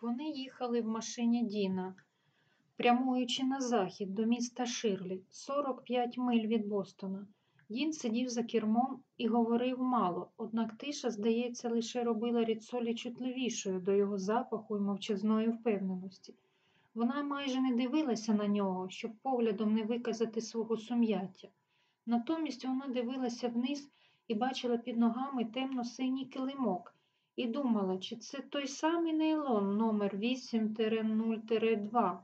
Вони їхали в машині Діна, прямуючи на захід до міста Ширлі, 45 миль від Бостона. Дін сидів за кермом і говорив мало, однак тиша, здається, лише робила Ріцолі чутливішою до його запаху і мовчазної впевненості. Вона майже не дивилася на нього, щоб поглядом не виказати свого сум'яття. Натомість вона дивилася вниз і бачила під ногами темно-синій килимок і думала, чи це той самий нейлон номер 8-0-2.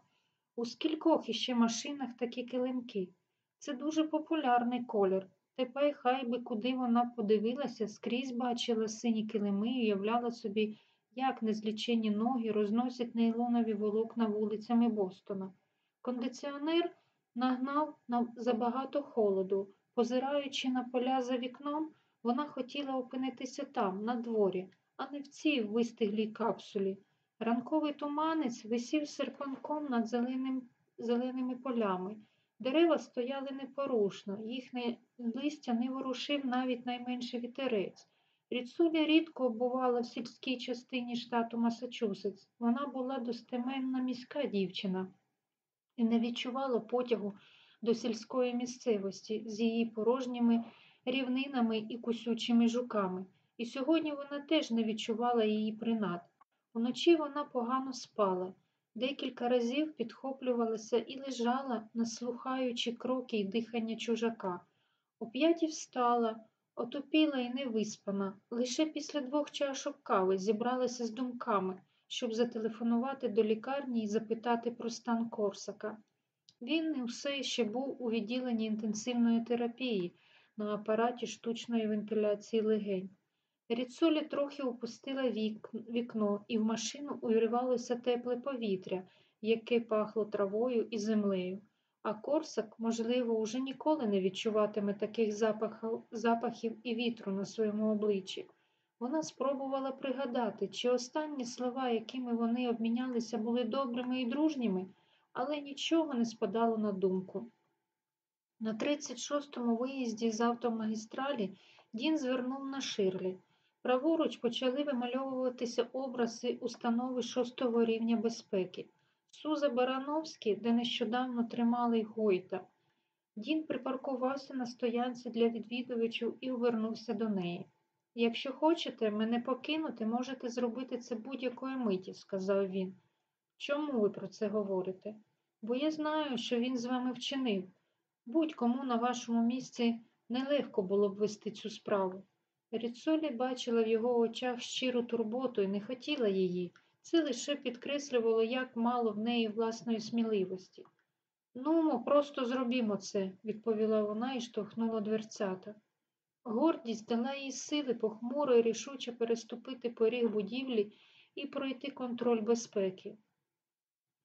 У скількох іще машинах такі килимки. Це дуже популярний колір. Тепер хай би куди вона подивилася, скрізь бачила сині килими і уявляла собі, як незлічені ноги розносять нейлонові волокна вулицями Бостона. Кондиціонер нагнав на забагато холоду. Позираючи на поля за вікном, вона хотіла опинитися там, на дворі, а не в цій вистиглій капсулі. Ранковий туманець висів серпанком над зеленим, зеленими полями. Дерева стояли непорушно, їхнє листя не ворушив навіть найменший вітерець. Ріцуля рідко бувала в сільській частині штату Масачусетс. Вона була достеменна міська дівчина і не відчувала потягу до сільської місцевості з її порожніми рівнинами і кусючими жуками. І сьогодні вона теж не відчувала її принад. Уночі вона погано спала, декілька разів підхоплювалася і лежала, наслухаючи кроки й дихання чужака. О п'ятій встала, отупіла і невиспана. Лише після двох чашок кави зібралася з думками, щоб зателефонувати до лікарні і запитати про стан Корсака. Він усе ще був у відділенні інтенсивної терапії на апараті штучної вентиляції легень. Ріцолі трохи опустила вікно, і в машину увірвалося тепле повітря, яке пахло травою і землею. А Корсак, можливо, уже ніколи не відчуватиме таких запахів, запахів і вітру на своєму обличчі. Вона спробувала пригадати, чи останні слова, якими вони обмінялися, були добрими і дружніми, але нічого не спадало на думку. На 36-му виїзді з автомагістралі Дін звернув на Ширлі. Праворуч почали вимальовуватися образи установи шостого рівня безпеки. Суза Барановський, де нещодавно тримали Гойта. Дін припаркувався на стоянці для відвідувачів і увернувся до неї. Якщо хочете мене покинути, можете зробити це будь-якої миті, сказав він. Чому ви про це говорите? Бо я знаю, що він з вами вчинив. Будь-кому на вашому місці нелегко було б вести цю справу. Ріцолі бачила в його очах щиру турботу і не хотіла її. Це лише підкреслювало, як мало в неї власної сміливості. Ну, просто зробімо це, відповіла вона і штовхнула дверцята. Гордість дала їй сили похмуро і рішуче переступити поріг будівлі і пройти контроль безпеки.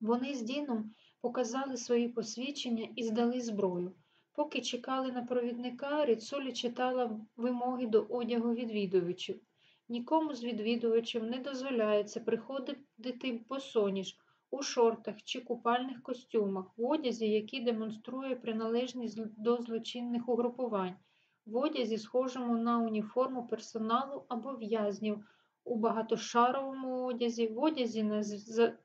Вони з Діном показали свої посвідчення і здали зброю. Поки чекали на провідника, Ріцолі читала вимоги до одягу відвідувачів. Нікому з відвідувачів не дозволяється приходити босоніж у шортах чи купальних костюмах, в одязі, який демонструє приналежність до злочинних угрупувань, в одязі, схожому на уніформу персоналу або в'язнів, у багатошаровому одязі, в одязі на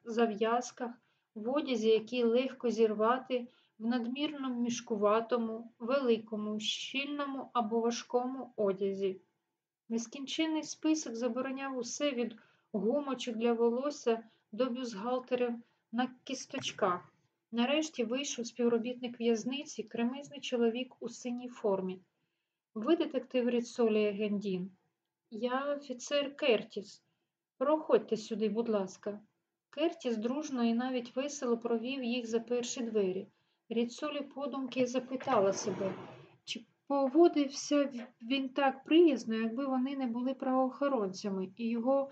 зав'язках, в одязі, який легко зірвати в надмірно мішкуватому, великому, щільному або важкому одязі. Нескінчений список забороняв усе від гумочок для волосся до бюзгалтерів на кісточках. Нарешті вийшов співробітник в'язниці, кремезний чоловік у синій формі. Ви, детектив Ріцолія Гендін? Я офіцер Кертіс. Проходьте сюди, будь ласка. Кертіс дружно і навіть весело провів їх за перші двері. Ріцолі подумки запитала себе, чи поводився він так приязно, якби вони не були правоохоронцями і його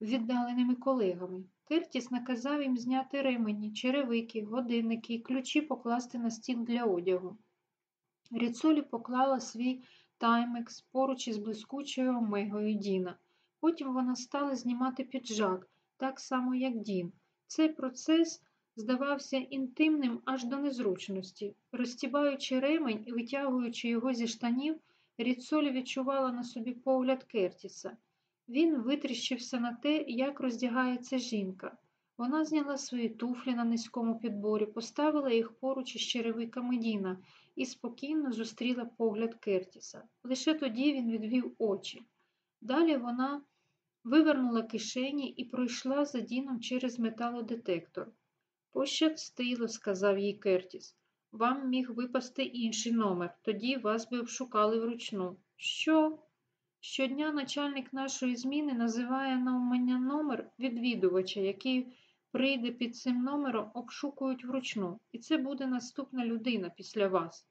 віддаленими колегами. Кертіс наказав їм зняти ремені, черевики, годинники і ключі покласти на стіл для одягу. Ріцолі поклала свій таймекс поруч із блискучою омегою Діна. Потім вона стала знімати піджак, так само, як Дін. Цей процес здавався інтимним аж до незручності. Розтібаючи ремень і витягуючи його зі штанів, Ріцолі відчувала на собі погляд Кертіса. Він витріщився на те, як роздягається жінка. Вона зняла свої туфлі на низькому підборі, поставила їх поруч із черевиками Діна і спокійно зустріла погляд Кертіса. Лише тоді він відвів очі. Далі вона вивернула кишені і пройшла за Діном через металодетектор. Пощастило, сказав їй Кертіс. Вам міг випасти інший номер, тоді вас би обшукали вручну. Що? Щодня начальник нашої зміни називає навмання номер відвідувача, який прийде під цим номером, обшукують вручну, і це буде наступна людина після вас.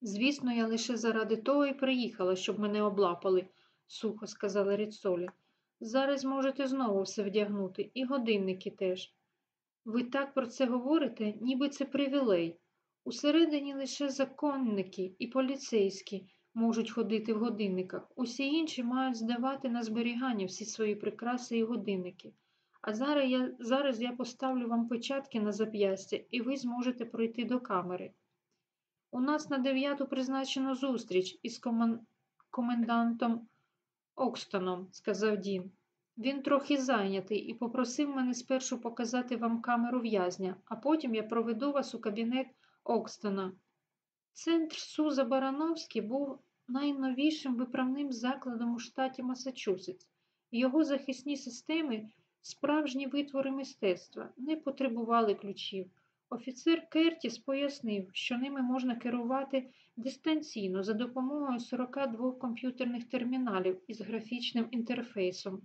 Звісно, я лише заради того і приїхала, щоб мене облапали, сухо сказала Ріцолі. Зараз можете знову все вдягнути, і годинники теж. Ви так про це говорите, ніби це привілей. Усередині лише законники і поліцейські можуть ходити в годинниках. Усі інші мають здавати на зберігання всі свої прикраси і годинники. А зараз я, зараз я поставлю вам печатки на зап'ястя, і ви зможете пройти до камери. У нас на дев'яту призначено зустріч із коман... комендантом Окстоном, сказав Дін. Він трохи зайнятий і попросив мене спершу показати вам камеру в'язня, а потім я проведу вас у кабінет Окстона. Центр Суза Барановський був найновішим виправним закладом у штаті Масачусетс. Його захисні системи, справжні витвори мистецтва, не потребували ключів. Офіцер Кертіс пояснив, що ними можна керувати дистанційно за допомогою 42 комп'ютерних терміналів із графічним інтерфейсом.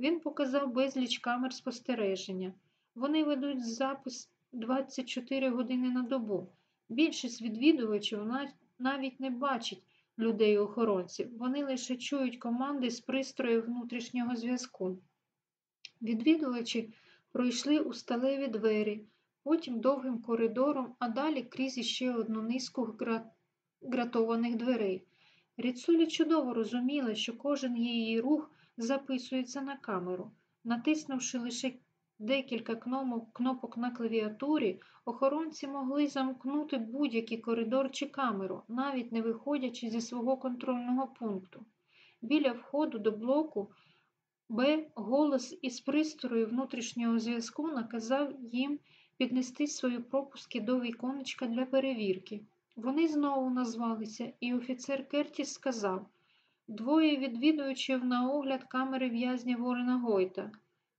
Він показав безліч камер спостереження. Вони ведуть запис 24 години на добу. Більшість відвідувачів навіть не бачить людей-охоронців. Вони лише чують команди з пристрою внутрішнього зв'язку. Відвідувачі пройшли у сталеві двері, потім довгим коридором, а далі крізь іще одну низку гратованих дверей. Ріцулі чудово розуміла, що кожен її рух записується на камеру. Натиснувши лише декілька кнопок на клавіатурі, охоронці могли замкнути будь-який коридор чи камеру, навіть не виходячи зі свого контрольного пункту. Біля входу до блоку Б голос із пристрою внутрішнього зв'язку наказав їм піднести свої пропуски до віконечка для перевірки. Вони знову назвалися, і офіцер Кертіс сказав двоє відвідувачів на огляд камери в'язня Ворена Гойта.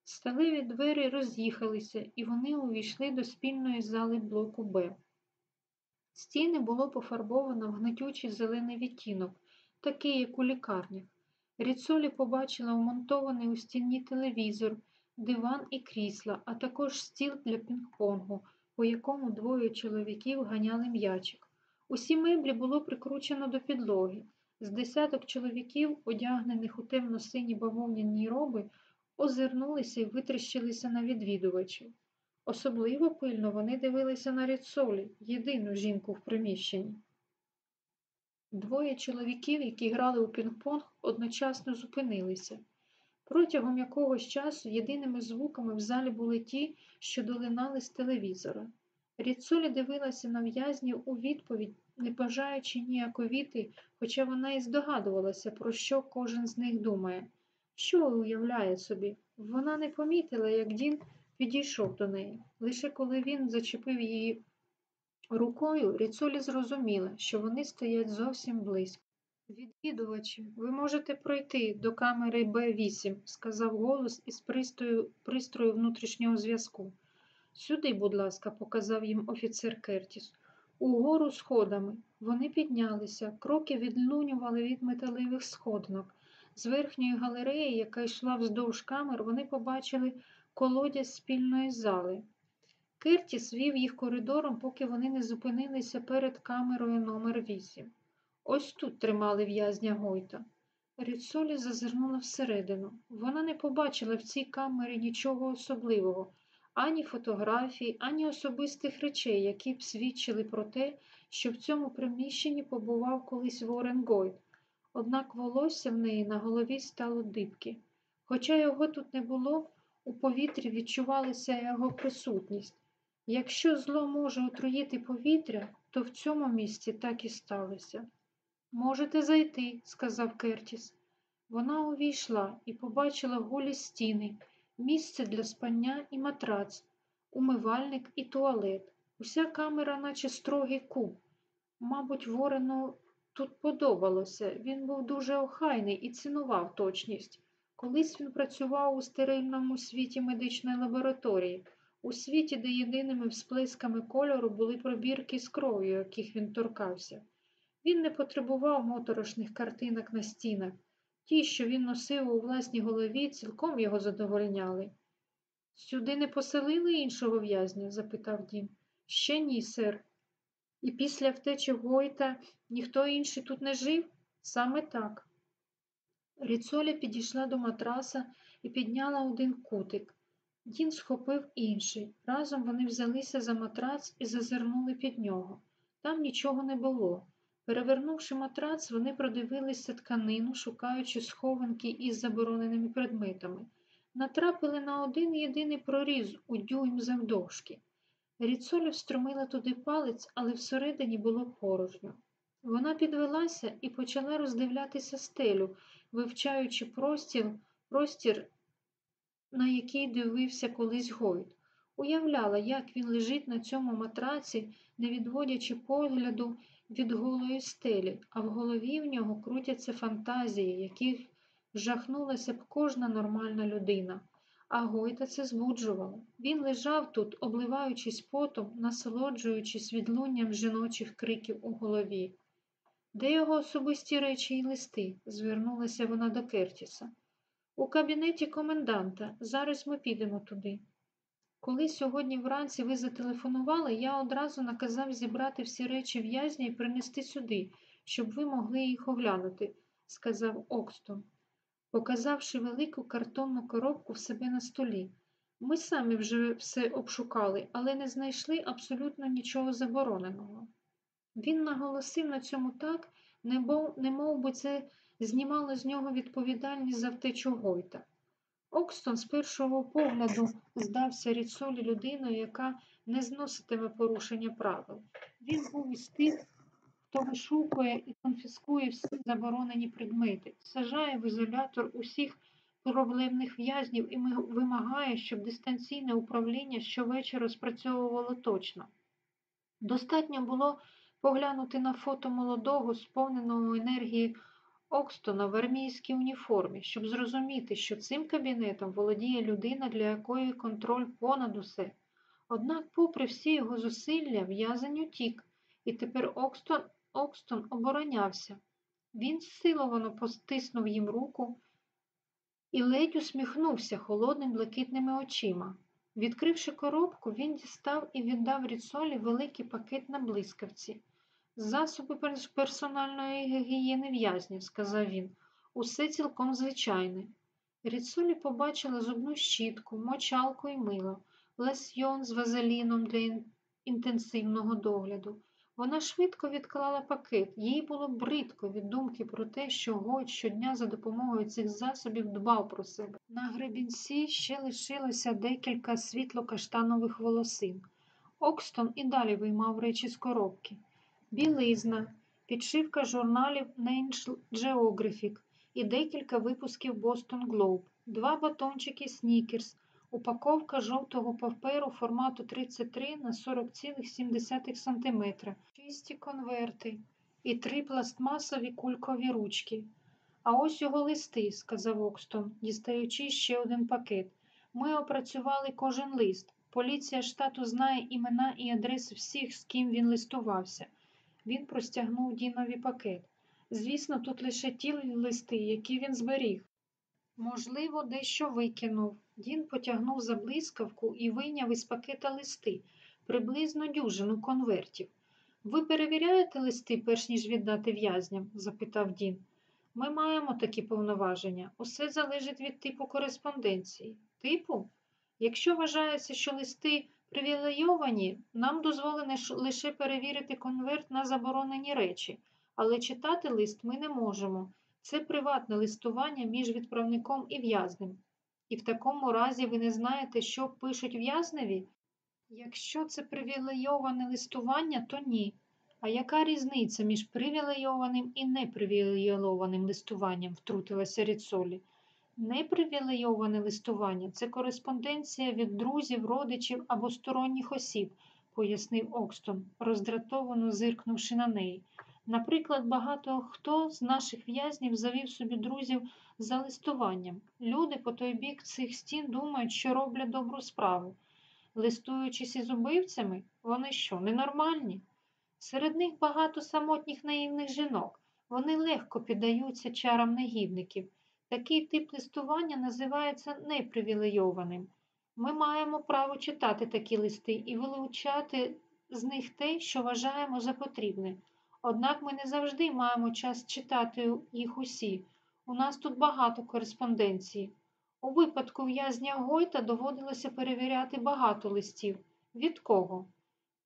Сталеві двері роз'їхалися, і вони увійшли до спільної зали блоку Б. Стіни було пофарбовано в гнетючий зелений відтінок, такий, як у лікарнях. Ріцолі побачила вмонтований у стіні телевізор, диван і крісла, а також стіл для пінг-понгу, по якому двоє чоловіків ганяли м'ячик. Усі меблі було прикручено до підлоги. З десяток чоловіків, одягнених у темно-сині бавовняні роби, озирнулися і витріщилися на відвідувачів. Особливо пильно вони дивилися на Ріцолі, єдину жінку в приміщенні. Двоє чоловіків, які грали у пінг-понг, одночасно зупинилися. Протягом якогось часу єдиними звуками в залі були ті, що долинали з телевізора. Ріцолі дивилася на в'язнів у відповідь, не бажаючи ніяковіти, хоча вона і здогадувалася, про що кожен з них думає. Що уявляє собі? Вона не помітила, як Дін підійшов до неї. Лише коли він зачепив її рукою, Ріцолі зрозуміла, що вони стоять зовсім близько. Відвідувачі, ви можете пройти до камери Б8, сказав голос із пристрою, пристрою внутрішнього зв'язку. Сюди, будь ласка, показав їм офіцер Кертіс. Угору сходами. Вони піднялися, кроки відлунювали від металевих сходинок. З верхньої галереї, яка йшла вздовж камер, вони побачили колодязь спільної зали. Кертіс вів їх коридором, поки вони не зупинилися перед камерою номер 8 Ось тут тримали в'язня Гойта. Ріцолі зазирнула всередину. Вона не побачила в цій камері нічого особливого, ані фотографій, ані особистих речей, які б свідчили про те, що в цьому приміщенні побував колись Ворен Гойт. Однак волосся в неї на голові стало дибки. Хоча його тут не було, у повітрі відчувалася його присутність. Якщо зло може отруїти повітря, то в цьому місці так і сталося. Можете зайти, сказав Кертіс. Вона увійшла і побачила голі стіни, місце для спання і матрац, умивальник і туалет. Уся камера, наче строгий куб. Мабуть, Ворену тут подобалося. Він був дуже охайний і цінував точність. Колись він працював у стерильному світі медичної лабораторії, у світі, де єдиними всплесками кольору були пробірки з кров'ю, яких він торкався. Він не потребував моторошних картинок на стінах. Ті, що він носив у власній голові, цілком його задовольняли. Сюди не поселили іншого в'язня? запитав Дім. Ще ні, сер. І після втечі Гойта ніхто інший тут не жив? Саме так. Ріцоля підійшла до матраса і підняла один кутик. Дін схопив інший. Разом вони взялися за матрац і зазирнули під нього. Там нічого не було. Перевернувши матрац, вони продивилися тканину, шукаючи схованки із забороненими предметами. Натрапили на один єдиний проріз у дюйм завдовжки. Ріцоля встромила туди палець, але всередині було порожньо. Вона підвелася і почала роздивлятися стелю, вивчаючи простір, простір, на який дивився колись Гойд. Уявляла, як він лежить на цьому матраці, не відводячи погляду від голої стелі, а в голові в нього крутяться фантазії, яких жахнулася б кожна нормальна людина. А Гойда це збуджувало. Він лежав тут, обливаючись потом, насолоджуючись відлунням жіночих криків у голові. Де його особисті речі і листи? звернулася вона до Кертіса. У кабінеті коменданта. Зараз ми підемо туди. Коли сьогодні вранці ви зателефонували, я одразу наказав зібрати всі речі в'язня і принести сюди, щоб ви могли їх оглянути, сказав Окстон, показавши велику картонну коробку в себе на столі. Ми самі вже все обшукали, але не знайшли абсолютно нічого забороненого. Він наголосив на цьому так, не мов би це знімало з нього відповідальність за втечу Гойта. Окстон з першого погляду здався Ріцолі людиною, яка не зноситиме порушення правил. Він був із тих, хто вишукує і конфіскує всі заборонені предмети, сажає в ізолятор усіх проблемних в'язнів і вимагає, щоб дистанційне управління щовечора спрацьовувало точно. Достатньо було поглянути на фото молодого, сповненого енергії Окстона в армійській уніформі, щоб зрозуміти, що цим кабінетом володіє людина, для якої контроль понад усе. Однак, попри всі його зусилля, в'язень утік, і тепер Окстон, Окстон оборонявся. Він силовано постиснув їм руку і ледь усміхнувся холодним блакитними очима. Відкривши коробку, він дістав і віддав Ріцолі великий пакет на блискавці. Засоби персональної гігієни в'язнів, сказав він, усе цілком звичайне. Ріцолі побачила зубну щітку, мочалку і мило, ласьйон з вазеліном для інтенсивного догляду. Вона швидко відклала пакет, їй було бридко від думки про те, що Гойд щодня за допомогою цих засобів дбав про себе. На гребінці ще лишилося декілька світло-каштанових волосин. Окстон і далі виймав речі з коробки білизна, підшивка журналів National Geographic і декілька випусків Boston Globe, два батончики Snickers, упаковка жовтого паперу формату 33 на 40,7 см, чисті конверти і три пластмасові кулькові ручки. А ось його листи, сказав Окстон, дістаючи ще один пакет. Ми опрацювали кожен лист. Поліція штату знає імена і адреси всіх, з ким він листувався. Він простягнув Дінові пакет. Звісно, тут лише ті листи, які він зберіг. Можливо, дещо викинув. Дін потягнув за блискавку і вийняв із пакета листи, приблизно дюжину конвертів. Ви перевіряєте листи, перш ніж віддати в'язням? запитав Дін. Ми маємо такі повноваження. Усе залежить від типу кореспонденції. Типу? Якщо вважається, що листи Привілейовані нам дозволено лише перевірити конверт на заборонені речі, але читати лист ми не можемо. Це приватне листування між відправником і в'язнем. І в такому разі ви не знаєте, що пишуть в'язневі? Якщо це привілейоване листування, то ні. А яка різниця між привілейованим і непривілейованим листуванням? втрутилася Ріцолі. Непривілейоване листування це кореспонденція від друзів, родичів або сторонніх осіб, пояснив Окстон, роздратовано зиркнувши на неї. Наприклад, багато хто з наших в'язнів завів собі друзів за листуванням. Люди по той бік цих стін думають, що роблять добру справу. Листуючись із убивцями, вони що, ненормальні? Серед них багато самотніх наївних жінок. Вони легко піддаються чарам негідників. Такий тип листування називається непривілейованим. Ми маємо право читати такі листи і вилучати з них те, що вважаємо за потрібне. Однак ми не завжди маємо час читати їх усі. У нас тут багато кореспонденції. У випадку в'язня Гойта доводилося перевіряти багато листів. Від кого?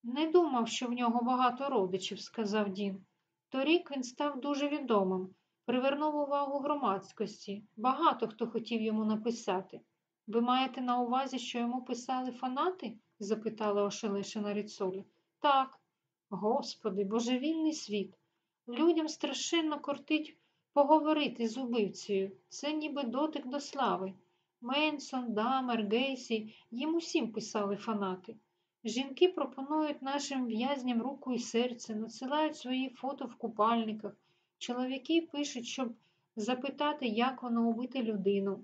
Не думав, що в нього багато родичів, сказав Дін. Торік він став дуже відомим, привернув увагу громадськості. Багато хто хотів йому написати. Ви маєте на увазі, що йому писали фанати? запитала ошелешена Ріцолі. Так. Господи, божевільний світ. Людям страшенно кортить поговорити з убивцею. Це ніби дотик до слави. Менсон, Дамер, Гейсі, їм усім писали фанати. Жінки пропонують нашим в'язням руку і серце, надсилають свої фото в купальниках. Чоловіки пишуть, щоб запитати, як воно убити людину.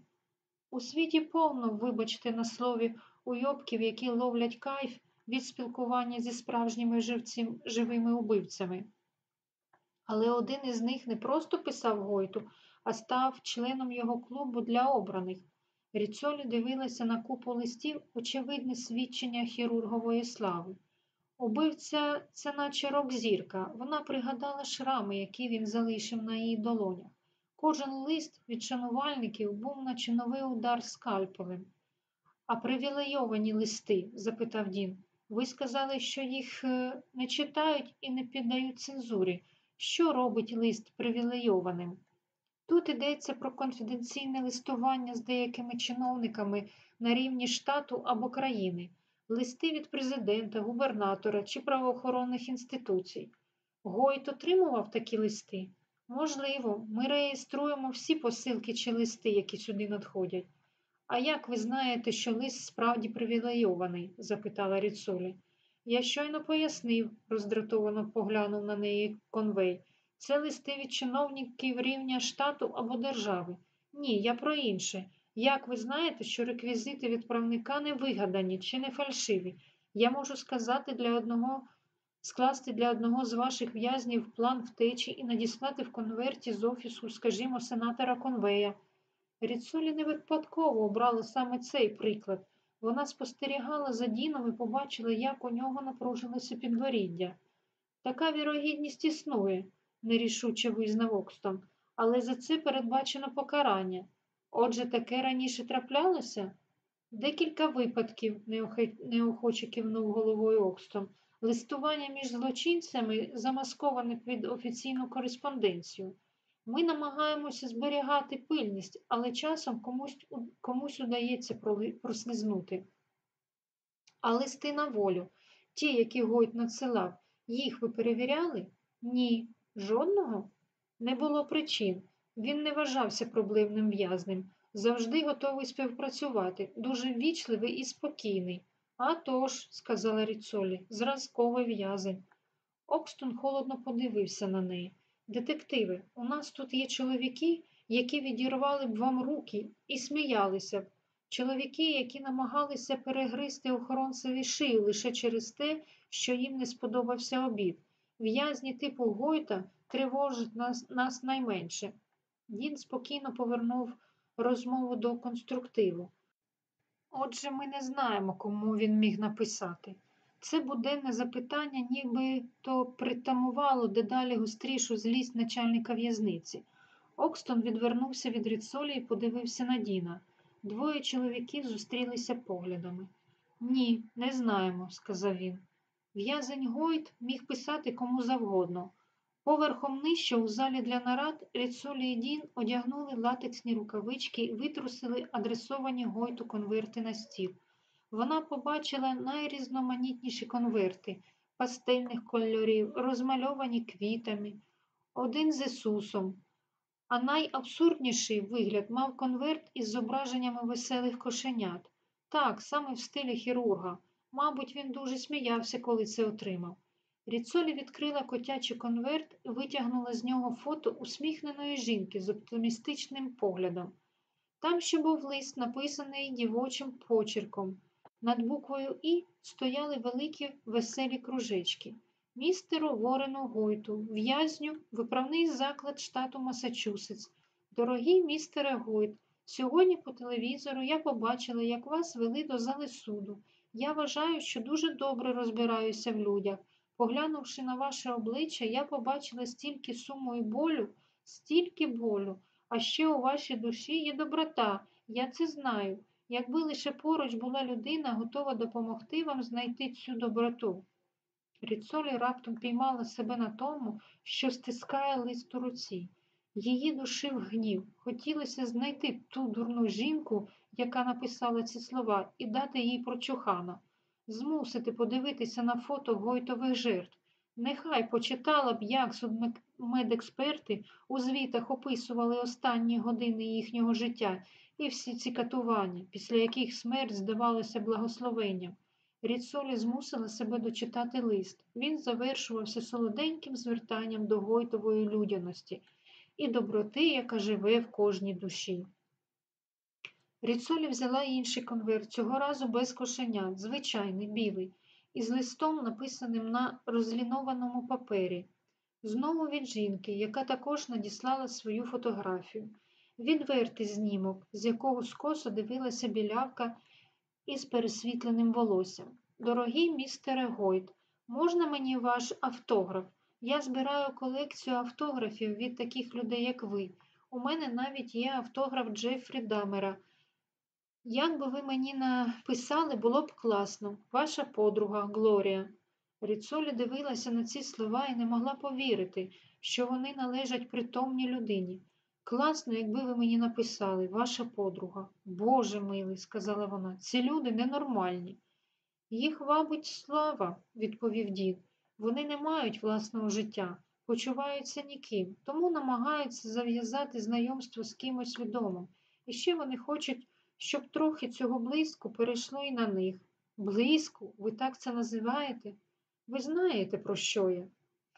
У світі повно, вибачте, на слові, уйобків, які ловлять кайф від спілкування зі справжніми живців, живими убивцями. Але один із них не просто писав Гойту, а став членом його клубу для обраних. Ріцолі дивилася на купу листів, очевидне свідчення хірургової слави. Убивця це наче рок-зірка. Вона пригадала шрами, які він залишив на її долонях. Кожен лист від шанувальників був наче новий удар скальпелем. А привілейовані листи? запитав Дін. Ви сказали, що їх е, не читають і не піддають цензурі. Що робить лист привілейованим? Тут йдеться про конфіденційне листування з деякими чиновниками на рівні штату або країни, листи від президента, губернатора чи правоохоронних інституцій. Гойт отримував такі листи? Можливо, ми реєструємо всі посилки чи листи, які сюди надходять. А як ви знаєте, що лист справді привілейований? запитала Ріцолі. Я щойно пояснив, роздратовано поглянув на неї конвей. Це листи від чиновників рівня штату або держави. Ні, я про інше. Як ви знаєте, що реквізити відправника не вигадані чи не фальшиві? Я можу сказати для одного, скласти для одного з ваших в'язнів план втечі і надіслати в конверті з офісу, скажімо, сенатора Конвея. Ріцолі не випадково обрала саме цей приклад. Вона спостерігала за Діном і побачила, як у нього напружилося підборіддя. Така вірогідність існує, нерішуче визнав Окстон, але за це передбачено покарання. Отже, таке раніше траплялося? Декілька випадків, неохоче кивнув головою Окстон. Листування між злочинцями замасковане під офіційну кореспонденцію. Ми намагаємося зберігати пильність, але часом комусь комусь удається прослизнути. А листи на волю, ті, які Гойт надсилав, їх ви перевіряли? Ні, жодного? Не було причин. Він не вважався проблемним в'язнем, завжди готовий співпрацювати, дуже ввічливий і спокійний. «А тож», – сказала Ріцолі, зразковий в'язень. Окстон холодно подивився на неї. Детективи, у нас тут є чоловіки, які відірвали б вам руки і сміялися б. Чоловіки, які намагалися перегризти охоронцеві шию лише через те, що їм не сподобався обід. В'язні типу Гойта тривожать нас, нас найменше. Дін спокійно повернув розмову до конструктиву. Отже, ми не знаємо, кому він міг написати. Це буденне запитання ніби то притамувало дедалі гострішу злість начальника в'язниці. Окстон відвернувся від Ріцолі і подивився на Діна. Двоє чоловіків зустрілися поглядами. Ні, не знаємо, сказав він. В'язень Гойт міг писати кому завгодно. Поверхом нижче у залі для нарад Ріцолі і Дін одягнули латексні рукавички і витрусили адресовані Гойту конверти на стіл вона побачила найрізноманітніші конверти пастельних кольорів, розмальовані квітами, один з Ісусом, А найабсурдніший вигляд мав конверт із зображеннями веселих кошенят. Так, саме в стилі хірурга. Мабуть, він дуже сміявся, коли це отримав. Ріцолі відкрила котячий конверт і витягнула з нього фото усміхненої жінки з оптимістичним поглядом. Там ще був лист, написаний дівочим почерком. Над буквою І стояли великі веселі кружечки. Містеру Ворену Гойту, в'язню, виправний заклад штату Масачусетс. Дорогий містере Гойт, сьогодні по телевізору я побачила, як вас вели до зали суду. Я вважаю, що дуже добре розбираюся в людях. Поглянувши на ваше обличчя, я побачила стільки суму і болю, стільки болю. А ще у вашій душі є доброта, я це знаю. Якби лише поруч була людина, готова допомогти вам знайти цю доброту. Ріцолі раптом піймала себе на тому, що стискає лист у руці. Її душив гнів. Хотілося знайти ту дурну жінку, яка написала ці слова, і дати їй прочухана, змусити подивитися на фото Гойтових жертв. Нехай почитала б, як судмедексперти у звітах описували останні години їхнього життя і всі ці катування, після яких смерть здавалася благословенням. Ріцолі змусила себе дочитати лист. Він завершувався солоденьким звертанням до Гойтової людяності і доброти, яка живе в кожній душі. Ріцолі взяла інший конверт, цього разу без кошенят, звичайний, білий, із листом, написаним на розлінованому папері. Знову від жінки, яка також надіслала свою фотографію. Відвертий знімок, з якого скосо дивилася білявка із пересвітленим волоссям. Дорогий містере Гойт, можна мені ваш автограф? Я збираю колекцію автографів від таких людей, як ви. У мене навіть є автограф Джефрі Дамера. Як би ви мені написали, було б класно. Ваша подруга Глорія. Ріцолі дивилася на ці слова і не могла повірити, що вони належать притомній людині. Класно, якби ви мені написали, ваша подруга. Боже милий, сказала вона, ці люди ненормальні. Їх, мабуть, слава, відповів дід. Вони не мають власного життя, почуваються ніким, тому намагаються зав'язати знайомство з кимось відомим. І ще вони хочуть, щоб трохи цього блиску перейшло і на них. Блиску, ви так це називаєте? Ви знаєте, про що я?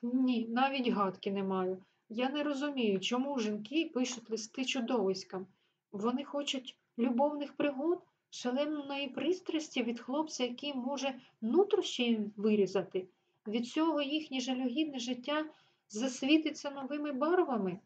Ні, навіть гадки не маю. Я не розумію, чому жінки пишуть листи чудовиськам. Вони хочуть любовних пригод, шаленої пристрасті від хлопця, який може нутрощі вирізати. Від цього їхнє жалюгідне життя засвітиться новими барвами.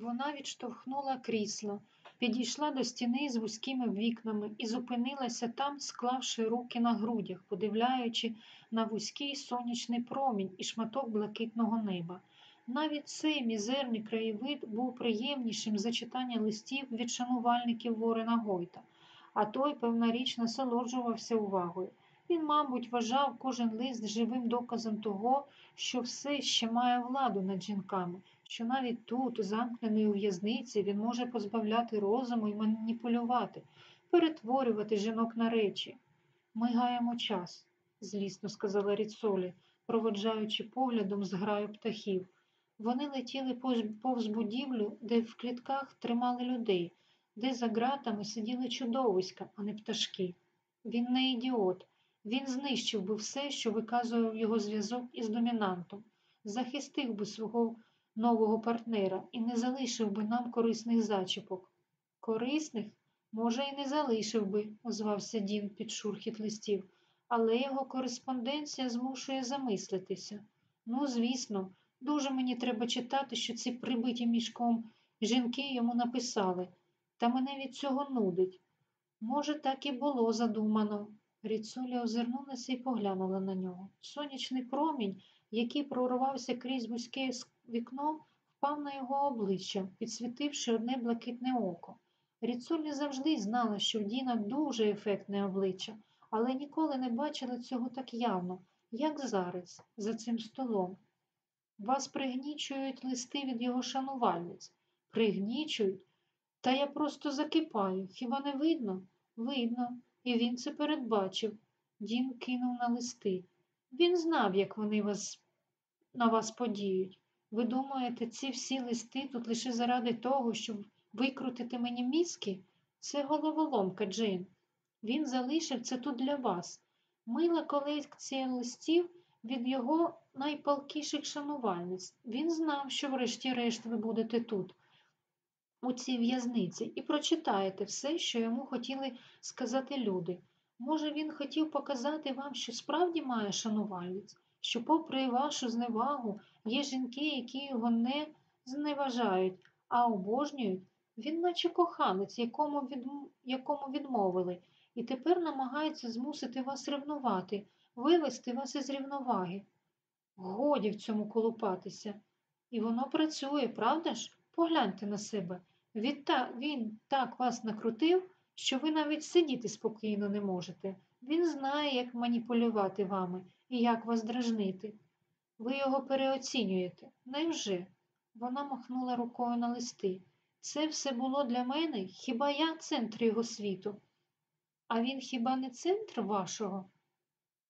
Вона відштовхнула крісло, підійшла до стіни з вузькими вікнами і зупинилася там, склавши руки на грудях, подивляючи на вузький сонячний промінь і шматок блакитного неба. Навіть цей мізерний краєвид був приємнішим за читання листів від шанувальників Ворена Гойта, а той, певна річ, насолоджувався увагою. Він, мабуть, вважав кожен лист живим доказом того, що все ще має владу над жінками, що навіть тут, замкнений у в'язниці, він може позбавляти розуму і маніпулювати, перетворювати жінок на речі. Ми гаємо час, злісно сказала Ріцолі, проводжаючи поглядом зграю птахів. Вони летіли повз будівлю, де в клітках тримали людей, де за ґратами сиділи чудовиська, а не пташки. Він не ідіот. Він знищив би все, що виказував його зв'язок із домінантом, захистив би свого нового партнера і не залишив би нам корисних зачіпок. Корисних, може, і не залишив би, озвався Дін під шурхіт листів, але його кореспонденція змушує замислитися. Ну, звісно, дуже мені треба читати, що ці прибиті мішком жінки йому написали, та мене від цього нудить. Може, так і було задумано. Ріцуля озирнулася і поглянула на нього. Сонячний промінь, який прорвався крізь вузьке вікно, впав на його обличчя, підсвітивши одне блакитне око. Ріцуля завжди знала, що в Діна дуже ефектне обличчя, але ніколи не бачила цього так явно, як зараз, за цим столом. Вас пригнічують листи від його шанувальниць. Пригнічують? Та я просто закипаю. Хіба не видно? Видно. І він це передбачив. Дін кинув на листи. Він знав, як вони вас, на вас подіють. Ви думаєте, ці всі листи тут лише заради того, щоб викрутити мені мізки? Це головоломка, Джейн. Він залишив це тут для вас. Мила колекція листів від його найпалкіших шанувальниць. Він знав, що врешті-решт ви будете тут, у цій в'язниці, і прочитаєте все, що йому хотіли сказати люди. Може, він хотів показати вам, що справді має шанувальниць, що, попри вашу зневагу, є жінки, які його не зневажають, а обожнюють. Він наче коханець, якому, відм... якому відмовили, і тепер намагається змусити вас ревнувати, вивести вас із рівноваги. Годі в цьому колупатися. І воно працює, правда ж? Погляньте на себе. Відта... Він так вас накрутив, що ви навіть сидіти спокійно не можете. Він знає, як маніпулювати вами і як вас дражнити. Ви його переоцінюєте. Невже? Вона махнула рукою на листи. Це все було для мене, хіба я центр його світу? А він хіба не центр вашого?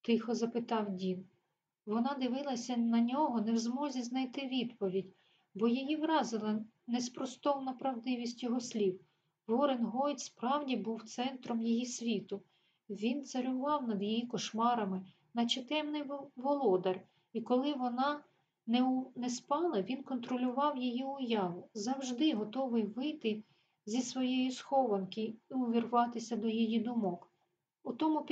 тихо запитав Дін. Вона дивилася на нього, не в змозі знайти відповідь, бо її вразила неспростовна правдивість його слів. Ворен Гойт справді був центром її світу. Він царював над її кошмарами, наче темний володар, і коли вона не, у... не спала, він контролював її уяву, завжди готовий вийти зі своєї схованки і увірватися до її думок. У тому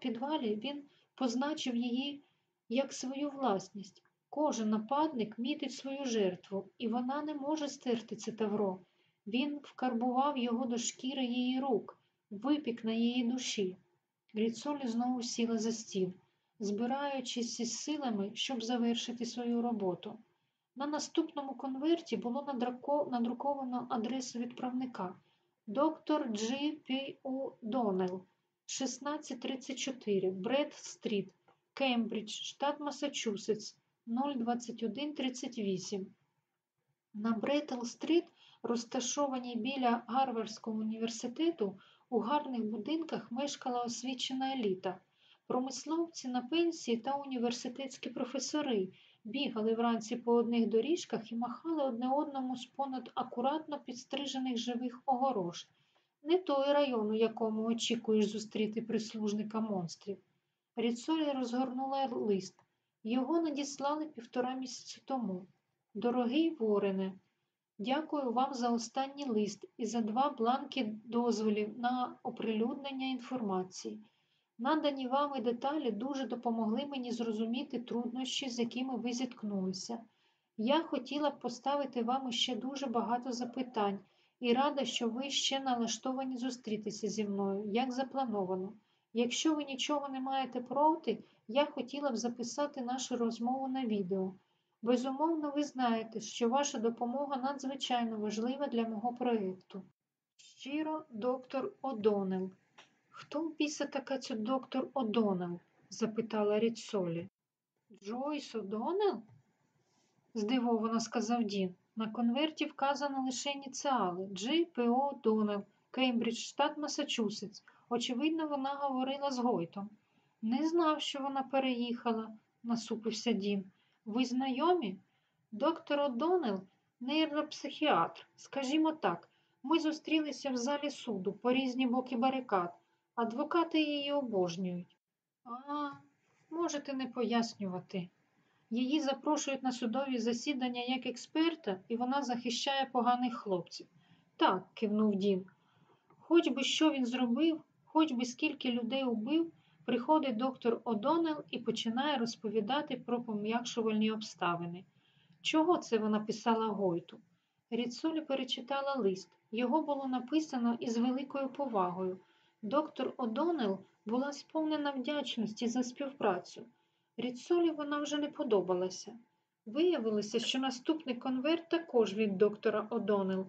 підвалі він позначив її як свою власність. Кожен нападник мітить свою жертву, і вона не може стерти це тавро. Він вкарбував його до шкіри її рук, випік на її душі. Ріцолі знову сіла за стіл, збираючись із силами, щоб завершити свою роботу. На наступному конверті було надруковано адресу відправника доктор Джі Пі О'Донел, 1634, Бреттл Стріт, Кембридж, штат Масачусетс, 02138. На Бреттл Стріт, розташованій біля Гарвардського університету, у гарних будинках мешкала освічена еліта. Промисловці на пенсії та університетські професори бігали вранці по одних доріжках і махали одне одному з понад акуратно підстрижених живих огорож. Не той район, у якому очікуєш зустріти прислужника монстрів. Ріцолі розгорнула лист. Його надіслали півтора місяці тому. Дорогий Ворене, дякую вам за останній лист і за два бланки дозволів на оприлюднення інформації. Надані вами деталі дуже допомогли мені зрозуміти труднощі, з якими ви зіткнулися. Я хотіла б поставити вам ще дуже багато запитань і рада, що ви ще налаштовані зустрітися зі мною, як заплановано. Якщо ви нічого не маєте проти, я хотіла б записати нашу розмову на відео. Безумовно, ви знаєте, що ваша допомога надзвичайно важлива для мого проєкту. Щиро, доктор О'Донел. Хто в біса така ця доктор О'Донел? запитала Ріцолі. Джойс О'Донел? здивовано сказав Дін. На конверті вказано лише ініціали Джей П. О'Донел, Кембридж, штат Масачусетс. Очевидно, вона говорила з Гойтом. Не знав, що вона переїхала, насупився Дін. Ви знайомі? Доктор О'Доннелл – нейропсихіатр. Скажімо так, ми зустрілися в залі суду по різні боки барикад. Адвокати її обожнюють. А, можете не пояснювати. Її запрошують на судові засідання як експерта, і вона захищає поганих хлопців. Так, кивнув Дін. Хоч би що він зробив, хоч би скільки людей убив, приходить доктор Одонел і починає розповідати про пом'якшувальні обставини. Чого це вона писала Гойту? Ріцолі перечитала лист. Його було написано із великою повагою. Доктор Одонел була сповнена вдячності за співпрацю. Ріцолі вона вже не подобалася. Виявилося, що наступний конверт також від доктора Одонел.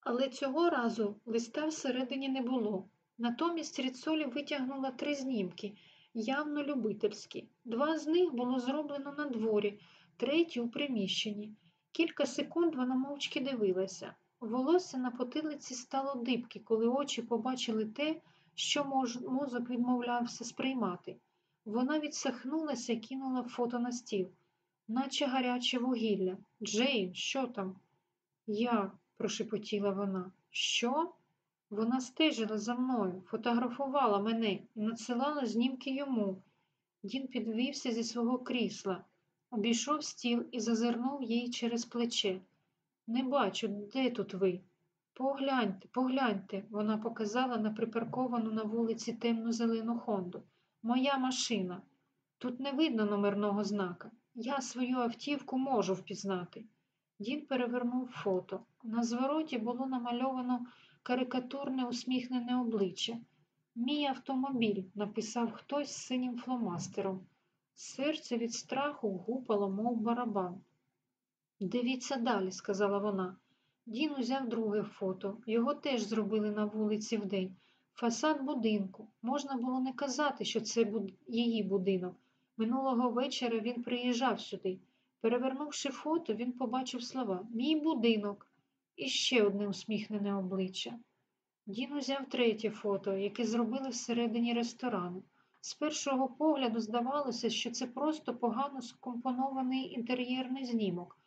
Але цього разу листа всередині не було. Натомість Ріцолі витягнула три знімки, явно любительські. Два з них було зроблено на дворі, третій у приміщенні. Кілька секунд вона мовчки дивилася. Волосся на потилиці стало дибки, коли очі побачили те, що мозок відмовлявся сприймати. Вона відсахнулася і кинула фото на стіл. наче гаряче вугілля. Джейн, що там? Я, прошепотіла вона. Що? Вона стежила за мною, фотографувала мене і надсилала знімки йому. Дін підвівся зі свого крісла, обійшов стіл і зазирнув їй через плече. Не бачу, де тут ви? Погляньте, погляньте, вона показала на припарковану на вулиці темну зелену Хонду. Моя машина. Тут не видно номерного знака. Я свою автівку можу впізнати. Дін перевернув фото. На звороті було намальовано карикатурне усміхнене обличчя. Мій автомобіль, написав хтось з синім фломастером. Серце від страху гупало, мов барабан. Дивіться далі, сказала вона. Дін узяв друге фото. Його теж зробили на вулиці вдень. Фасад будинку. Можна було не казати, що це буд... її будинок. Минулого вечора він приїжджав сюди. Перевернувши фото, він побачив слова Мій будинок і ще одне усміхнене обличчя. Дін узяв третє фото, яке зробили всередині ресторану. З першого погляду здавалося, що це просто погано скомпонований інтер'єрний знімок.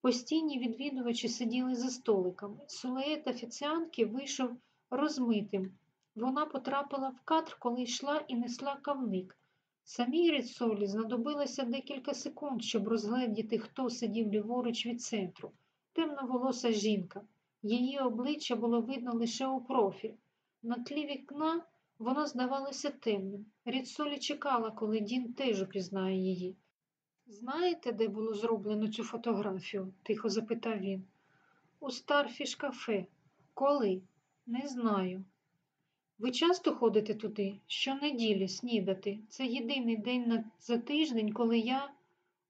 Постійні відвідувачі сиділи за столиками. Сулеєт офіціантки вийшов розмитим. Вона потрапила в кадр, коли йшла і несла кавник. Самій Ріцолі знадобилося декілька секунд, щоб розгледіти, хто сидів ліворуч від центру. Темноволоса жінка. Її обличчя було видно лише у профіль. На тлі вікна воно здавалося темним. Ріцолі чекала, коли Дін теж упізнає її. Знаєте, де було зроблено цю фотографію? тихо запитав він. У Старфіш кафе. Коли? Не знаю. Ви часто ходите туди? Щонеділі снідати. Це єдиний день за тиждень, коли я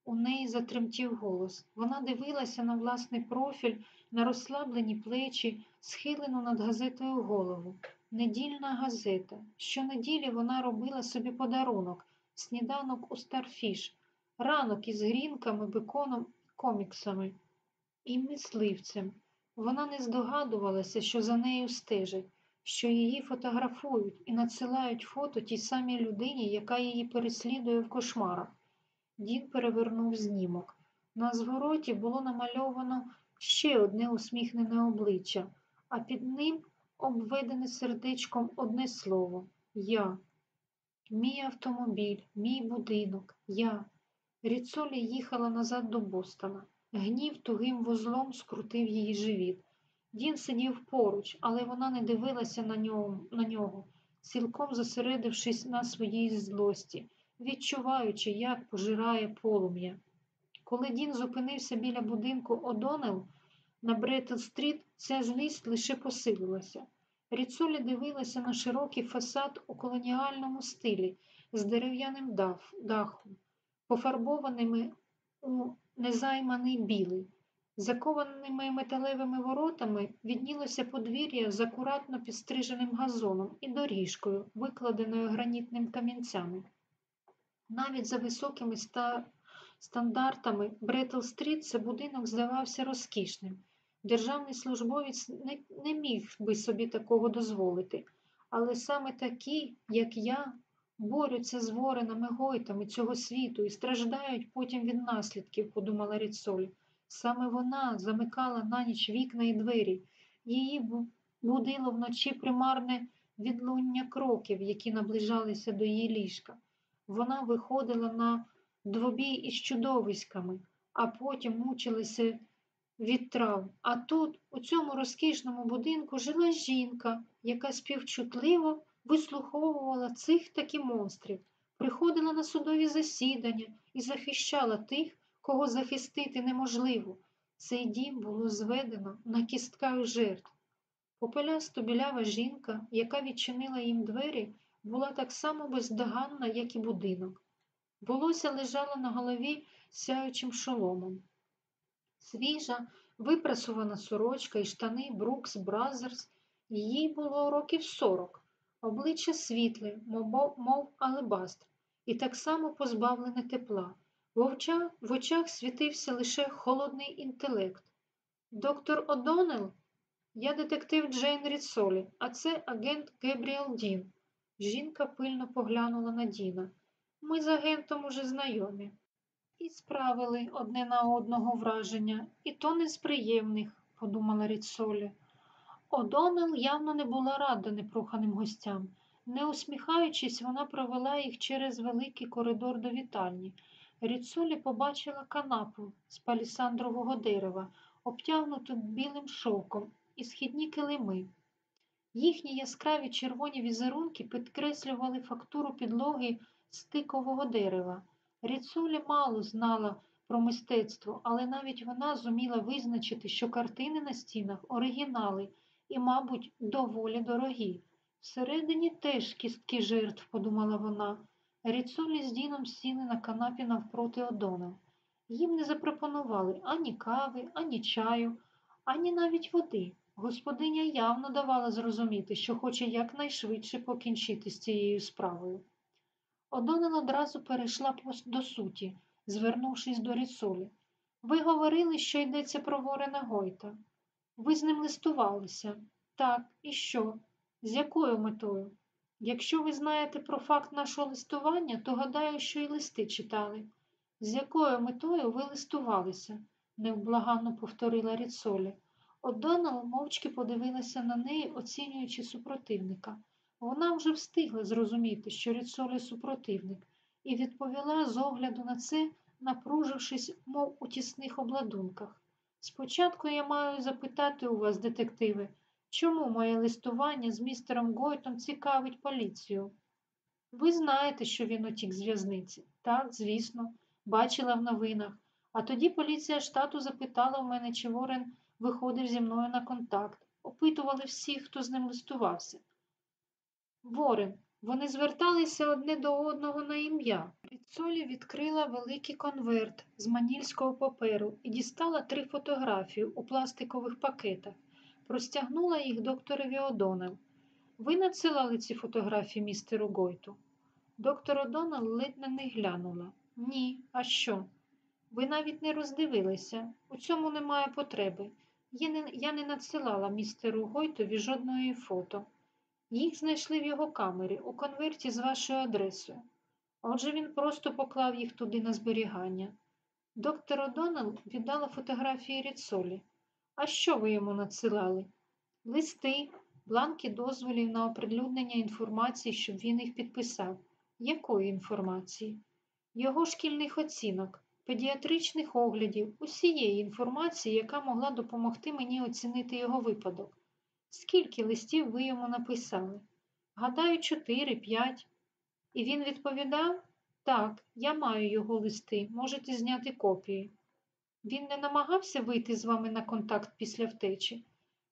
у неї затремтів голос. Вона дивилася на власний профіль, на розслаблені плечі, схилену над газетою голову. Недільна газета. Щонеділі вона робила собі подарунок, сніданок у Старфіш, ранок із грінками, беконом, коміксами і мисливцем. Вона не здогадувалася, що за нею стежать, що її фотографують і надсилають фото тій самій людині, яка її переслідує в кошмарах. Дін перевернув знімок. На звороті було намальовано ще одне усміхнене обличчя, а під ним обведене сердечком одне слово Я. Мій автомобіль, мій будинок, я. Ріцолі їхала назад до Бостона. Гнів тугим вузлом скрутив її живіт. Дін сидів поруч, але вона не дивилася на нього, на нього, цілком зосередившись на своїй злості, відчуваючи, як пожирає полум'я. Коли Дін зупинився біля будинку Одонел на Бреттл-стріт, ця злість лише посилилася. Ріцолі дивилася на широкий фасад у колоніальному стилі з дерев'яним дахом, пофарбованими у незайманий білий. За кованими металевими воротами виднілося подвір'я з акуратно підстриженим газоном і доріжкою, викладеною гранітним камінцями. Навіть за високими ста... стандартами Бреттл-стріт це будинок здавався розкішним. Державний службовець не, не міг би собі такого дозволити, але саме такі, як я, борються з вореними гойтами цього світу і страждають потім від наслідків, подумала Ріцолі. Саме вона замикала на ніч вікна і двері. Її будило вночі примарне відлуння кроків, які наближалися до її ліжка. Вона виходила на двобій із чудовиськами, а потім мучилася від трав. А тут, у цьому розкішному будинку, жила жінка, яка співчутливо вислуховувала цих таки монстрів, приходила на судові засідання і захищала тих, кого захистити неможливо. Цей дім було зведено на кістках жертв. Попелясто білява жінка, яка відчинила їм двері, була так само бездоганна, як і будинок. Волосся лежало на голові сяючим шоломом. Свіжа, випрасувана сорочка і штани Брукс Бразерс, їй було років сорок, обличчя світле, мов, алебастр, і так само позбавлене тепла. В очах, в очах світився лише холодний інтелект. Доктор Одонел, я детектив Джейн Ріцолі, а це агент Гебріел Дін. Жінка пильно поглянула на Діна. Ми з агентом уже знайомі. І справили одне на одного враження, і то не з приємних, подумала Ріцолі. Одонел явно не була рада непроханим гостям. Не усміхаючись, вона провела їх через великий коридор до вітальні. Ріцолі побачила канапу з палісандрового дерева, обтягнуту білим шовком, і східні килими. Їхні яскраві червоні візерунки підкреслювали фактуру підлоги з тикового дерева. Ріцолі мало знала про мистецтво, але навіть вона зуміла визначити, що картини на стінах оригінали і, мабуть, доволі дорогі. Всередині теж кістки жертв, подумала вона. Ріцолі з Діном сіли на канапі навпроти Одона. Їм не запропонували ані кави, ані чаю, ані навіть води. Господиня явно давала зрозуміти, що хоче якнайшвидше покінчити з цією справою. Одонел одразу перейшла до суті, звернувшись до Ріцолі. Ви говорили, що йдеться про Ворена Гойта. Ви з ним листувалися. Так, і що? З якою метою? Якщо ви знаєте про факт нашого листування, то гадаю, що і листи читали. З якою метою ви листувалися? невблаганно повторила Ріцолі. Одонал мовчки подивилася на неї, оцінюючи супротивника. Вона вже встигла зрозуміти, що Ріцолі супротивник, і відповіла з огляду на це, напружившись, мов у тісних обладунках. Спочатку я маю запитати у вас, детективи, чому моє листування з містером Гойтом цікавить поліцію? Ви знаєте, що він утік з в'язниці? Так, звісно, бачила в новинах. А тоді поліція штату запитала в мене, чи Ворен виходив зі мною на контакт. Опитували всіх, хто з ним листувався. Ворен, вони зверталися одне до одного на ім'я. Ріцолі відкрила великий конверт з манільського паперу і дістала три фотографії у пластикових пакетах. Простягнула їх докторові Одонел. Ви надсилали ці фотографії містеру Гойту? Доктор Одонел ледь на них глянула. Ні, а що? Ви навіть не роздивилися. У цьому немає потреби. Я не надсилала містеру Гойтові жодної фото. Їх знайшли в його камері у конверті з вашою адресою. Отже, він просто поклав їх туди на зберігання. Доктор О'Доннелл віддала фотографії Ріцолі. А що ви йому надсилали? Листи, бланки дозволів на оприлюднення інформації, щоб він їх підписав. Якої інформації? Його шкільних оцінок, педіатричних оглядів, усієї інформації, яка могла допомогти мені оцінити його випадок. Скільки листів ви йому написали? Гадаю, чотири, п'ять. І він відповідав так, я маю його листи, можете зняти копії. Він не намагався вийти з вами на контакт після втечі.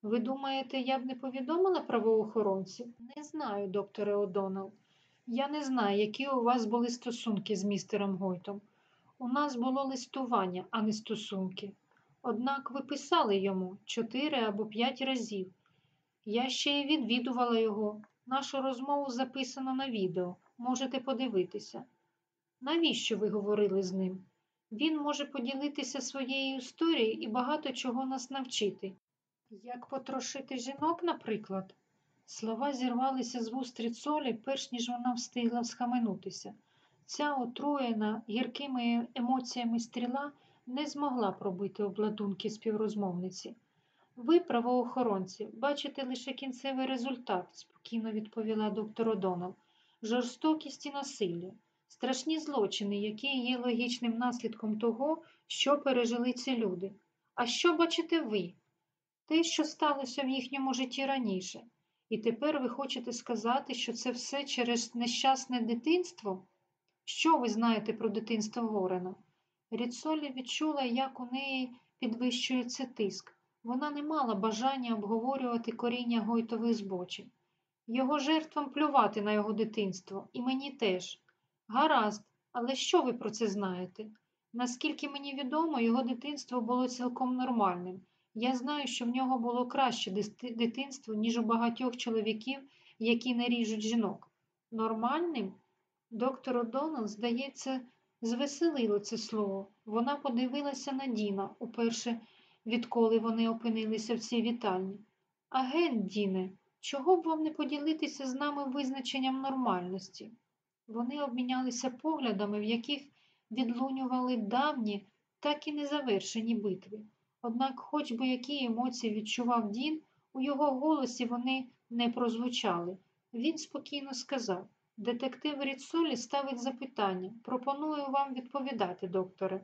Ви думаєте, я б не повідомила правоохоронців? Не знаю, докторе О'Доннелл. Я не знаю, які у вас були стосунки з містером Гойтом. У нас було листування, а не стосунки. Однак ви писали йому чотири або п'ять разів. Я ще й відвідувала його. Нашу розмову записано на відео. Можете подивитися. Навіщо ви говорили з ним? Він може поділитися своєю історією і багато чого нас навчити. Як потрошити жінок, наприклад? Слова зірвалися з вуст Ріцолі, перш ніж вона встигла схаменутися. Ця отруєна гіркими емоціями стріла не змогла пробити обладунки співрозмовниці. Ви, правоохоронці, бачите лише кінцевий результат, спокійно відповіла доктор Одонал. Жорстокість і насилля, страшні злочини, які є логічним наслідком того, що пережили ці люди. А що бачите ви? Те, що сталося в їхньому житті раніше. І тепер ви хочете сказати, що це все через нещасне дитинство? Що ви знаєте про дитинство Горена? Ріцолі відчула, як у неї підвищується тиск. Вона не мала бажання обговорювати коріння Гойтових збочень. Його жертвам плювати на його дитинство, і мені теж. Гаразд, але що ви про це знаєте? Наскільки мені відомо, його дитинство було цілком нормальним. Я знаю, що в нього було краще дитинство, ніж у багатьох чоловіків, які не ріжуть жінок. Нормальним? Доктор О'Доннелл, здається, звеселило це слово. Вона подивилася на Діна уперше відколи вони опинилися в цій вітальні. Агент, Діне, чого б вам не поділитися з нами визначенням нормальності? Вони обмінялися поглядами, в яких відлунювали давні, так і незавершені битви. Однак, хоч би які емоції відчував Дін, у його голосі вони не прозвучали. Він спокійно сказав Детектив Ріцолі ставить запитання. Пропоную вам відповідати, докторе.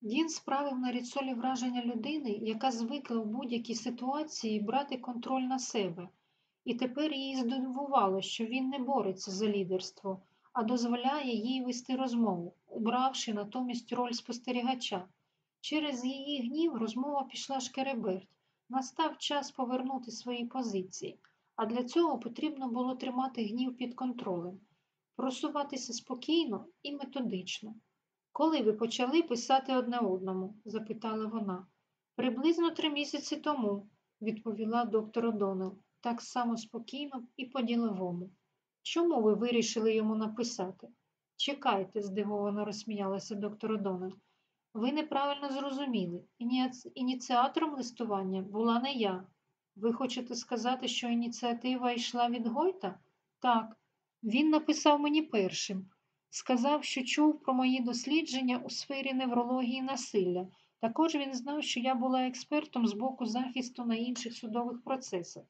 Дін справив на Ріцолі враження людини, яка звикла в будь-якій ситуації брати контроль на себе, і тепер її здивувало, що він не бореться за лідерство, а дозволяє їй вести розмову, убравши натомість роль спостерігача. Через її гнів розмова пішла шкереберть. Настав час повернути свої позиції, а для цього потрібно було тримати гнів під контролем, просуватися спокійно і методично. Коли ви почали писати одне одному? запитала вона. Приблизно три місяці тому, відповіла доктор Одонел, так само спокійно і по-діловому. Чому ви вирішили йому написати? Чекайте, здивовано розсміялася доктор Одонел. Ви неправильно зрозуміли. Ініціатором листування була не я. Ви хочете сказати, що ініціатива йшла від Гойта? Так, він написав мені першим. Сказав, що чув про мої дослідження у сфері неврології насилля. Також він знав, що я була експертом з боку захисту на інших судових процесах.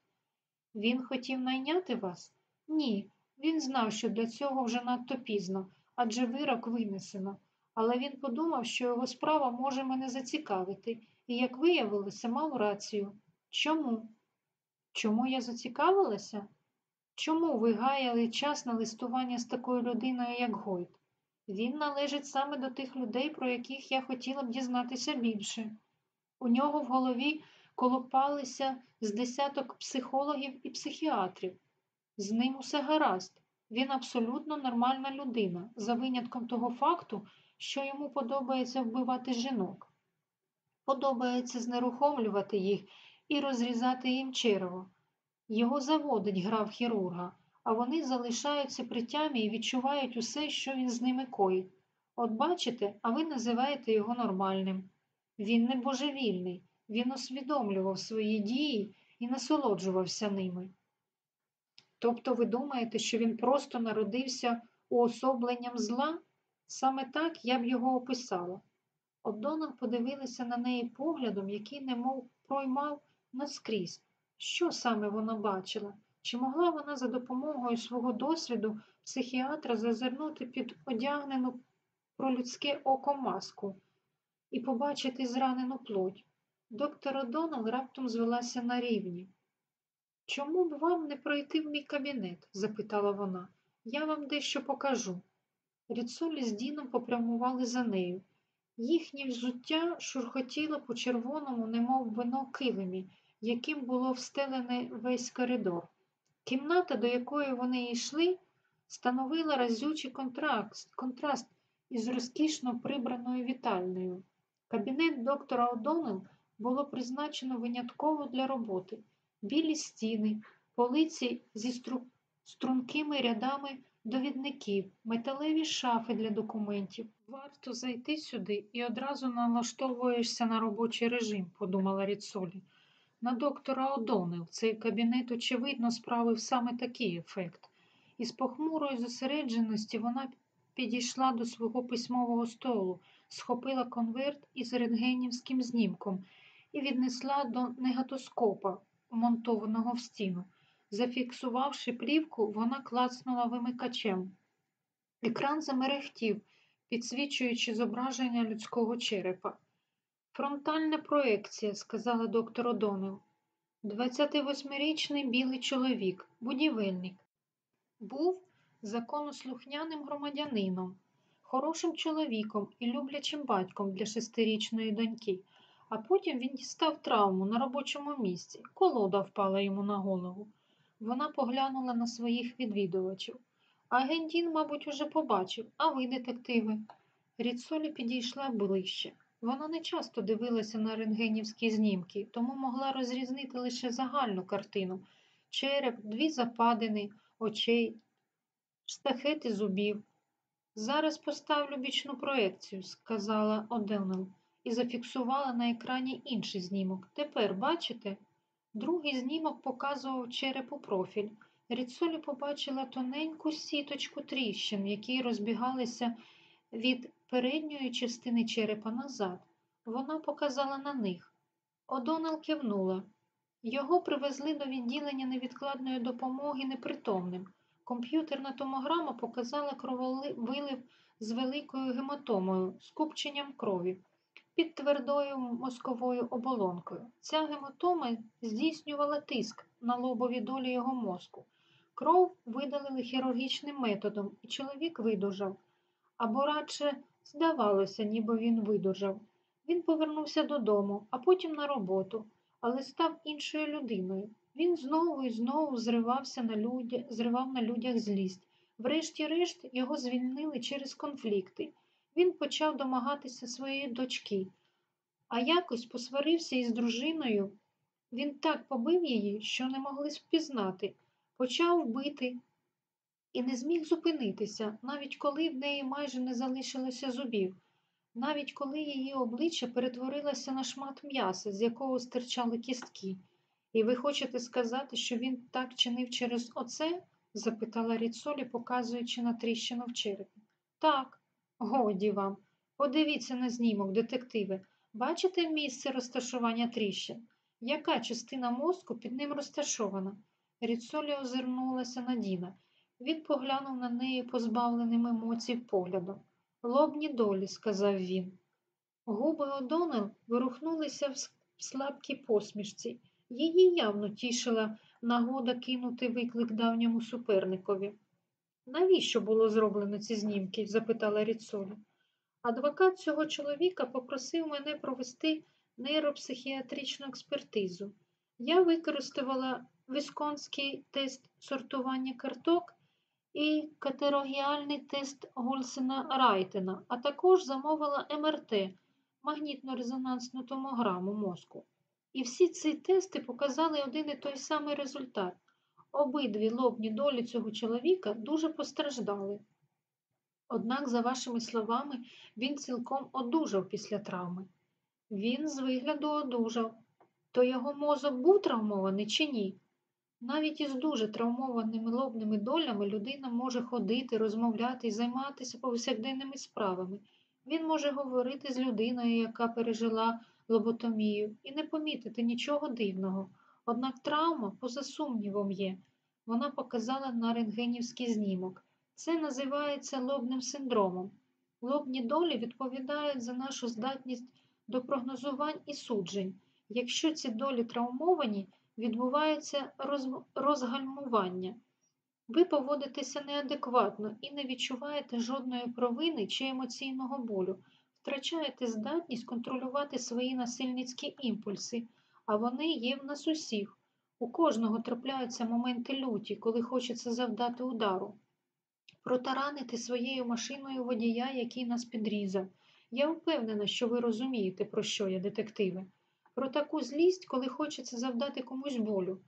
Він хотів найняти вас? Ні. Він знав, що для цього вже надто пізно, адже вирок винесено. Але він подумав, що його справа може мене зацікавити, і, як виявилося, мав рацію. Чому? Чому я зацікавилася? Чому ви гаяли час на листування з такою людиною, як Гойт? Він належить саме до тих людей, про яких я хотіла б дізнатися більше. У нього в голові колопалися з десяток психологів і психіатрів. З ним усе гаразд. Він абсолютно нормальна людина, за винятком того факту, що йому подобається вбивати жінок. Подобається знерухомлювати їх і розрізати їм черево. Його заводить грав хірурга, а вони залишаються при тямі і відчувають усе, що він з ними коїть. От бачите, а ви називаєте його нормальним. Він не божевільний, він усвідомлював свої дії і насолоджувався ними. Тобто ви думаєте, що він просто народився уособленням зла? Саме так я б його описала. От Донан подивилася на неї поглядом, який немов проймав наскрізь. Що саме вона бачила? Чи могла вона за допомогою свого досвіду психіатра зазирнути під одягнену про людське око маску і побачити зранену плоть? Доктор Одонал раптом звелася на рівні. Чому б вам не пройти в мій кабінет? запитала вона. Я вам дещо покажу. Ріцолі з Діном попрямували за нею. Їхнє взуття шурхотіло по червоному, немов вино килимі, яким було встелене весь коридор. Кімната, до якої вони йшли, становила разючий контраст, контраст із розкішно прибраною вітальною. Кабінет доктора Одонел було призначено винятково для роботи. Білі стіни, полиці зі стру... стрункими рядами довідників, металеві шафи для документів. Варто зайти сюди і одразу налаштовуєшся на робочий режим, подумала Ріцолі. На доктора Одонел цей кабінет, очевидно, справив саме такий ефект. Із похмурої зосередженості вона підійшла до свого письмового столу, схопила конверт із рентгенівським знімком і віднесла до негатоскопа, вмонтованого в стіну. Зафіксувавши плівку, вона клацнула вимикачем. Екран замерехтів, підсвічуючи зображення людського черепа. Фронтальна проекція, сказала доктор Одонел. 28-річний білий чоловік, будівельник. Був законослухняним громадянином, хорошим чоловіком і люблячим батьком для шестирічної доньки. А потім він дістав травму на робочому місці. Колода впала йому на голову. Вона поглянула на своїх відвідувачів. Агентін, мабуть, уже побачив, а ви, детективи. Ріцолі підійшла ближче. Вона не часто дивилася на рентгенівські знімки, тому могла розрізнити лише загальну картину череп, дві западини, очей, штахети зубів. Зараз поставлю бічну проекцію, сказала Оденел і зафіксувала на екрані інший знімок. Тепер бачите? Другий знімок показував череп у профіль. Ріцолі побачила тоненьку сіточку тріщин, які розбігалися від передньої частини черепа назад. Вона показала на них. Одонел кивнула. Його привезли до відділення невідкладної допомоги непритомним. Комп'ютерна томограма показала крововилив з великою гематомою, скупченням крові під твердою мозковою оболонкою. Ця гематома здійснювала тиск на лобові долі його мозку. Кров видалили хірургічним методом, і чоловік видужав. Або радше здавалося, ніби він видужав. Він повернувся додому, а потім на роботу, але став іншою людиною. Він знову і знову зривався на людя, зривав на людях злість. Врешті-решт його звільнили через конфлікти. Він почав домагатися своєї дочки, а якось посварився із дружиною. Він так побив її, що не могли впізнати, почав бити і не зміг зупинитися, навіть коли в неї майже не залишилося зубів, навіть коли її обличчя перетворилося на шмат м'яса, з якого стирчали кістки. І ви хочете сказати, що він так чинив через оце? запитала Ріцолі, показуючи на тріщину в черепі. Так, годі вам. Подивіться на знімок, детективи. Бачите місце розташування тріщин? Яка частина мозку під ним розташована? Ріцолі озирнулася на Діна. Він поглянув на неї позбавленим емоцій поглядом. Лобні долі, сказав він. Губи Одонел вирухнулися в слабкій посмішці. Її явно тішила нагода кинути виклик давньому суперникові. Навіщо було зроблено ці знімки? запитала Ріцолі. Адвокат цього чоловіка попросив мене провести нейропсихіатричну експертизу. Я використовувала вісконський тест сортування карток і катерогіальний тест Гольсена Райтена, а також замовила МРТ магнітно-резонансну томограму мозку. І всі ці тести показали один і той самий результат. Обидві лобні долі цього чоловіка дуже постраждали. Однак, за вашими словами, він цілком одужав після травми. Він з вигляду одужав. То його мозок був травмований чи ні? Навіть із дуже травмованими лобними долями людина може ходити, розмовляти і займатися повсякденними справами. Він може говорити з людиною, яка пережила лоботомію, і не помітити нічого дивного. Однак травма, поза сумнівом, є. Вона показала на рентгенівський знімок. Це називається лобним синдромом. Лобні долі відповідають за нашу здатність до прогнозувань і суджень. Якщо ці долі травмовані, відбувається роз... розгальмування. Ви поводитеся неадекватно і не відчуваєте жодної провини чи емоційного болю, втрачаєте здатність контролювати свої насильницькі імпульси, а вони є в нас усіх. У кожного трапляються моменти люті, коли хочеться завдати удару, протаранити своєю машиною водія, який нас підрізав. Я впевнена, що ви розумієте, про що я, детективи. Про таку злість, коли хочеться завдати комусь болю.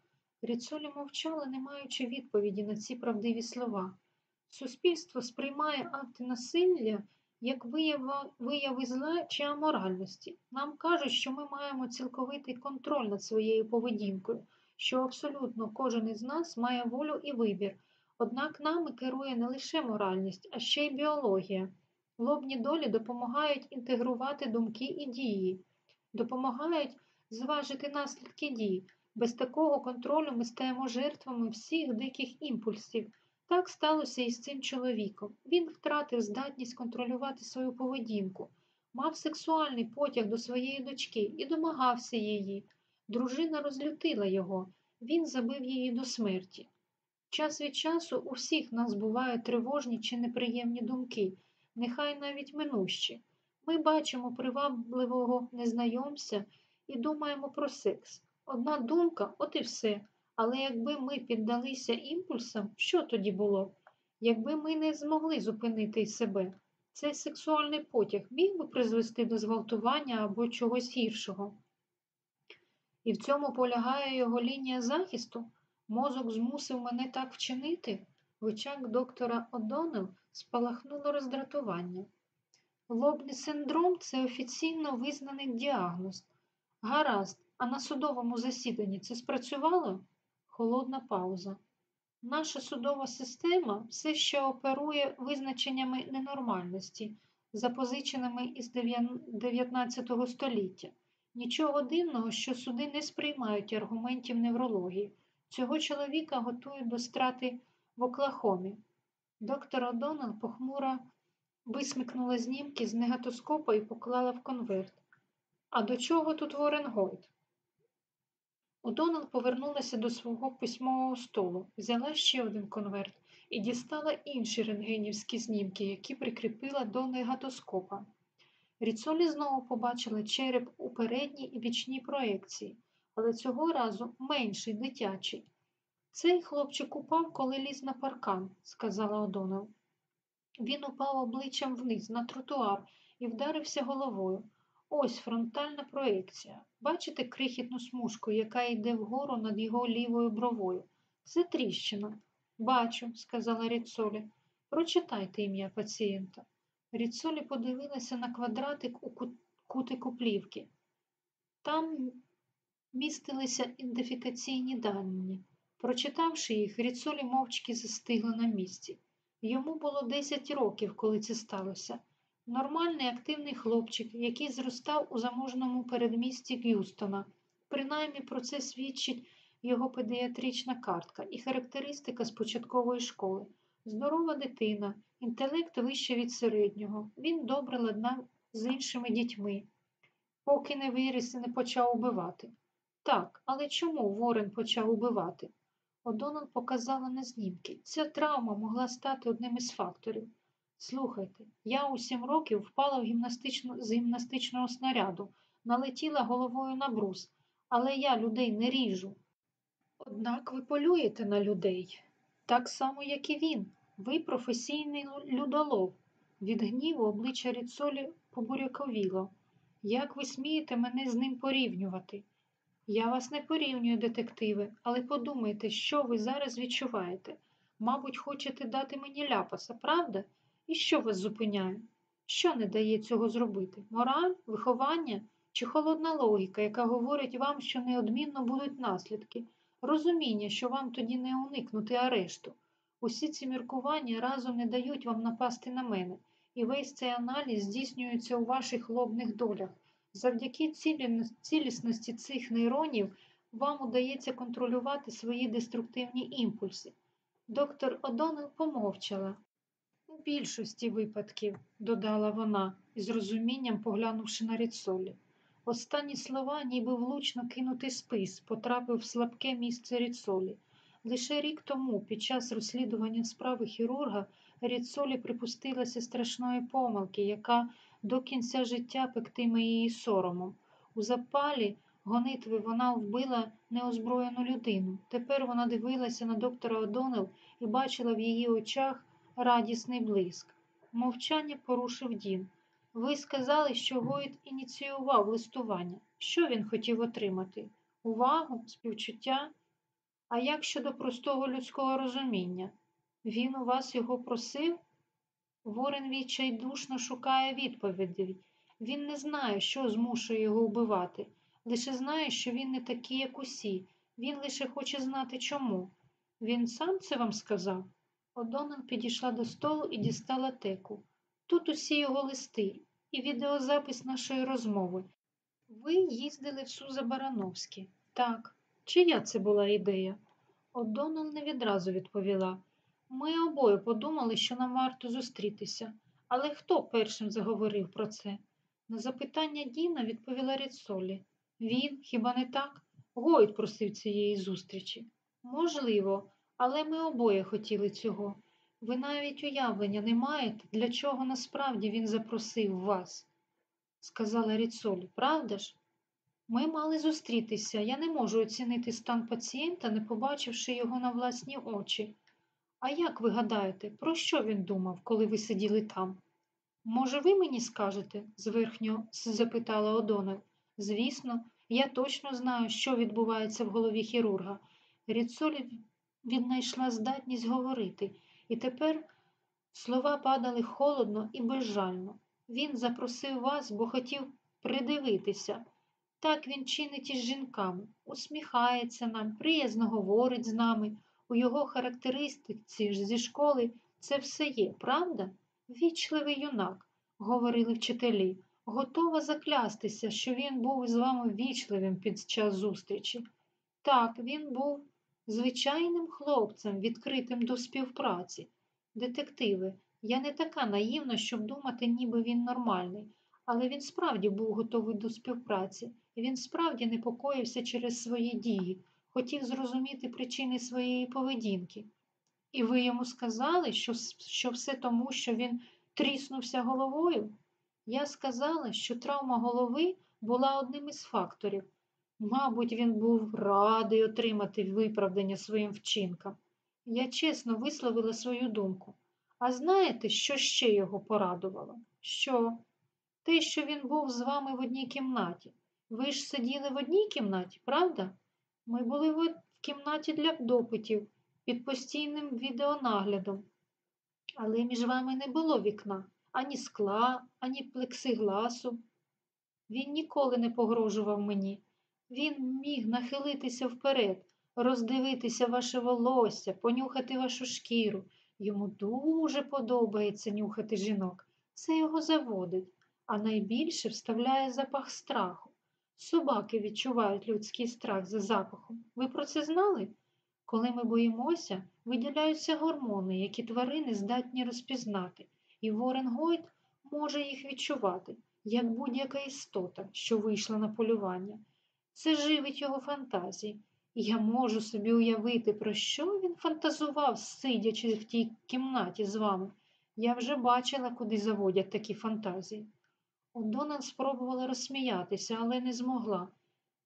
Ріцолі мовчала, не маючи відповіді на ці правдиві слова. Суспільство сприймає акти насилля як вияви зла чи аморальності. Нам кажуть, що ми маємо цілковитий контроль над своєю поведінкою, що абсолютно кожен із нас має волю і вибір. Однак нами керує не лише моральність, а ще й біологія. Лобні долі допомагають інтегрувати думки і дії, допомагають зважити наслідки дій. Без такого контролю ми стаємо жертвами всіх диких імпульсів. Так сталося і з цим чоловіком. Він втратив здатність контролювати свою поведінку, мав сексуальний потяг до своєї дочки і домагався її. Дружина розлютила його, він забив її до смерті. Час від часу у всіх нас бувають тривожні чи неприємні думки, нехай навіть минущі. Ми бачимо привабливого незнайомця і думаємо про секс. Одна думка, от і все. Але якби ми піддалися імпульсам, що тоді було? Якби ми не змогли зупинити себе, цей сексуальний потяг міг би призвести до зґвалтування або чогось гіршого. І в цьому полягає його лінія захисту. Мозок змусив мене так вчинити. В очах доктора Одонел спалахнуло роздратування. Лобний синдром це офіційно визнаний діагноз. Гаразд, а на судовому засіданні це спрацювало? Холодна пауза. Наша судова система все ще оперує визначеннями ненормальності, запозиченими із 19 століття. Нічого дивного, що суди не сприймають аргументів неврології. Цього чоловіка готують до страти в Оклахомі. Доктор О'Доннелл похмуро висмикнула знімки з негатоскопа і поклала в конверт. А до чого тут Ворен Гойт? О'Доннелл повернулася до свого письмового столу, взяла ще один конверт і дістала інші рентгенівські знімки, які прикріпила до негатоскопа. Ріцолі знову побачила череп у передній і бічній проекції, але цього разу менший, дитячий. Цей хлопчик упав, коли ліз на паркан, сказала Одонел. Він упав обличчям вниз на тротуар і вдарився головою. Ось фронтальна проекція. Бачите крихітну смужку, яка йде вгору над його лівою бровою. Це тріщина. Бачу, сказала Ріцолі. Прочитайте ім'я пацієнта. Ріцолі подивилася на квадратик у кутику плівки. Там містилися ідентифікаційні дані. Прочитавши їх, Ріцолі мовчки застигла на місці. Йому було 10 років, коли це сталося. Нормальний активний хлопчик, який зростав у заможному передмісті Г'юстона. Принаймні про це свідчить його педіатрична картка і характеристика з початкової школи. Здорова дитина, інтелект вище від середнього. Він добре ладнав з іншими дітьми, поки не виріс і не почав убивати. Так, але чому Ворен почав убивати? Одонал показала на знімки. Ця травма могла стати одним із факторів. Слухайте, я у сім років впала в гімнастичну, з гімнастичного снаряду, налетіла головою на брус, але я людей не ріжу. Однак ви полюєте на людей, так само, як і він. Ви професійний людолов. Від гніву обличчя Ріцолі побуряковіло. Як ви смієте мене з ним порівнювати? Я вас не порівнюю, детективи, але подумайте, що ви зараз відчуваєте. Мабуть, хочете дати мені ляпаса, правда? І що вас зупиняє? Що не дає цього зробити? Мораль, виховання чи холодна логіка, яка говорить вам, що неодмінно будуть наслідки, розуміння, що вам тоді не уникнути арешту. Усі ці міркування разом не дають вам напасти на мене, і весь цей аналіз здійснюється у ваших лобних долях. Завдяки цілісності цих нейронів вам удається контролювати свої деструктивні імпульси. Доктор Одонел помовчала. У більшості випадків, додала вона, із розумінням поглянувши на Ріцолі. Останні слова, ніби влучно кинутий спис, потрапив в слабке місце Ріцолі. Лише рік тому, під час розслідування справи хірурга, Ріцолі припустилася страшної помилки, яка до кінця життя пектиме її соромом. У запалі гонитви вона вбила неозброєну людину. Тепер вона дивилася на доктора Одонел і бачила в її очах радісний блиск. Мовчання порушив Дін. Ви сказали, що Гойд ініціював листування. Що він хотів отримати? Увагу, співчуття? А як щодо простого людського розуміння? Він у вас його просив? Ворен відчайдушно шукає відповідей. Він не знає, що змушує його вбивати, лише знає, що він не такий, як усі. Він лише хоче знати чому. Він сам це вам сказав? Одонан підійшла до столу і дістала теку. Тут усі його листи і відеозапис нашої розмови. Ви їздили в Суза Барановське. Так. Чия це була ідея? Одонал не відразу відповіла. Ми обоє подумали, що нам варто зустрітися, але хто першим заговорив про це? На запитання Діна відповіла Ріцолі. Він, хіба не так? Гойд просив цієї зустрічі. Можливо, але ми обоє хотіли цього. Ви навіть уявлення не маєте, для чого насправді він запросив вас, сказала Ріцолі, правда ж? Ми мали зустрітися. Я не можу оцінити стан пацієнта, не побачивши його на власні очі. А як ви гадаєте, про що він думав, коли ви сиділи там? Може, ви мені скажете? зверхньо запитала Одонел. Звісно, я точно знаю, що відбувається в голові хірурга. Ріцолі віднайшла здатність говорити, і тепер слова падали холодно і безжально. Він запросив вас, бо хотів придивитися. Так він чинить із жінками, усміхається нам, приязно говорить з нами. У його характеристиці ж зі школи це все є, правда? Вічливий юнак, говорили вчителі. Готова заклястися, що він був з вами вічливим під час зустрічі. Так, він був звичайним хлопцем, відкритим до співпраці. Детективи, я не така наївна, щоб думати, ніби він нормальний, але він справді був готовий до співпраці, він справді непокоївся через свої дії, хотів зрозуміти причини своєї поведінки. І ви йому сказали, що, що все тому, що він тріснувся головою? Я сказала, що травма голови була одним із факторів. Мабуть, він був радий отримати виправдання своїм вчинкам. Я чесно висловила свою думку. А знаєте, що ще його порадувало? Що? Те, що він був з вами в одній кімнаті. Ви ж сиділи в одній кімнаті, правда? Ми були в кімнаті для допитів під постійним відеонаглядом. Але між вами не було вікна, ані скла, ані плексигласу. Він ніколи не погрожував мені. Він міг нахилитися вперед, роздивитися ваше волосся, понюхати вашу шкіру. Йому дуже подобається нюхати жінок. Це його заводить, а найбільше вставляє запах страху. Собаки відчувають людський страх за запахом. Ви про це знали? Коли ми боїмося, виділяються гормони, які тварини здатні розпізнати, і Ворен Гойт може їх відчувати, як будь-яка істота, що вийшла на полювання. Це живить його фантазії. І я можу собі уявити, про що він фантазував, сидячи в тій кімнаті з вами. Я вже бачила, куди заводять такі фантазії. Одонан спробувала розсміятися, але не змогла.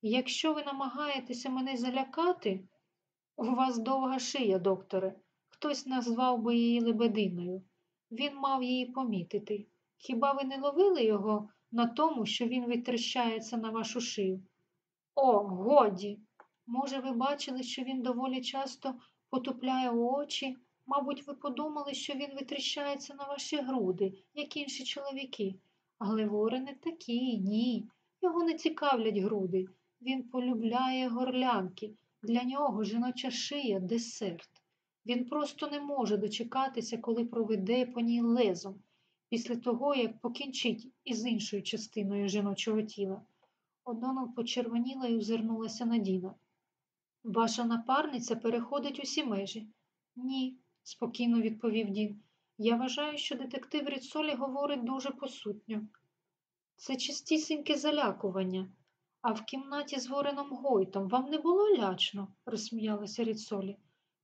Якщо ви намагаєтеся мене залякати, у вас довга шия, докторе. Хтось назвав би її лебединою. Він мав її помітити. Хіба ви не ловили його на тому, що він витріщається на вашу шию? О, годі! Може, ви бачили, що він доволі часто потупляє очі? Мабуть, ви подумали, що він витріщається на ваші груди, як інші чоловіки. Але вори не такі, ні. Його не цікавлять груди. Він полюбляє горлянки. Для нього жіноча шия десерт. Він просто не може дочекатися, коли проведе по ній лезом, після того, як покінчить із іншою частиною жіночого тіла. Одонал почервоніла і озирнулася на Діна. Ваша напарниця переходить усі межі. Ні, спокійно відповів Дін. Я вважаю, що детектив Ріцолі говорить дуже посутньо. Це чистісіньке залякування. А в кімнаті з Вореном Гойтом вам не було лячно, розсміялася Ріцолі.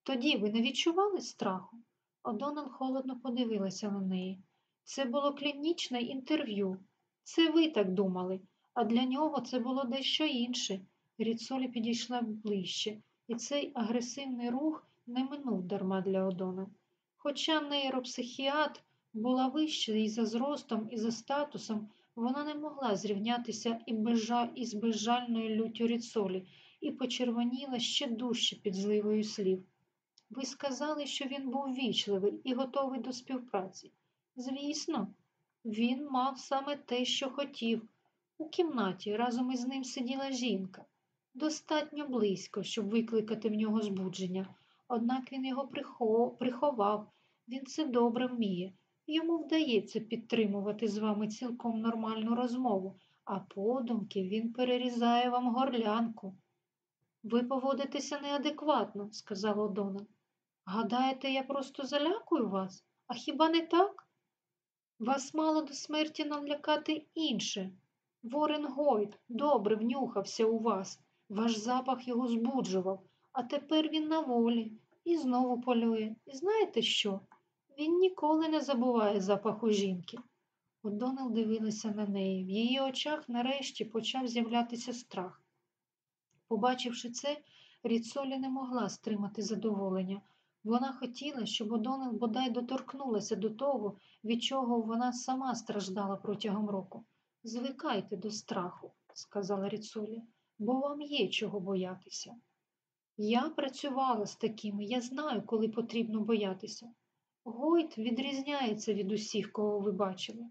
Тоді ви не відчували страху? Одонан холодно подивилася на неї. Це було клінічне інтерв'ю. Це ви так думали, а для нього це було дещо інше. Ріцолі підійшла ближче, і цей агресивний рух не минув дарма для Одона. Хоча нейропсихіат була вища і за зростом, і за статусом, вона не могла зрівнятися із безжальною люттю Ріцолі і почервоніла ще дужче під зливою слів. Ви сказали, що він був вічливий і готовий до співпраці. Звісно, він мав саме те, що хотів. У кімнаті разом із ним сиділа жінка. Достатньо близько, щоб викликати в нього збудження. Однак він його приховав, він це добре вміє. Йому вдається підтримувати з вами цілком нормальну розмову, а подумки він перерізає вам горлянку. Ви поводитеся неадекватно, сказав Одонан. Гадаєте, я просто залякую вас? А хіба не так? Вас мало до смерті налякати інше. Ворен Гойд добре внюхався у вас, ваш запах його збуджував, а тепер він на волі і знову полює. І знаєте що? Він ніколи не забуває запаху жінки. Одонел дивилася на неї. В її очах нарешті почав з'являтися страх. Побачивши це, Ріцолі не могла стримати задоволення. Вона хотіла, щоб Одонел бодай доторкнулася до того, від чого вона сама страждала протягом року. Звикайте до страху, сказала Ріцолі, бо вам є чого боятися. Я працювала з такими, я знаю, коли потрібно боятися. Гойт відрізняється від усіх, кого ви бачили.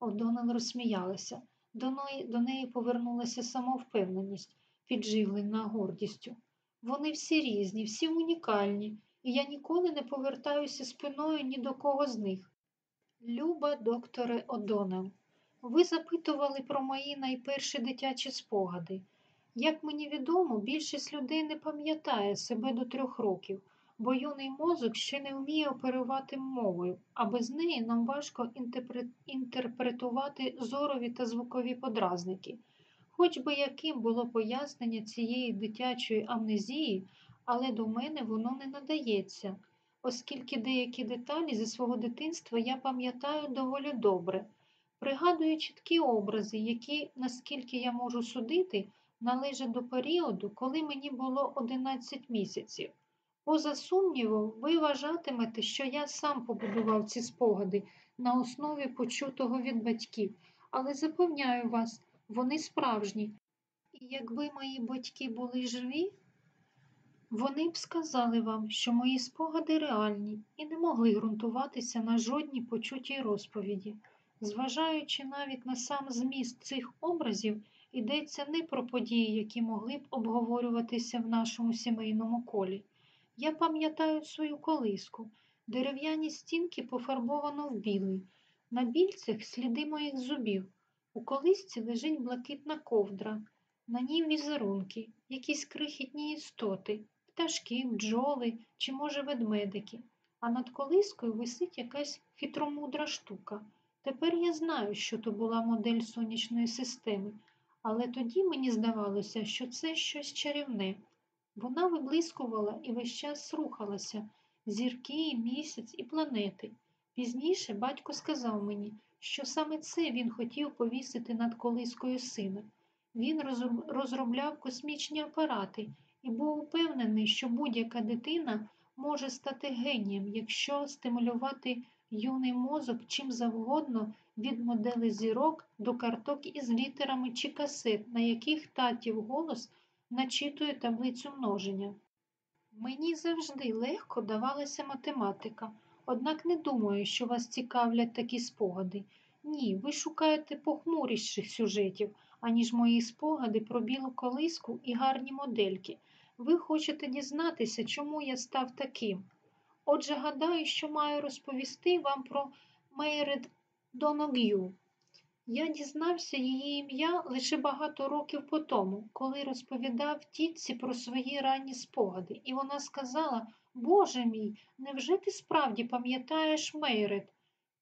Одонел розсміялася. До неї, до неї повернулася самовпевненість, підживлена гордістю. Вони всі різні, всі унікальні, і я ніколи не повертаюся спиною ні до кого з них. Люба докторе Одонел, ви запитували про мої найперші дитячі спогади. Як мені відомо, більшість людей не пам'ятає себе до трьох років, бо юний мозок ще не вміє оперувати мовою, а без неї нам важко інтерпретувати зорові та звукові подразники. Хоч би яким було пояснення цієї дитячої амнезії, але до мене воно не надається, оскільки деякі деталі зі свого дитинства я пам'ятаю доволі добре, пригадую чіткі образи, які, наскільки я можу судити, належать до періоду, коли мені було 11 місяців. Поза сумнівом, ви вважатимете, що я сам побудував ці спогади на основі почутого від батьків, але запевняю вас, вони справжні. І якби мої батьки були живі, вони б сказали вам, що мої спогади реальні і не могли ґрунтуватися на жодній почутій розповіді. Зважаючи навіть на сам зміст цих образів, йдеться не про події, які могли б обговорюватися в нашому сімейному колі. Я пам'ятаю свою колиску, дерев'яні стінки пофарбовано в білий, на більцях сліди моїх зубів. У колисці лежить блакитна ковдра, на ній візерунки, якісь крихітні істоти, пташки, бджоли чи, може, ведмедики, а над колискою висить якась хитромудра штука. Тепер я знаю, що то була модель сонячної системи, але тоді мені здавалося, що це щось чарівне. Вона виблискувала і весь час рухалася зірки, місяць і планети. Пізніше батько сказав мені, що саме це він хотів повісити над колискою сина. Він розробляв космічні апарати і був упевнений, що будь-яка дитина може стати генієм, якщо стимулювати юний мозок чим завгодно від модели зірок до карток із літерами чи касет, на яких татів голос начитує таблицю множення. Мені завжди легко давалася математика, однак не думаю, що вас цікавлять такі спогади. Ні, ви шукаєте похмуріших сюжетів, аніж мої спогади про білу колиску і гарні модельки. Ви хочете дізнатися, чому я став таким. Отже, гадаю, що маю розповісти вам про Мейред Доног'ю. Я дізнався її ім'я лише багато років по тому, коли розповідав тітці про свої ранні спогади, і вона сказала Боже мій, невже ти справді пам'ятаєш Мейред?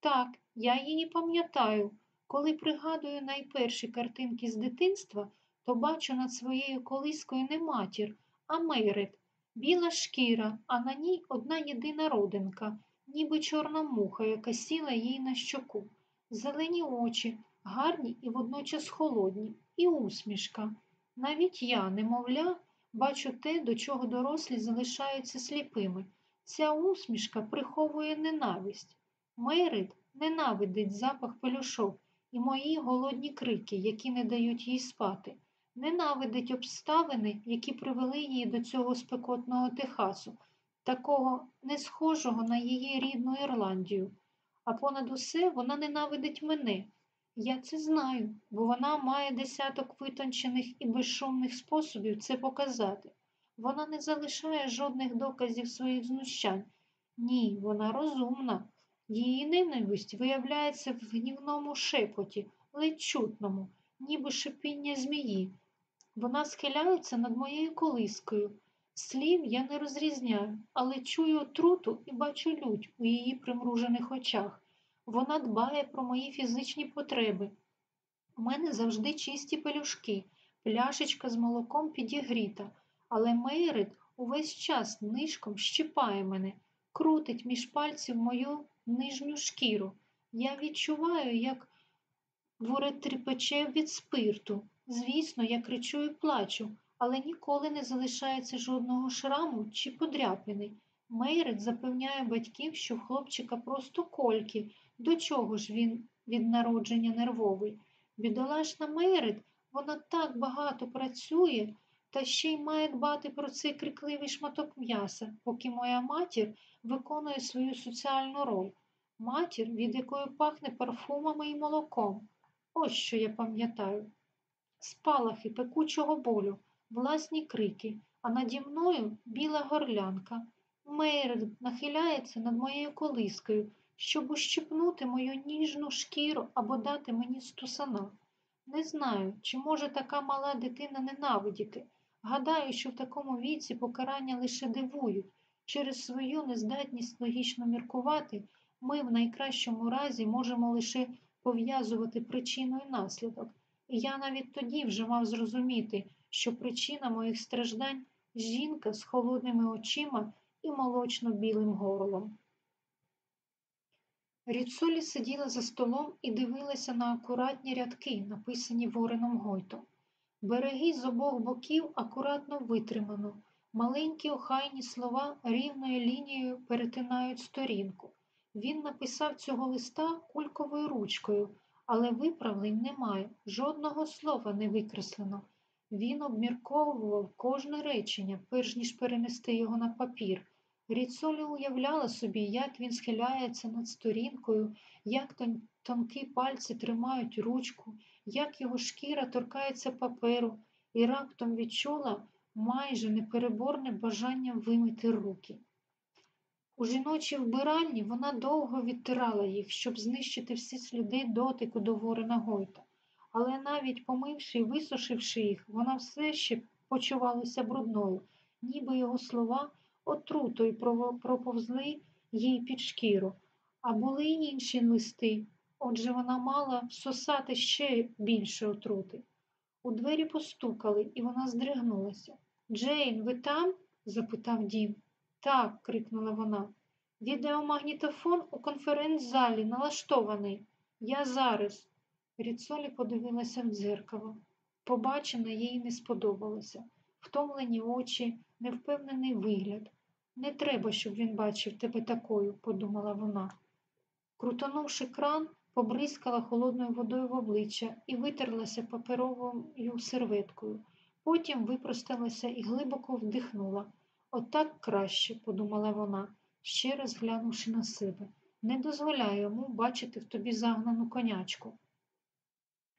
Так, я її пам'ятаю. Коли пригадую найперші картинки з дитинства, то бачу над своєю колискою не матір, а Мейред, біла шкіра, а на ній одна єдина родинка, ніби чорна муха, яка сіла їй на щоку, зелені очі гарні і водночас холодні, і усмішка. Навіть я, немовля, бачу те, до чого дорослі залишаються сліпими. Ця усмішка приховує ненависть. Мейрит ненавидить запах пелюшок і мої голодні крики, які не дають їй спати. Ненавидить обставини, які привели її до цього спекотного Техасу, такого не схожого на її рідну Ірландію. А понад усе вона ненавидить мене, я це знаю, бо вона має десяток витончених і безшумних способів це показати. Вона не залишає жодних доказів своїх знущань. Ні, вона розумна. Її ненависть виявляється в гнівному шепоті, ледь чутному, ніби шипіння змії. Вона схиляється над моєю колискою. Слів я не розрізняю, але чую отруту і бачу лють у її примружених очах. Вона дбає про мої фізичні потреби. У мене завжди чисті пелюшки, пляшечка з молоком підігріта, але Мейрит увесь час нишком щипає мене, крутить між пальців мою нижню шкіру. Я відчуваю, як ворет тріпече від спирту. Звісно, я кричу і плачу, але ніколи не залишається жодного шраму чи подряпини. Мейрит запевняє батьків, що в хлопчика просто кольки. До чого ж він від народження нервовий? Бідолашна Мерит, вона так багато працює, та ще й має дбати про цей крикливий шматок м'яса, поки моя матір виконує свою соціальну роль. Матір, від якої пахне парфумами і молоком. Ось що я пам'ятаю. Спалахи пекучого болю, власні крики, а наді мною біла горлянка. Мейред нахиляється над моєю колискою, щоб ущипнути мою ніжну шкіру або дати мені стусана. Не знаю, чи може така мала дитина ненавидіти. Гадаю, що в такому віці покарання лише дивують. Через свою нездатність логічно міркувати, ми в найкращому разі можемо лише пов'язувати причину і наслідок. І я навіть тоді вже мав зрозуміти, що причина моїх страждань жінка з холодними очима і молочно-білим горлом. Ріцолі сиділа за столом і дивилася на акуратні рядки, написані Вореном Гойтом. Береги з обох боків акуратно витримано. Маленькі охайні слова рівною лінією перетинають сторінку. Він написав цього листа кульковою ручкою, але виправлень немає, жодного слова не викреслено. Він обмірковував кожне речення, перш ніж перенести його на папір. Ріцолі уявляла собі, як він схиляється над сторінкою, як тон тонкі пальці тримають ручку, як його шкіра торкається паперу, і раптом відчула майже непереборне бажання вимити руки. У жіночій вбиральні вона довго відтирала їх, щоб знищити всі сліди дотику до Ворена Гойта. Але навіть помивши і висушивши їх, вона все ще почувалася брудною, ніби його слова отрутою проповзли їй під шкіру. А були й інші листи, отже вона мала всосати ще більше отрути. У двері постукали, і вона здригнулася. Джейн, ви там? запитав Дім. Так, крикнула вона. Відеомагнітофон у конференц-залі налаштований. Я зараз. Ріцолі подивилася в дзеркало. Побачене їй не сподобалося. Втомлені очі, невпевнений вигляд. Не треба, щоб він бачив тебе такою, подумала вона. Крутонувши кран, побризкала холодною водою в обличчя і витерлася паперовою серветкою. Потім випросталася і глибоко вдихнула. Отак краще, подумала вона, ще раз глянувши на себе. Не дозволяю йому бачити в тобі загнану конячку.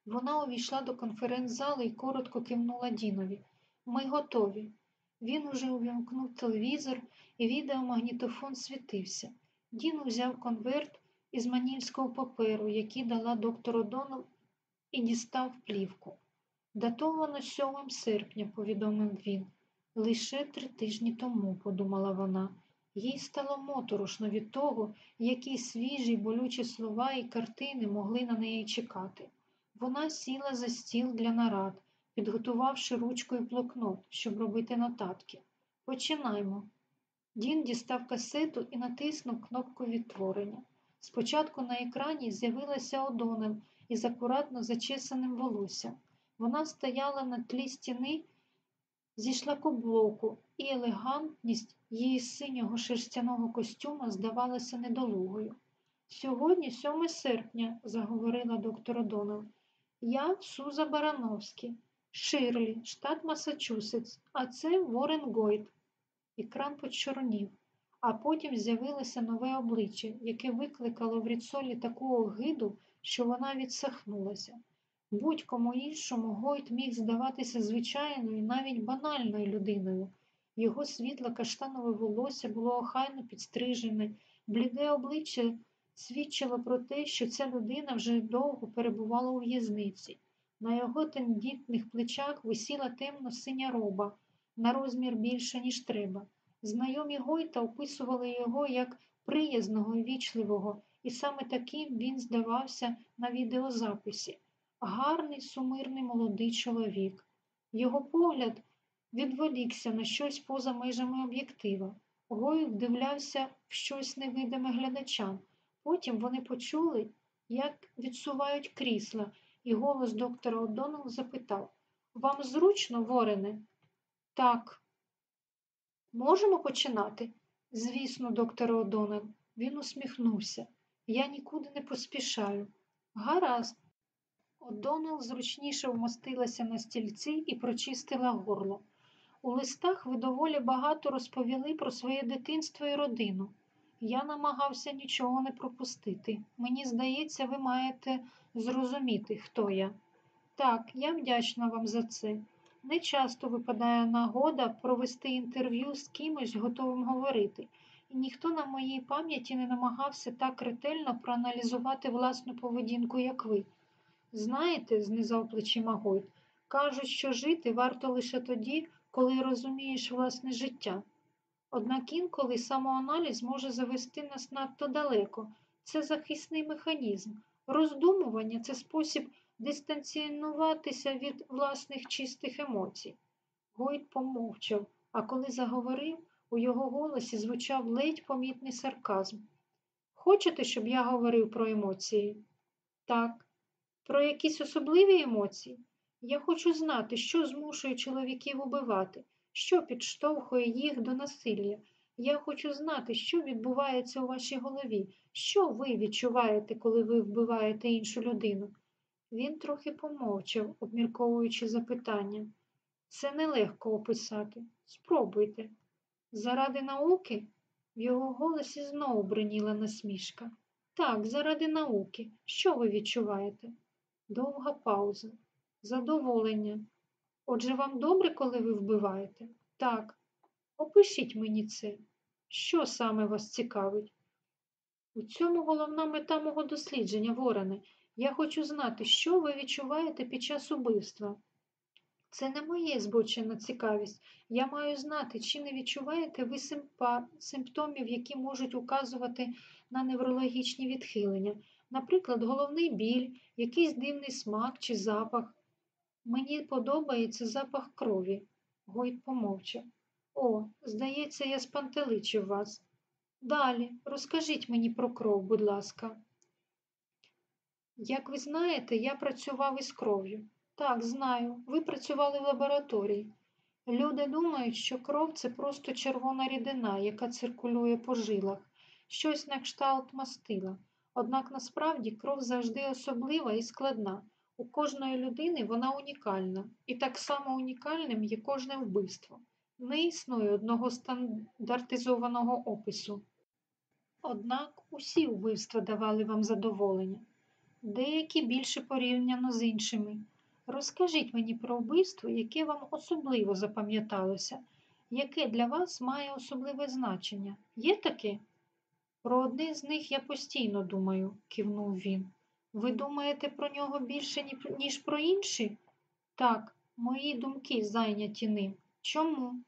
Вона увійшла до конференц-зали і коротко кивнула Дінові. Ми готові. Він уже увімкнув телевізор, і відеомагнітофон світився. Дін взяв конверт із манільського паперу, який дала доктор Одонов, і дістав плівку. Датовано 7 серпня, повідомив він. Лише три тижні тому, подумала вона. Їй стало моторошно від того, які свіжі болючі слова і картини могли на неї чекати. Вона сіла за стіл для нарад, підготувавши ручку і блокнот, щоб робити нотатки. Починаймо. Дін дістав касету і натиснув кнопку відтворення. Спочатку на екрані з'явилася Одонел із акуратно зачесаним волоссям. Вона стояла на тлі стіни зі шлакоблоку, і елегантність її синього шерстяного костюма здавалася недолугою. Сьогодні, 7 серпня, заговорила доктор Одонел, я Суза Барановський, Ширлі, штат Масачусетс, а це Ворен Гойт. Екран почорнів, а потім з'явилося нове обличчя, яке викликало в Ріцолі таку огиду, що вона відсахнулася. Будь-кому іншому Гойт міг здаватися звичайною, навіть банальною людиною. Його світле каштанове волосся було охайно підстрижене, бліде обличчя свідчило про те, що ця людина вже довго перебувала у в'язниці. На його тендітних плечах висіла темно синя роба, на розмір більше, ніж треба. Знайомі Гойта описували його як приязного і вічливого, і саме таким він здавався на відеозаписі. Гарний, сумирний молодий чоловік. Його погляд відволікся на щось поза межами об'єктива. Гойт вдивлявся в щось невидиме глядачам. Потім вони почули, як відсувають крісла, і голос доктора О'Доннелл запитав Вам зручно, Ворене? Так. Можемо починати? Звісно, доктор О'Доннелл. Він усміхнувся. Я нікуди не поспішаю. Гаразд. О'Доннелл зручніше вмостилася на стільці і прочистила горло. У листах ви доволі багато розповіли про своє дитинство і родину. Я намагався нічого не пропустити. Мені здається, ви маєте зрозуміти, хто я. Так, я вдячна вам за це. Не часто випадає нагода провести інтерв'ю з кимось, готовим говорити, і ніхто на моїй пам'яті не намагався так ретельно проаналізувати власну поведінку, як ви. Знаєте, знизав плечима Гойд, кажуть, що жити варто лише тоді, коли розумієш власне життя. Однак інколи самоаналіз може завести нас надто далеко. Це захисний механізм. Роздумування це спосіб дистанціонуватися від власних чистих емоцій. Гойд помовчав, а коли заговорив, у його голосі звучав ледь помітний сарказм. Хочете, щоб я говорив про емоції? Так. Про якісь особливі емоції? Я хочу знати, що змушує чоловіків убивати, що підштовхує їх до насилля. Я хочу знати, що відбувається у вашій голові, що ви відчуваєте, коли ви вбиваєте іншу людину. Він трохи помовчав, обмірковуючи запитання. Це нелегко описати. Спробуйте. Заради науки? В його голосі знову бриніла насмішка. Так, заради науки. Що ви відчуваєте? Довга пауза. Задоволення. Отже, вам добре, коли ви вбиваєте? Так. Опишіть мені це. Що саме вас цікавить? У цьому головна мета мого дослідження, Вороне. Я хочу знати, що ви відчуваєте під час убивства. Це не моє збочена цікавість. Я маю знати, чи не відчуваєте ви симптомів, які можуть указувати на неврологічні відхилення, наприклад, головний біль, якийсь дивний смак чи запах. Мені подобається запах крові. Гойд помовчав. О, здається, я спантеличив вас. Далі, розкажіть мені про кров, будь ласка. Як ви знаєте, я працював із кров'ю. Так, знаю, ви працювали в лабораторії. Люди думають, що кров це просто червона рідина, яка циркулює по жилах, щось на кшталт мастила. Однак насправді кров завжди особлива і складна. У кожної людини вона унікальна, і так само унікальним є кожне вбивство. Не існує одного стандартизованого опису. Однак усі вбивства давали вам задоволення, деякі більше порівняно з іншими. Розкажіть мені про вбивство, яке вам особливо запам'яталося, яке для вас має особливе значення. Є таке? Про одне з них я постійно думаю, кивнув він. Ви думаєте про нього більше, ніж про інші? Так, мої думки зайняті ним. Чому?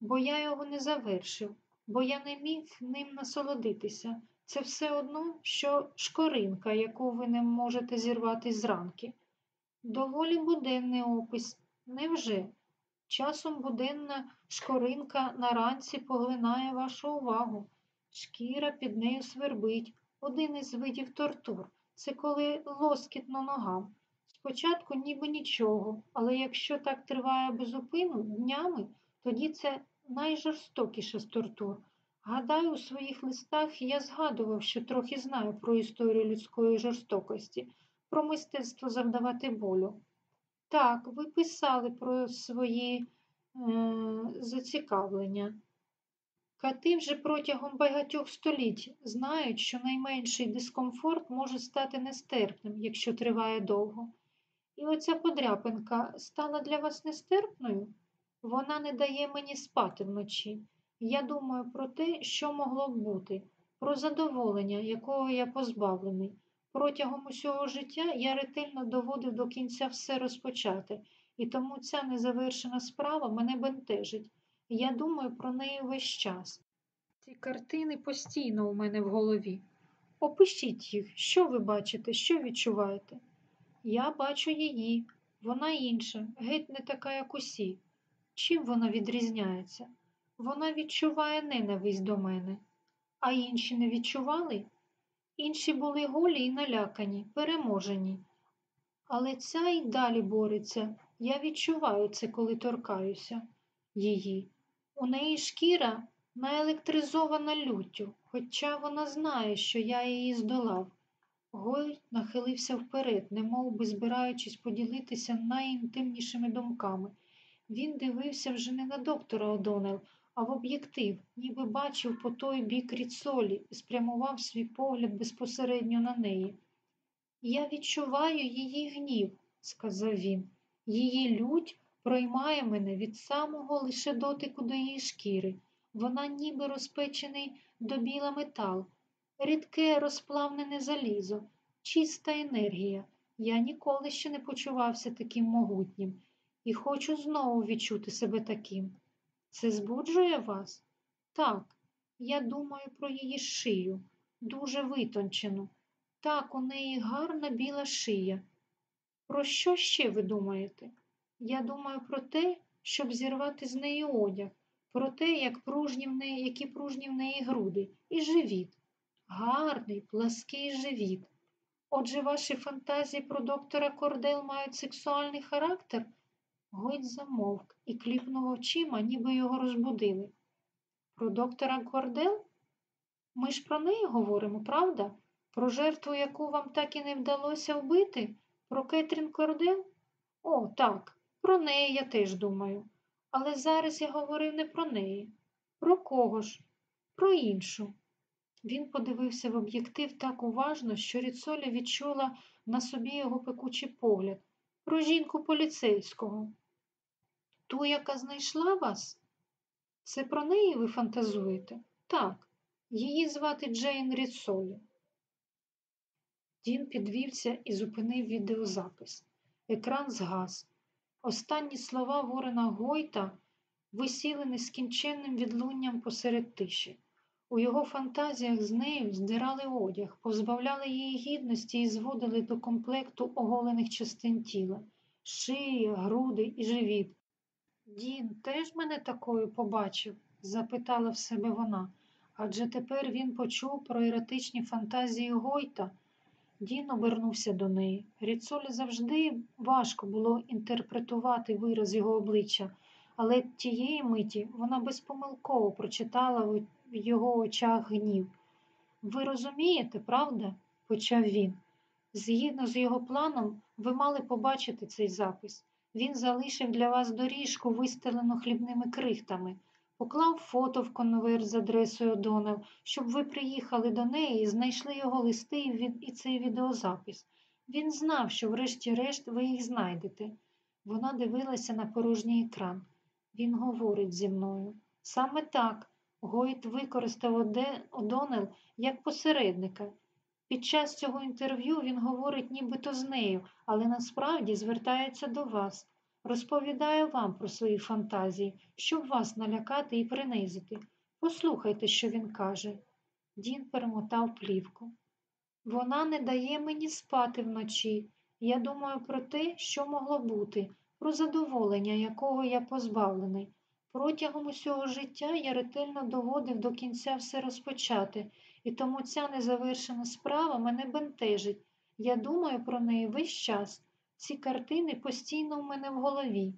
Бо я його не завершив, бо я не міг ним насолодитися. Це все одно, що шкоринка, яку ви не можете зірвати зранки. Доволі буденний опис. Невже? Часом буденна шкоринка на ранці поглинає вашу увагу. Шкіра під нею свербить, один із видів тортур. Це коли лоскітно ногам. Спочатку ніби нічого, але якщо так триває безупину днями, тоді це найжорстокіша з тортур. Гадаю, у своїх листах я згадував, що трохи знаю про історію людської жорстокості, про мистецтво завдавати болю. Так, ви писали про свої е, зацікавлення. Кати вже протягом багатьох століть знають, що найменший дискомфорт може стати нестерпним, якщо триває довго. І оця подряпинка стала для вас нестерпною? Вона не дає мені спати вночі. Я думаю про те, що могло б бути, про задоволення, якого я позбавлений. Протягом усього життя я ретельно доводив до кінця все розпочати, і тому ця незавершена справа мене бентежить. Я думаю про неї весь час. Ці картини постійно у мене в голові. Опишіть їх, що ви бачите, що відчуваєте. Я бачу її, вона інша, геть не така, як усі. Чим вона відрізняється? Вона відчуває ненависть до мене, а інші не відчували? Інші були голі і налякані, переможені. Але ця й далі бореться. Я відчуваю це, коли торкаюся її. У неї шкіра наелектризована люттю, хоча вона знає, що я її здолав. Гой нахилився вперед, немов би збираючись поділитися найінтимнішими думками. Він дивився вже не на доктора Одонел, а в об'єктив, ніби бачив по той бік ріцолі і спрямував свій погляд безпосередньо на неї. Я відчуваю її гнів, сказав він, її лють проймає мене від самого лише дотику до її шкіри. Вона ніби розпечений до біла метал, рідке розплавнене залізо, чиста енергія. Я ніколи ще не почувався таким могутнім і хочу знову відчути себе таким. Це збуджує вас? Так, я думаю про її шию, дуже витончену. Так, у неї гарна біла шия. Про що ще ви думаєте? Я думаю про те, щоб зірвати з неї одяг, про те, як пружні в неї, які пружні в неї груди, і живіт. Гарний, плаский живіт. Отже, ваші фантазії про доктора Кордел мають сексуальний характер? Гойд замовк і кліпнув очима, ніби його розбудили. Про доктора Кордел? Ми ж про неї говоримо, правда? Про жертву, яку вам так і не вдалося вбити? Про Кетрін Кордел? О, так, про неї я теж думаю. Але зараз я говорив не про неї. Про кого ж? Про іншу. Він подивився в об'єктив так уважно, що Ріцоля відчула на собі його пекучий погляд. Про жінку поліцейського. Ту, яка знайшла вас? Це про неї ви фантазуєте? Так, її звати Джейн Ріцолі. Дін підвівся і зупинив відеозапис. Екран згас. Останні слова Ворена Гойта висіли нескінченним відлунням посеред тиші. У його фантазіях з нею здирали одяг, позбавляли її гідності і зводили до комплекту оголених частин тіла шия, груди і живіт. Дін теж мене такою побачив? запитала в себе вона, адже тепер він почув про еротичні фантазії Гойта. Дін обернувся до неї. Ріцолі завжди важко було інтерпретувати вираз його обличчя, але тієї миті вона безпомилково прочитала в його очах гнів. Ви розумієте, правда? почав він. Згідно з його планом, ви мали побачити цей запис. Він залишив для вас доріжку, вистелену хлібними крихтами, поклав фото в конверт з адресою Донел, щоб ви приїхали до неї і знайшли його листи і цей відеозапис. Він знав, що, врешті-решт, ви їх знайдете. Вона дивилася на порожній екран. Він говорить зі мною. Саме так. Гойт використав Одонел як посередника. Під час цього інтерв'ю він говорить нібито з нею, але насправді звертається до вас, розповідає вам про свої фантазії, щоб вас налякати і принизити. Послухайте, що він каже. Дін перемотав плівку. Вона не дає мені спати вночі. Я думаю про те, що могло бути, про задоволення, якого я позбавлений. Протягом усього життя я ретельно доводив до кінця все розпочати, і тому ця незавершена справа мене бентежить. Я думаю про неї весь час. Ці картини постійно в мене в голові.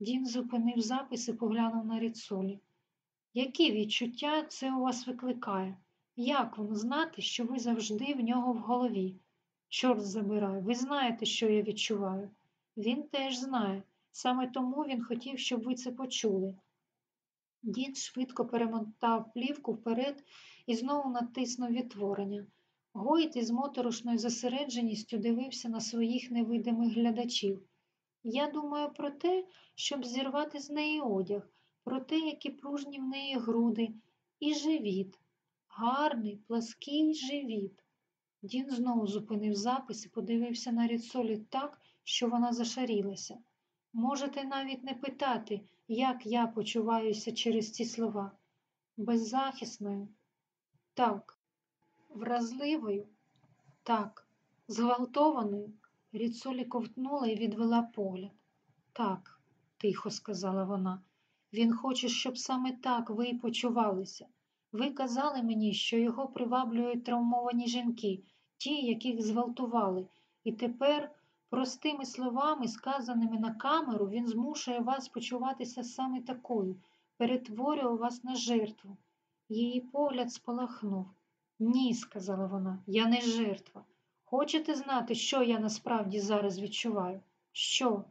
Дін зупинив запис і поглянув на Ріцолі. Які відчуття це у вас викликає? Як воно знати, що ви завжди в нього в голові? Чорт забирай, ви знаєте, що я відчуваю. Він теж знає. Саме тому він хотів, щоб ви це почули. Дін швидко перемотав плівку вперед і знову натиснув відтворення. Гойт із моторошною зосередженістю дивився на своїх невидимих глядачів. Я думаю про те, щоб зірвати з неї одяг, про те, які пружні в неї груди, і живіт, гарний, плаский живіт. Дін знову зупинив запис і подивився на Ріцолі так, що вона зашарілася. Можете навіть не питати, як я почуваюся через ці слова. Беззахисною, так, вразливою, так, зґвалтованою. Ріцолі ковтнула і відвела погляд. Так, тихо сказала вона, він хоче, щоб саме так ви почувалися. Ви казали мені, що його приваблюють травмовані жінки, ті, яких зґвалтували, і тепер. Простими словами, сказаними на камеру, він змушує вас почуватися саме такою, перетворює вас на жертву. Її погляд спалахнув. Ні, сказала вона, я не жертва. Хочете знати, що я насправді зараз відчуваю? Що?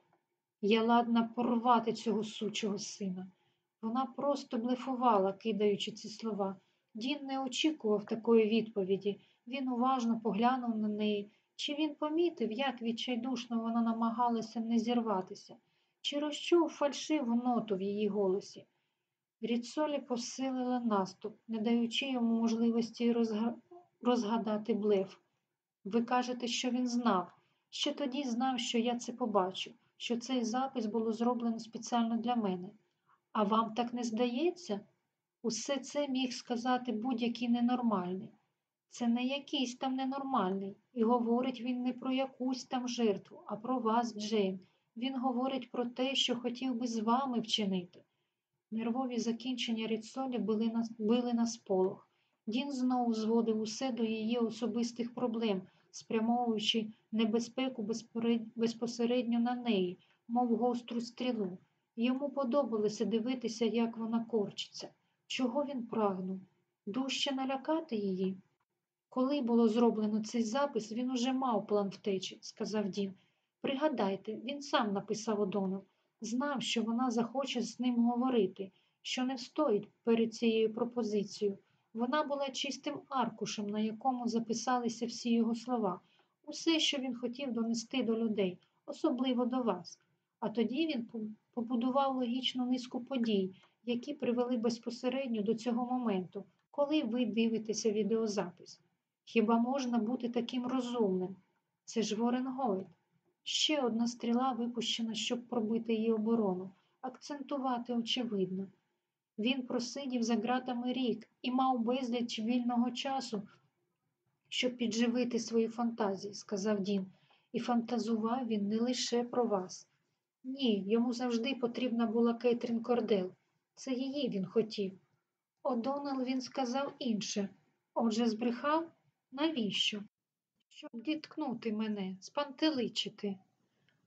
Я ладна порвати цього сучого сина. Вона просто блефувала, кидаючи ці слова. Дін не очікував такої відповіді. Він уважно поглянув на неї. Чи він помітив, як відчайдушно вона намагалася не зірватися? чи розчув фальшиву ноту в її голосі. Ріцолі посилила наступ, не даючи йому можливості розга... розгадати блеф. Ви кажете, що він знав. Ще тоді знав, що я це побачу, що цей запис було зроблено спеціально для мене. А вам так не здається? Усе це міг сказати будь-який ненормальний. Це не якийсь там ненормальний, і говорить він не про якусь там жертву, а про вас, Джейн. Він говорить про те, що хотів би з вами вчинити. Нервові закінчення Ріцолі били на, били на сполох. Дін знову зводив усе до її особистих проблем, спрямовуючи небезпеку безпосередньо на неї, мов гостру стрілу. Йому подобалося дивитися, як вона корчиться. Чого він прагнув? Дужче налякати її? Коли було зроблено цей запис, він уже мав план втечі, сказав Дін. Пригадайте, він сам написав Одону. Знав, що вона захоче з ним говорити, що не встоїть перед цією пропозицією. Вона була чистим аркушем, на якому записалися всі його слова, усе, що він хотів донести до людей, особливо до вас. А тоді він побудував логічну низку подій, які привели безпосередньо до цього моменту, коли ви дивитеся відеозапис. Хіба можна бути таким розумним? Це ж Ворен Гойд. Ще одна стріла випущена, щоб пробити її оборону, акцентувати очевидно. Він просидів за ґратами рік і мав безліч вільного часу, щоб підживити свої фантазії, сказав Дін, і фантазував він не лише про вас. Ні, йому завжди потрібна була Кейтрін Кордел. Це її він хотів. Одонел він сказав інше. Отже, збрехав? Навіщо? Щоб діткнути мене, спантеличити.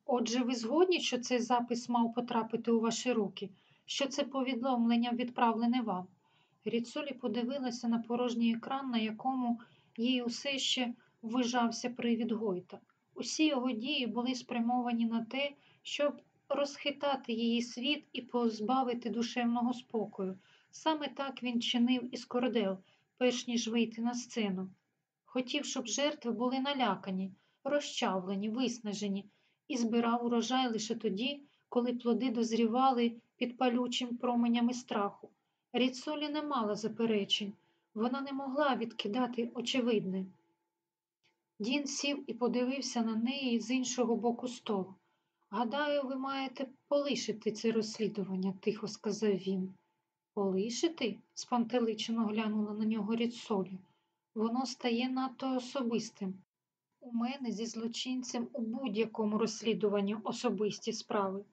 Отже, ви згодні, що цей запис мав потрапити у ваші руки, що це повідомлення відправлене вам. Ріцолі подивилася на порожній екран, на якому їй усе ще ввижався привід Гойта. Усі його дії були спрямовані на те, щоб розхитати її світ і позбавити душевного спокою. Саме так він чинив із кордел, перш ніж вийти на сцену. Хотів, щоб жертви були налякані, розчавлені, виснажені, і збирав урожай лише тоді, коли плоди дозрівали під палючим променями страху. Ріцолі не мала заперечень, вона не могла відкидати очевидне. Дін сів і подивився на неї з іншого боку столу. Гадаю, ви маєте полишити це розслідування, тихо сказав він. Полишити? спантеличено глянула на нього Ріцолі. Воно стає надто особистим. У мене зі злочинцем у будь-якому розслідуванні особисті справи,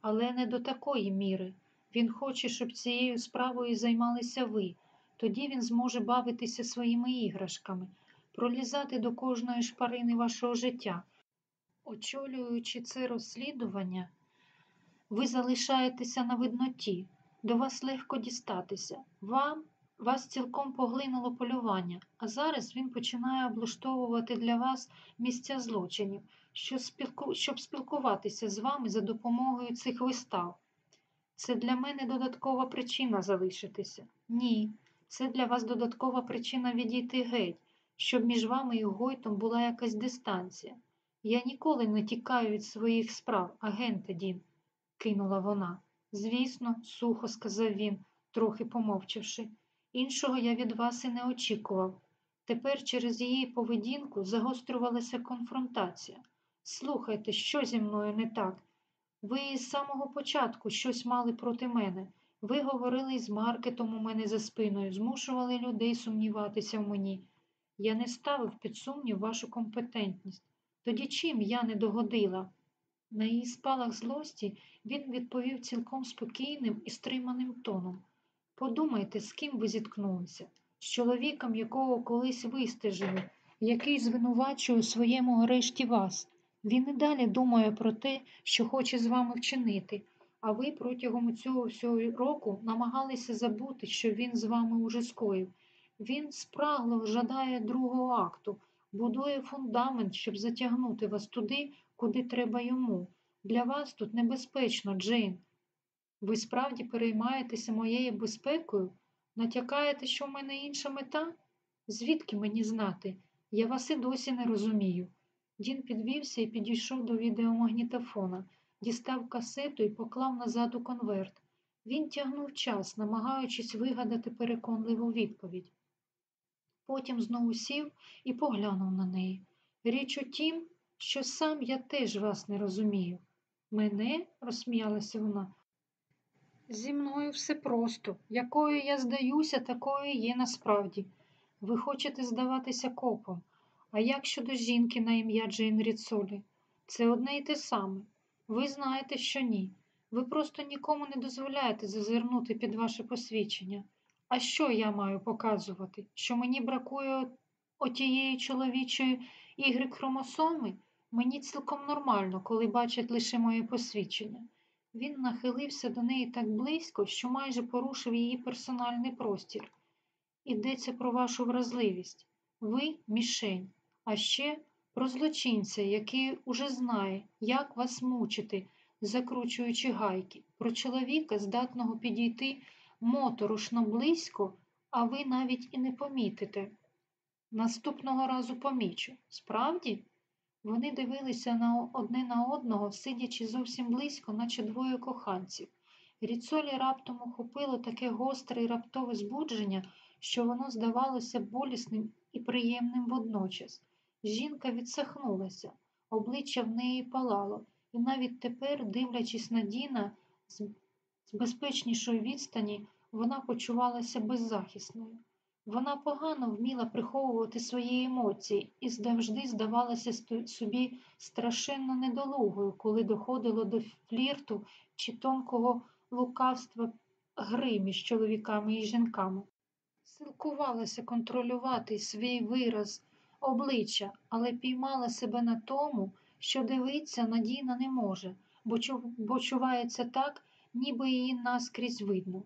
але не до такої міри. Він хоче, щоб цією справою займалися ви. Тоді він зможе бавитися своїми іграшками, пролізати до кожної шпарини вашого життя. Очолюючи це розслідування, ви залишаєтеся на видноті, до вас легко дістатися. Вам вас цілком поглинуло полювання, а зараз він починає облаштовувати для вас місця злочинів, щоб спілкуватися з вами за допомогою цих вистав. Це для мене додаткова причина залишитися. Ні, це для вас додаткова причина відійти геть, щоб між вами і Гойтом була якась дистанція. Я ніколи не тікаю від своїх справ, агенте Дін, кинула вона. Звісно, сухо сказав він, трохи помовчавши. Іншого я від вас і не очікував. Тепер через її поведінку загострювалася конфронтація. Слухайте, що зі мною не так? Ви з самого початку щось мали проти мене. Ви говорили з маркетом у мене за спиною, змушували людей сумніватися в мені. Я не ставив під сумнів вашу компетентність. Тоді чим я не догодила? На її спалах злості він відповів цілком спокійним і стриманим тоном. Подумайте, з ким ви зіткнулися, з чоловіком, якого колись вистежили, який звинувачує у своєму арешті вас. Він і далі думає про те, що хоче з вами вчинити, а ви протягом цього всього року намагалися забути, що він з вами уже скоїв. Він спрагло жадає другого акту, будує фундамент, щоб затягнути вас туди, куди треба йому. Для вас тут небезпечно, Джейн. Ви справді переймаєтеся моєю безпекою? Натякаєте, що в мене інша мета? Звідки мені знати? Я вас і досі не розумію. Дін підвівся і підійшов до відеомагнітофона. дістав касету і поклав назад у конверт. Він тягнув час, намагаючись вигадати переконливу відповідь. Потім знову сів і поглянув на неї. Річ у тім, що сам я теж вас не розумію. Мене? розсміялася вона. Зі мною все просто. Якою я здаюся, такою є насправді. Ви хочете здаватися копом. А як щодо жінки на ім'я Джейн Ріцолі? Це одне й те саме. Ви знаєте, що ні. Ви просто нікому не дозволяєте зазирнути під ваше посвідчення. А що я маю показувати? Що мені бракує отієї чоловічої ігри хромосоми? Мені цілком нормально, коли бачать лише моє посвідчення. Він нахилився до неї так близько, що майже порушив її персональний простір. Йдеться про вашу вразливість. Ви мішень, а ще про злочинця, який уже знає, як вас мучити, закручуючи гайки, про чоловіка, здатного підійти моторошно близько, а ви навіть і не помітите. Наступного разу помічу. Справді? Вони дивилися на одне на одного, сидячи зовсім близько, наче двоє коханців. Ріцолі раптом охопило таке гостре і раптове збудження, що воно здавалося болісним і приємним водночас. Жінка відсахнулася, обличчя в неї палало, і навіть тепер, дивлячись на Діна, з безпечнішої відстані, вона почувалася беззахисною. Вона погано вміла приховувати свої емоції і завжди здавалася собі страшенно недолугою, коли доходило до флірту чи тонкого лукавства гри між чоловіками і жінками. Силкувалася контролювати свій вираз обличчя, але піймала себе на тому, що дивитися надійно не може, бо чувається так, ніби її наскрізь видно.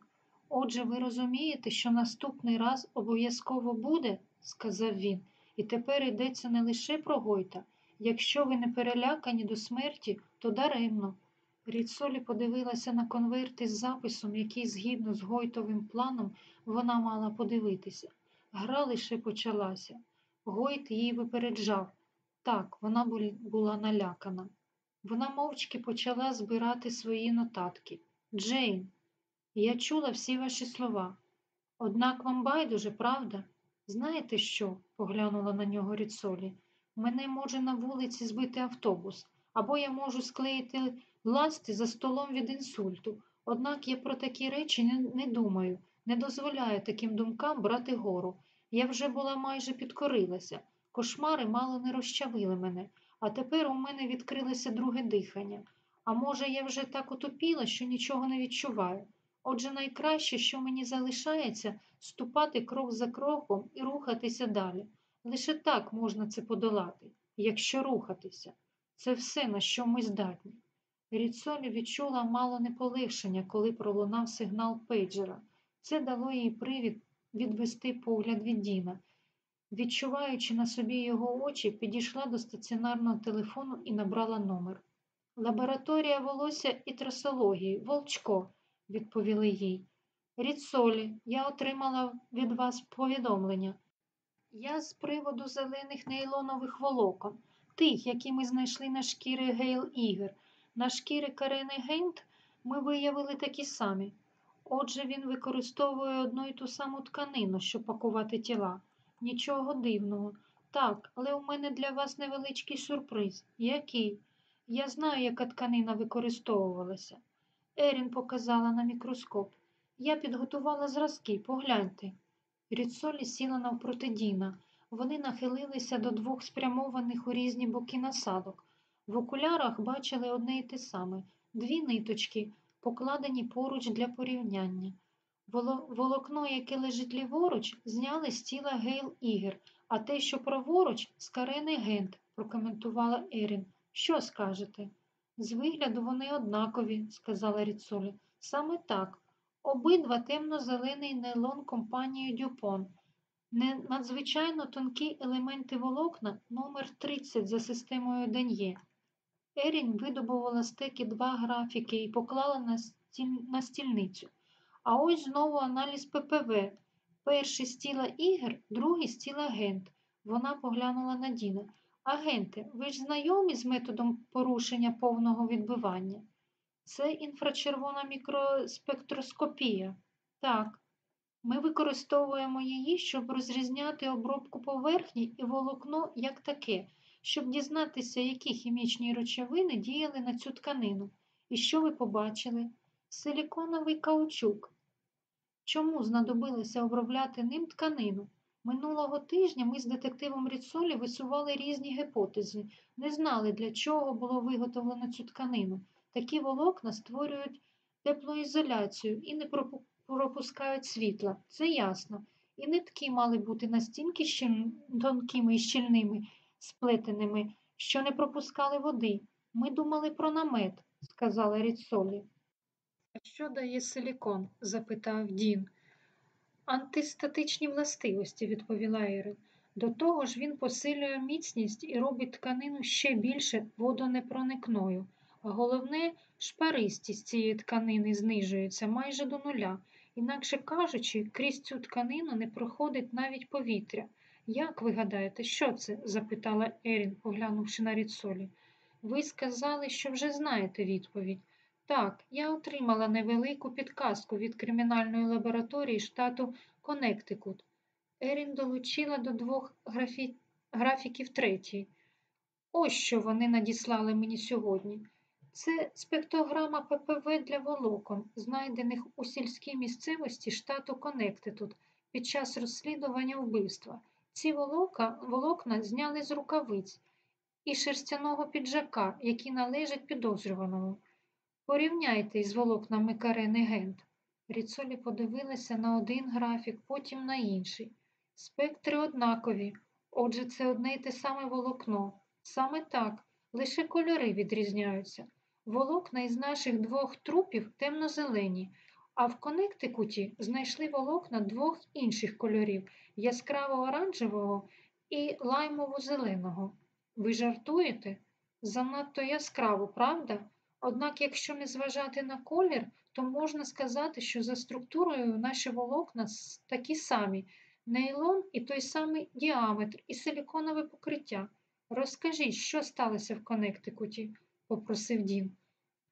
Отже, ви розумієте, що наступний раз обов'язково буде, сказав він, і тепер йдеться не лише про Гойта. Якщо ви не перелякані до смерті, то даремно. Ріцолі подивилася на конверт із записом, який, згідно з Гойтовим планом, вона мала подивитися. Гра лише почалася. Гойт її випереджав. Так, вона була налякана. Вона мовчки почала збирати свої нотатки. Джейн, я чула всі ваші слова. Однак вам байдуже, правда? Знаєте що? поглянула на нього Ріцолі. Мене може на вулиці збити автобус, або я можу склеїти ласти за столом від інсульту. Однак я про такі речі не, не думаю, не дозволяю таким думкам брати гору. Я вже була майже підкорилася. Кошмари мало не розчавили мене, а тепер у мене відкрилося друге дихання. А може, я вже так отупіла, що нічого не відчуваю. Отже, найкраще, що мені залишається, ступати крок за кроком і рухатися далі. Лише так можна це подолати, якщо рухатися. Це все, на що ми здатні. Ріцолі відчула мало не полегшення, коли пролунав сигнал пейджера. Це дало їй привід відвести погляд від Діна. Відчуваючи на собі його очі, підійшла до стаціонарного телефону і набрала номер. Лабораторія волосся і трасології, Волчко відповіли їй. Ріцолі, я отримала від вас повідомлення. Я з приводу зелених нейлонових волокон, тих, які ми знайшли на шкіри Гейл Ігер. На шкіри Карени Гейнт ми виявили такі самі. Отже, він використовує одну і ту саму тканину, щоб пакувати тіла. Нічого дивного. Так, але у мене для вас невеличкий сюрприз. Який? Я знаю, яка тканина використовувалася. Ерін показала на мікроскоп. Я підготувала зразки, погляньте. Ріцолі сіла навпроти Діна. Вони нахилилися до двох спрямованих у різні боки насадок. В окулярах бачили одне й те саме дві ниточки, покладені поруч для порівняння. Волокно, яке лежить ліворуч, зняли з тіла Гейл Ігер, а те, що праворуч, з Карени Гент, прокоментувала Ерін. Що скажете? З вигляду вони однакові, сказала Ріцолі. Саме так. Обидва темно-зелений нейлон компанії Дюпон. Не надзвичайно тонкі елементи волокна номер 30 за системою Ден'є. Ерінь видобувала стеки два графіки і поклала на, стіль... на стільницю. А ось знову аналіз ППВ. Перший з тіла ігр, другий з тіла гент. Вона поглянула на Діна. Агенте, ви ж знайомі з методом порушення повного відбивання? Це інфрачервона мікроспектроскопія. Так, ми використовуємо її, щоб розрізняти обробку поверхні і волокно як таке, щоб дізнатися, які хімічні речовини діяли на цю тканину. І що ви побачили? Силіконовий каучук. Чому знадобилося обробляти ним тканину? Минулого тижня ми з детективом Ріцолі висували різні гіпотези, не знали, для чого було виготовлено цю тканину. Такі волокна створюють теплоізоляцію і не пропускають світла. Це ясно. І нитки мали бути настільки тонкими і щільними, сплетеними, що не пропускали води. Ми думали про намет, сказала Ріцолі. А що дає силікон? запитав Дін. Антистатичні властивості, відповіла Ерин. До того ж він посилює міцність і робить тканину ще більше водонепроникною. А головне, шпаристість цієї тканини знижується майже до нуля. Інакше кажучи, крізь цю тканину не проходить навіть повітря. Як ви гадаєте, що це? запитала Ерін, поглянувши на Ріцолі. Ви сказали, що вже знаєте відповідь. Так, я отримала невелику підказку від кримінальної лабораторії штату Коннектикут. Ерін долучила до двох графі... графіків третій. Ось що вони надіслали мені сьогодні. Це спектрограма ППВ для волокон, знайдених у сільській місцевості штату Коннектитут під час розслідування вбивства. Ці волока, волокна зняли з рукавиць і шерстяного піджака, які належать підозрюваному. Порівняйте із волокнами Карени Гент. Ріцолі подивилася на один графік, потім на інший. Спектри однакові, отже, це одне й те саме волокно. Саме так, лише кольори відрізняються. Волокна із наших двох трупів темно-зелені, а в Коннектикуті знайшли волокна двох інших кольорів яскраво-оранжевого і лаймово-зеленого. Ви жартуєте? Занадто яскраво, правда? Однак, якщо не зважати на колір, то можна сказати, що за структурою наші волокна такі самі нейлон і той самий діаметр, і силіконове покриття. Розкажіть, що сталося в Коннектикуті, попросив Дін.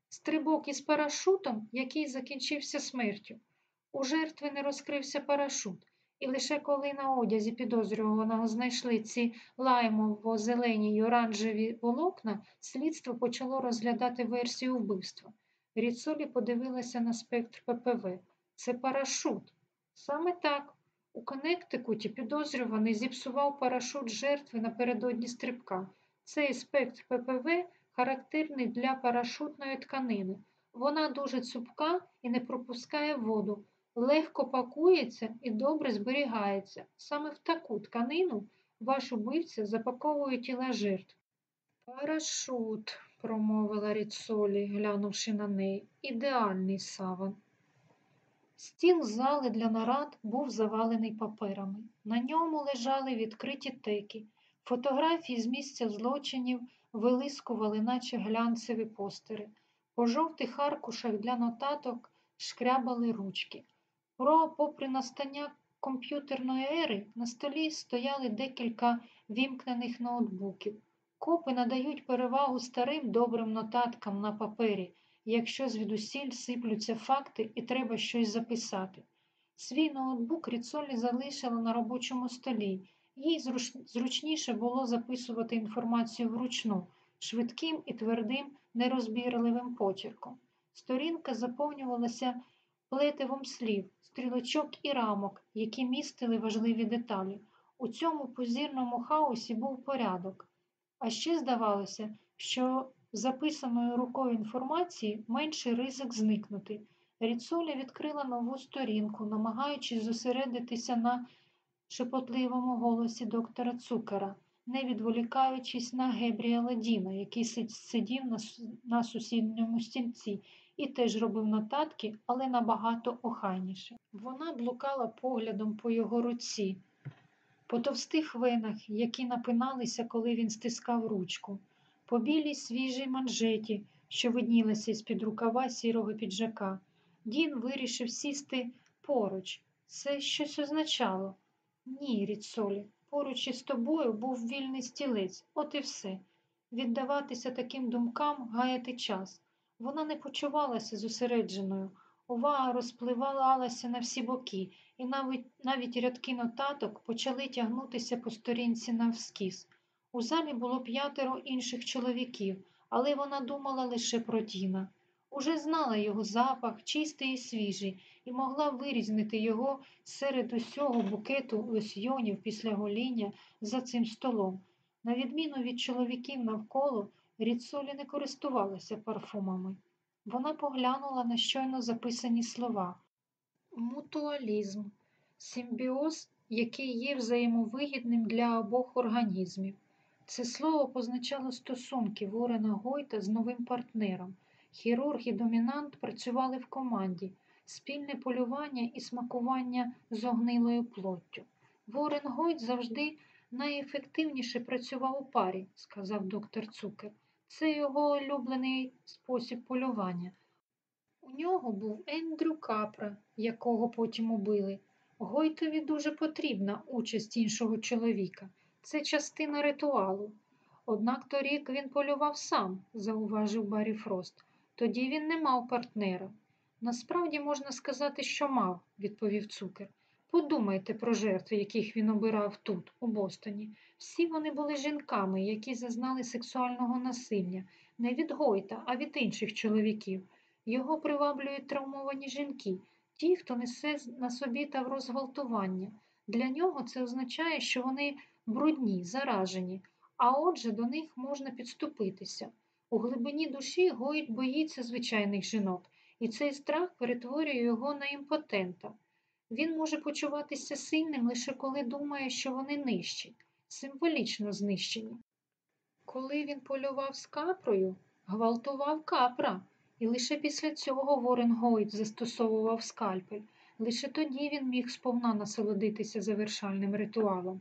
Стрибок із парашутом, який закінчився смертю. У жертви не розкрився парашут, і лише коли на одязі підозрюваного знайшли ці лаймово-зелені й оранжеві волокна, слідство почало розглядати версію вбивства. Ріцолі подивилася на спектр ППВ. Це парашут. Саме так. У Коннектикуті підозрюваний зіпсував парашут жертви напередодні стрибка. Цей спектр ППВ характерний для парашутної тканини. Вона дуже цупка і не пропускає воду, легко пакується і добре зберігається. Саме в таку тканину ваш убивця запаковує тіла жертв. Парашут, промовила Ріцолі, глянувши на неї, ідеальний саван. Стіл зали для нарад був завалений паперами. На ньому лежали відкриті теки. Фотографії з місця злочинів вилискували, наче глянцеві постери. По жовтих аркушах для нотаток шкрябали ручки. Про, попри настання комп'ютерної ери, на столі стояли декілька вімкнених ноутбуків. Копи надають перевагу старим добрим нотаткам на папері, якщо звідусіль сиплються факти і треба щось записати. Свій ноутбук Ріцолі залишила на робочому столі. Їй зручніше було записувати інформацію вручну, швидким і твердим, нерозбірливим почерком. Сторінка заповнювалася плетивом слів, стрілочок і рамок, які містили важливі деталі. У цьому позірному хаосі був порядок. А ще здавалося, що записаною рукою інформації менший ризик зникнути. Ріцоля відкрила нову сторінку, намагаючись зосередитися на шепотливому голосі доктора Цукера, не відволікаючись на Гебріела Діна, який сидів на сусідньому стільці і теж робив нотатки, але набагато охайніше. Вона блукала поглядом по його руці, по товстих венах, які напиналися, коли він стискав ручку, по білій свіжій манжеті, що виднілася з-під рукава сірого піджака. Дін вирішив сісти поруч. Це щось означало. Ні, Ріцолі, Поруч із тобою був вільний стілець, от і все. Віддаватися таким думкам, гаяти час. Вона не почувалася зосередженою, увага розпливалася на всі боки, і навіть, навіть рядки нотаток почали тягнутися по сторінці навскіз. У залі було п'ятеро інших чоловіків, але вона думала лише про Діна. Уже знала його запах, чистий і свіжий, і могла вирізнити його серед усього букету лосьйонів після гоління за цим столом. На відміну від чоловіків навколо, Ріцолі не користувалася парфумами. Вона поглянула на щойно записані слова. Мутуалізм симбіоз, який є взаємовигідним для обох організмів. Це слово позначало стосунки Ворена Гойта з новим партнером. Хірург і домінант працювали в команді, спільне полювання і смакування з огнилою плоттю. Ворен Гойт завжди найефективніше працював у парі, сказав доктор Цукер. Це його улюблений спосіб полювання. У нього був Ендрю Капра, якого потім убили. Гойтові дуже потрібна участь іншого чоловіка. Це частина ритуалу. Однак торік він полював сам, зауважив Баррі Фрост. Тоді він не мав партнера. Насправді можна сказати, що мав, відповів цукер. Подумайте про жертви, яких він обирав тут, у Бостоні. Всі вони були жінками, які зазнали сексуального насилля, не від Гойта, а від інших чоловіків. Його приваблюють травмовані жінки, ті, хто несе на собі тавро зґвалтування. Для нього це означає, що вони брудні, заражені, а отже до них можна підступитися. У глибині душі Гойт боїться звичайних жінок, і цей страх перетворює його на імпотента. Він може почуватися сильним лише коли думає, що вони нижчі, символічно знищені. Коли він полював з капрою, гвалтував капра, і лише після цього Ворен Гойт застосовував скальпель. Лише тоді він міг сповна насолодитися завершальним ритуалом.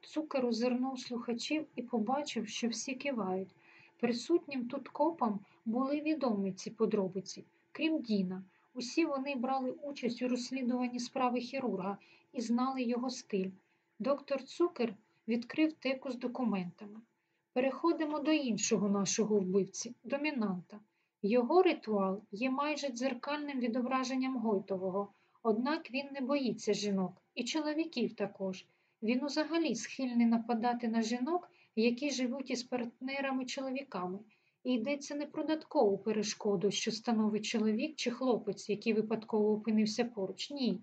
Цукер озирнув слухачів і побачив, що всі кивають. Присутнім тут копам були відомі ці подробиці, крім Діна. Усі вони брали участь у розслідуванні справи хірурга і знали його стиль. Доктор Цукер відкрив теку з документами. Переходимо до іншого нашого вбивці, домінанта. Його ритуал є майже дзеркальним відображенням Гойтового, однак він не боїться жінок, і чоловіків також. Він узагалі схильний нападати на жінок, які живуть із партнерами-чоловіками. І йдеться не про даткову перешкоду, що становить чоловік чи хлопець, який випадково опинився поруч. Ні.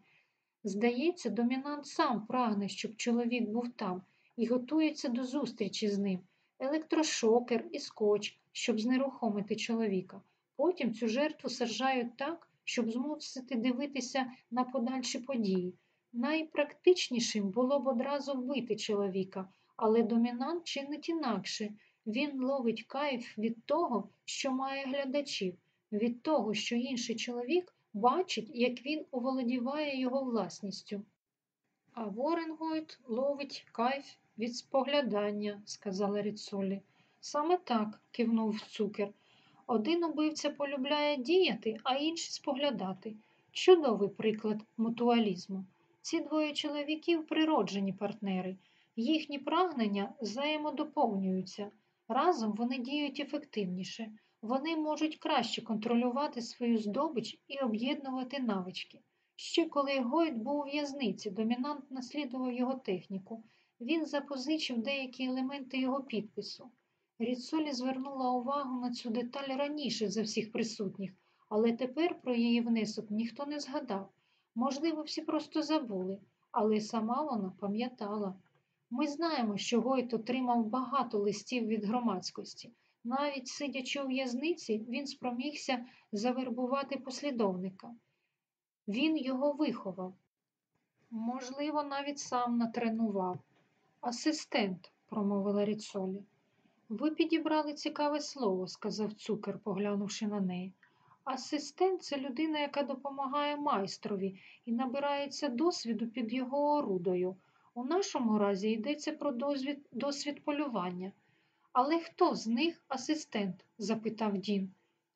Здається, домінант сам прагне, щоб чоловік був там, і готується до зустрічі з ним. Електрошокер і скотч, щоб знерухомити чоловіка. Потім цю жертву саджають так, щоб змусити дивитися на подальші події. Найпрактичнішим було б одразу вбити чоловіка, але домінант чинить інакше. Він ловить кайф від того, що має глядачів, від того, що інший чоловік бачить, як він оволодіває його власністю. А Воренгойт ловить кайф від споглядання, сказала Ріцолі. Саме так, кивнув цукер. Один убивця полюбляє діяти, а інший споглядати. Чудовий приклад мутуалізму. Ці двоє чоловіків природжені партнери. Їхні прагнення взаємодоповнюються. Разом вони діють ефективніше. Вони можуть краще контролювати свою здобич і об'єднувати навички. Ще коли Гойд був у в'язниці, домінант наслідував його техніку. Він запозичив деякі елементи його підпису. Ріцолі звернула увагу на цю деталь раніше за всіх присутніх, але тепер про її внесок ніхто не згадав. Можливо, всі просто забули, але сама вона пам'ятала. Ми знаємо, що Гойт отримав багато листів від громадськості. Навіть сидячи у в'язниці, він спромігся завербувати послідовника. Він його виховав. Можливо, навіть сам натренував. Асистент, промовила Ріцолі. Ви підібрали цікаве слово, сказав цукер, поглянувши на неї. Асистент це людина, яка допомагає майстрові і набирається досвіду під його орудою. У нашому разі йдеться про досвід, досвід полювання. Але хто з них асистент? запитав Дін.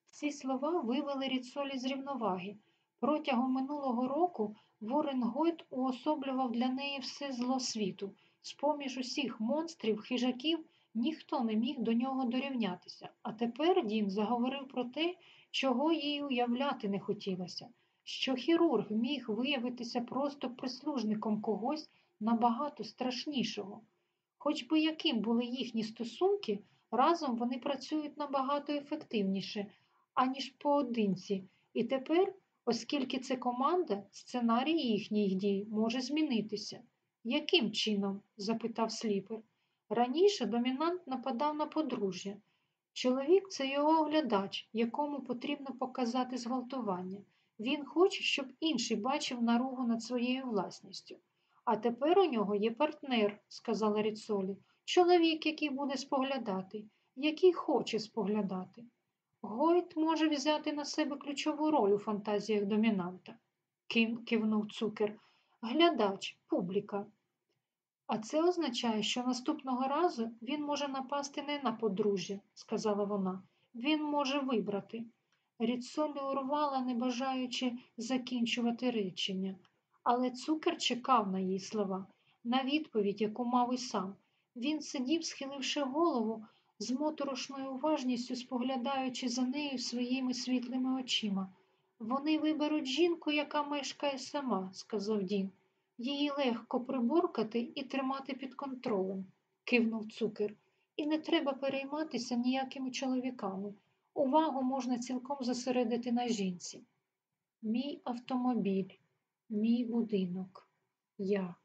Ці слова вивели Ріцолі з рівноваги. Протягом минулого року Ворен Гойт уособлював для неї все зло світу. З-поміж усіх монстрів, хижаків, ніхто не міг до нього дорівнятися. А тепер Дін заговорив про те, чого їй уявляти не хотілося, що хірург міг виявитися просто прислужником когось набагато страшнішого. Хоч би яким були їхні стосунки, разом вони працюють набагато ефективніше, аніж поодинці. І тепер, оскільки це команда, сценарій їхніх дій може змінитися. Яким чином? запитав сліпер. Раніше домінант нападав на подружжя. Чоловік це його оглядач, якому потрібно показати зґвалтування. Він хоче, щоб інший бачив наругу над своєю власністю. А тепер у нього є партнер, сказала Ріцолі, чоловік, який буде споглядати, який хоче споглядати. Гойт може взяти на себе ключову роль у фантазіях домінанта, кив, кивнув цукер. Глядач, публіка. А це означає, що наступного разу він може напасти не на подружжя, сказала вона. Він може вибрати. Ріцолі урвала, не бажаючи закінчувати речення. Але цукер чекав на її слова, на відповідь, яку мав і сам. Він сидів, схиливши голову, з моторошною уважністю споглядаючи за нею своїми світлими очима. Вони виберуть жінку, яка мешкає сама, сказав Дін. Її легко приборкати і тримати під контролем, кивнув цукер. І не треба перейматися ніякими чоловіками. Увагу можна цілком зосередити на жінці. Мій автомобіль, мій будинок, я.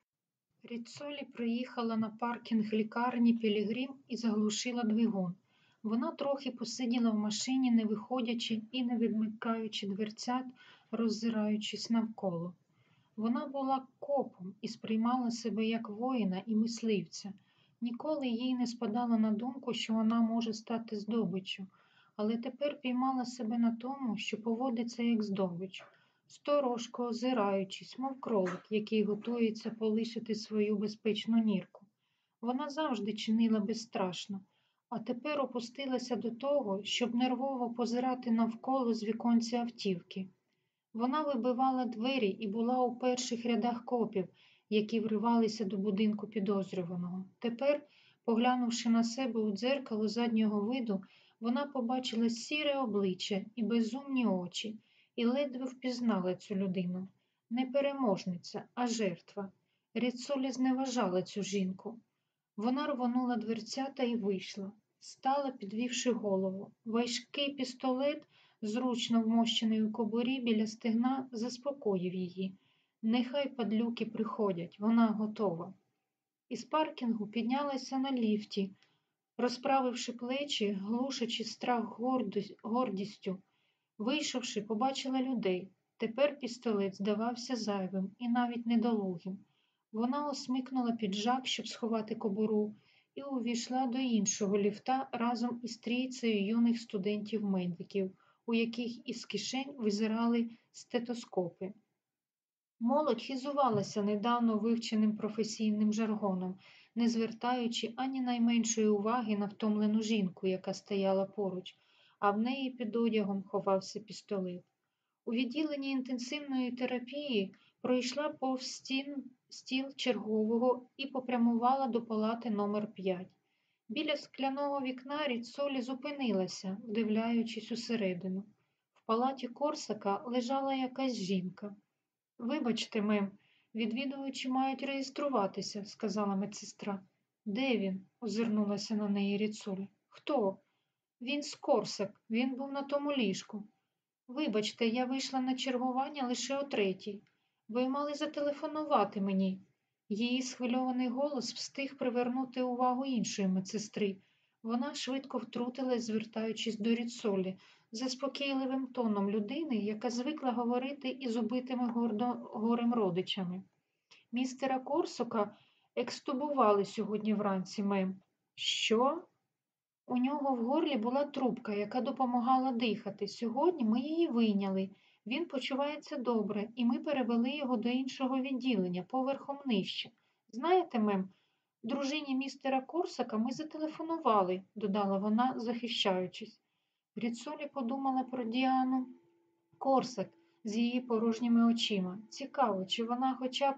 Ріцолі приїхала на паркінг лікарні Пілігрім і заглушила двигун. Вона трохи посиділа в машині, не виходячи і не відмикаючи дверцят, роззираючись навколо. Вона була копом і сприймала себе як воїна і мисливця. Ніколи їй не спадало на думку, що вона може стати здобиччю, але тепер піймала себе на тому, що поводиться як здобич, сторожко озираючись, мов кролик, який готується полишити свою безпечну нірку. Вона завжди чинила безстрашно, а тепер опустилася до того, щоб нервово позирати навколо з віконця автівки. Вона вибивала двері і була у перших рядах копів, які вривалися до будинку підозрюваного. Тепер, поглянувши на себе у дзеркало заднього виду, вона побачила сіре обличчя і безумні очі, і ледве впізнала цю людину. Не переможниця, а жертва. Ріцолі зневажала цю жінку. Вона рвонула дверцята і вийшла, стала, підвівши голову. Важкий пістолет зручно вмощений у кобурі біля стегна, заспокоїв її. Нехай падлюки приходять, вона готова. Із паркінгу піднялася на ліфті, розправивши плечі, глушачи страх гордістю. Вийшовши, побачила людей. Тепер пістолет здавався зайвим і навіть недолугим. Вона осмикнула піджак, щоб сховати кобуру, і увійшла до іншого ліфта разом із трійцею юних студентів-медиків у яких із кишень визирали стетоскопи. Молодь хизувалася недавно вивченим професійним жаргоном, не звертаючи ані найменшої уваги на втомлену жінку, яка стояла поруч, а в неї під одягом ховався пістолет. У відділенні інтенсивної терапії пройшла повз стін, стіл чергового і попрямувала до палати номер 5 Біля скляного вікна Ріцолі зупинилася, вдивляючись усередину. В палаті Корсака лежала якась жінка. Вибачте, мем, відвідувачі мають реєструватися, сказала медсестра. Де він? озирнулася на неї Ріцолі. Хто? Він з Корсак, він був на тому ліжку. Вибачте, я вийшла на чергування лише о третій. Ви мали зателефонувати мені. Її схвильований голос встиг привернути увагу іншої медсестри. Вона швидко втрутилась, звертаючись до Ріцолі, заспокійливим тоном людини, яка звикла говорити із убитими горем родичами. Містера Корсока екстубували сьогодні вранці мем. Що? У нього в горлі була трубка, яка допомагала дихати. Сьогодні ми її вийняли. Він почувається добре, і ми перевели його до іншого відділення, поверхом нижче. Знаєте, мем, дружині містера Корсака ми зателефонували, додала вона, захищаючись. Ріцолі подумала про Діану Корсак з її порожніми очима. Цікаво, чи вона хоча б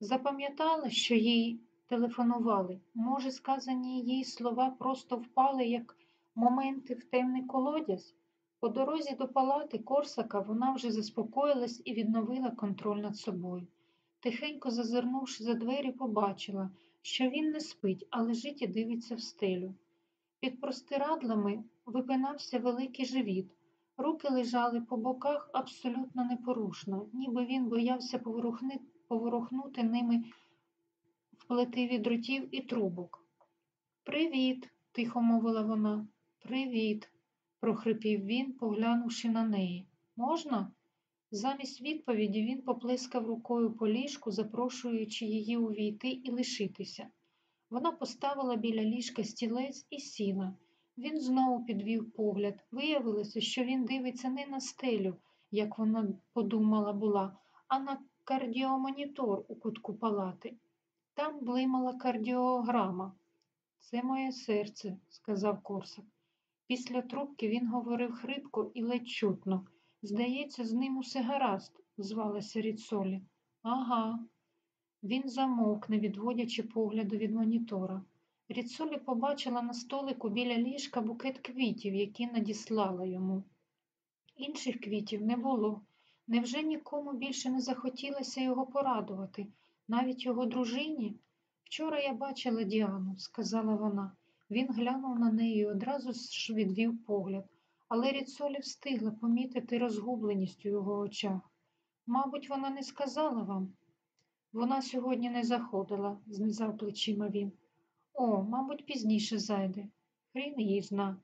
запам'ятала, що їй телефонували. Може, сказані їй слова просто впали, як моменти в темний колодязь? По дорозі до палати Корсака вона вже заспокоїлась і відновила контроль над собою. Тихенько зазирнувши за двері, побачила, що він не спить, а лежить і дивиться в стелю. Під простирадлами випинався великий живіт. Руки лежали по боках абсолютно непорушно, ніби він боявся поворухнути ними вплетиві дротів і трубок. Привіт, тихо мовила вона. Привіт, прохрипів він, поглянувши на неї. Можна? Замість відповіді він поплескав рукою по ліжку, запрошуючи її увійти і лишитися. Вона поставила біля ліжка стілець і сіла. Він знову підвів погляд. Виявилося, що він дивиться не на стелю, як вона подумала була, а на кардіомонітор у кутку палати. Там блимала кардіограма. Це моє серце, сказав Корсак. Після трубки він говорив хрипко і ледь чутно. Здається, з ним усе гаразд, звалася Ріцолі. Ага. Він замовк, не відводячи погляду від монітора. Ріцолі побачила на столику біля ліжка букет квітів, які надіслала йому. Інших квітів не було. Невже нікому більше не захотілося його порадувати, навіть його дружині? Вчора я бачила Діану, сказала вона. Він глянув на неї і одразу ж відвів погляд, але Ріцолі встигла помітити розгубленість у його очах. Мабуть, вона не сказала вам. Вона сьогодні не заходила, знизав плечима він. О, мабуть, пізніше зайде. Хрін її зна.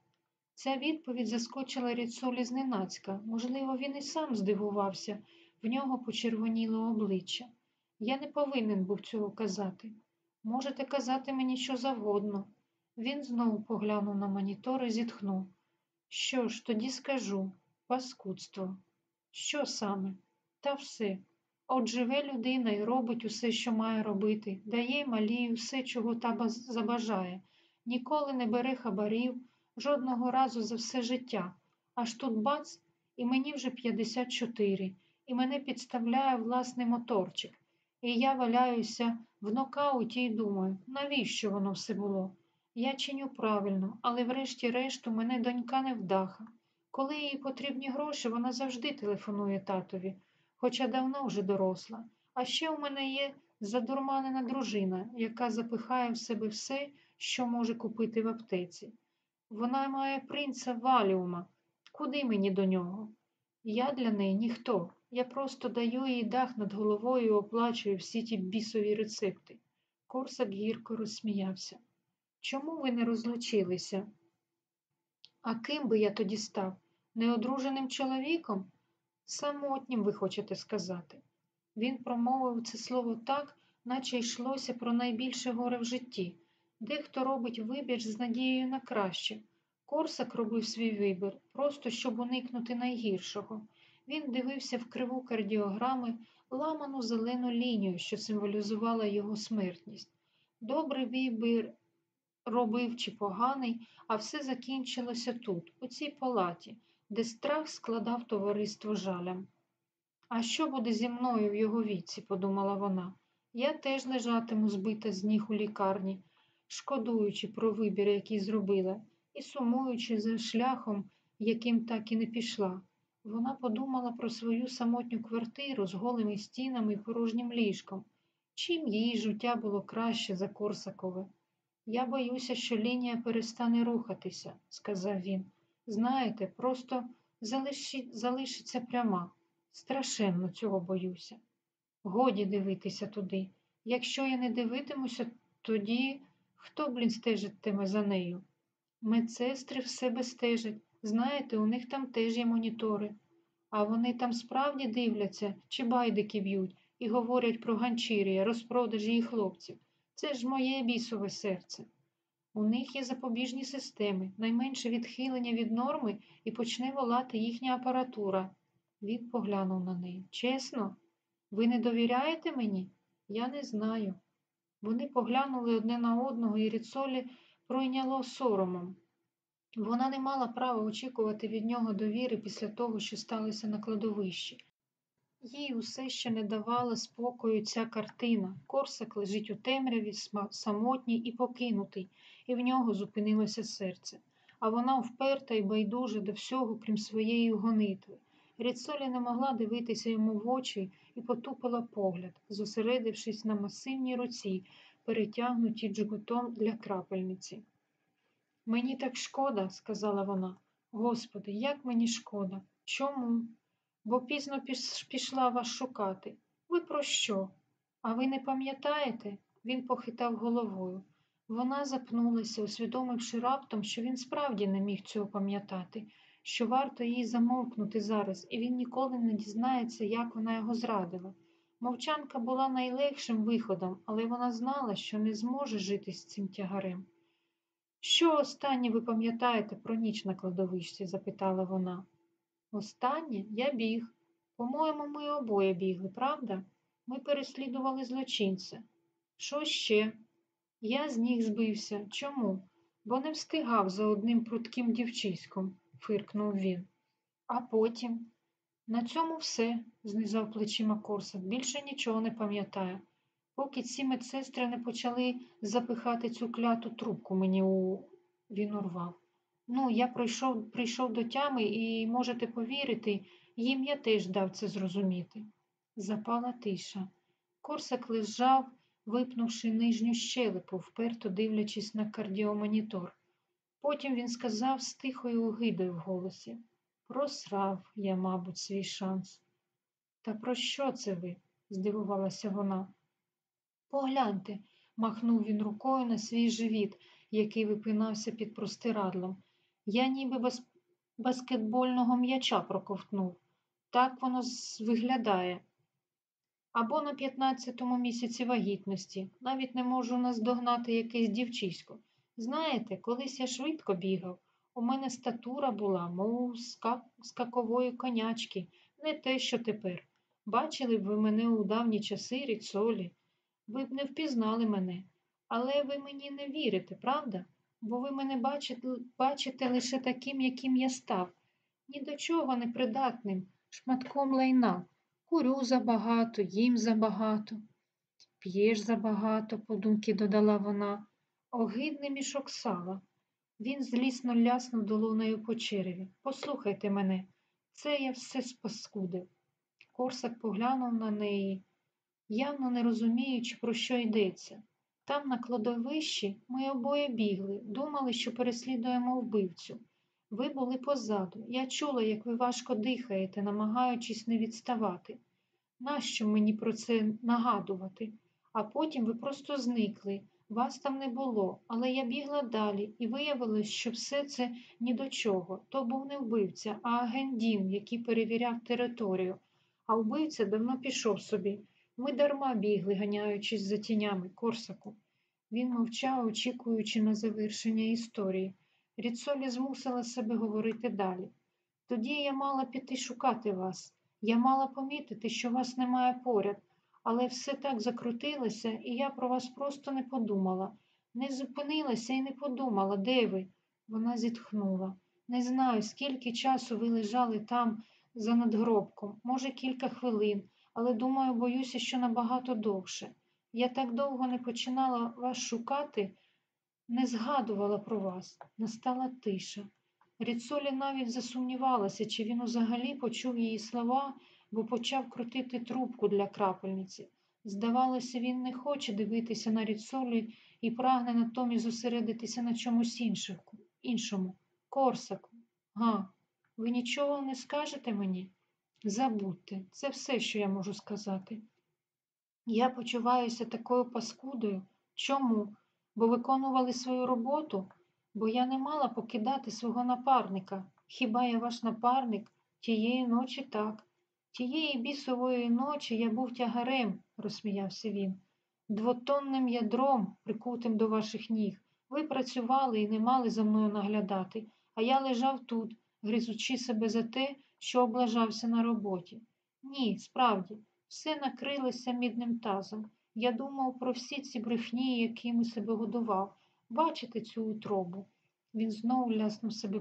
Ця відповідь заскочила Ріцолі зненацька. Можливо, він і сам здивувався, в нього почервоніло обличчя. Я не повинен був цього казати. Можете казати мені що завгодно. Він знову поглянув на монітор і зітхнув. Що ж, тоді скажу паскудство. Що саме? Та все. От живе людина і робить усе, що має робити, дає малій усе, чого та забажає, ніколи не бере хабарів, жодного разу за все життя. Аж тут бац, і мені вже 54, і мене підставляє власний моторчик. І я валяюся в нокауті і думаю, навіщо воно все було? Я чиню правильно, але врешті-решт у мене донька невдаха. Коли їй потрібні гроші, вона завжди телефонує татові, хоча давно вже доросла. А ще у мене є задурманена дружина, яка запихає в себе все, що може купити в аптеці. Вона має принца валіума. Куди мені до нього? Я для неї ніхто. Я просто даю їй дах над головою і оплачую всі ті бісові рецепти. Корсак гірко розсміявся. Чому ви не розлучилися? А ким би я тоді став? Неодруженим чоловіком? Самотнім, ви хочете сказати. Він промовив це слово так, наче йшлося про найбільше горе в житті. Дехто робить вибір з надією на краще. Корсак робив свій вибір, просто щоб уникнути найгіршого. Він дивився в криву кардіограми ламану зелену лінію, що символізувала його смертність. Добрий вибір робив чи поганий, а все закінчилося тут, у цій палаті, де страх складав товариство жалям. А що буде зі мною в його віці, подумала вона. Я теж лежатиму збита з ніг у лікарні, шкодуючи про вибір, який зробила, і сумуючи за шляхом, яким так і не пішла. Вона подумала про свою самотню квартиру з голими стінами і порожнім ліжком. Чим її життя було краще за Корсакове? Я боюся, що лінія перестане рухатися, сказав він. Знаєте, просто залиши... залишиться пряма. Страшенно цього боюся. Годі дивитися туди. Якщо я не дивитимуся, тоді хто, блін, стежитиме за нею? Медсестри в себе стежать. Знаєте, у них там теж є монітори. А вони там справді дивляться чи байдики б'ють і говорять про ганчір'я, розпродажі і хлопців. Це ж моє бісове серце. У них є запобіжні системи, найменше відхилення від норми і почне волати їхня апаратура. Він поглянув на неї. Чесно, ви не довіряєте мені? Я не знаю. Вони поглянули одне на одного, і Ріцолі пройняло соромом. Вона не мала права очікувати від нього довіри після того, що сталося на кладовищі. Їй усе ще не давала спокою ця картина. Корсак лежить у темряві, самотній і покинутий, і в нього зупинилося серце. А вона вперта і байдужа до всього, крім своєї гонитви. Ріцолі не могла дивитися йому в очі і потупила погляд, зосередившись на масивній руці, перетягнутій джгутом для крапельниці. Мені так шкода, сказала вона. Господи, як мені шкода. Чому? Бо пізно пішла вас шукати. Ви про що? А ви не пам'ятаєте? Він похитав головою. Вона запнулася, усвідомивши раптом, що він справді не міг цього пам'ятати, що варто їй замовкнути зараз, і він ніколи не дізнається, як вона його зрадила. Мовчанка була найлегшим виходом, але вона знала, що не зможе жити з цим тягарем. Що останнє ви пам'ятаєте про ніч на кладовищі? запитала вона. Останнє я біг. По-моєму, ми обоє бігли, правда? Ми переслідували злочинця. Що ще? Я з ніг збився. Чому? Бо не встигав за одним прутким дівчиськом, фиркнув він. А потім. На цьому все, знизав плечима Корсак. Більше нічого не пам'ятаю. Поки ці медсестри не почали запихати цю кляту трубку мені у. Він урвав. Ну, я прийшов, прийшов до тями і можете повірити, їм я теж дав це зрозуміти. Запала тиша. Корсак лежав, випнувши нижню щелепу, вперто дивлячись на кардіомонітор. Потім він сказав з тихою огидою в голосі Просрав я, мабуть, свій шанс. Та про що це ви? здивувалася вона. Погляньте, махнув він рукою на свій живіт, який випинався під простирадлом. Я ніби без баскетбольного м'яча проковтнув. Так воно виглядає. Або на 15-му місяці вагітності. Навіть не можу наздогнати якесь дівчисько. Знаєте, колись я швидко бігав. У мене статура була, мов ска... скакової конячки, не те, що тепер. Бачили б ви мене у давні часи ріцолі. Ви б не впізнали мене. Але ви мені не вірите, правда? Бо ви мене бачите, бачите лише таким, яким я став, ні до чого не придатним, шматком лайна. Курю забагато, їм забагато. П'єш забагато, подумки додала вона. Огидний мішок сала. Він злісно ляснув долонею по череві. Послухайте мене, це я все спаскудив. Корсак поглянув на неї, явно не розуміючи, про що йдеться. Там, на кладовищі, ми обоє бігли, думали, що переслідуємо вбивцю. Ви були позаду. Я чула, як ви важко дихаєте, намагаючись не відставати. Нащо мені про це нагадувати? А потім ви просто зникли. Вас там не було, але я бігла далі і виявилось, що все це ні до чого. То був не вбивця, а агент Дін, який перевіряв територію. А вбивця давно пішов собі. Ми дарма бігли, ганяючись за тінями Корсаку. Він мовчав, очікуючи на завершення історії. Ріцолі змусила себе говорити далі. Тоді я мала піти шукати вас. Я мала помітити, що вас немає поряд, але все так закрутилося, і я про вас просто не подумала. Не зупинилася і не подумала, де ви? Вона зітхнула. Не знаю, скільки часу ви лежали там за надгробком, може, кілька хвилин, але думаю, боюся, що набагато довше. Я так довго не починала вас шукати, не згадувала про вас. Настала тиша. Ріцолі навіть засумнівалася, чи він взагалі почув її слова, бо почав крутити трубку для крапельниці. Здавалося, він не хоче дивитися на Ріцолі і прагне натомість зосередитися на чомусь іншому. Корсаку. Га, ви нічого не скажете мені? Забудьте, це все, що я можу сказати. Я почуваюся такою паскудою. Чому? Бо виконували свою роботу, бо я не мала покидати свого напарника. Хіба я ваш напарник? Тієї ночі так. Тієї бісової ночі я був тягарем, розсміявся він, двотонним ядром, прикутим до ваших ніг. Ви працювали і не мали за мною наглядати, а я лежав тут, гризучи себе за те, що облажався на роботі. Ні, справді, все накрилося мідним тазом. Я думав про всі ці брехні, якими себе годував. Бачите цю утробу? Він знову ляснув себе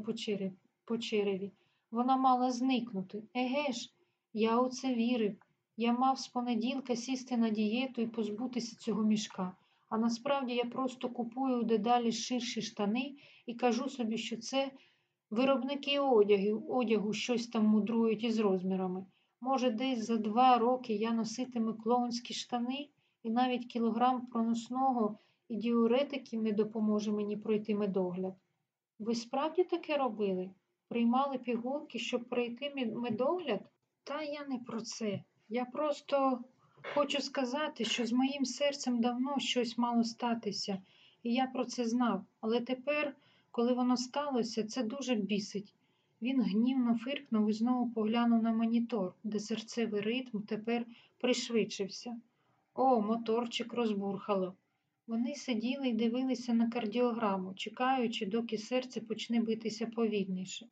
по, череві. Вона мала зникнути. Еге ж, я у це вірив. Я мав з понеділка сісти на дієту і позбутися цього мішка. А насправді я просто купую дедалі ширші штани і кажу собі, що це виробники одягу, одягу щось там мудрують із розмірами. Може, десь за два роки я носитиму клоунські штани, і навіть кілограм проносного і діуретиків не допоможе мені пройти медогляд. Ви справді таке робили? Приймали пігулки, щоб пройти медогляд? Та я не про це. Я просто хочу сказати, що з моїм серцем давно щось мало статися, і я про це знав. Але тепер, коли воно сталося, це дуже бісить. Він гнівно фиркнув і знову поглянув на монітор, де серцевий ритм тепер пришвидшився. О, моторчик розбурхало. Вони сиділи і дивилися на кардіограму, чекаючи, доки серце почне битися повільніше.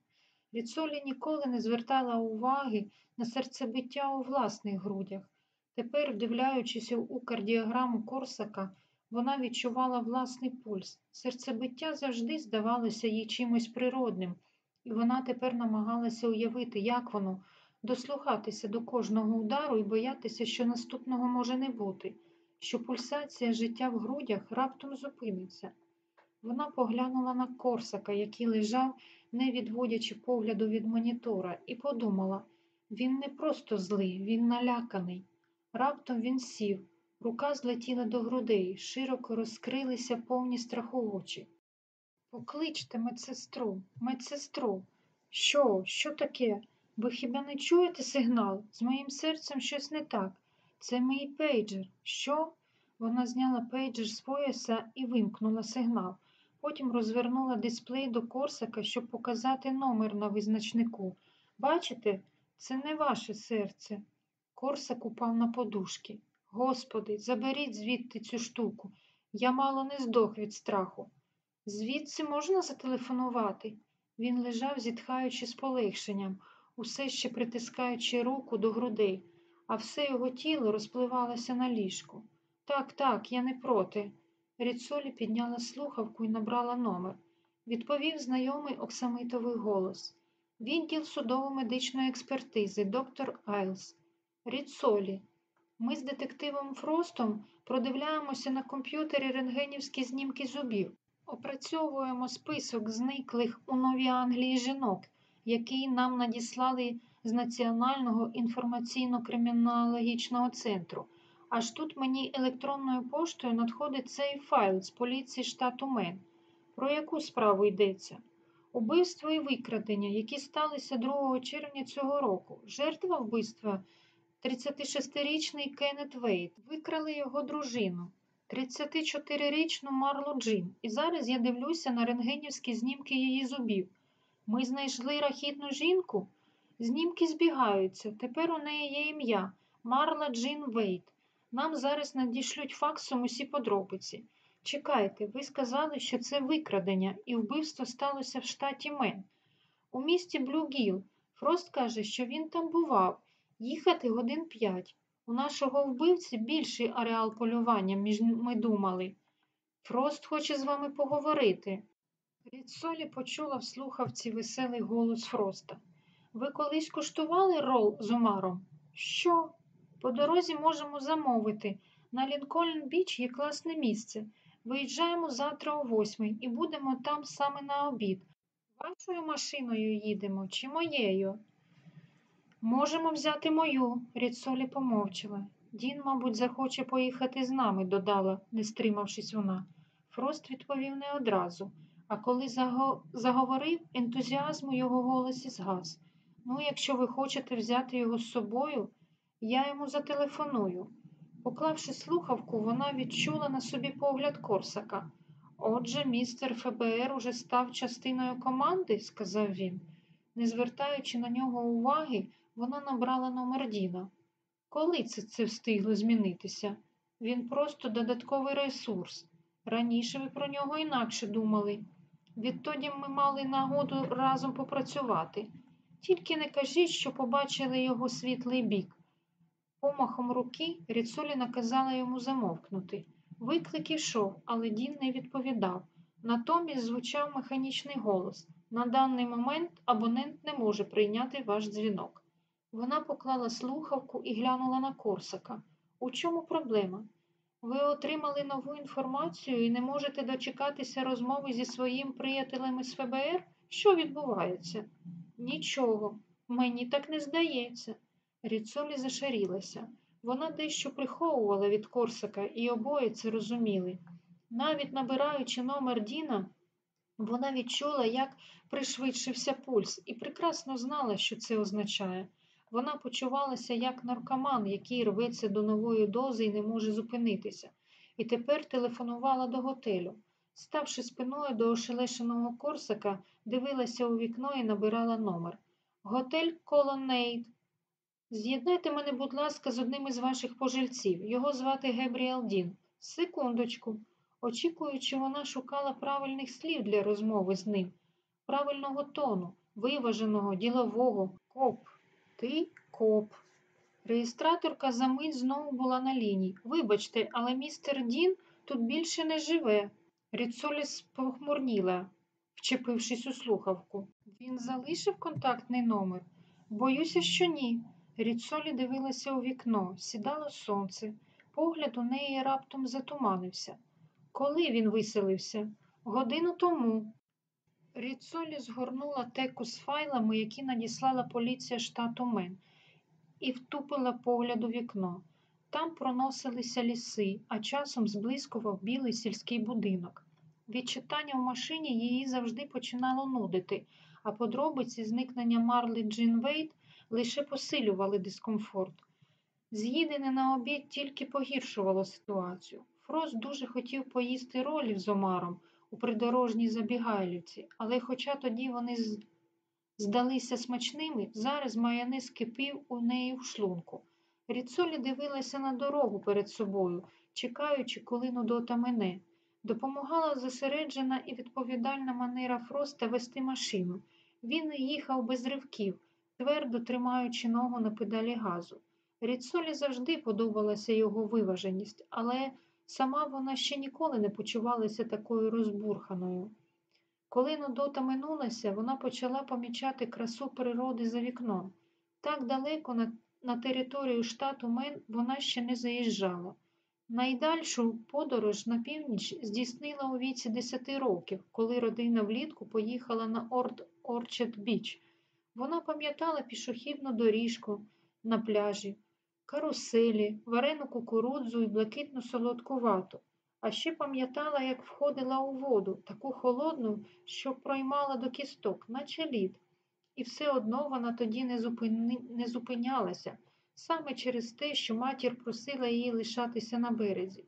Ріцолі ніколи не звертала уваги на серцебиття у власних грудях. Тепер, вдивляючись у кардіограму Корсака, вона відчувала власний пульс. Серцебиття завжди здавалося їй чимось природним, і вона тепер намагалася уявити, як воно дослухатися до кожного удару і боятися, що наступного може не бути, що пульсація життя в грудях раптом зупиниться. Вона поглянула на Корсака, який лежав, не відводячи погляду від монітора, і подумала він не просто злий, він наляканий. Раптом він сів, рука злетіла до грудей, широко розкрилися повні страху очі. Покличте медсестру, медсестру. Що, що таке? Ви хіба не чуєте сигнал? З моїм серцем щось не так. Це мій пейджер. Що? Вона зняла пейджер з пояса і вимкнула сигнал. Потім розвернула дисплей до Корсака, щоб показати номер на визначнику. Бачите, це не ваше серце. Корсак упав на подушки. Господи, заберіть звідти цю штуку. Я мало не здох від страху. Звідси можна зателефонувати? Він лежав, зітхаючи з полегшенням, усе ще притискаючи руку до грудей, а все його тіло розпливалося на ліжку. Так, так, я не проти. Ріцолі підняла слухавку і набрала номер. Відповів знайомий оксамитовий голос. Відділ судово-медичної експертизи, доктор Айлс. Ріцолі. Ми з детективом Фростом продивляємося на комп'ютері рентгенівські знімки зубів. Опрацьовуємо список зниклих у Новій Англії жінок, який нам надіслали з Національного інформаційно-кримінологічного центру. Аж тут мені електронною поштою надходить цей файл з поліції штату Мен. Про яку справу йдеться? Убивство і викрадення, які сталися 2 червня цього року. Жертва вбивства 36-річний Кеннет Вейт. Викрали його дружину. 34-річну Марлу Джин, і зараз я дивлюся на рентгенівські знімки її зубів. Ми знайшли рахітну жінку. Знімки збігаються. Тепер у неї є ім'я Марла Джин Вейт. Нам зараз надішлють факсом усі подробиці. Чекайте, ви сказали, що це викрадення, і вбивство сталося в штаті Мен. У місті Блюгіл. Фрост каже, що він там бував. Їхати годин п'ять. У нашого вбивці більший ареал полювання, ніж ми думали. Фрост хоче з вами поговорити. Ріцолі почула в слухавці веселий голос Фроста. Ви колись куштували рол з омаром? Що? По дорозі можемо замовити. На Лінкольн Біч є класне місце. Виїжджаємо завтра о восьмій і будемо там саме на обід. Вашою машиною їдемо чи моєю? Можемо взяти мою, Ріцолі помовчала. Дін, мабуть, захоче поїхати з нами, додала, не стримавшись вона. Фрост відповів не одразу, а коли заго... заговорив, ентузіазм у його голосі згас. Ну, якщо ви хочете взяти його з собою, я йому зателефоную. Поклавши слухавку, вона відчула на собі погляд Корсака. Отже, містер ФБР уже став частиною команди, сказав він. Не звертаючи на нього уваги, вона набрала номер Діна. Коли це це встигло змінитися? Він просто додатковий ресурс. Раніше ви про нього інакше думали. Відтоді ми мали нагоду разом попрацювати. Тільки не кажіть, що побачили його світлий бік. Помахом руки Ріцолі наказала йому замовкнути. Виклик ішов, але Дін не відповідав. Натомість звучав механічний голос. На даний момент абонент не може прийняти ваш дзвінок. Вона поклала слухавку і глянула на Корсака. У чому проблема? Ви отримали нову інформацію і не можете дочекатися розмови зі своїм приятелем із ФБР? Що відбувається? Нічого, мені так не здається. Ріцолі зашарілася. Вона дещо приховувала від Корсака, і обоє це розуміли. Навіть набираючи номер Діна, вона відчула, як пришвидшився пульс, і прекрасно знала, що це означає. Вона почувалася як наркоман, який рветься до нової дози і не може зупинитися, і тепер телефонувала до готелю. Ставши спиною до ошелешеного Корсака, дивилася у вікно і набирала номер. Готель Колонейд. З'єднайте мене, будь ласка, з одним із ваших пожильців. Його звати Гебріел Дін. Секундочку. Очікуючи, вона шукала правильних слів для розмови з ним, правильного тону, виваженого, ділового, коп. Ти коп. Реєстраторка за мить знову була на лінії. Вибачте, але містер Дін тут більше не живе. Ріцоліс похмурніла, вчепившись у слухавку. Він залишив контактний номер? Боюся, що ні. Ріцолі дивилася у вікно, сідало сонце. Погляд у неї раптом затуманився. Коли він виселився? Годину тому. Ріцолі згорнула теку з файлами, які надіслала поліція штату Мен, і втупила погляд у вікно. Там проносилися ліси, а часом зблискував білий сільський будинок. Від читання в машині її завжди починало нудити, а подробиці зникнення Марлі Джин Вейт лише посилювали дискомфорт. З'їдене на обід тільки погіршувало ситуацію. Фрост дуже хотів поїсти ролів з омаром у придорожній забігайлівці, але хоча тоді вони здалися смачними, зараз майонез кипів у неї в шлунку. Ріцолі дивилася на дорогу перед собою, чекаючи, коли Нудота мине. Допомагала зосереджена і відповідальна манера Фроста вести машину. Він їхав без ривків, твердо тримаючи ногу на педалі газу. Ріцолі завжди подобалася його виваженість, але сама вона ще ніколи не почувалася такою розбурханою. Коли Нудота минулася, вона почала помічати красу природи за вікном. Так далеко на, на територію штату Мен вона ще не заїжджала. Найдальшу подорож на північ здійснила у віці 10 років, коли родина влітку поїхала на Орд Орчет Біч. Вона пам'ятала пішохідну доріжку на пляжі, каруселі, варену кукурудзу і блакитну солодку вату. А ще пам'ятала, як входила у воду, таку холодну, що проймала до кісток, наче лід. І все одно вона тоді не, зупини... не зупинялася, саме через те, що матір просила її лишатися на березі.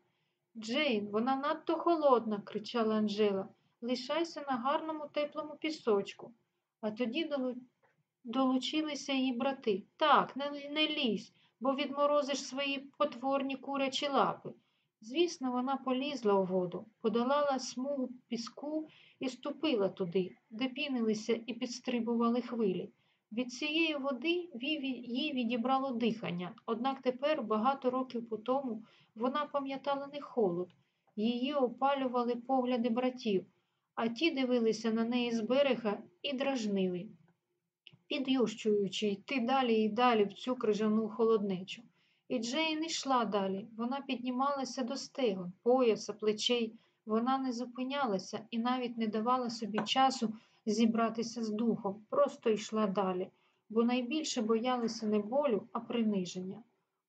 Джейн, вона надто холодна, кричала Анжела. Лишайся на гарному теплому пісочку. А тоді долу... долучилися її брати. Так, не, не лізь, бо відморозиш свої потворні курячі лапи. Звісно, вона полізла у воду, подолала смугу піску і ступила туди, де пінилися і підстрибували хвилі. Від цієї води їй відібрало дихання, однак тепер, багато років по тому, вона пам'ятала не холод. Її опалювали погляди братів, а ті дивилися на неї з берега і дражнили, підющуючи йти далі і далі в цю крижану холоднечу. І Джейн йшла далі. Вона піднімалася до стегон, пояса, плечей. Вона не зупинялася і навіть не давала собі часу зібратися з духом, просто йшла далі, бо найбільше боялися не болю, а приниження.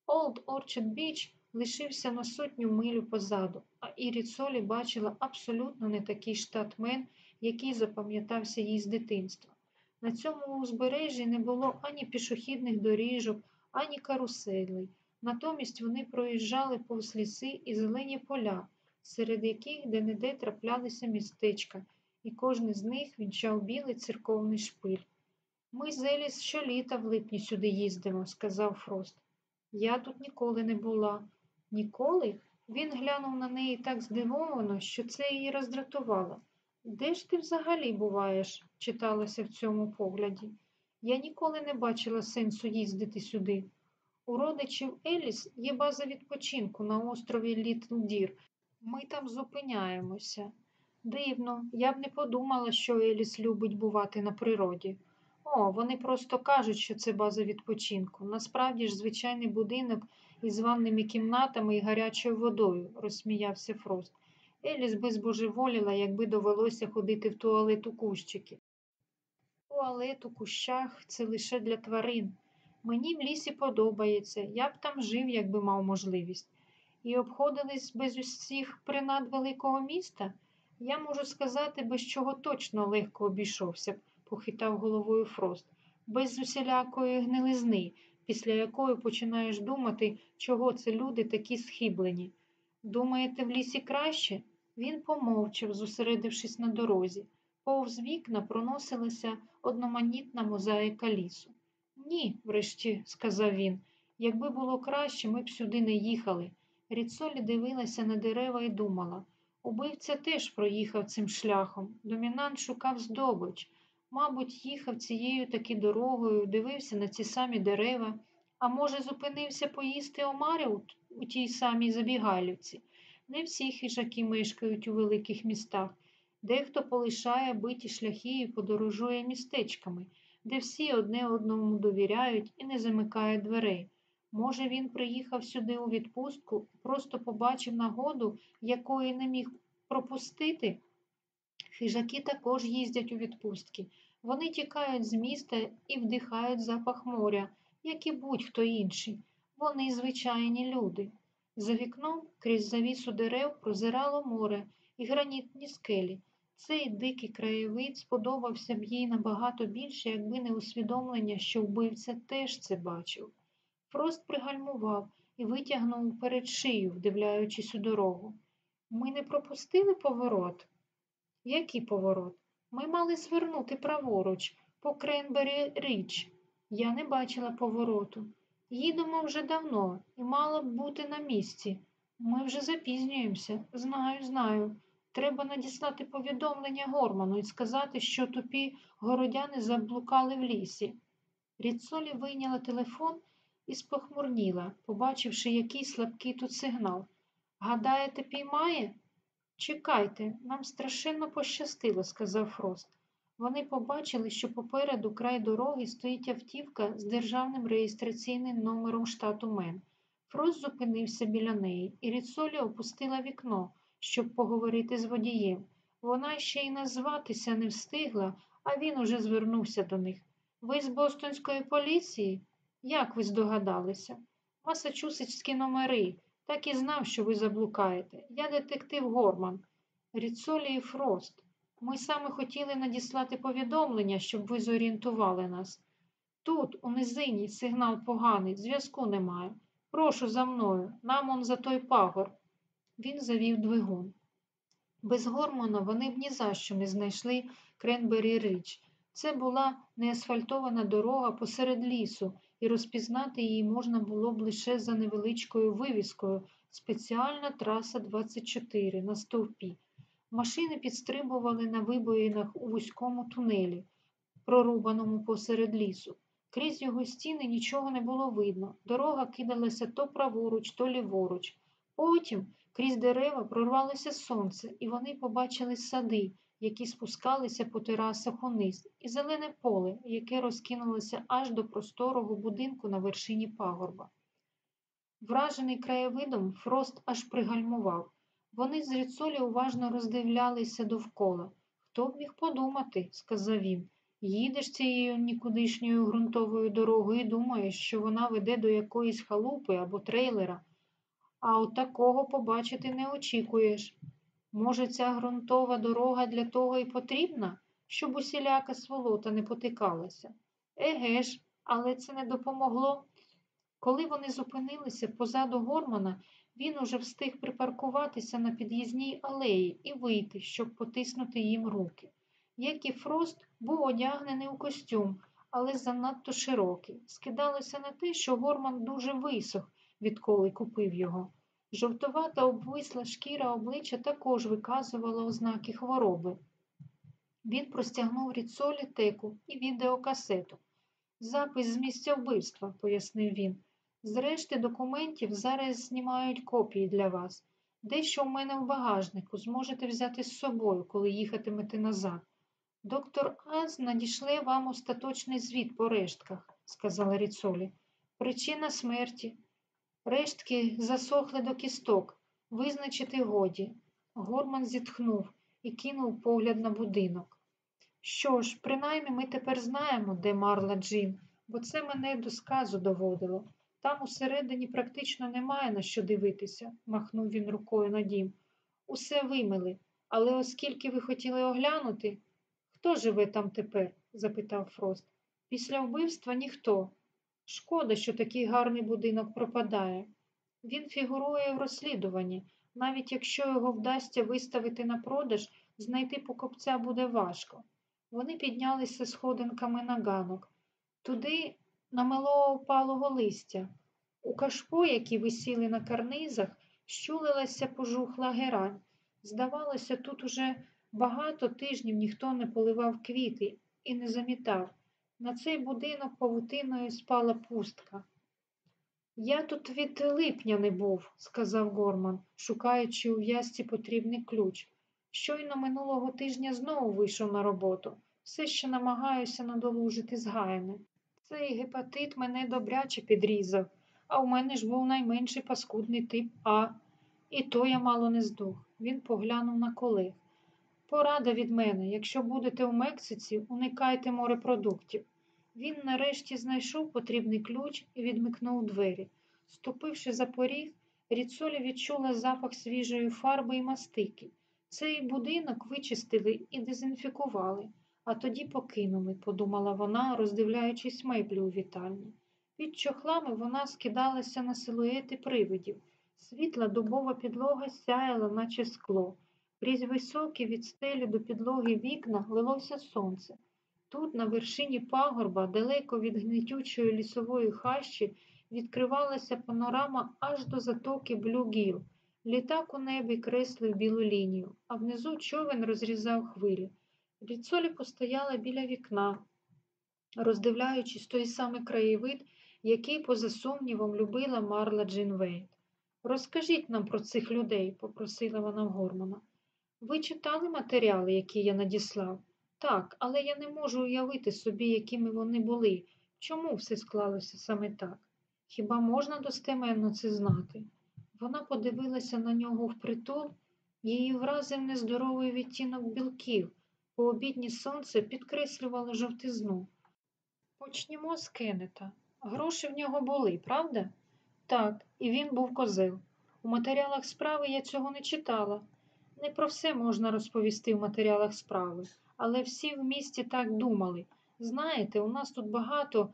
Олд Орчард Біч лишився на сотню милю позаду, а Ірі Солі бачила абсолютно не такий штат Мен, який запам'ятався їй з дитинства. На цьому узбережжі не було ані пішохідних доріжок, ані каруселей. Натомість вони проїжджали повз ліси і зелені поля, серед яких де-не-де траплялися містечка, і кожне з них вінчав білий церковний шпиль. Ми з Еліс щоліта в липні сюди їздимо, сказав Фрост. Я тут ніколи не була. Ніколи? Він глянув на неї так здивовано, що це її роздратувало. Де ж ти взагалі буваєш? читалося в цьому погляді. Я ніколи не бачила сенсу їздити сюди. У родичів Еліс є база відпочинку на острові Літл Дір. Ми там зупиняємося. Дивно, я б не подумала, що Еліс любить бувати на природі. О, вони просто кажуть, що це база відпочинку. Насправді ж звичайний будинок із ванними кімнатами і гарячою водою, розсміявся Фрост. Еліс би збожеволіла, якби довелося ходити в туалет у кущики. Туалет у кущах це лише для тварин. Мені в лісі подобається, я б там жив, якби мав можливість. І обходились без усіх принад великого міста. Я можу сказати, без чого точно легко обійшовся б, похитав головою Фрост, без усілякої гнилизни, після якої починаєш думати, чого це люди такі схиблені. Думаєте, в лісі краще? Він помовчав, зосередившись на дорозі. Повз вікна проносилася одноманітна мозаїка лісу. Ні, врешті, сказав він, якби було краще, ми б сюди не їхали. Ріцолі дивилася на дерева і думала. Убивця теж проїхав цим шляхом. Домінант шукав здобич. Мабуть, їхав цією таки дорогою, дивився на ці самі дерева, а може, зупинився поїсти омари у, тій самій забігайлівці. Не всі хижаки мешкають у великих містах. Дехто полишає биті шляхи і подорожує містечками, де всі одне одному довіряють і не замикають дверей. Може, він приїхав сюди у відпустку просто побачив нагоду, якої не міг пропустити. Хижаки також їздять у відпустки. Вони тікають з міста і вдихають запах моря, як і будь-хто інший. Вони звичайні люди. За вікном крізь завісу дерев прозирало море і гранітні скелі. Цей дикий краєвид сподобався б їй набагато більше, якби не усвідомлення, що вбивця теж це бачив. Фрост пригальмував і витягнув перед шию, вдивляючись у дорогу. Ми не пропустили поворот? Який поворот? Ми мали звернути праворуч, по Кренбері Річ. Я не бачила повороту. Їдемо вже давно і мало б бути на місці. Ми вже запізнюємося. Знаю, знаю. Треба надіслати повідомлення Горману і сказати, що тупі городяни заблукали в лісі. Ріцолі вийняла телефон і спохмурніла, побачивши, який слабкий тут сигнал. Гадаєте, піймає? Чекайте, нам страшенно пощастило, сказав Фрост. Вони побачили, що попереду край дороги стоїть автівка з державним реєстраційним номером штату Мен. Фрост зупинився біля неї, і Ріцолі опустила вікно, щоб поговорити з водієм. Вона ще й назватися не встигла, а він уже звернувся до них. Ви з Бостонської поліції? Як ви здогадалися? Масачусетські номери. Так і знав, що ви заблукаєте. Я детектив Горман. Ріцолі і Фрост. Ми саме хотіли надіслати повідомлення, щоб ви зорієнтували нас. Тут, у низині, сигнал поганий, зв'язку немає. Прошу за мною, нам он за той пагор. Він завів двигун. Без гормона вони б ні за що не знайшли Кренбері Річ. Це була неасфальтована дорога посеред лісу, і розпізнати її можна було б лише за невеличкою вивіскою спеціальна траса 24 на стовпі. Машини підстрибували на вибоїнах у вузькому тунелі, прорубаному посеред лісу. Крізь його стіни нічого не було видно. Дорога кидалася то праворуч, то ліворуч. Потім крізь дерева прорвалося сонце, і вони побачили сади, які спускалися по терасах униз, і зелене поле, яке розкинулося аж до просторого будинку на вершині пагорба. Вражений краєвидом, Фрост аж пригальмував. Вони з Ріцолі уважно роздивлялися довкола. Хто б міг подумати, сказав він. Їдеш цією нікудишньою ґрунтовою дорогою і думаєш, що вона веде до якоїсь халупи або трейлера, а от такого побачити не очікуєш. Може, ця ґрунтова дорога для того і потрібна, щоб усіляка сволота не потикалася? Еге ж, але це не допомогло. Коли вони зупинилися позаду Гормана, він уже встиг припаркуватися на під'їзній алеї і вийти, щоб потиснути їм руки. Як і Фрост був одягнений у костюм, але занадто широкий. Скидалося на те, що Горман дуже висох, відколи купив його. Жовтувата обвисла шкіра обличчя також виказувала ознаки хвороби. Він простягнув ріцолі теку і відеокасету. Запис з місця вбивства, пояснив він. Зрешти документів зараз знімають копії для вас. Дещо в мене в багажнику зможете взяти з собою, коли їхатимете назад. Доктор Аз надішле вам остаточний звіт по рештках, сказала Ріцолі. Причина смерті. Рештки засохли до кісток. Визначити годі. Горман зітхнув і кинув погляд на будинок. Що ж, принаймні ми тепер знаємо, де Марла Джин, бо це мене до сказу доводило. Там усередині практично немає на що дивитися, махнув він рукою на дім. Усе вимили, але оскільки ви хотіли оглянути, хто живе там тепер? запитав Фрост. Після вбивства ніхто. Шкода, що такий гарний будинок пропадає. Він фігурує в розслідуванні. Навіть якщо його вдасться виставити на продаж, знайти покупця буде важко. Вони піднялися сходинками на ганок. Туди намело опалого листя. У кашпо, які висіли на карнизах, щулилася пожухла герань. Здавалося, тут уже багато тижнів ніхто не поливав квіти і не замітав. На цей будинок павутиною спала пустка. Я тут від липня не був, сказав Горман, шукаючи у в'язці потрібний ключ. Щойно минулого тижня знову вийшов на роботу. Все ще намагаюся надолужити згаяне. Цей гепатит мене добряче підрізав, а у мене ж був найменший паскудний тип А. І то я мало не здох. Він поглянув на колег. Порада від мене, якщо будете у Мексиці, уникайте морепродуктів. Він нарешті знайшов потрібний ключ і відмикнув двері. Ступивши за поріг, Ріцолі відчула запах свіжої фарби і мастики. Цей будинок вичистили і дезінфікували, а тоді покинули, подумала вона, роздивляючись меблі у вітальні. Під чохлами вона скидалася на силуети привидів. Світла дубова підлога сяяла, наче скло. Крізь високі від стелі до підлоги вікна лилося сонце. Тут, на вершині пагорба, далеко від гнетючої лісової хащі, відкривалася панорама аж до затоки Блюгіл. Літак у небі креслив білу лінію, а внизу човен розрізав хвилі. Ріцолі постояла біля вікна, роздивляючись той самий краєвид, який, поза сумнівом, любила Марла Джинвейт. Розкажіть нам про цих людей, попросила вона Гормана. Ви читали матеріали, які я надіслав? Так, але я не можу уявити собі, якими вони були. Чому все склалося саме так? Хіба можна достеменно це знати? Вона подивилася на нього впритул, її вразив нездоровий відтінок білків, пообіднє сонце підкреслювало жовтизну. Почнімо з Кеннета. Гроші в нього були, правда? Так, і він був козел. У матеріалах справи я цього не читала. Не про все можна розповісти в матеріалах справи, але всі в місті так думали. Знаєте, у нас тут багато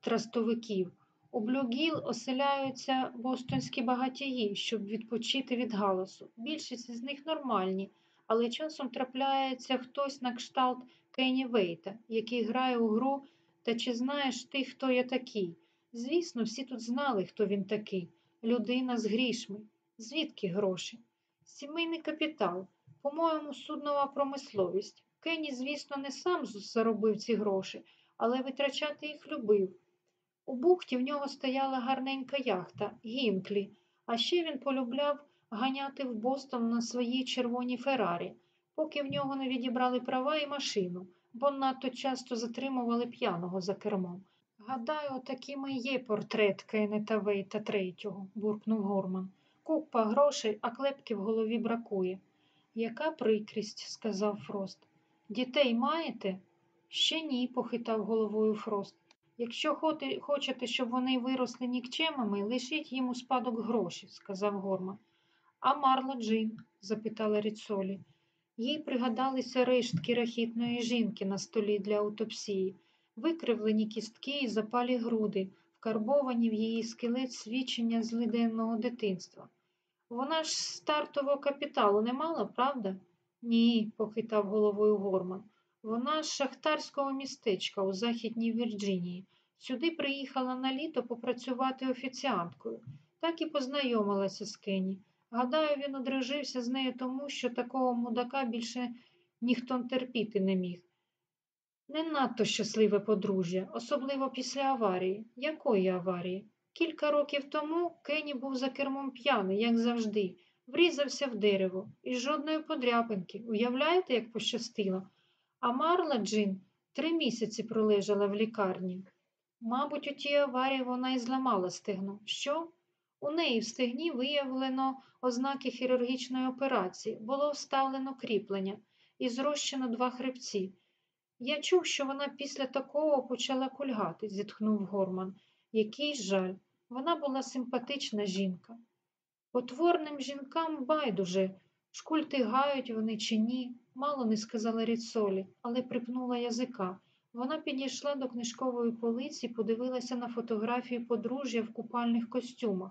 трастовиків. У Блюгіл оселяються бостонські багатії, щоб відпочити від галасу. Більшість з них нормальні, але часом трапляється хтось на кшталт Кенні Вейта, який грає у гру Та чи знаєш ти, хто я такий? Звісно, всі тут знали, хто він такий. Людина з грішми. Звідки гроші? Сімейний капітал, по-моєму, суднова промисловість. Кенні, звісно, не сам заробив ці гроші, але витрачати їх любив. У бухті в нього стояла гарненька яхта, Гінклі, а ще він полюбляв ганяти в Бостон на своїй червоній Феррарі, поки в нього не відібрали права і машину, бо надто часто затримували п'яного за кермом. Гадаю, таким і є портрет Кеннета Вейта третього, буркнув Горман. Купа грошей, а клепки в голові бракує. Яка прикрість, сказав Фрост. Дітей маєте? Ще ні, похитав головою Фрост. Якщо хочете, щоб вони виросли нікчемами, лишіть їм у спадок гроші, сказав Горман. А Марла Джин? запитала Ріцолі. Їй пригадалися рештки рахітної жінки на столі для аутопсії, викривлені кістки і запалі груди, вкарбовані в її скелет свідчення злиденного дитинства. Вона ж стартового капіталу не мала, правда? Ні, похитав головою Горман. Вона з шахтарського містечка у Західній Вірджинії. Сюди приїхала на літо попрацювати офіціанткою. Так і познайомилася з Кенні. Гадаю, він одружився з нею тому, що такого мудака більше ніхто терпіти не міг. Не надто щасливе подружжя, особливо після аварії. Якої аварії? Кілька років тому Кенні був за кермом п'яний, як завжди, врізався в дерево, і жодної подряпинки. Уявляєте, як пощастило? А Марла Джин три місяці пролежала в лікарні. Мабуть, у тій аварії вона і зламала стегно. Що? У неї в стегні виявлено ознаки хірургічної операції, було вставлено кріплення і зрощено два хребці. Я чув, що вона після такого почала кульгати, зітхнув Горман. Який жаль, вона була симпатична жінка. Потворним жінкам байдуже, шкультигають вони чи ні, мало не сказала Ріцолі, але припнула язика. Вона підійшла до книжкової полиці і подивилася на фотографії подружжя в купальних костюмах.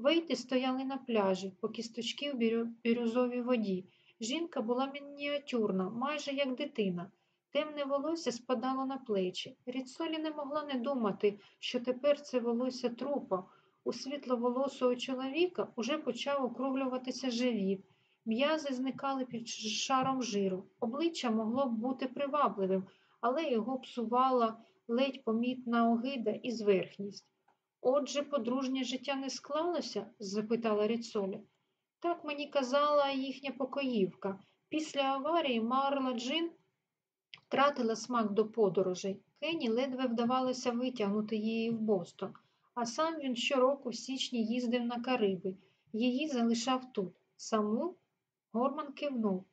Вейти стояли на пляжі, по кісточки в бірюзовій воді. Жінка була мініатюрна, майже як дитина. Темне волосся спадало на плечі. Ріцолі не могла не думати, що тепер це волосся трупа. У світловолосого чоловіка уже почав округлюватися живіт. М'язи зникали під шаром жиру. Обличчя могло б бути привабливим, але його псувала ледь помітна огида і зверхність. Отже, подружнє життя не склалося? запитала Ріцолі. Так мені казала їхня покоївка. Після аварії Марла Джин втратила смак до подорожей. Кенні ледве вдавалося витягнути її в Бостон, а сам він щороку в січні їздив на Кариби. Її залишав тут. Саму? Горман кивнув.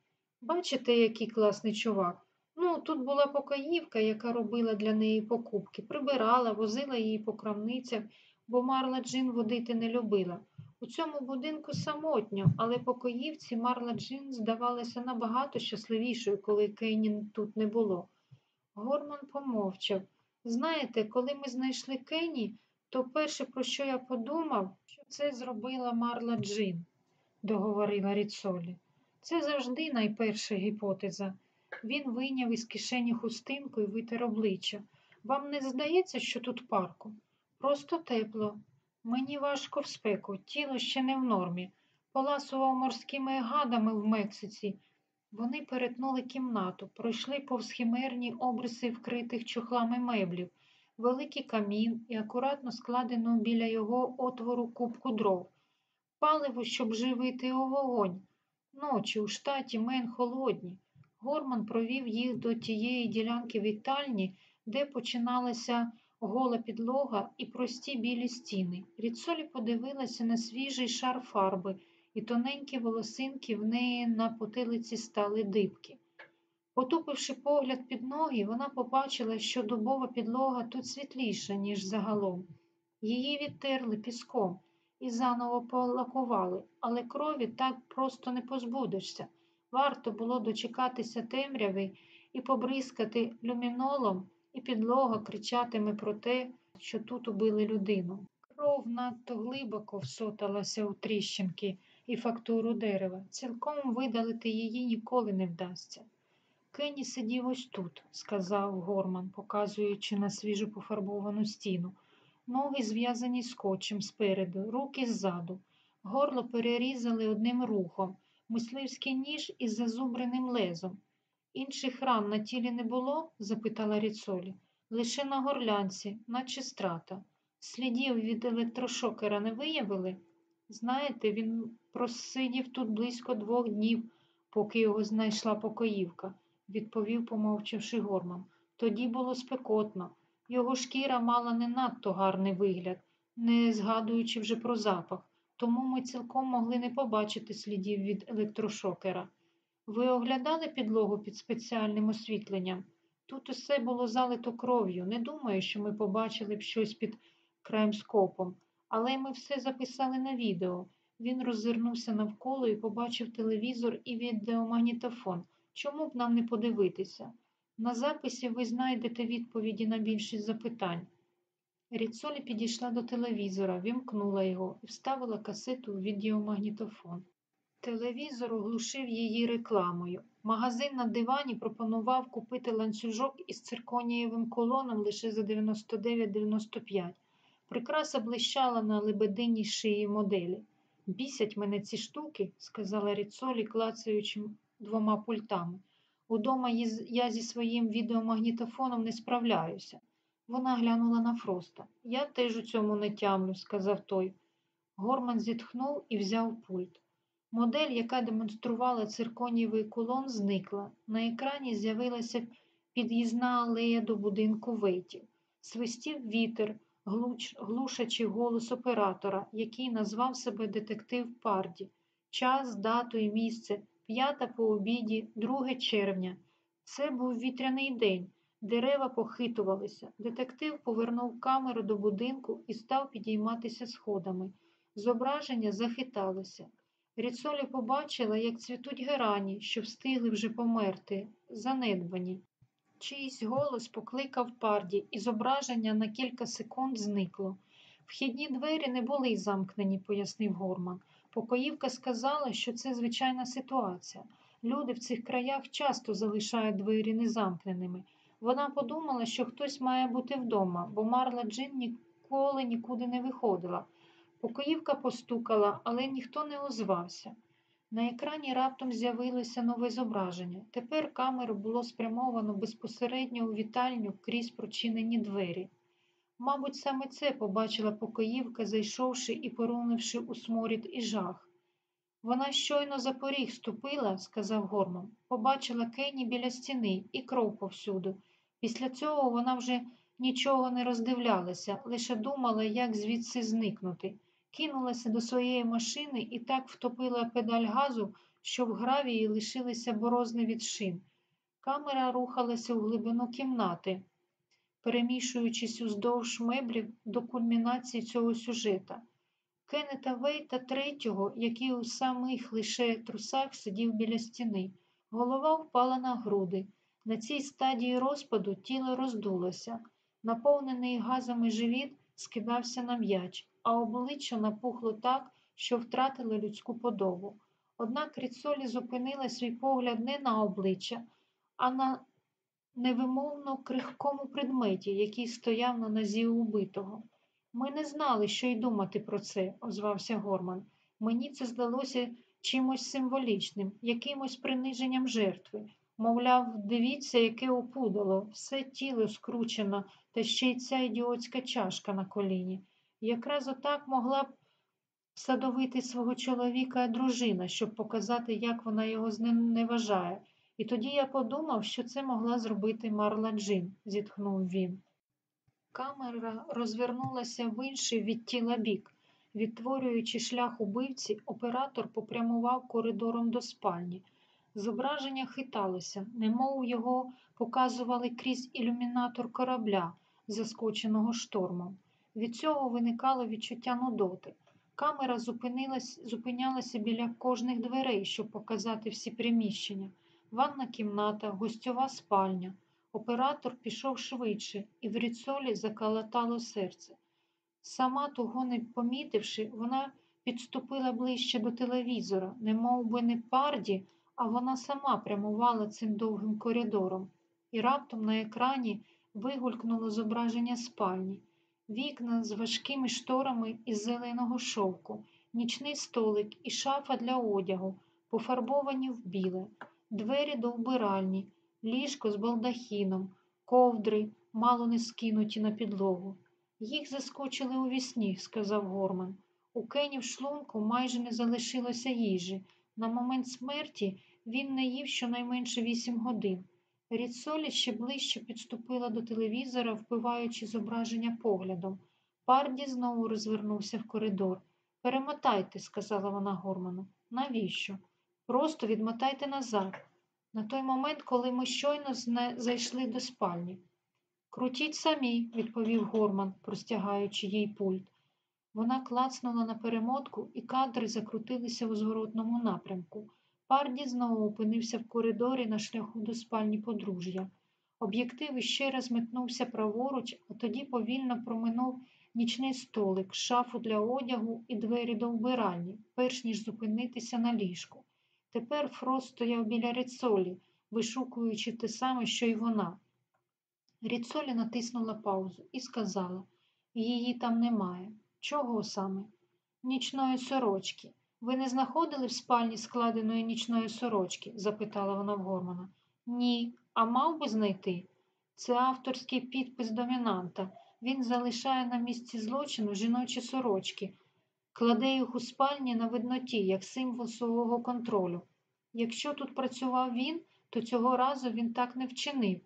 Бачите, який класний чувак. Ну, тут була покоївка, яка робила для неї покупки, прибирала, возила її по крамницях, бо Марла Джин водити не любила. У цьому будинку самотньо, але покоївці Марла Джин здавалася набагато щасливішою, коли Кейні тут не було. Горман помовчав. Знаєте, коли ми знайшли Кенні, то перше, про що я подумав, що це зробила Марла Джин, договорила Ріцолі. Це завжди найперша гіпотеза. Він вийняв із кишені хустинку і витер обличчя. Вам не здається, що тут парку? Просто тепло. Мені важко в спеку, тіло ще не в нормі. Поласував морськими гадами в Мексиці. Вони перетнули кімнату, пройшли повз химерні обриси вкритих чохлами меблів, великий камін і акуратно складену біля його отвору кубку дров. Паливо, щоб живити у вогонь. Ночі у штаті Мен холодні. Горман провів їх до тієї ділянки вітальні, де починалася гола підлога і прості білі стіни. Ріцолі подивилася на свіжий шар фарби, і тоненькі волосинки в неї на потилиці стали дибки. Потупивши погляд під ноги, вона побачила, що дубова підлога тут світліша, ніж загалом. Її відтерли піском і заново полакували, але крові так просто не позбудешся. Варто було дочекатися темряви і побризкати люмінолом, і підлога кричатиме про те, що тут убили людину. Кров надто глибоко всоталася у тріщинки і фактуру дерева. Цілком видалити її ніколи не вдасться. Кенні сидів ось тут, сказав Горман, показуючи на свіжу пофарбовану стіну. Ноги зв'язані скотчем спереду, руки ззаду. Горло перерізали одним рухом, мисливський ніж із зазубреним лезом. Інших ран на тілі не було? запитала Ріцолі. Лише на горлянці, наче страта. Слідів від електрошокера не виявили? Знаєте, він просидів тут близько двох днів, поки його знайшла покоївка, відповів, помовчавши Горман. Тоді було спекотно. Його шкіра мала не надто гарний вигляд, не згадуючи вже про запах, тому ми цілком могли не побачити слідів від електрошокера. Ви оглядали підлогу під спеціальним освітленням? Тут усе було залито кров'ю. Не думаю, що ми побачили б щось під краймскопом, але ми все записали на відео. Він роззирнувся навколо і побачив телевізор і відеомагнітофон. Чому б нам не подивитися? На записі ви знайдете відповіді на більшість запитань. Ріцолі підійшла до телевізора, вімкнула його і вставила касету у відеомагнітофон. Телевізор оглушив її рекламою. Магазин на дивані пропонував купити ланцюжок із цирконієвим колоном лише за 99,95. Прикраса блищала на лебединій шиї моделі. Бісять мене ці штуки, сказала Ріцолі, клацаючи двома пультами. Удома я зі своїм відеомагнітофоном не справляюся. Вона глянула на Фроста. Я теж у цьому не тямлю, сказав той. Горман зітхнув і взяв пульт. Модель, яка демонструвала цирконієвий кулон, зникла. На екрані з'явилася під'їзна алея до будинку Вейтів. Свистів вітер, глушачи голос оператора, який назвав себе детектив Парді. Час, дату і місце п'ята по обіді, 2 червня. Це був вітряний день. Дерева похитувалися. Детектив повернув камеру до будинку і став підійматися сходами. Зображення захиталося. Ріцолі побачила, як цвітуть герані, що встигли вже померти, занедбані. Чийсь голос покликав парді, і зображення на кілька секунд зникло. Вхідні двері не були замкнені, пояснив Горман. Покоївка сказала, що це звичайна ситуація. Люди в цих краях часто залишають двері незамкненими. Вона подумала, що хтось має бути вдома, бо Марла Джин ніколи нікуди не виходила. Покоївка постукала, але ніхто не озвався. На екрані раптом з'явилося нове зображення. Тепер камеру було спрямовано безпосередньо у вітальню крізь прочинені двері. Мабуть, саме це побачила покоївка, зайшовши і порунивши у сморід і жах. Вона щойно за поріг ступила, сказав Горман, побачила Кенні біля стіни і кров повсюду. Після цього вона вже нічого не роздивлялася, лише думала, як звідси зникнути. Кинулася до своєї машини і так втопила педаль газу, що в гравії лишилися борозни від шин. Камера рухалася у глибину кімнати, перемішуючись уздовж меблів до кульмінації цього сюжета. Кеннета Вейта третього, який у самих лише трусах сидів біля стіни. Голова впала на груди. На цій стадії розпаду тіло роздулося. Наповнений газами живіт скидався на м'яч, а обличчя напухло так, що втратило людську подобу. Однак Ріцолі зупинила свій погляд не на обличчя, а на невимовно крихкому предметі, який стояв на нозі убитого. Ми не знали, що й думати про це, озвався Горман. Мені це здалося чимось символічним, якимось приниженням жертви. Мовляв, дивіться, яке опудало, все тіло скручено, та ще й ця ідіотська чашка на коліні. Якраз отак могла б садовити свого чоловіка дружина, щоб показати, як вона його зневажає. І тоді я подумав, що це могла зробити Марла Джин, зітхнув він. Камера розвернулася в інший від тіла бік. Відтворюючи шлях убивці, оператор попрямував коридором до спальні. Зображення хиталося, немов його показували крізь ілюмінатор корабля, заскоченого штормом. Від цього виникало відчуття нудоти. Камера зупинялася біля кожних дверей, щоб показати всі приміщення. Ванна кімната, гостьова спальня. Оператор пішов швидше, і в ріцолі закалатало серце. Сама того не помітивши, вона підступила ближче до телевізора, не мов би не парді, а вона сама прямувала цим довгим коридором, і раптом на екрані вигулькнуло зображення спальні, вікна з важкими шторами із зеленого шовку, нічний столик і шафа для одягу, пофарбовані в біле, двері до вбиральні, ліжко з балдахіном, ковдри, мало не скинуті на підлогу. Їх заскочили у вісні, сказав Горман. У Кені в шлунку майже не залишилося їжі. На момент смерті він не їв щонайменше вісім годин. Ріцолі ще ближче підступила до телевізора, впиваючи зображення поглядом. Парді знову розвернувся в коридор. Перемотайте, сказала вона Горману. Навіщо? Просто відмотайте назад, на той момент, коли ми щойно зайшли до спальні. Крутіть самі, відповів Горман, простягаючи їй пульт. Вона клацнула на перемотку, і кадри закрутилися у зворотному напрямку. Парді знову опинився в коридорі на шляху до спальні подружжя. Об'єктив іще раз метнувся праворуч, а тоді повільно проминув нічний столик, шафу для одягу і двері до вбиральні, перш ніж зупинитися на ліжку. Тепер Фрост стояв біля Ріцолі, вишукуючи те саме, що й вона. Ріцолі натиснула паузу і сказала її там немає. Чого саме? Нічної сорочки. Ви не знаходили в спальні складеної нічної сорочки? запитала вона в Гормана. Ні, а мав би знайти. Це авторський підпис домінанта. Він залишає на місці злочину жіночі сорочки. Кладе їх у спальні на видноті, як символ свого контролю. Якщо тут працював він, то цього разу він так не вчинив.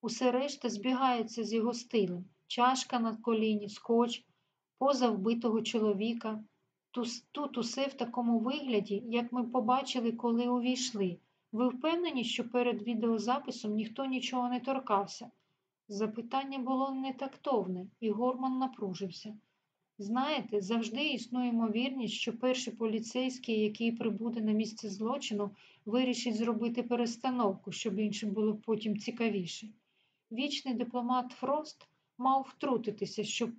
Усе решта збігається з його стилем. Чашка на коліні, скотч, поза вбитого чоловіка. Тут усе в такому вигляді, як ми побачили, коли увійшли. Ви впевнені, що перед відеозаписом ніхто нічого не торкався? Запитання було нетактовне, і Горман напружився. Знаєте, завжди існує ймовірність, що перший поліцейський, який прибуде на місце злочину, вирішить зробити перестановку, щоб іншим було потім цікавіше. Вічний дипломат Фрост мав втрутитися, щоб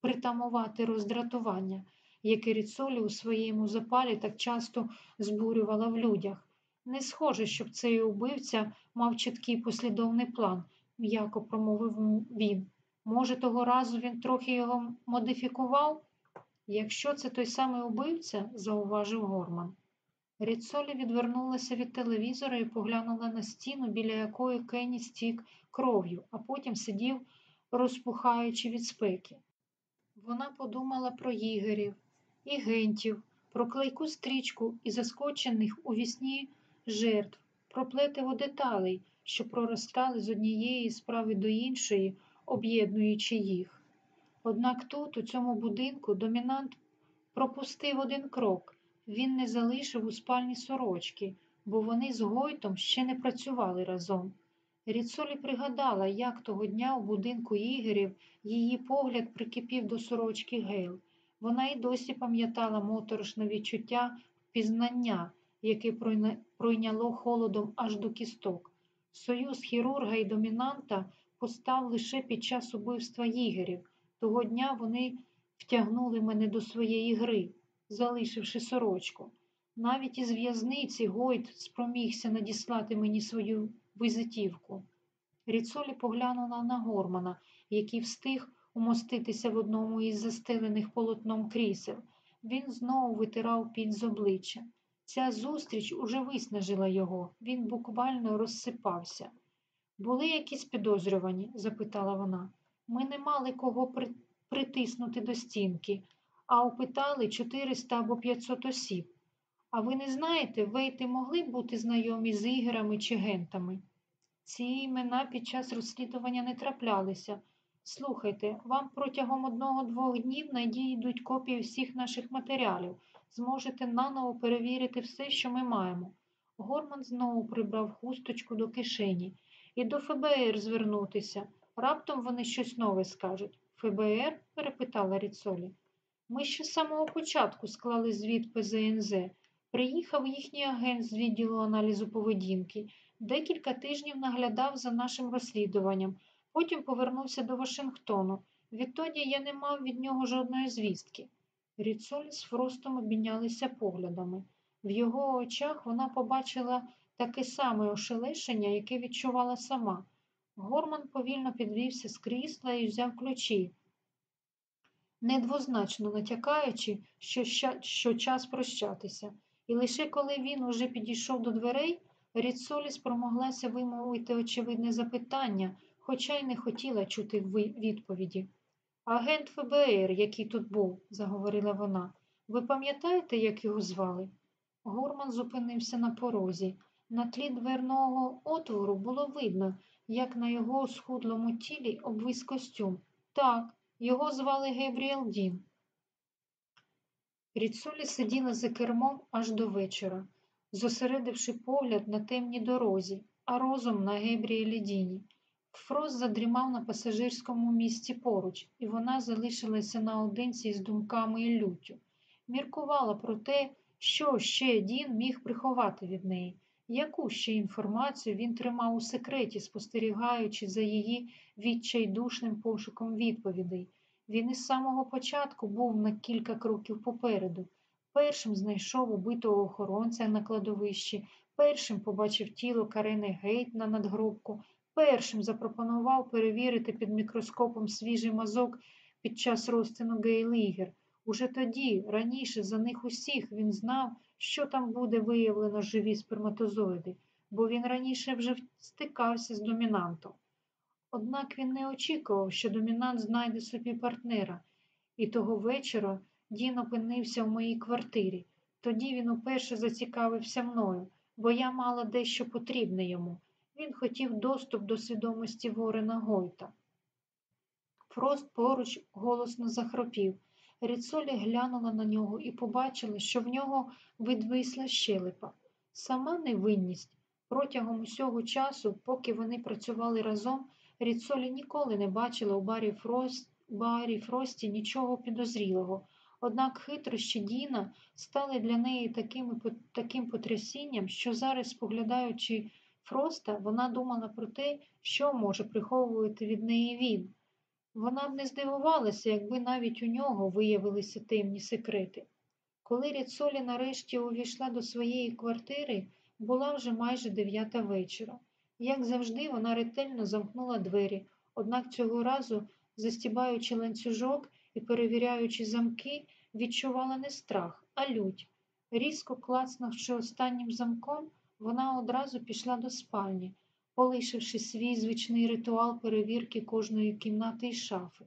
притамувати роздратування, яке Ріцолі у своєму запалі так часто збурювала в людях. Не схоже, щоб цей убивця мав чіткий послідовний план, м'яко промовив він. Може, того разу він трохи його модифікував? Якщо це той самий убивця, зауважив Горман. Ріцолі відвернулася від телевізора і поглянула на стіну, біля якої Кенні стік кров'ю, а потім сидів, розпухаючи від спеки. Вона подумала про їгерів і гентів, про клейку стрічку і заскочених у вісні жертв, про плетиво деталей, що проростали з однієї справи до іншої, об'єднуючи їх. Однак тут, у цьому будинку, домінант пропустив один крок. Він не залишив у спальні сорочки, бо вони з Гойтом ще не працювали разом. Ріцолі пригадала, як того дня у будинку Ігорів її погляд прикипів до сорочки Гейл. Вона й досі пам'ятала моторошне відчуття впізнання, яке пройняло холодом аж до кісток. Союз хірурга і домінанта постав лише під час убивства Ігорів. Того дня вони втягнули мене до своєї гри, залишивши сорочку. Навіть із в'язниці Гойт спромігся надіслати мені свою визитівку. Ріцолі поглянула на Гормана, який встиг умоститися в одному із застелених полотном крісел. Він знову витирав під з обличчя. Ця зустріч уже виснажила його, він буквально розсипався. Були якісь підозрювані? запитала вона. Ми не мали кого при... притиснути до стінки, а опитали 400 або 500 осіб. А ви не знаєте, вейти могли бути знайомі з іграми чи гентами? Ці імена під час розслідування не траплялися. Слухайте, вам протягом одного-двох днів надійдуть копії всіх наших матеріалів. Зможете наново перевірити все, що ми маємо. Горман знову прибрав хусточку до кишені. І до ФБР звернутися. Раптом вони щось нове скажуть. ФБР? перепитала Ріцолі. Ми ще з самого початку склали звіт ПЗНЗ. Приїхав їхній агент з відділу аналізу поведінки. Декілька тижнів наглядав за нашим розслідуванням. Потім повернувся до Вашингтону. Відтоді я не мав від нього жодної звістки. Ріцолі з Фростом обмінялися поглядами. В його очах вона побачила таке саме ошелешення, яке відчувала сама. Горман повільно підвівся з крісла і взяв ключі, недвозначно натякаючи, що, що час прощатися. І лише коли він уже підійшов до дверей, Ріцолі спромоглася вимовити очевидне запитання, хоча й не хотіла чути відповіді. Агент ФБР, який тут був, заговорила вона. Ви пам'ятаєте, як його звали? Гурман зупинився на порозі. На тлі дверного отвору було видно, як на його схудлому тілі обвис костюм. Так, його звали Гебріел Дін. Ріцолі сиділа за кермом аж до вечора, зосередивши погляд на темній дорозі, а розум на Гебріелі Діні. Фрост задрімав на пасажирському місці поруч, і вона залишилася наодинці з думками і люттю. Міркувала про те, що ще Дін міг приховати від неї, яку ще інформацію він тримав у секреті, спостерігаючи за її відчайдушним пошуком відповідей. Він із самого початку був на кілька кроків попереду. Першим знайшов убитого охоронця на кладовищі, першим побачив тіло Карени Гейт на надгробку, першим запропонував перевірити під мікроскопом свіжий мазок під час розтину Гейлігер. Уже тоді, раніше за них усіх, він знав, що там буде виявлено живі сперматозоїди, бо він раніше вже стикався з домінантом. Однак він не очікував, що домінант знайде собі партнера, і того вечора Дін опинився в моїй квартирі. Тоді він уперше зацікавився мною, бо я мала дещо потрібне йому. Він хотів доступ до свідомості Ворена Гойта. Фрост поруч голосно захропів. Ріцолі глянула на нього і побачила, що в нього відвисла щелепа. Сама невинність. Протягом усього часу, поки вони працювали разом, Ріцолі ніколи не бачила у барі, Фрост, барі Фрості нічого підозрілого. Однак хитрощі Діна стали для неї такими, таким потрясінням, що зараз, споглядаючи Фроста, вона думала про те, що може приховувати від неї він. Вона б не здивувалася, якби навіть у нього виявилися темні секрети. Коли Ріцолі нарешті увійшла до своєї квартири, була вже майже дев'ята вечора. Як завжди, вона ретельно замкнула двері, однак цього разу, застібаючи ланцюжок і перевіряючи замки, відчувала не страх, а лють. Різко клацнувши останнім замком, вона одразу пішла до спальні, полишивши свій звичний ритуал перевірки кожної кімнати і шафи.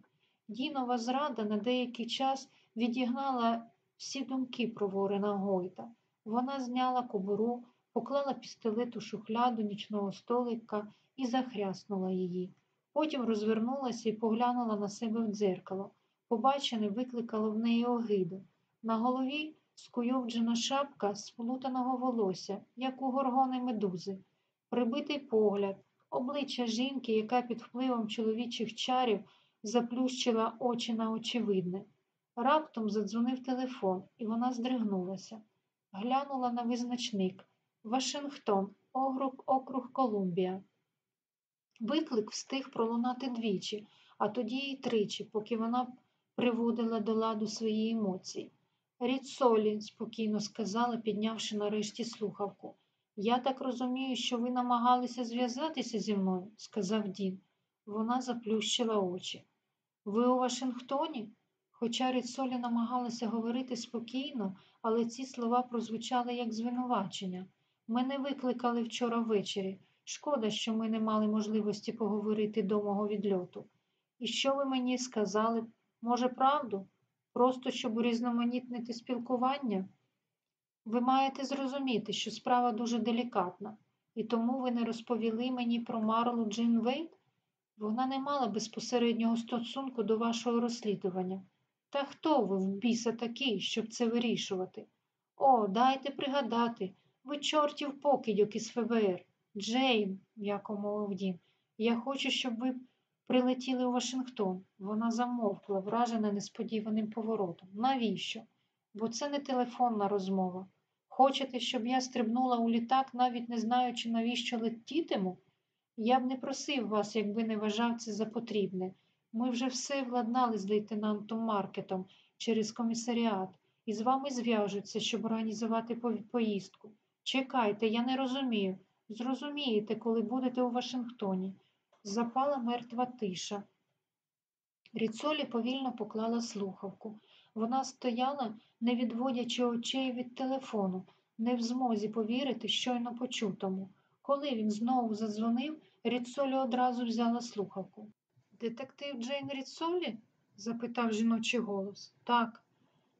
Дінова зрада на деякий час відігнала всі думки про Ворена Гойта. Вона зняла кобуру, поклала пістолет у шухляду нічного столика і захряснула її. Потім розвернулася і поглянула на себе в дзеркало. Побачене викликало в неї огиду. На голові скуйовджена шапка сплутаного волосся, як у горгони медузи, прибитий погляд, обличчя жінки, яка під впливом чоловічих чарів заплющила очі на очевидне. Раптом задзвонив телефон, і вона здригнулася. Глянула на визначник Вашингтон, округ, округ Колумбія. Виклик встиг пролунати двічі, а тоді й тричі, поки вона приводила до ладу свої емоції. Ріцолі, спокійно сказала, піднявши нарешті слухавку. Я так розумію, що ви намагалися зв'язатися зі мною, сказав Дін. Вона заплющила очі. Ви у Вашингтоні? Хоча Ріцолі намагалася говорити спокійно, але ці слова прозвучали як звинувачення. Мене викликали вчора ввечері. Шкода, що ми не мали можливості поговорити до мого відльоту. І що ви мені сказали? Може, правду? Просто щоб урізноманітнити спілкування? Ви маєте зрозуміти, що справа дуже делікатна, і тому ви не розповіли мені про Марлу Джин Вейт? Вона не мала безпосереднього стосунку до вашого розслідування. Та хто ви в біса такий, щоб це вирішувати? О, дайте пригадати, ви чортів покидьок із ФБР. Джейн, м'яко мовив Дін, я хочу, щоб ви прилетіли у Вашингтон. Вона замовкла, вражена несподіваним поворотом. Навіщо? Бо це не телефонна розмова. Хочете, щоб я стрибнула у літак, навіть не знаючи, навіщо летітиму? Я б не просив вас, якби не вважав це за потрібне. Ми вже все владнали з лейтенантом Маркетом через комісаріат, і з вами зв'яжуться, щоб організувати поїздку. Чекайте, я не розумію. Зрозумієте, коли будете у Вашингтоні. Запала мертва тиша. Ріцолі повільно поклала слухавку. Вона стояла, не відводячи очей від телефону, не в змозі повірити щойно почутому. Коли він знову задзвонив, Ріцолі одразу взяла слухавку. Детектив Джейн Ріцолі? запитав жіночий голос. Так.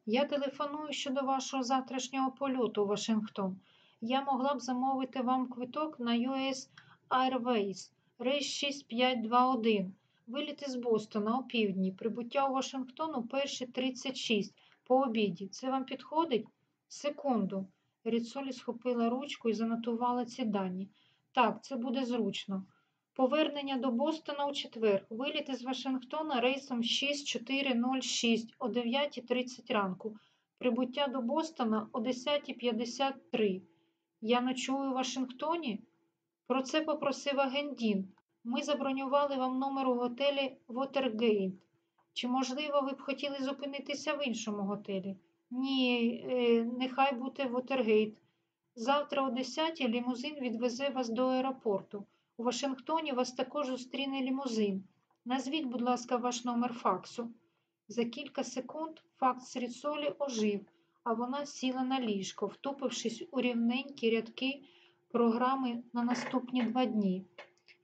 Я телефоную щодо вашого завтрашнього польоту у Вашингтон. Я могла б замовити вам квиток на US Airways, рейс 6521. Виліти з Бостона о півдні, прибуття у Вашингтон у 1.36 по обіді. Це вам підходить? Секунду. Ріцолі схопила ручку і занотувала ці дані. Так, це буде зручно. Повернення до Бостона у четвер. Виліти з Вашингтона рейсом 6406 о 9.30 ранку. Прибуття до Бостона о 10.53. Я ночую у Вашингтоні? Про це попросив агент Дін. Ми забронювали вам номер у готелі Вотергейт. Чи, можливо, ви б хотіли зупинитися в іншому готелі? Ні, е, нехай буде Вотергейт. Завтра о 10 лімузин відвезе вас до аеропорту. У Вашингтоні вас також зустріне лімузин. Назвіть, будь ласка, ваш номер факсу. За кілька секунд факс Ріцолі ожив, а вона сіла на ліжко, втупившись у рівненькі рядки програми на наступні два дні.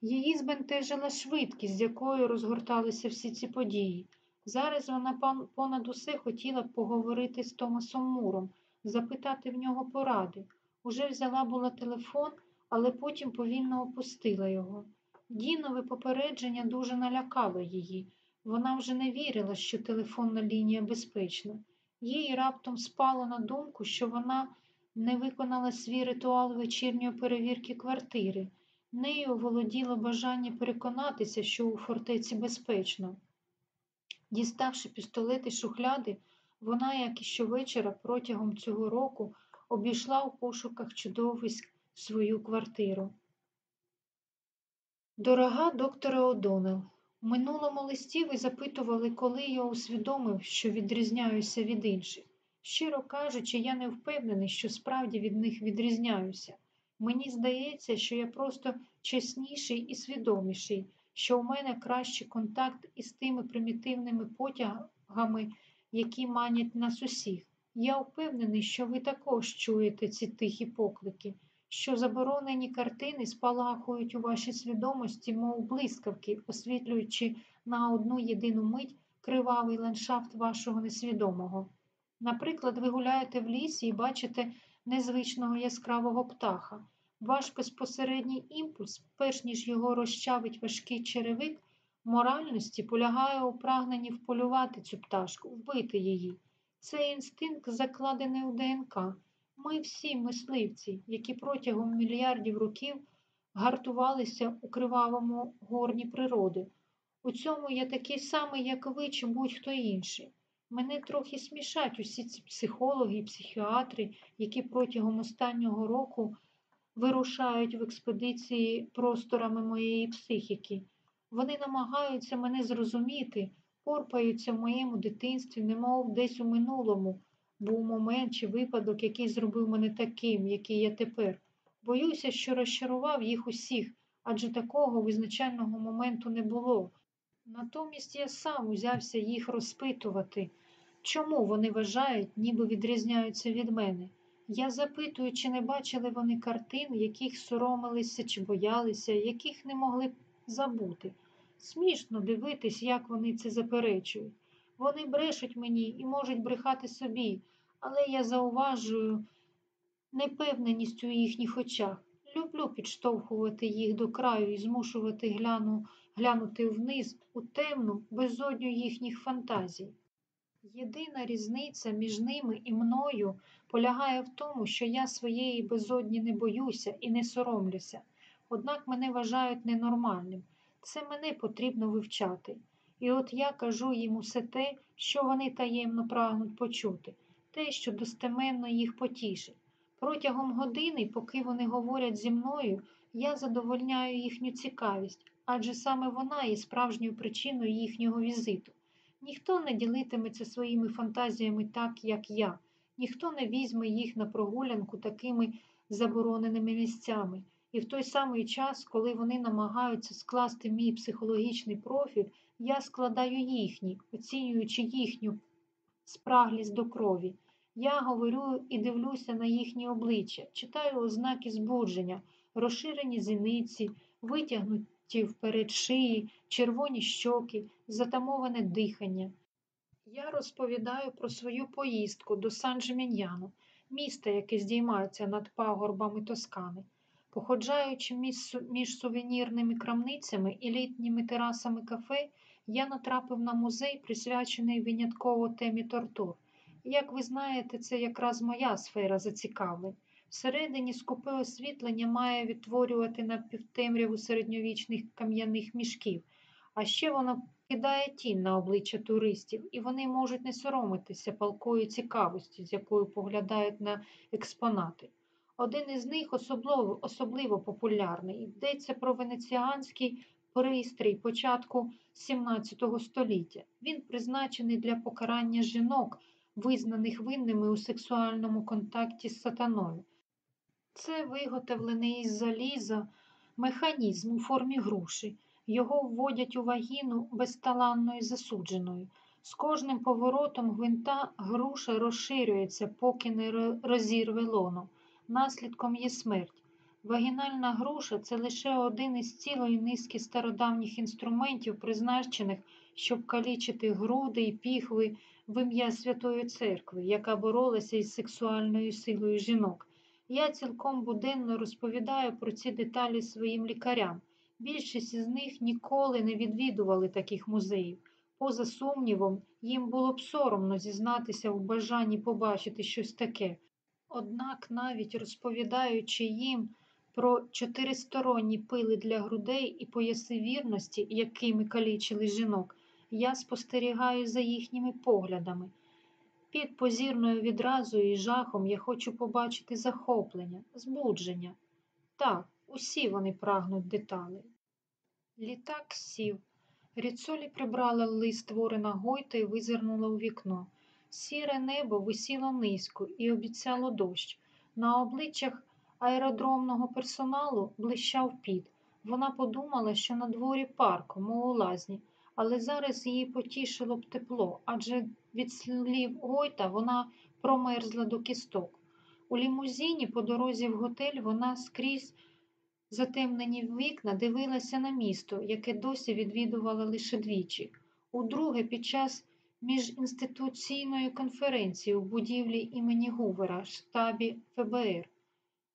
Її збентежила швидкість, з якою розгорталися всі ці події. Зараз вона понад усе хотіла поговорити з Томасом Муром, запитати в нього поради. Уже взяла була телефон, але потім повільно опустила його. Дінове попередження дуже налякало її. Вона вже не вірила, що телефонна лінія безпечна. Їй раптом спало на думку, що вона не виконала свій ритуал вечірньої перевірки квартири. Нею володіло бажання переконатися, що у фортеці безпечно. Діставши пістолет із шухляди, вона, як і щовечора протягом цього року, обійшла у пошуках чудовиськ свою квартиру. Дорога доктора Одонел, у минулому листі ви запитували, коли я усвідомив, що відрізняюся від інших. Щиро кажучи, я не впевнений, що справді від них відрізняюся. Мені здається, що я просто чесніший і свідоміший, що у мене кращий контакт із тими примітивними потягами, які манять нас усіх. Я впевнений, що ви також чуєте ці тихі поклики, що заборонені картини спалахують у вашій свідомості, мов блискавки, освітлюючи на одну єдину мить кривавий ландшафт вашого несвідомого. Наприклад, ви гуляєте в лісі і бачите незвичного яскравого птаха. Ваш безпосередній імпульс, перш ніж його розчавить важкий черевик, моральності полягає у прагненні вполювати цю пташку, вбити її. Цей інстинкт закладений у ДНК. Ми всі мисливці, які протягом мільярдів років гартувалися у кривавому горні природи. У цьому я такий самий, як ви чи будь-хто інший. Мене трохи смішать усі ці психологи і психіатри, які протягом останнього року вирушають в експедиції просторами моєї психіки. Вони намагаються мене зрозуміти, порпаються в моєму дитинстві, немов десь у минулому, був момент чи випадок, який зробив мене таким, який я тепер. Боюся, що розчарував їх усіх, адже такого визначального моменту не було. Натомість я сам узявся їх розпитувати, чому вони вважають, ніби відрізняються від мене. Я запитую, чи не бачили вони картин, яких соромилися чи боялися, яких не могли забути. Смішно дивитись, як вони це заперечують. Вони брешуть мені і можуть брехати собі, але я зауважую непевненість у їхніх очах. Люблю підштовхувати їх до краю і змушувати гляну, глянути вниз у темну безодню їхніх фантазій. Єдина різниця між ними і мною полягає в тому, що я своєї безодні не боюся і не соромлюся, однак мене вважають ненормальним. Це мене потрібно вивчати. І от я кажу їм усе те, що вони таємно прагнуть почути, те, що достеменно їх потішить. Протягом години, поки вони говорять зі мною, я задовольняю їхню цікавість, адже саме вона є справжньою причиною їхнього візиту. Ніхто не ділитиметься своїми фантазіями так, як я, ніхто не візьме їх на прогулянку такими забороненими місцями. І в той самий час, коли вони намагаються скласти мій психологічний профіль, я складаю їхній, оцінюючи їхню спраглість до крові. Я говорю і дивлюся на їхні обличчя, читаю ознаки збудження, розширені зіниці, витягнуті вперед шиї, червоні щоки, затамоване дихання. Я розповідаю про свою поїздку до Сан-Джиміньяно, міста, яке здіймається над пагорбами Тоскани. Походжаючи між сувенірними крамницями і літніми терасами кафе, я натрапив на музей, присвячений винятково темі тортур. Як ви знаєте, це якраз моя сфера зацікавлень. Всередині скупе освітлення має відтворювати напівтемряву середньовічних кам'яних мішків, а ще воно кидає тінь на обличчя туристів, і вони можуть не соромитися палкої цікавості, з якою поглядають на експонати. Один із них особливо, особливо популярний. Йдеться про венеціанський пристрій початку XVII століття. Він призначений для покарання жінок, визнаних винними у сексуальному контакті з сатаною. Це виготовлений із заліза механізм у формі груші. Його вводять у вагіну безталанною засудженою. З кожним поворотом гвинта груша розширюється, поки не розірве лоно. Наслідком є смерть. Вагінальна груша це лише один із цілої низки стародавніх інструментів, призначених, щоб калічити груди і піхви в ім'я Святої Церкви, яка боролася із сексуальною силою жінок. Я цілком буденно розповідаю про ці деталі своїм лікарям. Більшість із них ніколи не відвідували таких музеїв. Поза сумнівом, їм було б соромно зізнатися у бажанні побачити щось таке. Однак, навіть розповідаючи їм про чотиристоронні пили для грудей і пояси вірності, якими калічили жінок, я спостерігаю за їхніми поглядами. Під позірною відразою і жахом я хочу побачити захоплення, збудження. Так, усі вони прагнуть деталей. Літак сів. Ріцолі прибрала лист ворена Гойта і визирнула у вікно. Сіре небо висіло низько і обіцяло дощ. На обличчях аеродромного персоналу блищав піт. Вона подумала, що на дворі парку, мов у лазні, але зараз її потішило б тепло, адже від слів Гойта вона промерзла до кісток. У лімузині по дорозі в готель вона скрізь затемнені вікна дивилася на місто, яке досі відвідувала лише двічі. Удруге, під час міжінституційної конференції у будівлі імені Гувера, штабі ФБР.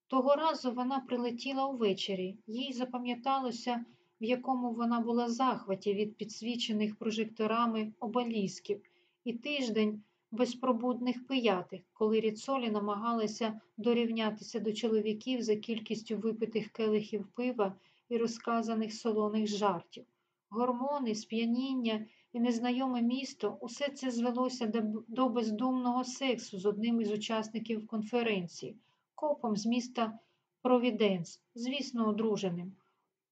Того разу вона прилетіла увечері, їй запам'яталося, в якому вона була захваті від підсвічених прожекторами обелісків, і тиждень безпробудних пиятих, коли Ріцолі намагалася дорівнятися до чоловіків за кількістю випитих келихів пива і розказаних солоних жартів. Гормони, сп'яніння і незнайоме місто усе це звелося до бездумного сексу з одним із учасників конференції, копом з міста Провіденс, звісно, одруженим.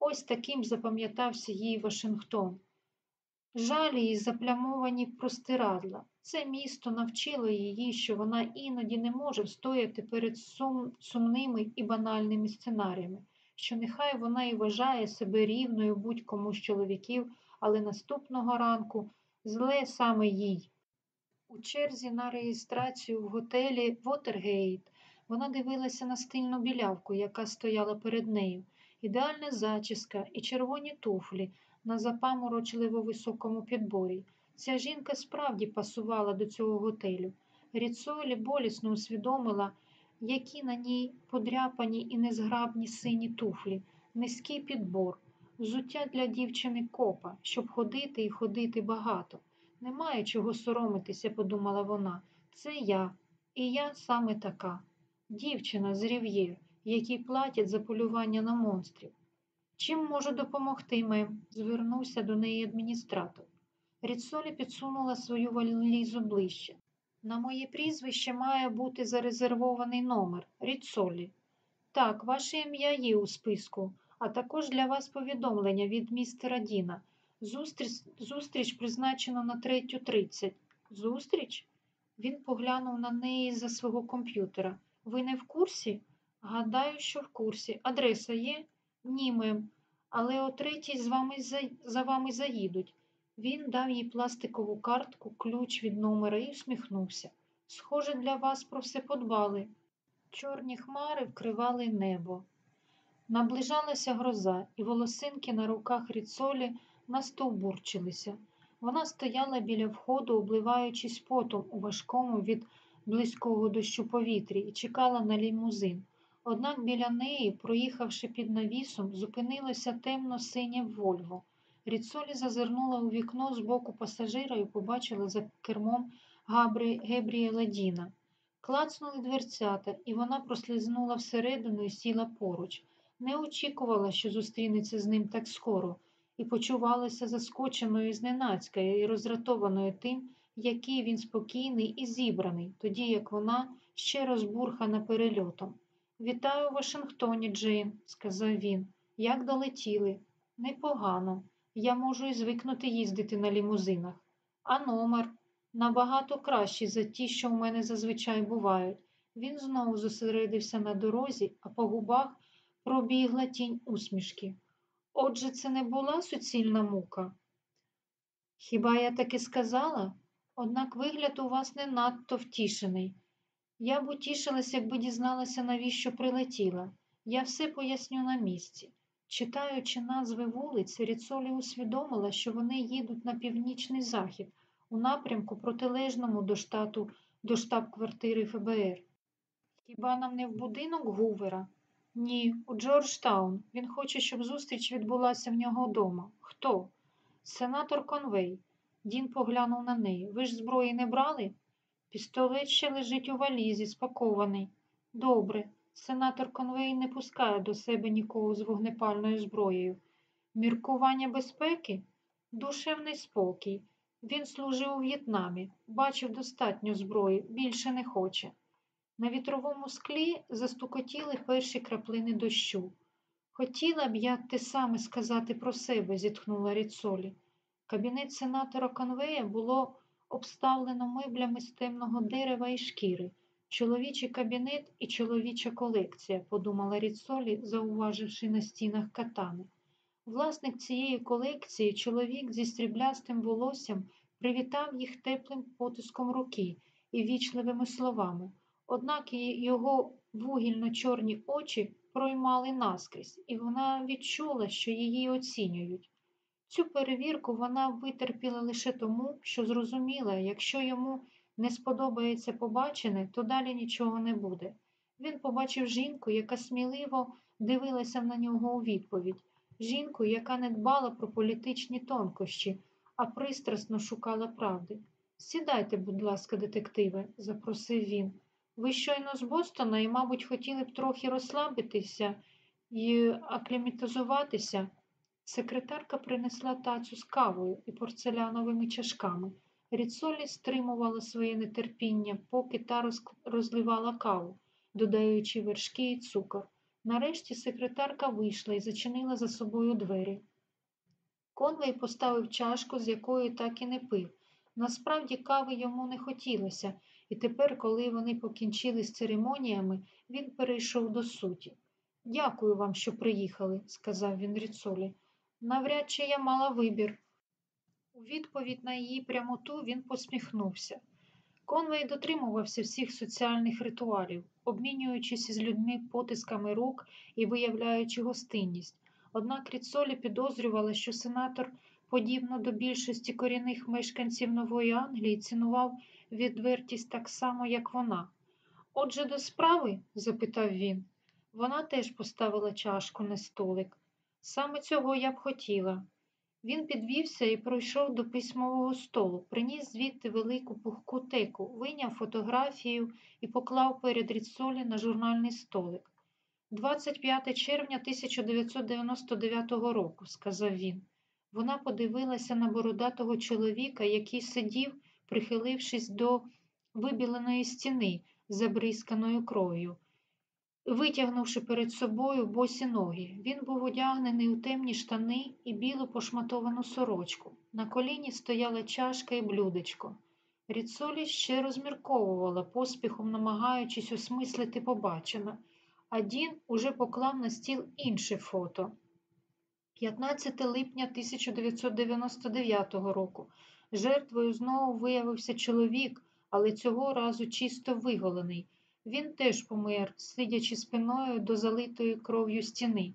Ось таким запам'ятався їй Вашингтон. Жалі і заплямовані простирадла. Це місто навчило її, що вона іноді не може встояти перед сум, сумними і банальними сценаріями, що нехай вона і вважає себе рівною будь-кому з чоловіків, але наступного ранку зле саме їй. У черзі на реєстрацію в готелі Вотергейт вона дивилася на стильну білявку, яка стояла перед нею, ідеальна зачіска і червоні туфлі на запаморочливо високому підборі. Ця жінка справді пасувала до цього готелю. Ріцолі болісно усвідомила, які на ній подряпані і незграбні сині туфлі, низький підбор, взуття для дівчини копа, щоб ходити і ходити багато. Немає чого соромитися, подумала вона. Це я, і я саме така. Дівчина з рів'єр, якій платять за полювання на монстрів. Чим можу допомогти, мем? звернувся до неї адміністратор. Ріцолі підсунула свою валізу ближче. На моє прізвище має бути зарезервований номер Ріцолі. Так, ваше ім'я є у списку, а також для вас повідомлення від містера Діна. Зустріч, зустріч призначено на 3.30. Зустріч? Він поглянув на неї за свого комп'ютера. Ви не в курсі? Гадаю, що в курсі. Адреса є? Ні, мем. Але о третій за... за вами заїдуть. Він дав їй пластикову картку, ключ від номера і усміхнувся. Схоже, для вас про все подбали. Чорні хмари вкривали небо. Наближалася гроза, і волосинки на руках ріцолі настовбурчилися. Вона стояла біля входу, обливаючись потом у важкому від близького дощу повітрі, і чекала на лімузин. Однак біля неї, проїхавши під навісом, зупинилося темно-синє Вольво. Ріцолі зазирнула у вікно з боку пасажира і побачила за кермом Габрі... Гебріела Діна. Клацнули дверцята, і вона прослизнула всередину і сіла поруч. Не очікувала, що зустрінеться з ним так скоро, і почувалася заскоченою зненацька і роздратованою тим, який він спокійний і зібраний, тоді як вона ще розбурхана перельотом. Вітаю у Вашингтоні, Джейн, сказав він. Як долетіли? Непогано. Я можу і звикнути їздити на лімузинах. А номер набагато кращий за ті, що у мене зазвичай бувають. Він знову зосередився на дорозі, а по губах пробігла тінь усмішки. Отже, це не була суцільна мука. Хіба я таки сказала? Однак вигляд у вас не надто втішений. Я б утішилась, якби дізналася, навіщо прилетіла. Я все поясню на місці. Читаючи назви вулиць, Ріцолі усвідомила, що вони їдуть на північний захід, у напрямку протилежному до штату, до штаб-квартири ФБР. Хіба нам не в будинок Гувера? Ні, у Джорджтаун. Він хоче, щоб зустріч відбулася в нього вдома. Хто? Сенатор Конвей. Дін поглянув на неї. Ви ж зброї не брали? Пістолет ще лежить у валізі, спакований. Добре. Сенатор Конвей не пускає до себе нікого з вогнепальною зброєю. Міркування безпеки? Душевний спокій. Він служив у В'єтнамі, бачив достатньо зброї, більше не хоче. На вітровому склі застукотіли перші краплини дощу. Хотіла б я те саме сказати про себе, зітхнула Ріцолі. Кабінет сенатора Конвея було обставлено меблями з темного дерева і шкіри. Чоловічий кабінет і чоловіча колекція, подумала Ріцолі, зауваживши на стінах катани. Власник цієї колекції, чоловік зі сріблястим волоссям, привітав їх теплим потиском руки і вічливими словами. Однак його вугільно-чорні очі проймали наскрізь, і вона відчула, що її оцінюють. Цю перевірку вона витерпіла лише тому, що зрозуміла, якщо йому не сподобається побачене, то далі нічого не буде. Він побачив жінку, яка сміливо дивилася на нього у відповідь, жінку, яка не дбала про політичні тонкощі, а пристрасно шукала правди. Сідайте, будь ласка, детективе, запросив він. Ви щойно з Бостона і, мабуть, хотіли б трохи розслабитися і акліматизуватися. Секретарка принесла тацю з кавою і порцеляновими чашками. Ріцолі стримувала своє нетерпіння, поки та розливала каву, додаючи вершки і цукор. Нарешті секретарка вийшла і зачинила за собою двері. Конвей поставив чашку, з якої так і не пив. Насправді кави йому не хотілося, і тепер, коли вони покінчили з церемоніями, він перейшов до суті. Дякую вам, що приїхали, сказав він Ріцолі. Навряд чи я мала вибір. У відповідь на її прямоту він посміхнувся. Конвей дотримувався всіх соціальних ритуалів, обмінюючись з людьми потисками рук і виявляючи гостинність. Однак Ріцолі підозрювала, що сенатор, подібно до більшості корінних мешканців Нової Англії, цінував відвертість так само, як вона. Отже, до справи? запитав він. Вона теж поставила чашку на столик. Саме цього я б хотіла. Він підвівся і пройшов до письмового столу, приніс звідти велику пухку теку, вийняв фотографію і поклав перед Ріцолі на журнальний столик. 25 червня 1999 року, сказав він. Вона подивилася на бородатого чоловіка, який сидів, прихилившись до вибіленої стіни, забризканою кров'ю витягнувши перед собою босі ноги. Він був одягнений у темні штани і білу пошматовану сорочку. На коліні стояла чашка і блюдечко. Ріцолі ще розмірковувала, поспіхом намагаючись осмислити побачене, а Дін уже поклав на стіл інше фото. 15 липня 1999 року. Жертвою знову виявився чоловік, але цього разу чисто виголений. Він теж помер, сидячи спиною до залитої кров'ю стіни.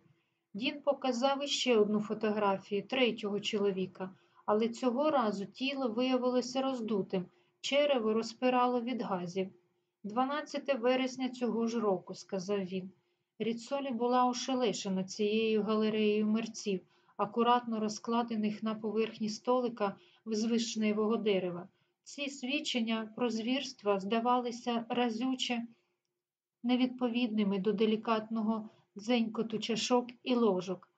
Дін показав іще одну фотографію третього чоловіка, але цього разу тіло виявилося роздутим, черево розпирало від газів. 12 вересня цього ж року, сказав він. Ріцолі була ошелешена цією галереєю мерців, акуратно розкладених на поверхні столика з дерева. Ці свідчення про звірства здавалися разюче невідповідними до делікатного дзенькоту чашок і ложок.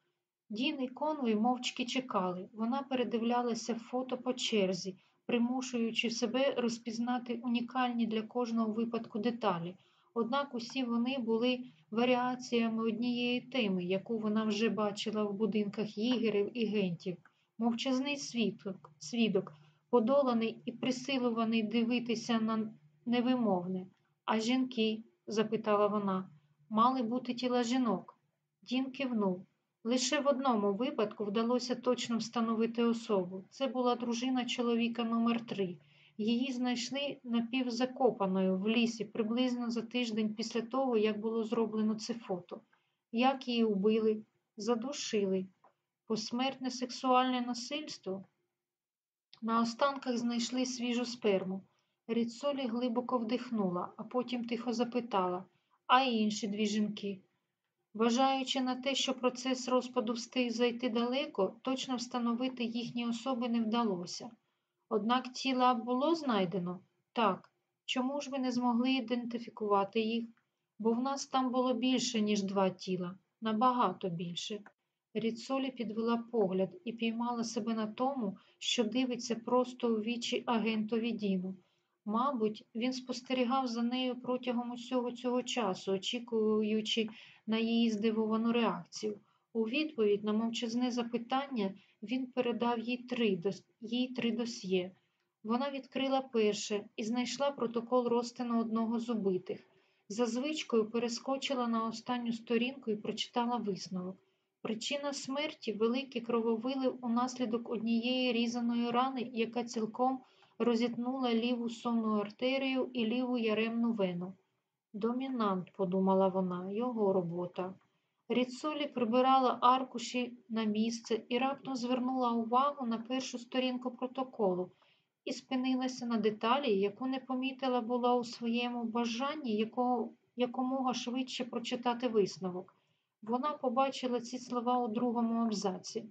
Дін і Конвей мовчки чекали. Вона передивлялася фото по черзі, примушуючи себе розпізнати унікальні для кожного випадку деталі. Однак усі вони були варіаціями однієї теми, яку вона вже бачила в будинках єгерів і гентів. Мовчазний свідок, свідок, подоланий і присилуваний дивитися на невимовне, а жінки, запитала вона. Мали бути тіла жінок. Дін кивнув. Лише в одному випадку вдалося точно встановити особу. Це була дружина чоловіка номер 3 Її знайшли напівзакопаною в лісі приблизно за тиждень після того, як було зроблено це фото. Як її убили? Задушили. Посмертне сексуальне насильство? На останках знайшли свіжу сперму. Ріцолі глибоко вдихнула, а потім тихо запитала, а інші дві жінки. Вважаючи на те, що процес розпаду встиг зайти далеко, точно встановити їхні особи не вдалося. Однак тіла було знайдено? Так. Чому ж ви не змогли ідентифікувати їх? Бо в нас там було більше, ніж два тіла, набагато більше. Ріцолі підвела погляд і піймала себе на тому, що дивиться просто у вічі агентові Діну. Мабуть, він спостерігав за нею протягом усього цього часу, очікуючи на її здивовану реакцію. У відповідь на мовчазне запитання він передав їй три, дос... їй три досьє. Вона відкрила перше і знайшла протокол розтину одного з убитих. За звичкою перескочила на останню сторінку і прочитала висновок. Причина смерті великий крововилив унаслідок однієї різаної рани, яка цілком розітнула ліву сонну артерію і ліву яремну вену. Домінант, подумала вона, його робота. Ріцолі прибирала аркуші на місце і раптом звернула увагу на першу сторінку протоколу і спинилася на деталі, яку не помітила була у своєму бажанні якого, якомога швидше прочитати висновок. Вона побачила ці слова у другому абзаці.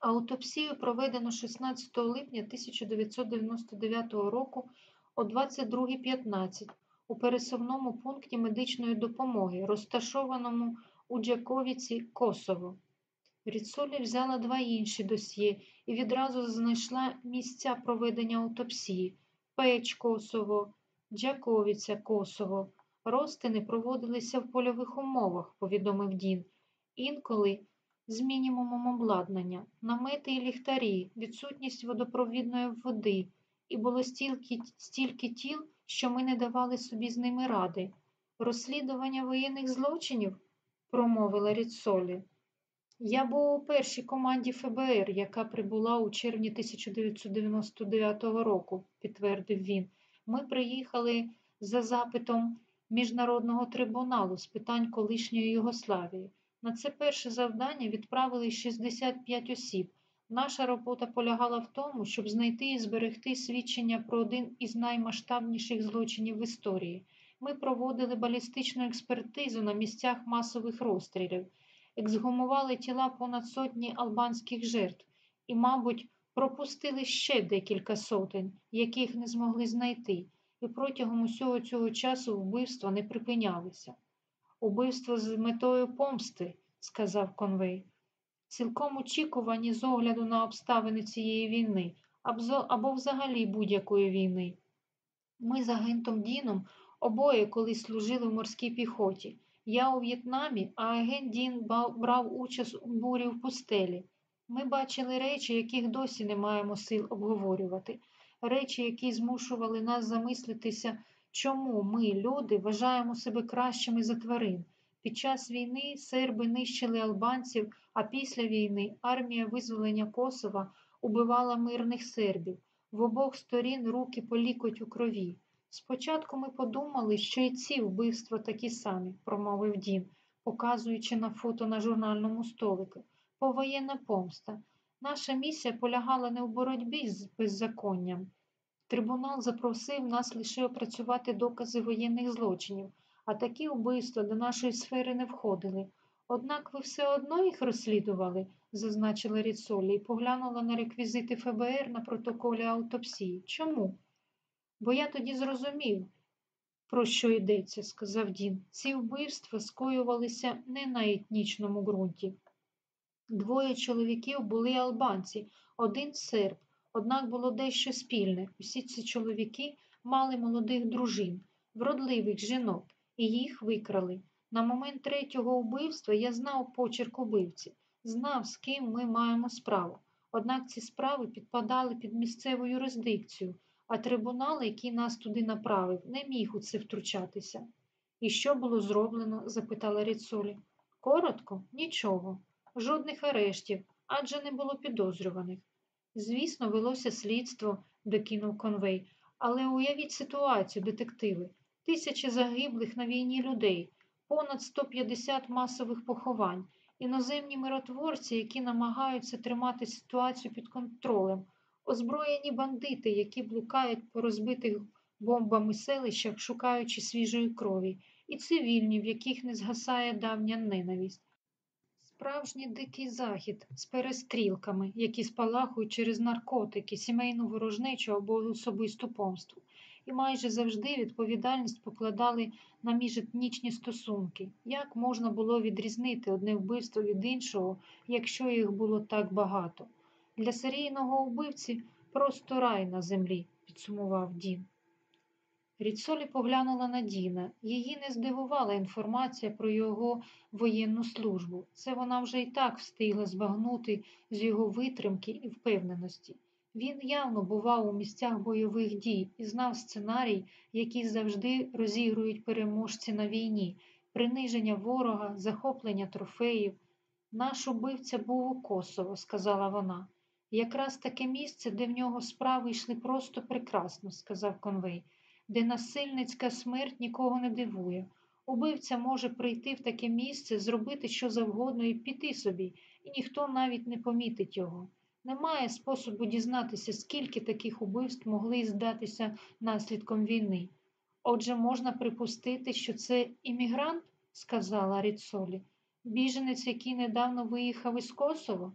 Аутопсію проведено 16 липня 1999 року о 22.15 у пересувному пункті медичної допомоги, розташованому у Джаковіці, Косово. Ріцолі взяла два інші досьє і відразу знайшла місця проведення аутопсії Печ Косово, Джаковіця Косово. Розтини проводилися в польових умовах, повідомив Дін. Інколи з мінімумом обладнання, намети і ліхтарі, відсутність водопровідної води, і було стільки, стільки тіл, що ми не давали собі з ними ради. Розслідування воєнних злочинів, промовила Ріцолі. Я був у першій команді ФБР, яка прибула у червні 1999 року, підтвердив він. Ми приїхали за запитом Міжнародного трибуналу з питань колишньої Югославії. На це перше завдання відправили 65 осіб. Наша робота полягала в тому, щоб знайти і зберегти свідчення про один із наймасштабніших злочинів в історії. Ми проводили балістичну експертизу на місцях масових розстрілів, ексгумували тіла понад сотні албанських жертв і, мабуть, пропустили ще декілька сотень, яких не змогли знайти, і протягом усього цього часу вбивства не припинялися. Убивство з метою помсти, сказав Конвей. Цілком очікувані з огляду на обставини цієї війни, або взагалі будь-якої війни. Ми з агентом Діном обоє колись служили в морській піхоті. Я у В'єтнамі, а агент Дін брав участь у бурі в пустелі. Ми бачили речі, яких досі не маємо сил обговорювати, речі, які змушували нас замислитися Чому ми, люди, вважаємо себе кращими за тварин? Під час війни серби нищили албанців, а після війни армія визволення Косова убивала мирних сербів. В обох сторін руки полікоть у крові. Спочатку ми подумали, що і ці вбивства такі самі, промовив Дін, показуючи на фото на журнальному столику. Повоєнна помста. Наша місія полягала не в боротьбі з беззаконням. Трибунал запросив нас лише опрацювати докази воєнних злочинів, а такі вбивства до нашої сфери не входили. Однак ви все одно їх розслідували, зазначила Ріцолі і поглянула на реквізити ФБР на протоколі аутопсії. Чому? Бо я тоді зрозумів, про що йдеться, сказав Дін. Ці вбивства скоювалися не на етнічному ґрунті. Двоє чоловіків були албанці, один серб. Однак було дещо спільне. Усі ці чоловіки мали молодих дружин, вродливих жінок, і їх викрали. На момент третього вбивства я знав почерк убивці, знав, з ким ми маємо справу. Однак ці справи підпадали під місцеву юрисдикцію, а трибунал, який нас туди направив, не міг у це втручатися. І що було зроблено? запитала Ріцолі. Коротко, нічого, жодних арештів, адже не було підозрюваних. Звісно, велося слідство, докинув конвей, але уявіть ситуацію, детективи. Тисячі загиблих на війні людей. понад 150 масових поховань, іноземні миротворці, які намагаються тримати ситуацію під контролем, озброєні бандити, які блукають по розбитих бомбами селищах, шукаючи свіжої крові, і цивільні, в яких не згасає давня ненависть. Справжній дикий захід з перестрілками, які спалахують через наркотики, сімейну ворожнечу або особисту помсту. І майже завжди відповідальність покладали на міжетнічні стосунки. Як можна було відрізнити одне вбивство від іншого, якщо їх було так багато? Для серійного вбивці просто рай на землі, підсумував Дін. Ріцолі поглянула на Діна. Її не здивувала інформація про його воєнну службу. Це вона вже і так встигла збагнути з його витримки і впевненості. Він явно бував у місцях бойових дій і знав сценарій, який завжди розігрують переможці на війні, приниження ворога, захоплення трофеїв. Наш убивця був у Косово, сказала вона. Якраз таке місце, де в нього справи йшли просто прекрасно, сказав конвей де насильницька смерть нікого не дивує. Убивця може прийти в таке місце, зробити що завгодно і піти собі, і ніхто навіть не помітить його. Немає способу дізнатися, скільки таких убивств могли здатися наслідком війни. Отже, можна припустити, що це іммігрант, сказала Ріцолі, біженець, який недавно виїхав із Косово.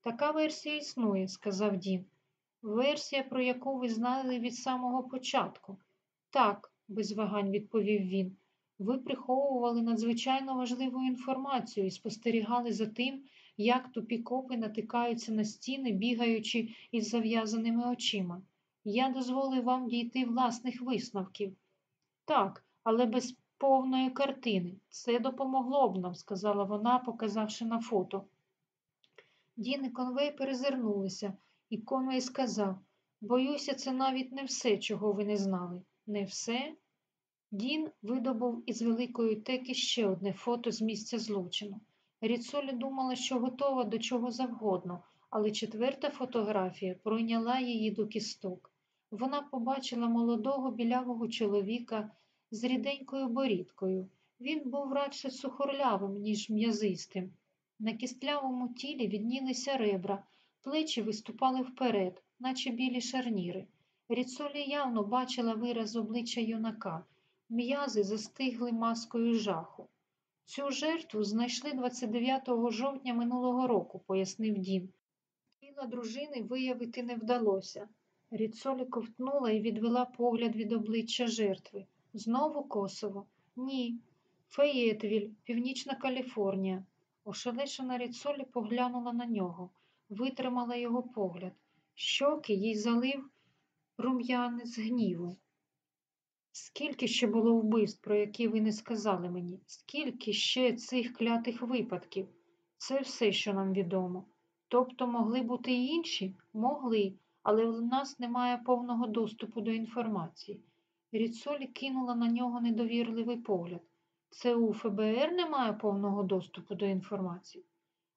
Така версія існує, сказав Дін. Версія, про яку ви знали від самого початку. Так, без вагань відповів він. Ви приховували надзвичайно важливу інформацію і спостерігали за тим, як тупі копи натикаються на стіни, бігаючи із зав'язаними очима. Я дозволив вам дійти власних висновків. Так, але без повної картини. Це допомогло б нам, сказала вона, показавши на фото. Дін і конвей перезирнулися, і конвей сказав Боюся, це навіть не все, чого ви не знали. Не все? Дін видобув із великої теки ще одне фото з місця злочину. Ріцолі думала, що готова до чого завгодно, але четверта фотографія пройняла її до кісток. Вона побачила молодого білявого чоловіка з ріденькою борідкою. Він був радше сухорлявим, ніж м'язистим. На кістлявому тілі віднілися ребра, плечі виступали вперед, наче білі шарніри. Ріцолі явно бачила вираз обличчя юнака, м'язи застигли маскою жаху. Цю жертву знайшли 29 жовтня минулого року, пояснив Дін. Тіла дружини виявити не вдалося. Ріцолі ковтнула і відвела погляд від обличчя жертви. Знову Косово? Ні. Феєтвіль, Північна Каліфорнія. Ошелешена Ріцолі поглянула на нього, витримала його погляд. Щоки їй залив рум'янець гніву. Скільки ще було вбивств, про які ви не сказали мені, скільки ще цих клятих випадків? Це все, що нам відомо. Тобто могли бути й інші? Могли, але в нас немає повного доступу до інформації. Ріцолі кинула на нього недовірливий погляд. Це у ФБР немає повного доступу до інформації.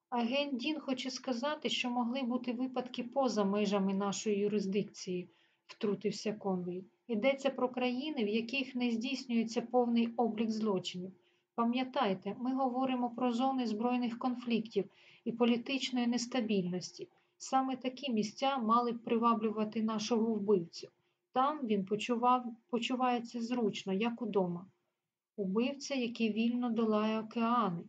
Агент Дін хоче сказати, що могли бути випадки поза межами нашої юрисдикції втрутився конвій. Йдеться про країни, в яких не здійснюється повний облік злочинів. Пам'ятайте, ми говоримо про зони збройних конфліктів і політичної нестабільності. Саме такі місця мали б приваблювати нашого вбивцю. Там він почував, почувається зручно, як удома. Убивця, який вільно долає океани,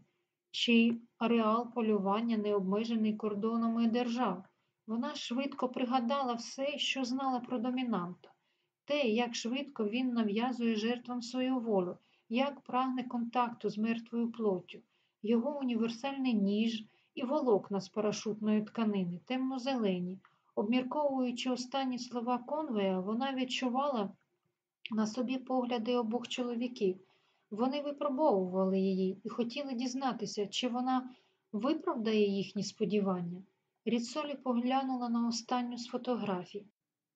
чий ареал полювання не обмежений кордонами держав. Вона швидко пригадала все, що знала про домінанта, те, як швидко він нав'язує жертвам свою волю, як прагне контакту з мертвою плоттю, його універсальний ніж і волокна з парашутної тканини, темно-зелені. Обмірковуючи останні слова конвея, вона відчувала на собі погляди обох чоловіків. Вони випробовували її і хотіли дізнатися, чи вона виправдає їхні сподівання. Ріцолі поглянула на останню з фотографій.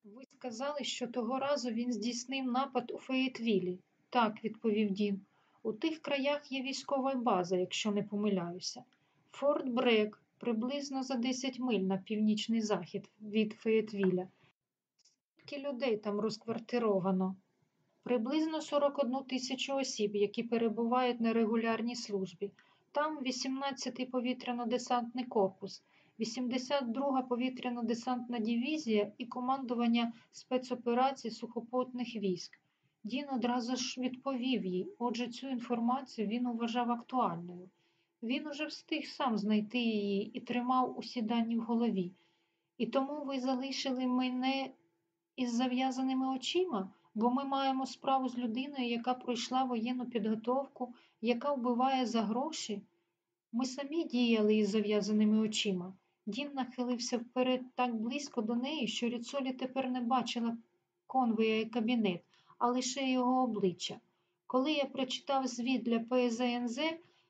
Ви сказали, що того разу він здійснив напад у Феєтвілі. Так, відповів Дін. У тих краях є військова база, якщо не помиляюся. Форт Брек приблизно за 10 миль на північний захід від Феєтвіля. Скільки людей там розквартировано? Приблизно 41 тисячу осіб, які перебувають на регулярній службі. Там 18-й повітряно-десантний корпус, 82-га повітряно-десантна дивізія і командування спецоперацій сухопутних військ. Дін одразу ж відповів їй, отже, цю інформацію він вважав актуальною. Він уже встиг сам знайти її і тримав усі дані в голові. І тому ви залишили мене із зав'язаними очима, бо ми маємо справу з людиною, яка пройшла воєнну підготовку, яка вбиває за гроші. Ми самі діяли із зав'язаними очима. Дін нахилився вперед так близько до неї, що Ріцолі тепер не бачила конвоя і кабінет, а лише його обличчя. Коли я прочитав звіт для ПСНЗ,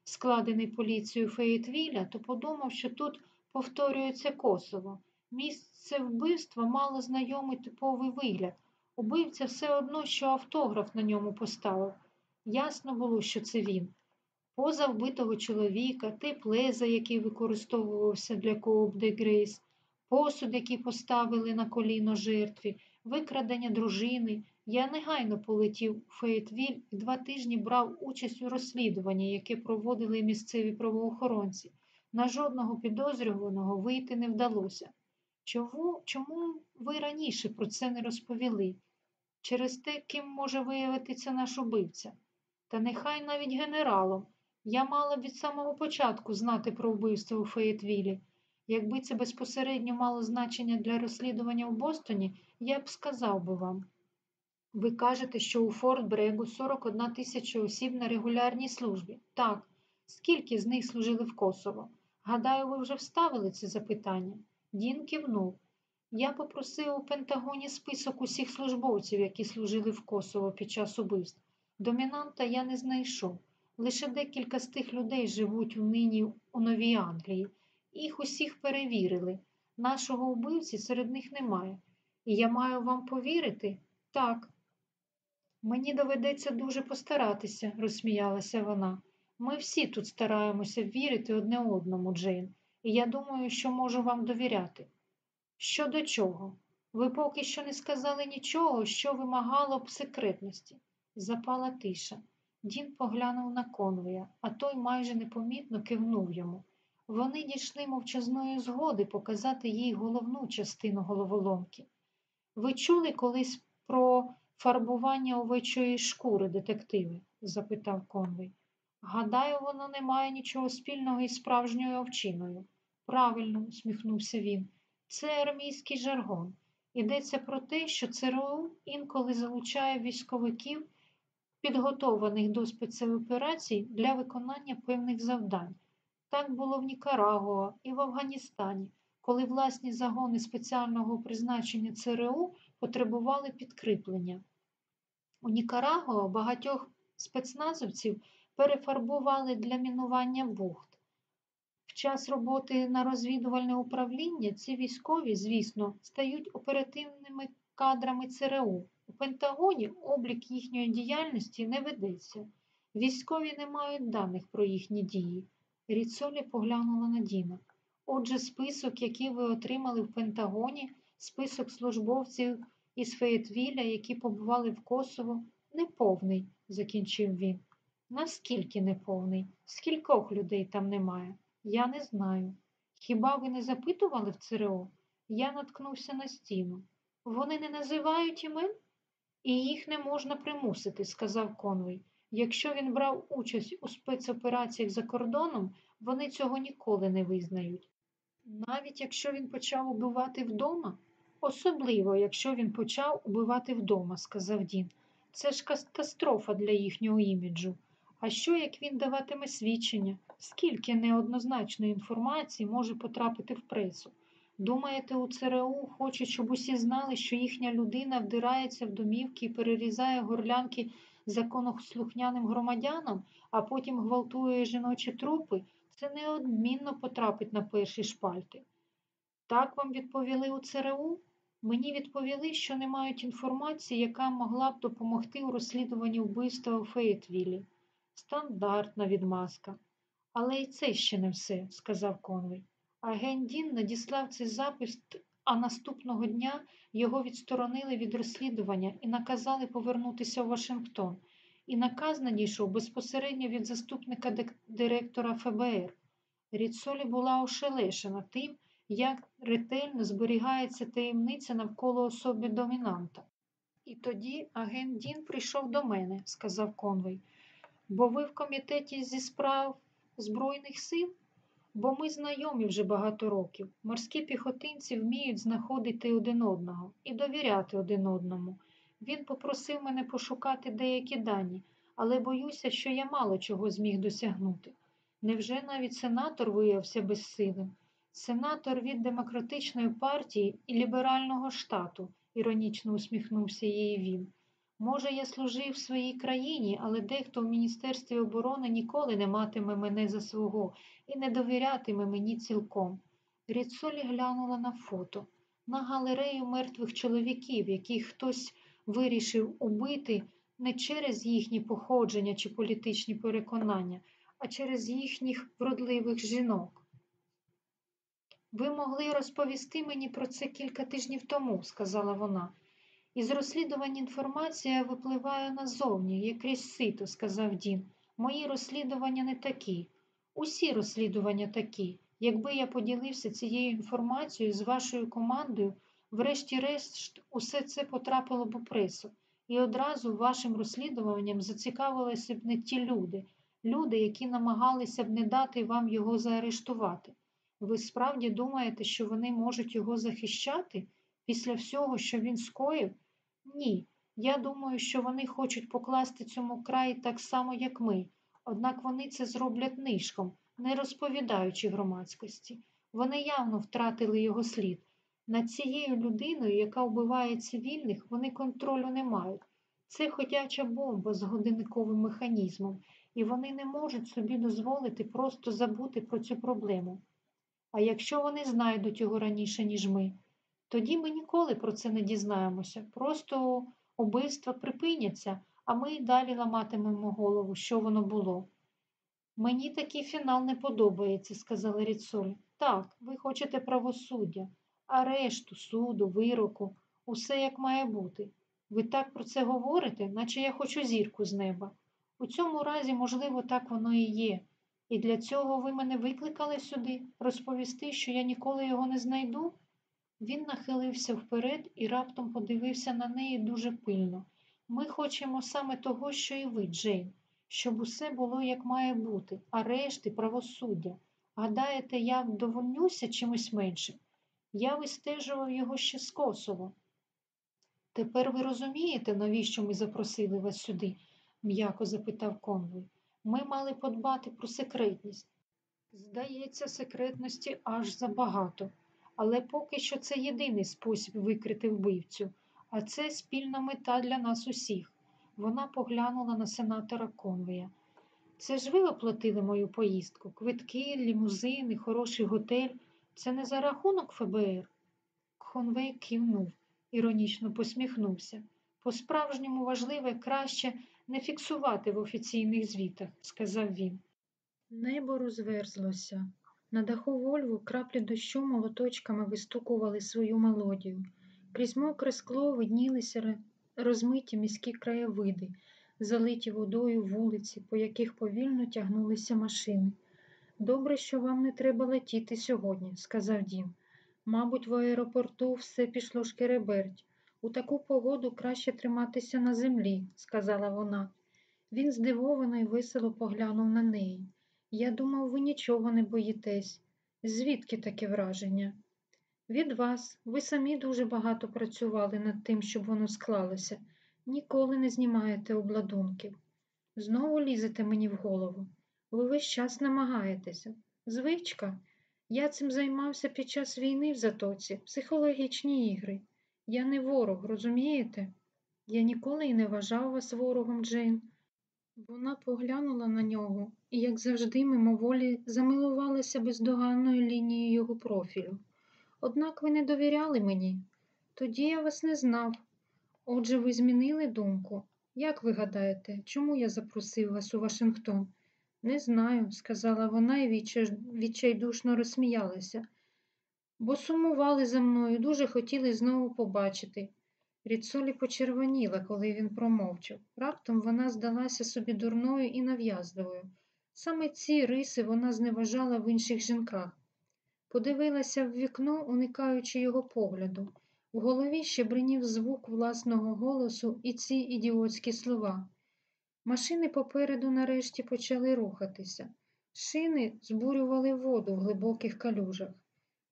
складений поліцією Феєтвіля, то подумав, що тут повторюється Косово. Місце вбивства мало знайомий типовий вигляд. Убивця все одно, що автограф на ньому поставив. Ясно було, що це він. Поза вбитого чоловіка, тип леза, який використовувався для Коуп Грейс, посуд, який поставили на коліно жертві, викрадення дружини. Я негайно полетів у Феєтвіль і два тижні брав участь у розслідуванні, яке проводили місцеві правоохоронці. На жодного підозрюваного вийти не вдалося. Чому, чому ви раніше про це не розповіли? Через те, ким може виявитися наш убивця? Та нехай навіть генералом. Я мала від самого початку знати про вбивство у Феєтвілі. Якби це безпосередньо мало значення для розслідування в Бостоні, я б сказав би вам. Ви кажете, що у Форт Брегу 41 тисяча осіб на регулярній службі. Так. Скільки з них служили в Косово? Гадаю, ви вже вставили це запитання. Дін кивнув. Я попросив у Пентагоні список усіх службовців, які служили в Косово під час убивств. Домінанта я не знайшов. Лише декілька з тих людей живуть нині у Новій Англії. Їх усіх перевірили. Нашого вбивці серед них немає. І я маю вам повірити? Так. Мені доведеться дуже постаратися, розсміялася вона. Ми всі тут стараємося вірити одне одному, Джейн, і я думаю, що можу вам довіряти. Щодо чого? Ви поки що не сказали нічого, що вимагало б секретності. Запала тиша. Дін поглянув на конвоя, а той майже непомітно кивнув йому. Вони дійшли мовчазної згоди показати їй головну частину головоломки. Ви чули колись про фарбування овечої шкури, детективи? запитав конвой. Гадаю, воно не має нічого спільного із справжньою овчиною. Правильно, усміхнувся він. Це армійський жаргон. Йдеться про те, що ЦРУ інколи залучає військовиків, підготованих до спецоперацій для виконання певних завдань. Так було в Нікарагуа і в Афганістані, коли власні загони спеціального призначення ЦРУ потребували підкріплення. У Нікарагуа багатьох спецназовців перефарбували для мінування бухт. В час роботи на розвідувальне управління ці військові, звісно, стають оперативними кадрами ЦРУ. У Пентагоні облік їхньої діяльності не ведеться. Військові не мають даних про їхні дії. Ріцолі поглянула на Діна. Отже, список, який ви отримали в Пентагоні, список службовців із Феєтвіля, які побували в Косово, неповний, закінчив він. Наскільки неповний? Скількох людей там немає? Я не знаю. Хіба ви не запитували в ЦРО? Я наткнувся на стіну. Вони не називають імен? І їх не можна примусити, сказав Конвей. Якщо він брав участь у спецопераціях за кордоном, вони цього ніколи не визнають. Навіть якщо він почав убивати вдома, особливо, якщо він почав убивати вдома, сказав Дін. Це ж катастрофа для їхнього іміджу. А що, як він даватиме свідчення? Скільки неоднозначної інформації може потрапити в пресу? Думаєте, у ЦРУ хочуть, щоб усі знали, що їхня людина вдирається в домівки і перерізає горлянки законослухняним громадянам, а потім гвалтує жіночі трупи? Це неодмінно потрапить на перші шпальти. Так вам відповіли у ЦРУ? Мені відповіли, що не мають інформації, яка могла б допомогти у розслідуванні вбивства у Фейтвілі. Стандартна відмазка. Але і це ще не все, сказав Конвей. Агент Дін надіслав цей запис а наступного дня його відсторонили від розслідування і наказали повернутися у Вашингтон. І наказ надійшов безпосередньо від заступника директора ФБР. Ріцолі була ошелешена тим, як ретельно зберігається таємниця навколо особи домінанта. І тоді агент Дін прийшов до мене, сказав Конвей. Бо ви в комітеті зі справ Збройних сил? Бо ми знайомі вже багато років. Морські піхотинці вміють знаходити один одного і довіряти один одному. Він попросив мене пошукати деякі дані, але боюся, що я мало чого зміг досягнути. Невже навіть сенатор виявився безсилим? Сенатор від демократичної партії і ліберального штату, іронічно усміхнувся їй він. Може, я служив своїй країні, але дехто в Міністерстві оборони ніколи не матиме мене за свого і не довірятиме мені цілком. Ріцолі глянула на фото, на галерею мертвих чоловіків, яких хтось вирішив убити не через їхні походження чи політичні переконання, а через їхніх вродливих жінок. Ви могли розповісти мені про це кілька тижнів тому, сказала вона. Із розслідувань інформація випливає назовні, як крізь сито, сказав Дін. Мої розслідування не такі. Усі розслідування такі. Якби я поділився цією інформацією з вашою командою, врешті-решт усе це потрапило б у пресу. І одразу вашим розслідуванням зацікавилися б не ті люди, люди, які намагалися б не дати вам його заарештувати. Ви справді думаєте, що вони можуть його захищати після всього, що він скоїв? Ні. Я думаю, що вони хочуть покласти цьому край так само, як ми. Однак вони це зроблять нишком, не розповідаючи громадськості. Вони явно втратили його слід. Над цією людиною, яка вбиває цивільних, вони контролю не мають. Це ходяча бомба з годинниковим механізмом, і вони не можуть собі дозволити просто забути про цю проблему. А якщо вони знайдуть його раніше, ніж ми, тоді ми ніколи про це не дізнаємося. Просто убивства припиняться, а ми й далі ламатимемо голову, що воно було. Мені такий фінал не подобається, сказала Ріцоль. Так, ви хочете правосуддя, арешту, суду, вироку, усе як має бути. Ви так про це говорите, наче я хочу зірку з неба. У цьому разі, можливо, так воно і є. І для цього ви мене викликали сюди розповісти, що я ніколи його не знайду? Він нахилився вперед і раптом подивився на неї дуже пильно. Ми хочемо саме того, що і ви, Джейн, щоб усе було як має бути, арешти, правосуддя. Гадаєте, я вдовольнюся чимось меншим? Я вистежував його ще з Косово. Тепер ви розумієте, навіщо ми запросили вас сюди? м'яко запитав конвой. Ми мали подбати про секретність. Здається, секретності аж забагато, але поки що це єдиний спосіб викрити вбивцю, а це спільна мета для нас усіх. Вона поглянула на сенатора Конвея. Це ж ви оплатили мою поїздку, квитки, лімузини, хороший готель. Це не за рахунок ФБР? Конвей кивнув, іронічно посміхнувся. По-справжньому важливе краще не фіксувати в офіційних звітах, сказав він. Небо розверзлося. На даху Вольву краплі дощу молоточками вистукували свою мелодію. Крізь мокре скло виднілися розмиті міські краєвиди, залиті водою вулиці, по яких повільно тягнулися машини. Добре, що вам не треба летіти сьогодні, сказав Дім. Мабуть, в аеропорту все пішло шкереберть. У таку погоду краще триматися на землі, сказала вона. Він здивовано й весело поглянув на неї. Я думав, ви нічого не боїтесь. Звідки таке враження? Від вас. Ви самі дуже багато працювали над тим, щоб воно склалося. Ніколи не знімаєте обладунків. Знову лізете мені в голову. Ви весь час намагаєтеся. Звичка. Я цим займався під час війни в Затоці, психологічні ігри. Я не ворог, розумієте? Я ніколи й не вважав вас ворогом, Джейн. Вона поглянула на нього і, як завжди, мимоволі замилувалася бездоганною лінією його профілю. Однак ви не довіряли мені. Тоді я вас не знав. Отже, ви змінили думку. Як ви гадаєте, чому я запросив вас у Вашингтон? Не знаю, сказала вона і відчайдушно розсміялася. бо сумували за мною, дуже хотіли знову побачити. Ріцолі почервоніла, коли він промовчав. Раптом вона здалася собі дурною і нав'язливою. Саме ці риси вона зневажала в інших жінках. Подивилася в вікно, уникаючи його погляду. В голові ще бринів звук власного голосу і ці ідіотські слова. Машини попереду нарешті почали рухатися. Шини збурювали воду в глибоких калюжах.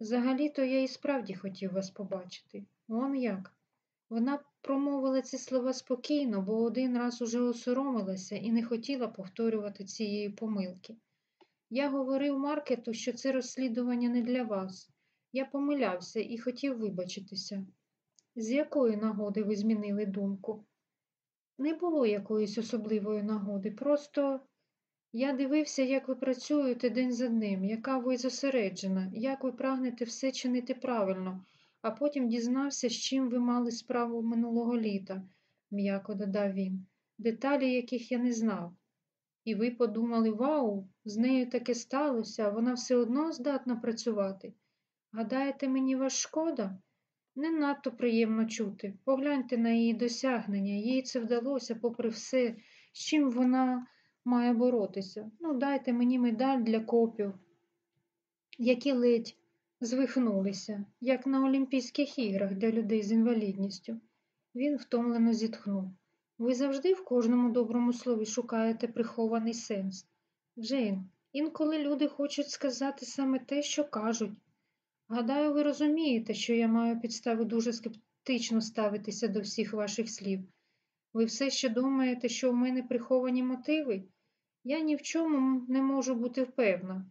Взагалі-то я і справді хотів вас побачити. Вон як. Вона промовила ці слова спокійно, бо один раз уже осоромилася і не хотіла повторювати цієї помилки. Я говорив Маркету, що це розслідування не для вас. Я помилявся і хотів вибачитися. З якої нагоди ви змінили думку? Не було якоїсь особливої нагоди, просто я дивився, як ви працюєте день за днем, яка ви зосереджена, як ви прагнете все чинити правильно, а потім дізнався, з чим ви мали справу минулого літа, м'яко додав він, деталі, яких я не знав. І ви подумали, вау, з нею таке сталося, вона все одно здатна працювати. Гадаєте, мені вас шкода? Не надто приємно чути. Погляньте на її досягнення, їй це вдалося, попри все, з чим вона має боротися. Ну, дайте мені медаль для копів, які ледь звихнулися, як на Олімпійських іграх для людей з інвалідністю. Він втомлено зітхнув. Ви завжди в кожному доброму слові шукаєте прихований сенс. Джейн, інколи люди хочуть сказати саме те, що кажуть. Гадаю, ви розумієте, що я маю підстави дуже скептично ставитися до всіх ваших слів. Ви все ще думаєте, що в мене приховані мотиви? Я ні в чому не можу бути впевна,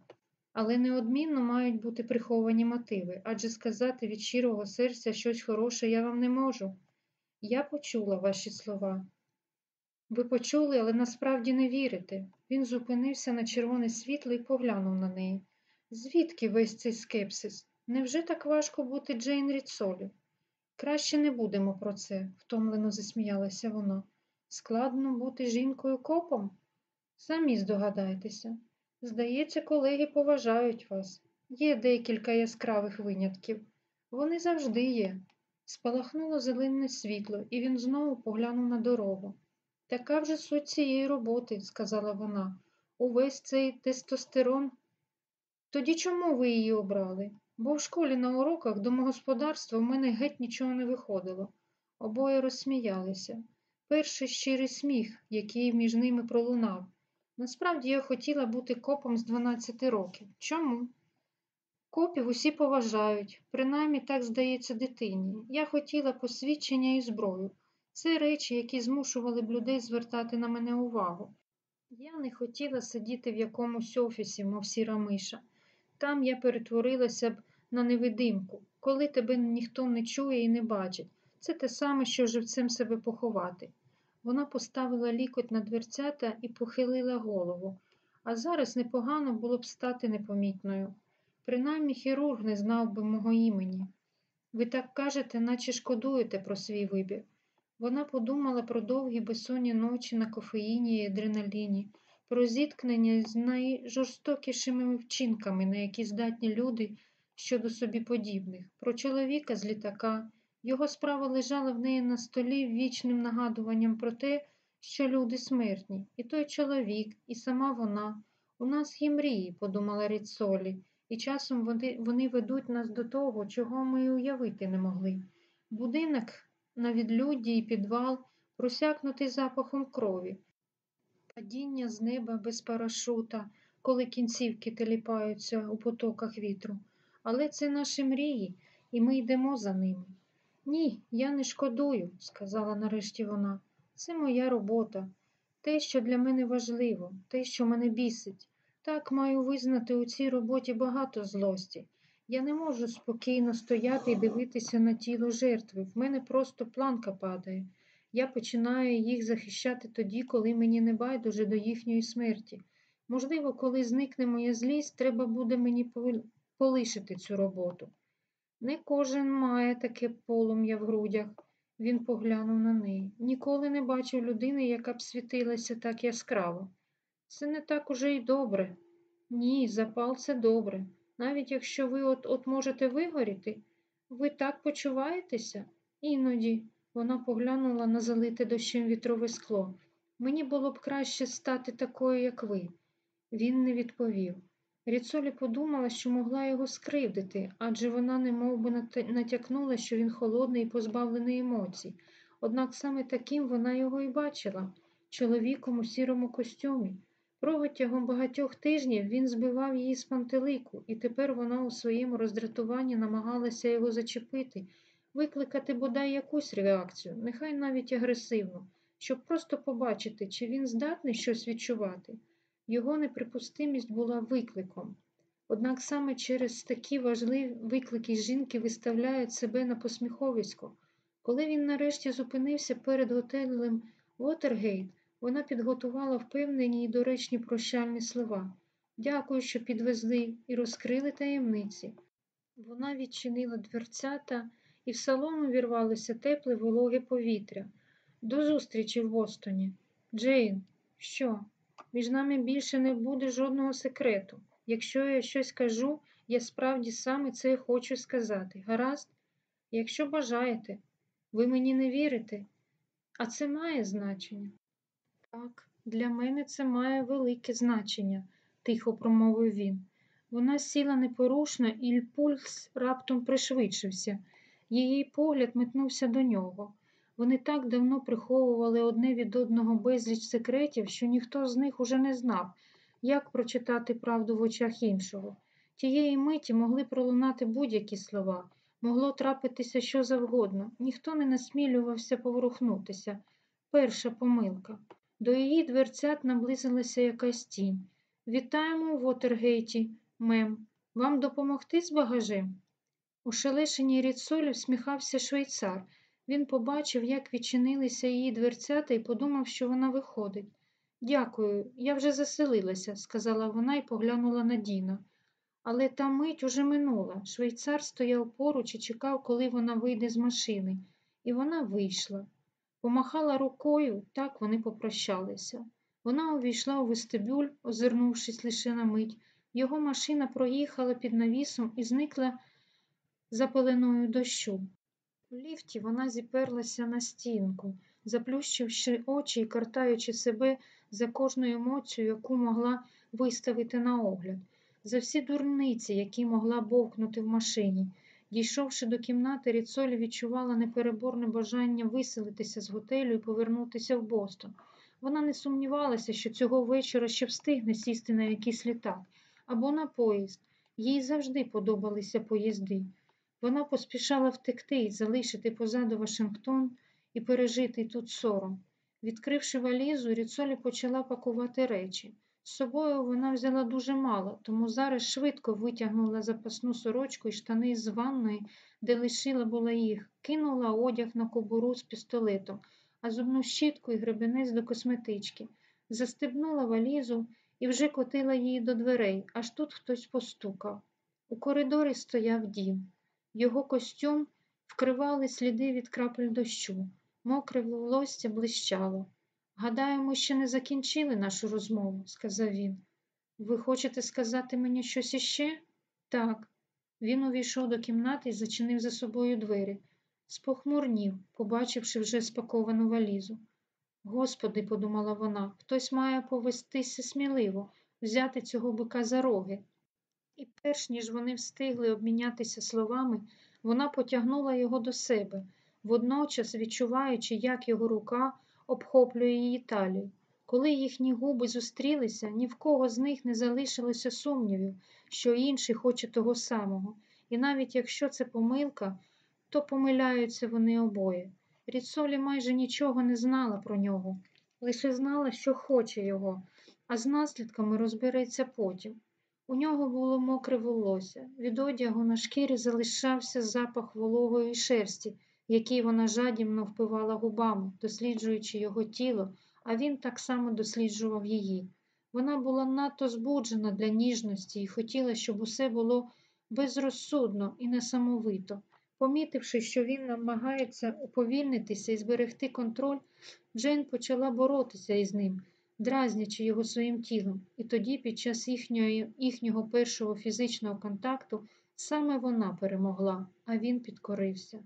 але неодмінно мають бути приховані мотиви, адже сказати від щирого серця щось хороше я вам не можу. Я почула ваші слова. Ви почули, але насправді не вірите. Він зупинився на червоне світло і поглянув на неї. Звідки весь цей скепсис? Невже так важко бути Джейн Ріцолі? Краще не будемо про це, втомлено засміялася вона. Складно бути жінкою копом? Самі здогадайтеся. Здається, колеги поважають вас. Є декілька яскравих винятків. Вони завжди є. Спалахнуло зелене світло, і він знову поглянув на дорогу. Така вже суть цієї роботи, сказала вона. Увесь цей тестостерон. Тоді чому ви її обрали? Бо в школі на уроках домогосподарства в мене геть нічого не виходило. Обоє розсміялися. Перший щирий сміх, який між ними пролунав. Насправді я хотіла бути копом з 12 років. Чому? Копів усі поважають, принаймні так здається дитині. Я хотіла посвідчення і зброю. Це речі, які змушували б людей звертати на мене увагу. Я не хотіла сидіти в якомусь офісі, мов сіра миша. Там я перетворилася б на невидимку, коли тебе ніхто не чує і не бачить. Це те саме, що живцем себе поховати. Вона поставила лікоть на дверцята і похилила голову, а зараз непогано було б стати непомітною. Принаймні хірург не знав би мого імені. Ви так кажете, наче шкодуєте про свій вибір. Вона подумала про довгі безсонні ночі на кофеїні і адреналіні, про зіткнення з найжорстокішими вчинками, на які здатні люди щодо собі подібних, про чоловіка з літака. Його справа лежала в неї на столі вічним нагадуванням про те, що люди смертні, і той чоловік, і сама вона. У нас є мрії, подумала Ріцолі, і часом вони, ведуть нас до того, чого ми уявити не могли. Будинок на відлюдді і підвал, просякнутий запахом крові, падіння з неба без парашута, коли кінцівки теліпаються у потоках вітру. Але це наші мрії, і ми йдемо за ними. Ні, я не шкодую, сказала нарешті вона. Це моя робота, те, що для мене важливо, те, що мене бісить. Так маю визнати у цій роботі багато злості. Я не можу спокійно стояти і дивитися на тіло жертви. В мене просто планка падає. Я починаю їх захищати тоді, коли мені не байдуже до їхньої смерті. Можливо, коли зникне моя злість, треба буде мені полишити цю роботу. Не кожен має таке полум'я в грудях. Він поглянув на неї. Ніколи не бачив людини, яка б світилася так яскраво. Це не так уже й добре. Ні, запал це добре. Навіть якщо ви от от можете вигоріти, ви так почуваєтеся? Іноді вона поглянула на залите дощем вітрове скло. Мені було б краще стати такою, як ви. Він не відповів. Ріцолі подумала, що могла його скривдити, адже вона немов би натякнула, що він холодний і позбавлений емоцій. Однак саме таким вона його і бачила чоловіком у сірому костюмі. Протягом багатьох тижнів він збивав її з пантелику, і тепер вона у своєму роздратуванні намагалася його зачепити, викликати бодай якусь реакцію, нехай навіть агресивну, щоб просто побачити, чи він здатний щось відчувати. Його неприпустимість була викликом. Однак саме через такі важливі виклики жінки виставляють себе на посміховисько. Коли він нарешті зупинився перед готелем Вотергейт, вона підготувала впевнені і доречні прощальні слова. Дякую, що підвезли і розкрили таємниці. Вона відчинила дверцята, і в салон увірвалося тепле вологе повітря. До зустрічі в Бостоні. Джейн, що? Між нами більше не буде жодного секрету. Якщо я щось кажу, я справді саме це хочу сказати. Гаразд? Якщо бажаєте, ви мені не вірите, а це має значення. Так, для мене це має велике значення, тихо промовив він. Вона сіла непорушно, і пульс раптом пришвидшився. Її погляд метнувся до нього. Вони так давно приховували одне від одного безліч секретів, що ніхто з них уже не знав, як прочитати правду в очах іншого. Тієї миті могли пролунати будь-які слова, могло трапитися що завгодно, ніхто не насмілювався поворухнутися. Перша помилка. До її дверцят наблизилася якась тінь. Вітаємо у Вотергейті, мем. Вам допомогти з багажем? У шелешеній рідсолі всміхався швейцар. Він побачив, як відчинилися її дверцята, і подумав, що вона виходить. Дякую, я вже заселилася, сказала вона і поглянула на Діна. Але та мить уже минула. Швейцар стояв поруч і чекав, коли вона вийде з машини, і вона вийшла. Помахала рукою, так вони попрощалися. Вона увійшла у вестибюль, озирнувшись лише на мить. Його машина проїхала під навісом і зникла за пеленою дощу. У ліфті вона зіперлася на стінку, заплющивши очі і картаючи себе за кожну емоцію, яку могла виставити на огляд, за всі дурниці, які могла бовкнути в машині. Дійшовши до кімнати, Ріцолі відчувала непереборне бажання виселитися з готелю і повернутися в Бостон. Вона не сумнівалася, що цього вечора ще встигне сісти на якийсь літак або на поїзд. Їй завжди подобалися поїзди. Вона поспішала втекти і залишити позаду Вашингтон і пережити тут сором. Відкривши валізу, Ріцолі почала пакувати речі. З собою вона взяла дуже мало, тому зараз швидко витягнула запасну сорочку і штани з ванної, де лишила була їх, кинула одяг на кобуру з пістолетом, а зубну щітку і гребенець до косметички, застебнула валізу і вже котила її до дверей, аж тут хтось постукав. У коридорі стояв дім. Його костюм вкривали сліди від крапель дощу, мокре волосся блищало. Гадаю, ми ще не закінчили нашу розмову, сказав він. Ви хочете сказати мені щось іще? Так. Він увійшов до кімнати і зачинив за собою двері. Спохмурнів, побачивши вже спаковану валізу. Господи, подумала вона, хтось має повестися сміливо, взяти цього бика за роги. І перш ніж вони встигли обмінятися словами, вона потягнула його до себе, водночас відчуваючи, як його рука обхоплює її талію. Коли їхні губи зустрілися, ні в кого з них не залишилося сумнівів, що інший хоче того самого, і навіть якщо це помилка, то помиляються вони обоє. Ріцолі майже нічого не знала про нього, лише знала, що хоче його, а з наслідками розбереться потім. У нього було мокре волосся, від одягу на шкірі залишався запах вологої шерсті, який вона жадібно впивала губами, досліджуючи його тіло, а він так само досліджував її. Вона була надто збуджена для ніжності і хотіла, щоб усе було безрозсудно і несамовито. Помітивши, що він намагається уповільнитися і зберегти контроль, Джейн почала боротися із ним, дразнячи його своїм тілом, і тоді, під час їхньої, їхнього першого фізичного контакту, саме вона перемогла, а він підкорився.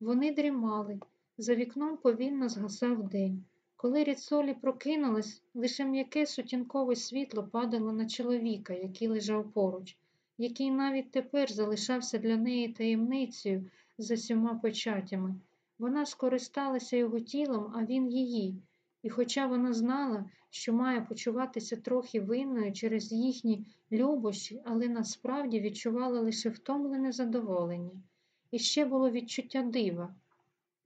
Вони дрімали. За вікном повільно згасав день. Коли Ріцолі прокинулась, лише м'яке сутінкове світло падало на чоловіка, який лежав поруч, який навіть тепер залишався для неї таємницею за сьома печатями. Вона скористалася його тілом, а він її. І хоча вона знала, що має почуватися трохи винною через їхні любощі, але насправді відчувала лише втомлене задоволення. І ще було відчуття дива.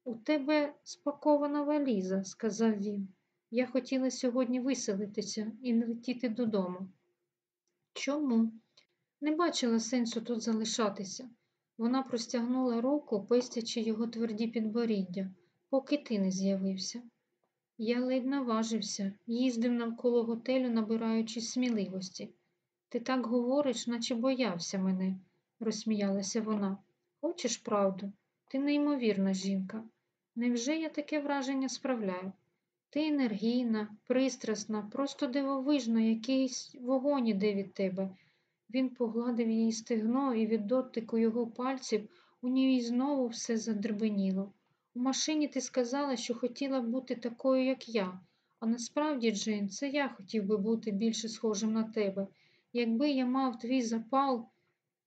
У тебе спакована валіза, сказав він. Я хотіла сьогодні виселитися і не летіти додому. Чому? Не бачила сенсу тут залишатися. Вона простягнула руку, пестячи його тверді підборіддя, поки ти не з'явився. Я ледь наважився, їздив навколо готелю, набираючи сміливості. Ти так говориш, наче боявся мене, розсміялася вона. Хочеш правду? Ти неймовірна жінка. Невже я таке враження справляю? Ти енергійна, пристрасна, просто дивовижно, якийсь вогонь іде від тебе. Він погладив її стегно, і від дотику його пальців у ній знову все задрбеніло. У машині ти сказала, що хотіла б бути такою, як я, а насправді, Джейн, це я хотів би бути більше схожим на тебе. Якби я мав твій запал,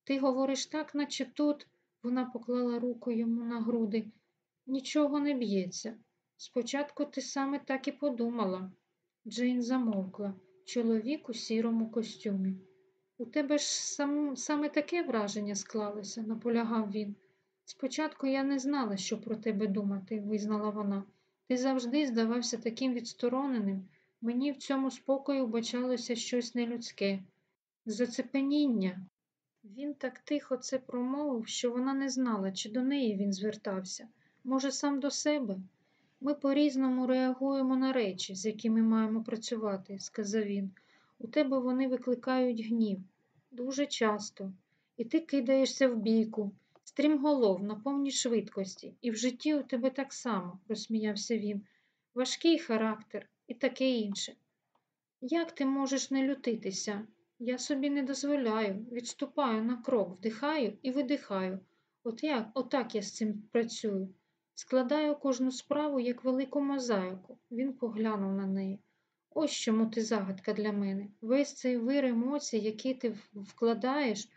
ти говориш так, наче тут, вона поклала руку йому на груди. Нічого не б'ється. Спочатку ти саме так і подумала. Джейн замовкла. Чоловік у сірому костюмі. У тебе ж сам, саме таке враження склалося, наполягав він. Спочатку я не знала, що про тебе думати, визнала вона. Ти завжди здавався таким відстороненим. Мені в цьому спокою бачалося щось нелюдське. Зацепеніння. Він так тихо це промовив, що вона не знала, чи до неї він звертався. Може, сам до себе? Ми по-різному реагуємо на речі, з якими маємо працювати, сказав він. У тебе вони викликають гнів дуже часто, і ти кидаєшся в бійку, стрімголов на повній швидкості, і в житті у тебе так само, розсміявся він. Важкий характер і таке інше. Як ти можеш не лютитися? Я собі не дозволяю, відступаю на крок, вдихаю і видихаю. От як, отак я з цим працюю. Складаю кожну справу як велику мозаїку. Він поглянув на неї. Ось чому ти загадка для мене. Весь цей вир емоцій, який ти вкладаєш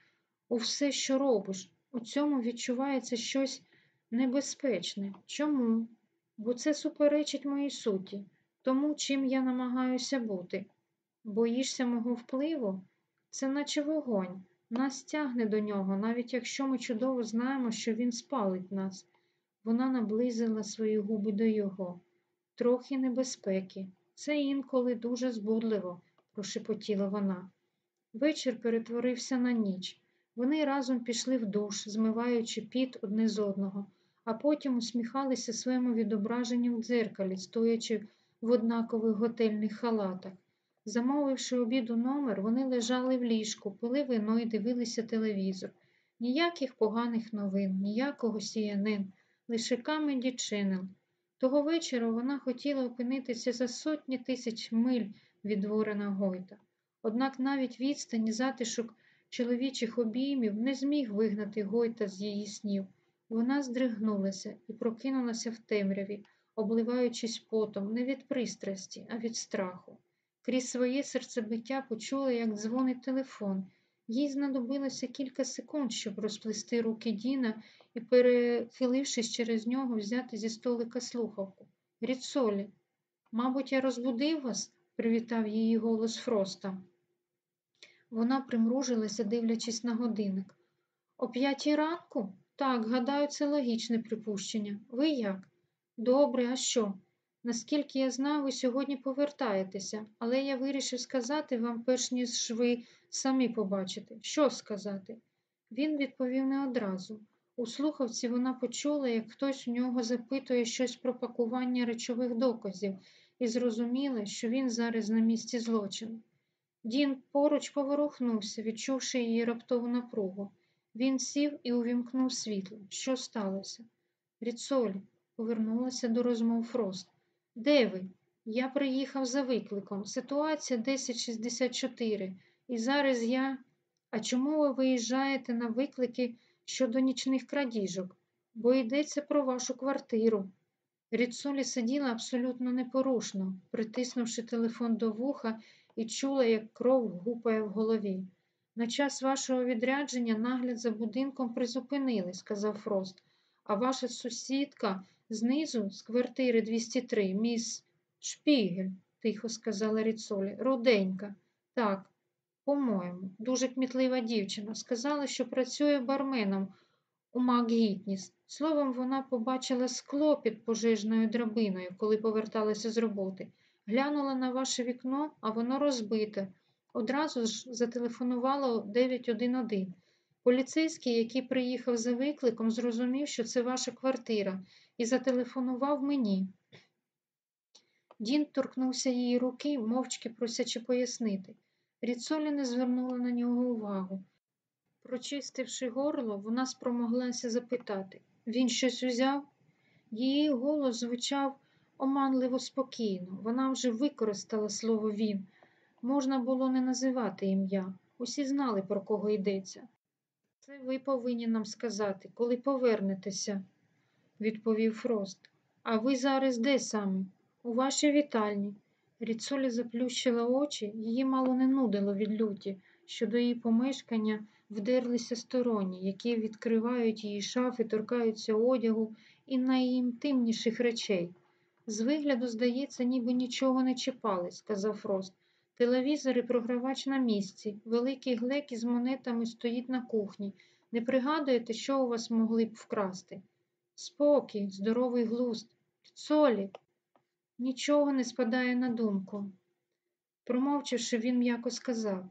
у все, що робиш. У цьому відчувається щось небезпечне. Чому? Бо це суперечить моїй суті, тому, чим я намагаюся бути. Боїшся мого впливу? Це наче вогонь. Нас тягне до нього, навіть якщо ми чудово знаємо, що він спалить нас. Вона наблизила свої губи до його. Трохи небезпеки. Це інколи дуже збудливо, прошепотіла вона. Вечір перетворився на ніч. Вони разом пішли в душ, змиваючи піт одне з одного, а потім усміхалися своєму відображенню в дзеркалі, стоячи в однакових готельних халатах. Замовивши обіду номер, вони лежали в ліжку, пили вино і дивилися телевізор. Ніяких поганих новин, ніякого CNN, лише Comedy Channel. Того вечора вона хотіла опинитися за сотні тисяч миль від Ворена Гойта. Однак навіть відстані затишок чоловічих обіймів не зміг вигнати Гойта з її снів. Вона здригнулася і прокинулася в темряві, обливаючись потом не від пристрасті, а від страху. Крізь своє серцебиття почула, як дзвонить телефон. Їй знадобилося кілька секунд, щоб розплести руки Діна і, перехилившись через нього, взяти зі столика слухавку. Ріцолі, мабуть, я розбудив вас, привітав її голос Фроста. Вона примружилася, дивлячись на годинник. О п'ятій ранку? Так, гадаю, це логічне припущення. Ви як? Добре, а що? Наскільки я знаю, ви сьогодні повертаєтеся, але я вирішив сказати вам, перш ніж ви самі побачите. Що сказати? Він відповів не одразу. У слухавці вона почула, як хтось у нього запитує щось про пакування речових доказів, і зрозуміла, що він зараз на місці злочину. Дін поруч поворухнувся, відчувши її раптову напругу. Він сів і увімкнув світло. Що сталося? Ріцолі, повернулася до розмов Фрост. Де ви? Я приїхав за викликом. Ситуація 1064. І зараз я. А чому ви виїжджаєте на виклики щодо нічних крадіжок? Бо йдеться про вашу квартиру. Ріцолі сиділа абсолютно непорушно, притиснувши телефон до вуха і чула, як кров гупає в голові. На час вашого відрядження нагляд за будинком призупинили, сказав Фрост. А ваша сусідка знизу з квартири 203, міс Шпігель, тихо сказала Ріцолі. Руденька. Так, по-моєму, дуже кмітлива дівчина. Сказала, що працює барменом у Макгітніс. Словом, вона побачила скло під пожежною драбиною, коли поверталася з роботи. Глянула на ваше вікно, а воно розбите. Одразу ж зателефонувала 911. Поліцейський, який приїхав за викликом, зрозумів, що це ваша квартира, і зателефонував мені. Дін торкнувся її руки, мовчки просячи пояснити. Ріцолі не звернула на нього увагу. Прочистивши горло, вона спромоглася запитати він щось узяв? Її голос звучав оманливо спокійно. Вона вже використала слово він. Можна було не називати ім'я. Усі знали, про кого йдеться. Це ви повинні нам сказати, коли повернетеся, відповів Фрост. А ви зараз де саме? У вашій вітальні. Ріцолі заплющила очі, її мало не нудило від люті, що до її помешкання вдерлися сторонні, які відкривають її шафи, торкаються одягу і найінтимніших речей. З вигляду, здається, ніби нічого не чіпали, сказав Фрост. Телевізор і програвач на місці, великий глек із монетами стоїть на кухні. Не пригадуєте, що у вас могли б вкрасти? Спокій, здоровий глузд, солі. Нічого не спадає на думку. Промовчавши, він м'яко сказав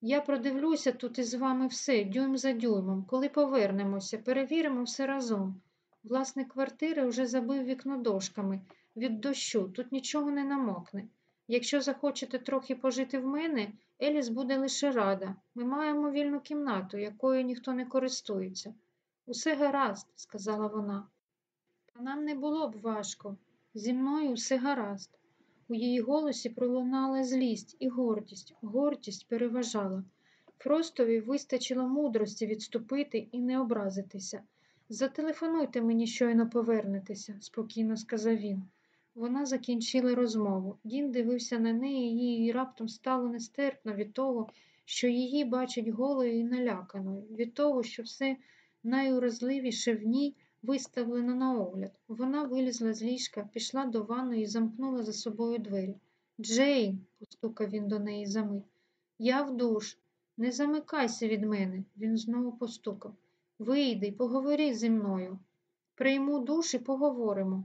Я продивлюся тут із вами все, дюйм за дюймом. Коли повернемося, перевіримо все разом. Власник квартири вже забив вікно дошками від дощу, тут нічого не намокне. Якщо захочете трохи пожити в мене, Еліс буде лише рада. Ми маємо вільну кімнату, якою ніхто не користується. Усе гаразд, сказала вона. Та нам не було б важко. Зі мною все гаразд. У її голосі пролунала злість і гордість. Гордість переважала. Фростові вистачило мудрості відступити і не образитися. Зателефонуйте мені, щойно повернетеся, спокійно сказав він. Вона закінчила розмову. Дін дивився на неї, їй раптом стало нестерпно від того, що її бачить голою і наляканою, від того, що все найуразливіше в ній виставлено на огляд. Вона вилізла з ліжка, пішла до ванної і замкнула за собою двері. Джейн, постукав він до неї за мить, я в душ. Не замикайся від мене, він знову постукав. Вийди, поговори зі мною. Прийму душ і поговоримо.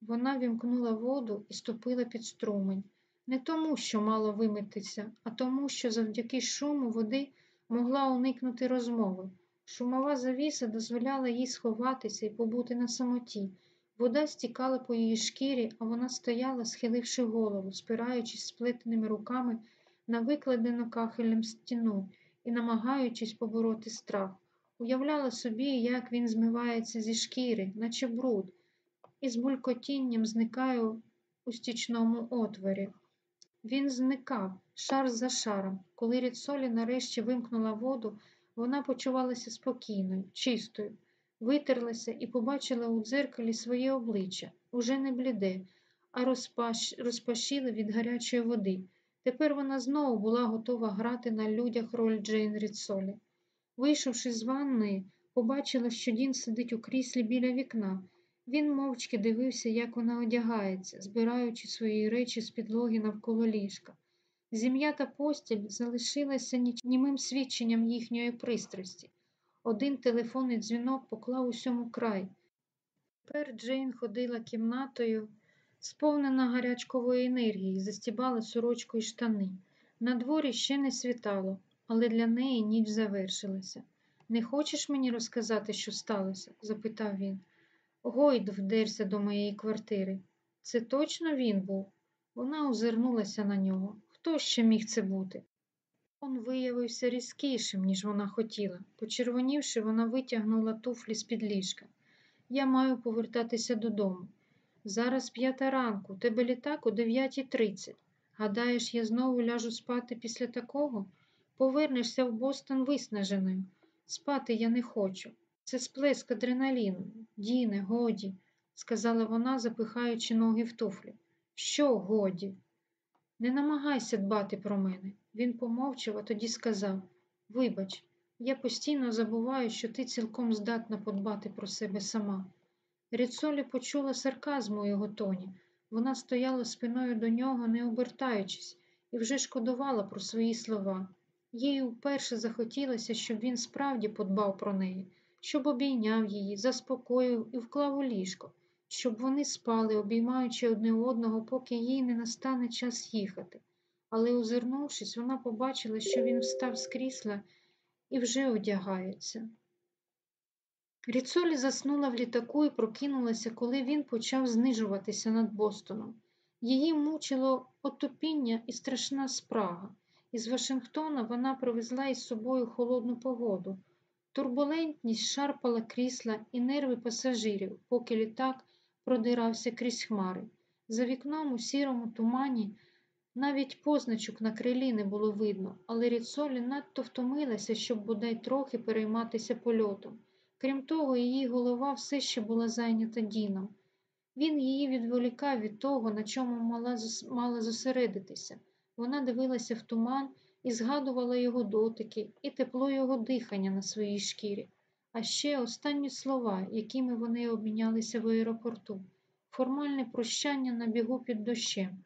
Вона вімкнула воду і ступила під струмень. Не тому, що мало вимитися, а тому, що завдяки шуму води могла уникнути розмови. Шумова завіса дозволяла їй сховатися і побути на самоті. Вода стікала по її шкірі, а вона стояла, схиливши голову, спираючись сплетеними руками на викладену кахелем стіну і намагаючись побороти страх. Уявляла собі, як він змивається зі шкіри, наче бруд, і з булькотінням зникає у стічному отворі. Він зникав шар за шаром. Коли Ріцолі нарешті вимкнула воду, вона почувалася спокійною, чистою, витерлася і побачила у дзеркалі своє обличчя, уже не бліде, а розпаш... розпашіле від гарячої води. Тепер вона знову була готова грати на людях роль Джейн Ріцолі. Вийшовши з ванної, побачила, що Дін сидить у кріслі біля вікна. Він мовчки дивився, як вона одягається, збираючи свої речі з підлоги навколо ліжка. Зім'ята постіль залишилася німим свідченням їхньої пристрасті. Один телефонний дзвінок поклав усьому край. Тепер Джейн ходила кімнатою, сповнена гарячкової енергії, застібала сорочку і штани. На дворі ще не світало, але для неї ніч завершилася. Не хочеш мені розказати, що сталося? запитав він. Гойд вдерся до моєї квартири. Це точно він був? Вона озирнулася на нього. Хто ще міг це бути? Он виявився різкішим, ніж вона хотіла. Почервонівши, вона витягнула туфлі з під ліжка. Я маю повертатися додому. Зараз п'ята ранку, тебе літак о 9.30. Гадаєш, я знову ляжу спати після такого? Повернешся в Бостон виснаженою. Спати я не хочу. Це сплеск адреналіну. Діне, годі, сказала вона, запихаючи ноги в туфлі. Що годі? Не намагайся дбати про мене. Він помовчав, а тоді сказав Вибач, я постійно забуваю, що ти цілком здатна подбати про себе сама. Ріцолі почула сарказм у його тоні. Вона стояла спиною до нього, не обертаючись, і вже шкодувала про свої слова. Їй вперше захотілося, щоб він справді подбав про неї, щоб обійняв її, заспокоїв і вклав у ліжко, щоб вони спали, обіймаючи одне одного, поки їй не настане час їхати. Але, озирнувшись, вона побачила, що він встав з крісла і вже одягається. Ріцолі заснула в літаку і прокинулася, коли він почав знижуватися над Бостоном. Її мучило отопіння і страшна спрага. Із Вашингтона вона привезла із собою холодну погоду. Турбулентність шарпала крісла і нерви пасажирів, поки літак продирався крізь хмари. За вікном у сірому тумані навіть позначок на крилі не було видно, але Ріцолі надто втомилася, щоб бодай трохи перейматися польотом. Крім того, її голова все ще була зайнята Діном. Він її відволікав від того, на чому мала, зосередитися. Вона дивилася в туман і згадувала його дотики і тепло його дихання на своїй шкірі, а ще останні слова, якими вони обмінялися в аеропорту, формальне прощання на бігу під дощем.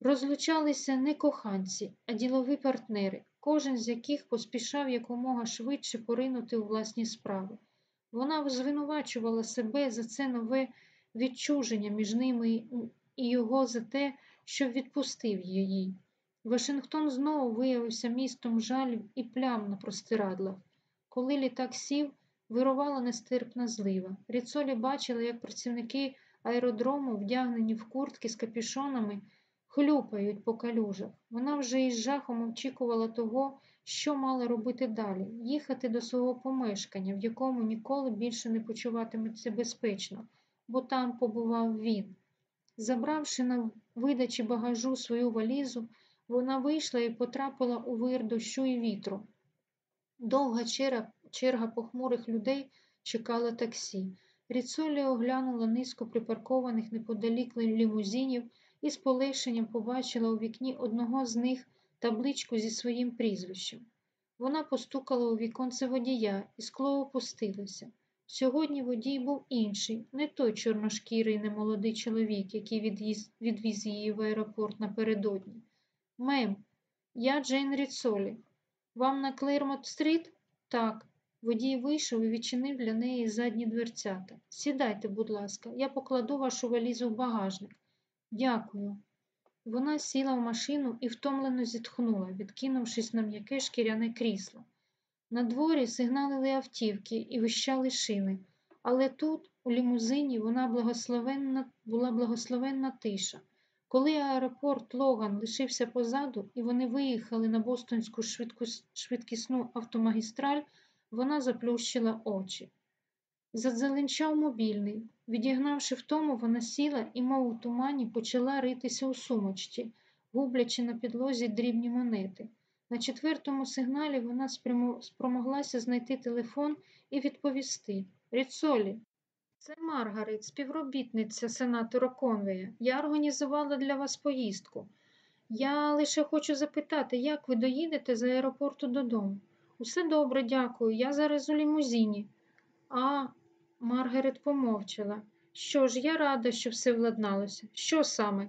Розлучалися не коханці, а ділові партнери, кожен з яких поспішав якомога швидше поринути у власні справи. Вона звинувачувала себе за це нове відчуження між ними і його за те, що відпустив її. Вашингтон знову виявився містом жалів і плям на простирадлах. Коли літак сів, вирувала нестерпна злива. Ріцолі бачила, як працівники аеродрому, вдягнені в куртки з капішонами, хлюпають по калюжах. Вона вже із жахом очікувала того, що мала робити далі їхати до свого помешкання, в якому ніколи більше не почуватиметься безпечно, бо там побував він. Забравши на видачі багажу свою валізу, вона вийшла і потрапила у вир дощу і вітру. Довга черга, черга похмурих людей чекала таксі. Ріцолі оглянула низько припаркованих неподалік лімузинів і з полегшенням побачила у вікні одного з них табличку зі своїм прізвищем. Вона постукала у віконце водія, і скло опустилося. Сьогодні водій був інший, не той чорношкірий немолодий чоловік, який відвіз, відвіз її в аеропорт напередодні. Мем, я Джейн Ріцолі. Вам на Клейрмот стріт? Так. Водій вийшов і відчинив для неї задні дверцята. Сідайте, будь ласка, я покладу вашу валізу в багажник. Дякую. Вона сіла в машину і втомлено зітхнула, відкинувшись на м'яке шкіряне крісло. Надворі сигналили автівки і вищали шини, але тут, у лімузині, вона благословенна, була благословенна тиша. Коли аеропорт Логан лишився позаду, і вони виїхали на бостонську швидкісну автомагістраль, вона заплющила очі. Задзеленчав мобільний. Відігнавши втому, вона сіла і, мов у тумані, почала ритися у сумочці, гублячи на підлозі дрібні монети. На четвертому сигналі вона спромоглася знайти телефон і відповісти Ріцолі, це Маргарет, співробітниця сенатора Конвея. Я організувала для вас поїздку. Я лише хочу запитати, як ви доїдете з аеропорту додому. Усе добре, дякую. Я зараз у лімузині. А, Маргарет помовчала. Що ж, я рада, що все владналося. Що саме?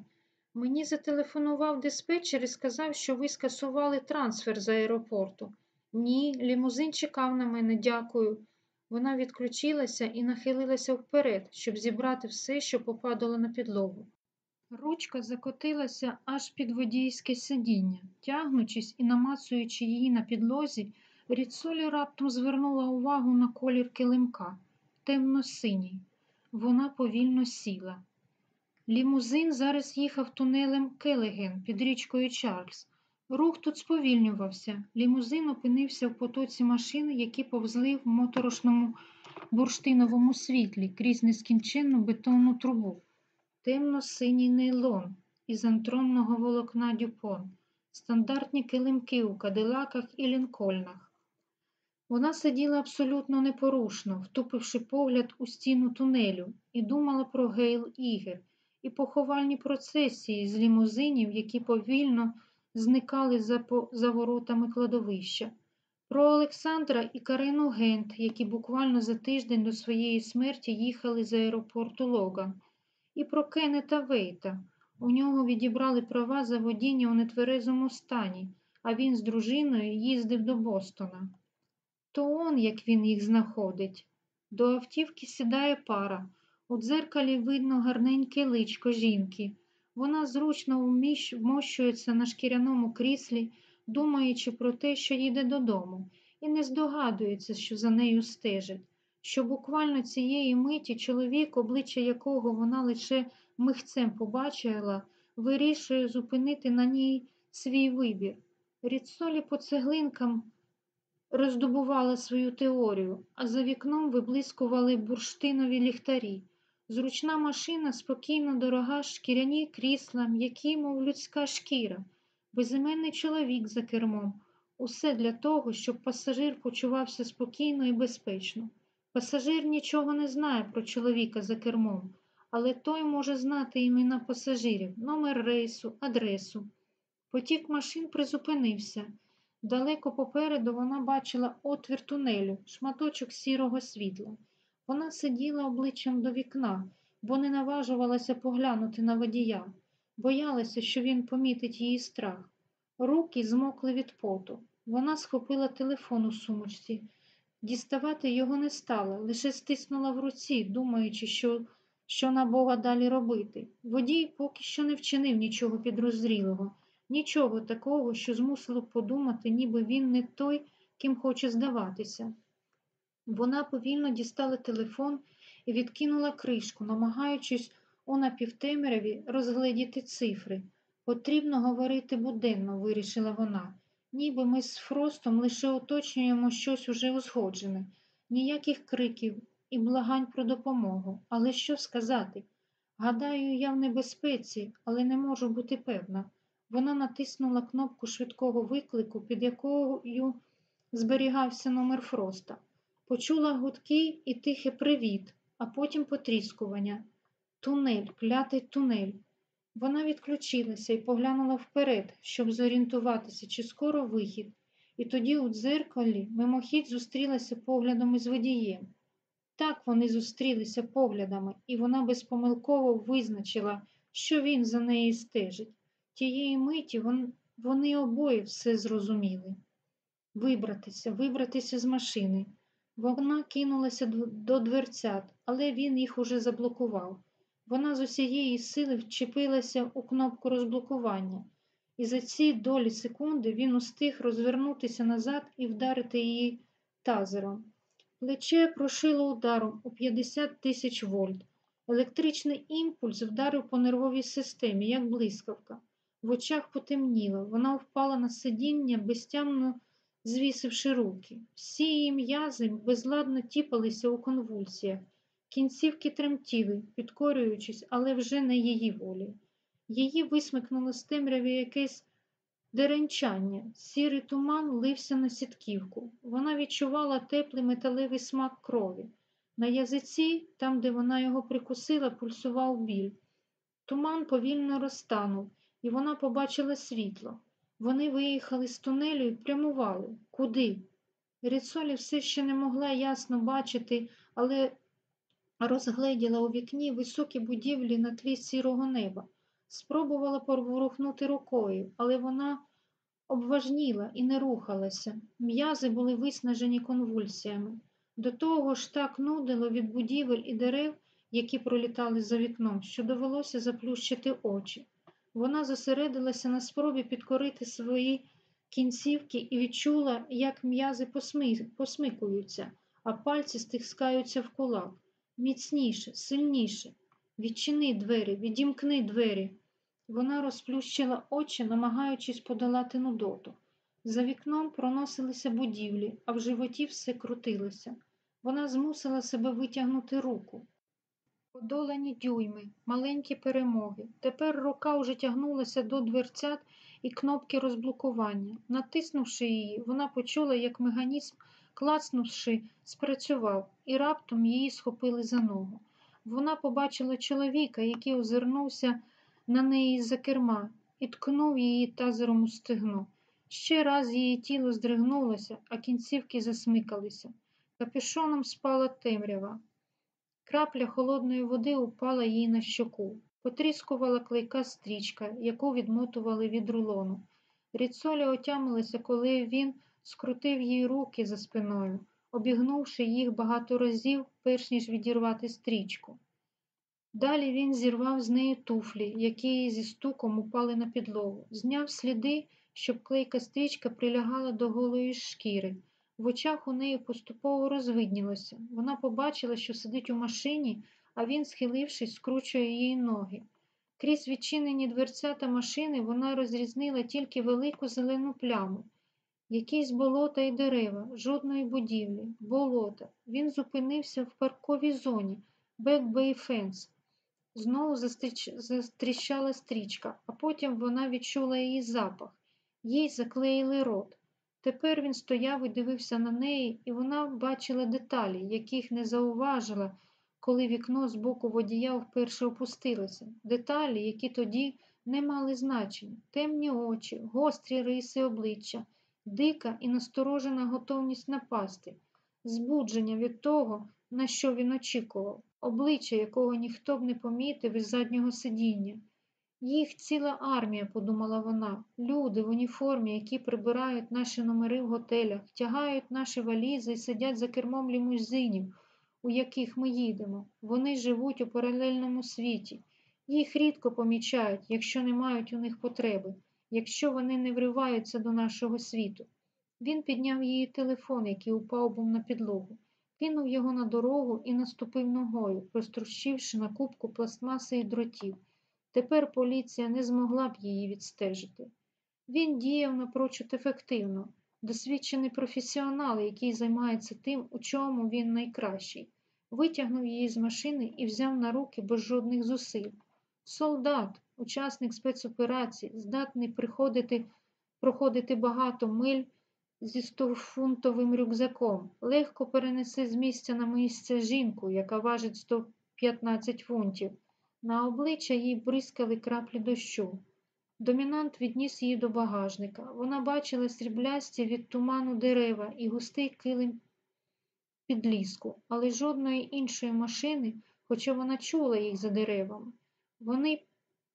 Мені зателефонував диспетчер і сказав, що ви скасували трансфер з аеропорту. Ні, лімузин чекав на мене, дякую. Вона відключилася і нахилилася вперед, щоб зібрати все, що попадало на підлогу. Ручка закотилася аж під водійське сидіння. Тягнучись і намацуючи її на підлозі, Ріцолі раптом звернула увагу на колір килимка темно-синій. Вона повільно сіла. Лімузин зараз їхав тунелем Келеген під річкою Чарльз. Рух тут сповільнювався. Лімузин опинився в потоці машин, які повзли в моторошному бурштиновому світлі крізь нескінченну бетонну трубу, темно-синій нейлон із антронного волокна дюпон, стандартні килимки у кадилаках і лінкольнах. Вона сиділа абсолютно непорушно, втупивши погляд у стіну тунелю, і думала про Гейл Ігер і поховальні процесії з лімузинів, які повільно зникали за, по, за воротами кладовища, про Олександра і Карину Гент, які буквально за тиждень до своєї смерті їхали з аеропорту Логан, і про Кеннета Вейта. У нього відібрали права за водіння у нетверезому стані, а він з дружиною їздив до Бостона. То он, як він їх знаходить. До автівки сідає пара. У дзеркалі видно гарненьке личко жінки. Вона зручно вмощується на шкіряному кріслі, думаючи про те, що їде додому, і не здогадується, що за нею стежить, що буквально цієї миті чоловік, обличчя якого вона лише михцем побачила, вирішує зупинити на ній свій вибір. Рідсолі по цеглинкам роздобувала свою теорію, а за вікном виблискували бурштинові ліхтарі. Зручна машина, спокійно дорога, шкіряні крісла, м'які, мов людська шкіра, безіменний чоловік за кермом. Усе для того, щоб пасажир почувався спокійно і безпечно. Пасажир нічого не знає про чоловіка за кермом, але той може знати імена пасажирів, номер рейсу, адресу. Потік машин призупинився. Далеко попереду вона бачила отвір тунелю, шматочок сірого світла. Вона сиділа обличчям до вікна, бо не наважувалася поглянути на водія, боялася, що він помітить її страх. Руки змокли від поту. Вона схопила телефон у сумочці. Діставати його не стала, лише стиснула в руці, думаючи, що що на Бога далі робити. Водій поки що не вчинив нічого підозрілого, нічого такого, що змусило подумати, ніби він не той, ким хоче здаватися. Вона повільно дістала телефон і відкинула кришку, намагаючись у напівтемряві розгледіти цифри. Потрібно говорити буденно, вирішила вона. Ніби ми з Фростом лише уточнюємо щось уже узгоджене, ніяких криків і благань про допомогу. Але що сказати? Гадаю, я в небезпеці, але не можу бути певна. Вона натиснула кнопку швидкого виклику, під якою зберігався номер Фроста. Почула гудки і тихе привіт, а потім потріскування. Тунель, клятий тунель. Вона відключилася і поглянула вперед, щоб зорієнтуватися, чи скоро вихід, і тоді у дзеркалі мимохідь зустрілася поглядом із водієм. Так вони зустрілися поглядами, і вона безпомилково визначила, що він за неї стежить. Тієї миті вон, вони обоє все зрозуміли. Вибратися, вибратися з машини. Вона кинулася до дверцят, але він їх уже заблокував. Вона з усієї сили вчепилася у кнопку розблокування, і за ці долі секунди він устиг розвернутися назад і вдарити її тазером. Плече прошило ударом у 50 тисяч вольт. Електричний імпульс вдарив по нервовій системі, як блискавка. В очах потемніло, вона впала на сидіння, безтямно звісивши руки. Всі її м'язи безладно тіпалися у конвульсіях. Кінцівки тремтіли, підкорюючись, але вже не її волі. Її висмикнуло з темряві якесь деренчання. Сірий туман лився на сітківку. Вона відчувала теплий металевий смак крові. На язиці, там, де вона його прикусила, пульсував біль. Туман повільно розтанув, і вона побачила світло. Вони виїхали з тунелю і прямували. Куди? Ріцолі все ще не могла ясно бачити, але розгледіла у вікні високі будівлі на тлі сірого неба. Спробувала поворухнути рукою, але вона обважніла і не рухалася. М'язи були виснажені конвульсіями. До того ж так нудило від будівель і дерев, які пролітали за вікном, що довелося заплющити очі. Вона зосередилася на спробі підкорити свої кінцівки і відчула, як м'язи посмикуються, а пальці стискаються в кулак. Міцніше, сильніше. Відчини двері, відімкни двері. Вона розплющила очі, намагаючись подолати нудоту. За вікном проносилися будівлі, а в животі все крутилося. Вона змусила себе витягнути руку. Подолані дюйми, маленькі перемоги. Тепер рука уже тягнулася до дверцят і кнопки розблокування. Натиснувши її, вона почула, як механізм, клацнувши, спрацював, і раптом її схопили за ногу. Вона побачила чоловіка, який озирнувся на неї з-за керма і ткнув її тазером у стегно. Ще раз її тіло здригнулося, а кінцівки засмикалися. Капюшоном спала темрява. Крапля холодної води упала їй на щоку. Потріскувала клейка стрічка, яку відмотували від рулону. Ріцоля отямилася, коли він скрутив їй руки за спиною, обігнувши їх багато разів, перш ніж відірвати стрічку. Далі він зірвав з неї туфлі, які зі стуком упали на підлогу, зняв сліди, щоб клейка стрічка прилягала до голої шкіри. В очах у неї поступово розвиднілося. Вона побачила, що сидить у машині, а він, схилившись, скручує її ноги. Крізь відчинені дверцята машини вона розрізнила тільки велику зелену пляму. Якісь болота і дерева, жодної будівлі, болота. Він зупинився в парковій зоні, Бек-Бей Фенс. Знову застріч... застріщала стрічка, а потім вона відчула її запах. Їй заклеїли рот. Тепер він стояв і дивився на неї, і вона бачила деталі, яких не зауважила, коли вікно з боку водія вперше опустилося. Деталі, які тоді не мали значення, темні очі, гострі риси обличчя, дика і насторожена готовність напасти, збудження від того, на що він очікував, обличчя, якого ніхто б не помітив із заднього сидіння. Їх ціла армія, подумала вона, люди в уніформі, які прибирають наші номери в готелях, тягають наші валізи і сидять за кермом лімузинів, у яких ми їдемо. Вони живуть у паралельному світі. Їх рідко помічають, якщо не мають у них потреби, якщо вони не вриваються до нашого світу. Він підняв її телефон, який упав був на підлогу, кинув його на дорогу і наступив ногою, прострущивши на кубку пластмаси і дротів. Тепер поліція не змогла б її відстежити. Він діяв напрочуд ефективно, досвідчений професіонал, який займається тим, у чому він найкращий, витягнув її з машини і взяв на руки без жодних зусиль. Солдат, учасник спецоперацій, здатний приходити, проходити багато миль зі стофунтовим рюкзаком, легко перенесе з місця на місце жінку, яка важить 115 фунтів. На обличчя їй бризкали краплі дощу. Домінант відніс її до багажника. Вона бачила сріблясті від туману дерева і густий килим під ліску, але жодної іншої машини, хоча вона чула їх за деревами. Вони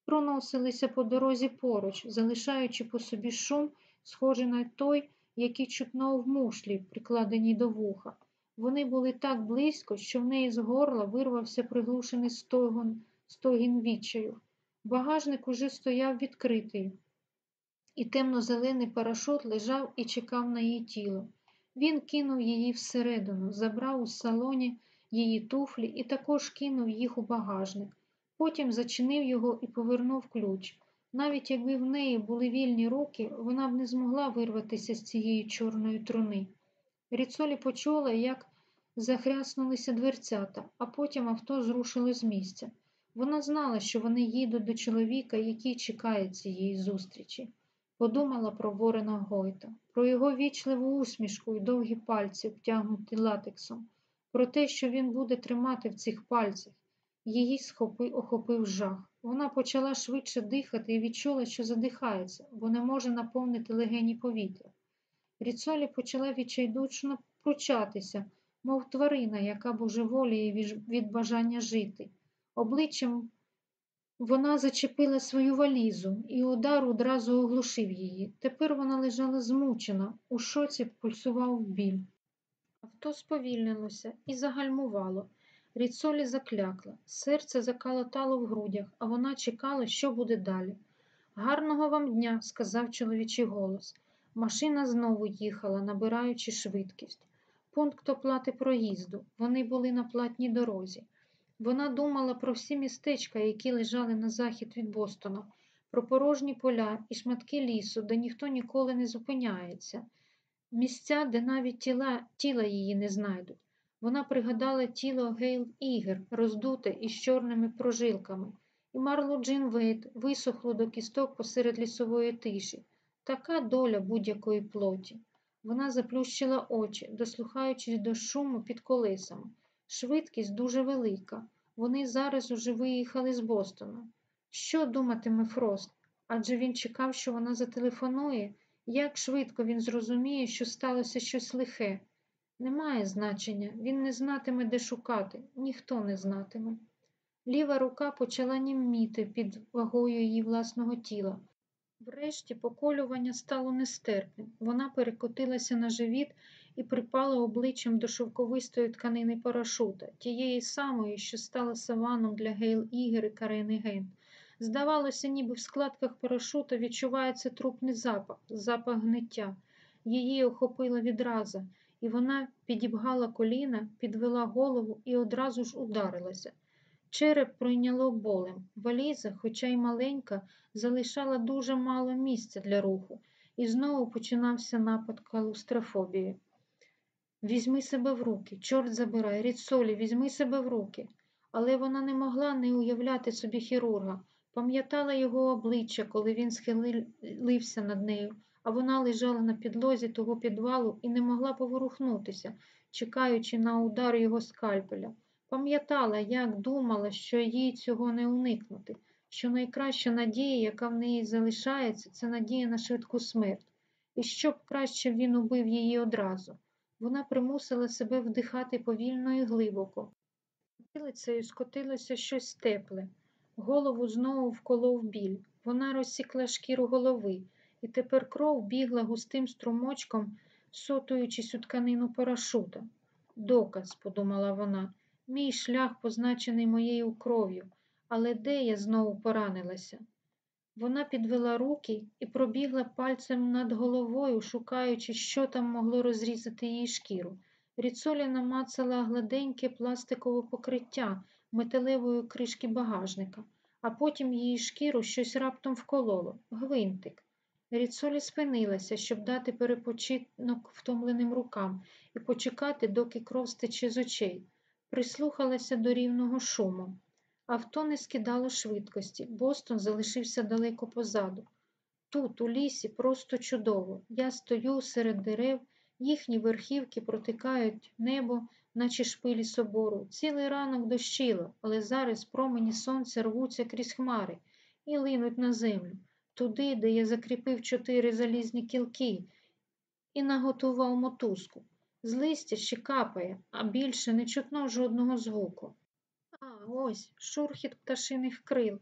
проносилися по дорозі поруч, залишаючи по собі шум, схожий на той, який чутно в мушлі, прикладеній до вуха. Вони були так близько, що в неї з горла вирвався приглушений стогон стогін відчаю. Багажник уже стояв відкритий, і темно-зелений парашут лежав і чекав на її тіло. Він кинув її всередину, забрав у салоні її туфлі і також кинув їх у багажник. Потім зачинив його і повернув ключ. Навіть якби в неї були вільні руки, вона б не змогла вирватися з цієї чорної труни. Ріцолі почула, як захряснулися дверцята, а потім авто зрушило з місця. Вона знала, що вони їдуть до чоловіка, який чекає цієї зустрічі. Подумала про Ворена Гойта, про його вічливу усмішку і довгі пальці, обтягнуті латексом, про те, що він буде тримати в цих пальцях. Її схопи, охопив жах. Вона почала швидше дихати і відчула, що задихається, бо не може наповнити легені повітря. Ріцолі почала відчайдучно пручатися, мов тварина, яка божеволіє від бажання жити. Обличчям вона зачепила свою валізу, і удар одразу оглушив її. Тепер вона лежала змучена, у шоці пульсував біль. Авто сповільнилося і загальмувало. Ріцолі заклякла, серце закалотало в грудях, а вона чекала, що буде далі. Гарного вам дня, сказав чоловічий голос. Машина знову їхала, набираючи швидкість. Пункт оплати проїзду. Вони були на платній дорозі. Вона думала про всі містечка, які лежали на захід від Бостона, про порожні поля і шматки лісу, де ніхто ніколи не зупиняється, місця, де навіть тіла, тіла її не знайдуть. Вона пригадала тіло Гейл Ігер, роздуте із чорними прожилками, і Марлу Джин Вейт висохло до кісток посеред лісової тиші. Така доля будь-якої плоті. Вона заплющила очі, дослухаючись до шуму під колесами. Швидкість дуже велика. Вони зараз уже виїхали з Бостона. Що думатиме Фрост? Адже він чекав, що вона зателефонує. Як швидко він зрозуміє, що сталося щось лихе. Немає значення, він не знатиме, де шукати, ніхто не знатиме. Ліва рука почала німіти під вагою її власного тіла. Врешті поколювання стало нестерпним. Вона перекотилася на живіт і припала обличчям до шовковистої тканини парашута, тієї самої, що стала саваном для Гейл Ігер і Карени Гент. Здавалося, ніби в складках парашута відчувається трупний запах, запах гниття. Її охопила відраза, і вона підібгала коліна, підвела голову і одразу ж ударилася. Череп пройняло болем. Валіза, хоча й маленька, залишала дуже мало місця для руху, і знову починався напад калустрофобії. Візьми себе в руки, чорт забирай, Ріцолі, візьми себе в руки. Але вона не могла не уявляти собі хірурга, пам'ятала його обличчя, коли він схилився над нею, а вона лежала на підлозі того підвалу і не могла поворухнутися, чекаючи на удар його скальпеля. Пам'ятала, як думала, що їй цього не уникнути, що найкраща надія, яка в неї залишається, це надія на швидку смерть, і щоб краще він убив її одразу. Вона примусила себе вдихати повільно і глибоко. Вилицею скотилося щось тепле. Голову знову вколов біль. Вона розсікла шкіру голови, і тепер кров бігла густим струмочком, сотуючись у тканину парашута. Доказ, подумала вона, мій шлях позначений моєю кров'ю, але де я знову поранилася? Вона підвела руки і пробігла пальцем над головою, шукаючи, що там могло розрізати її шкіру. Ріцолі намацала гладеньке пластикове покриття металевої кришки багажника, а потім її шкіру щось раптом вкололо гвинтик. Ріцолі спинилася, щоб дати перепочинок втомленим рукам і почекати, доки кров стече з очей. Прислухалася до рівного шуму. Авто не скидало швидкості. Бостон залишився далеко позаду. Тут, у лісі, просто чудово. Я стою серед дерев, їхні верхівки протикають небо, наче шпилі собору. Цілий ранок дощило, але зараз промені сонця рвуться крізь хмари і линуть на землю, туди, де я закріпив чотири залізні кілки і наготував мотузку. З листя ще капає, а більше не чутно жодного звуку. Ось шурхіт пташиних крил.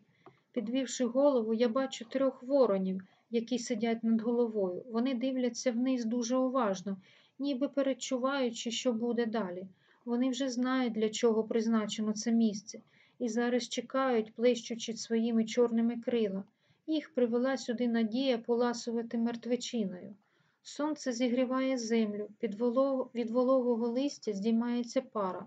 Підвівши голову, я бачу трьох воронів, які сидять над головою. Вони дивляться вниз дуже уважно, ніби перечуваючи, що буде далі. Вони вже знають, для чого призначено це місце, і зараз чекають, плещучи своїми чорними крила. Їх привела сюди надія поласувати мертвечиною. Сонце зігріває землю, від вологого листя здіймається пара.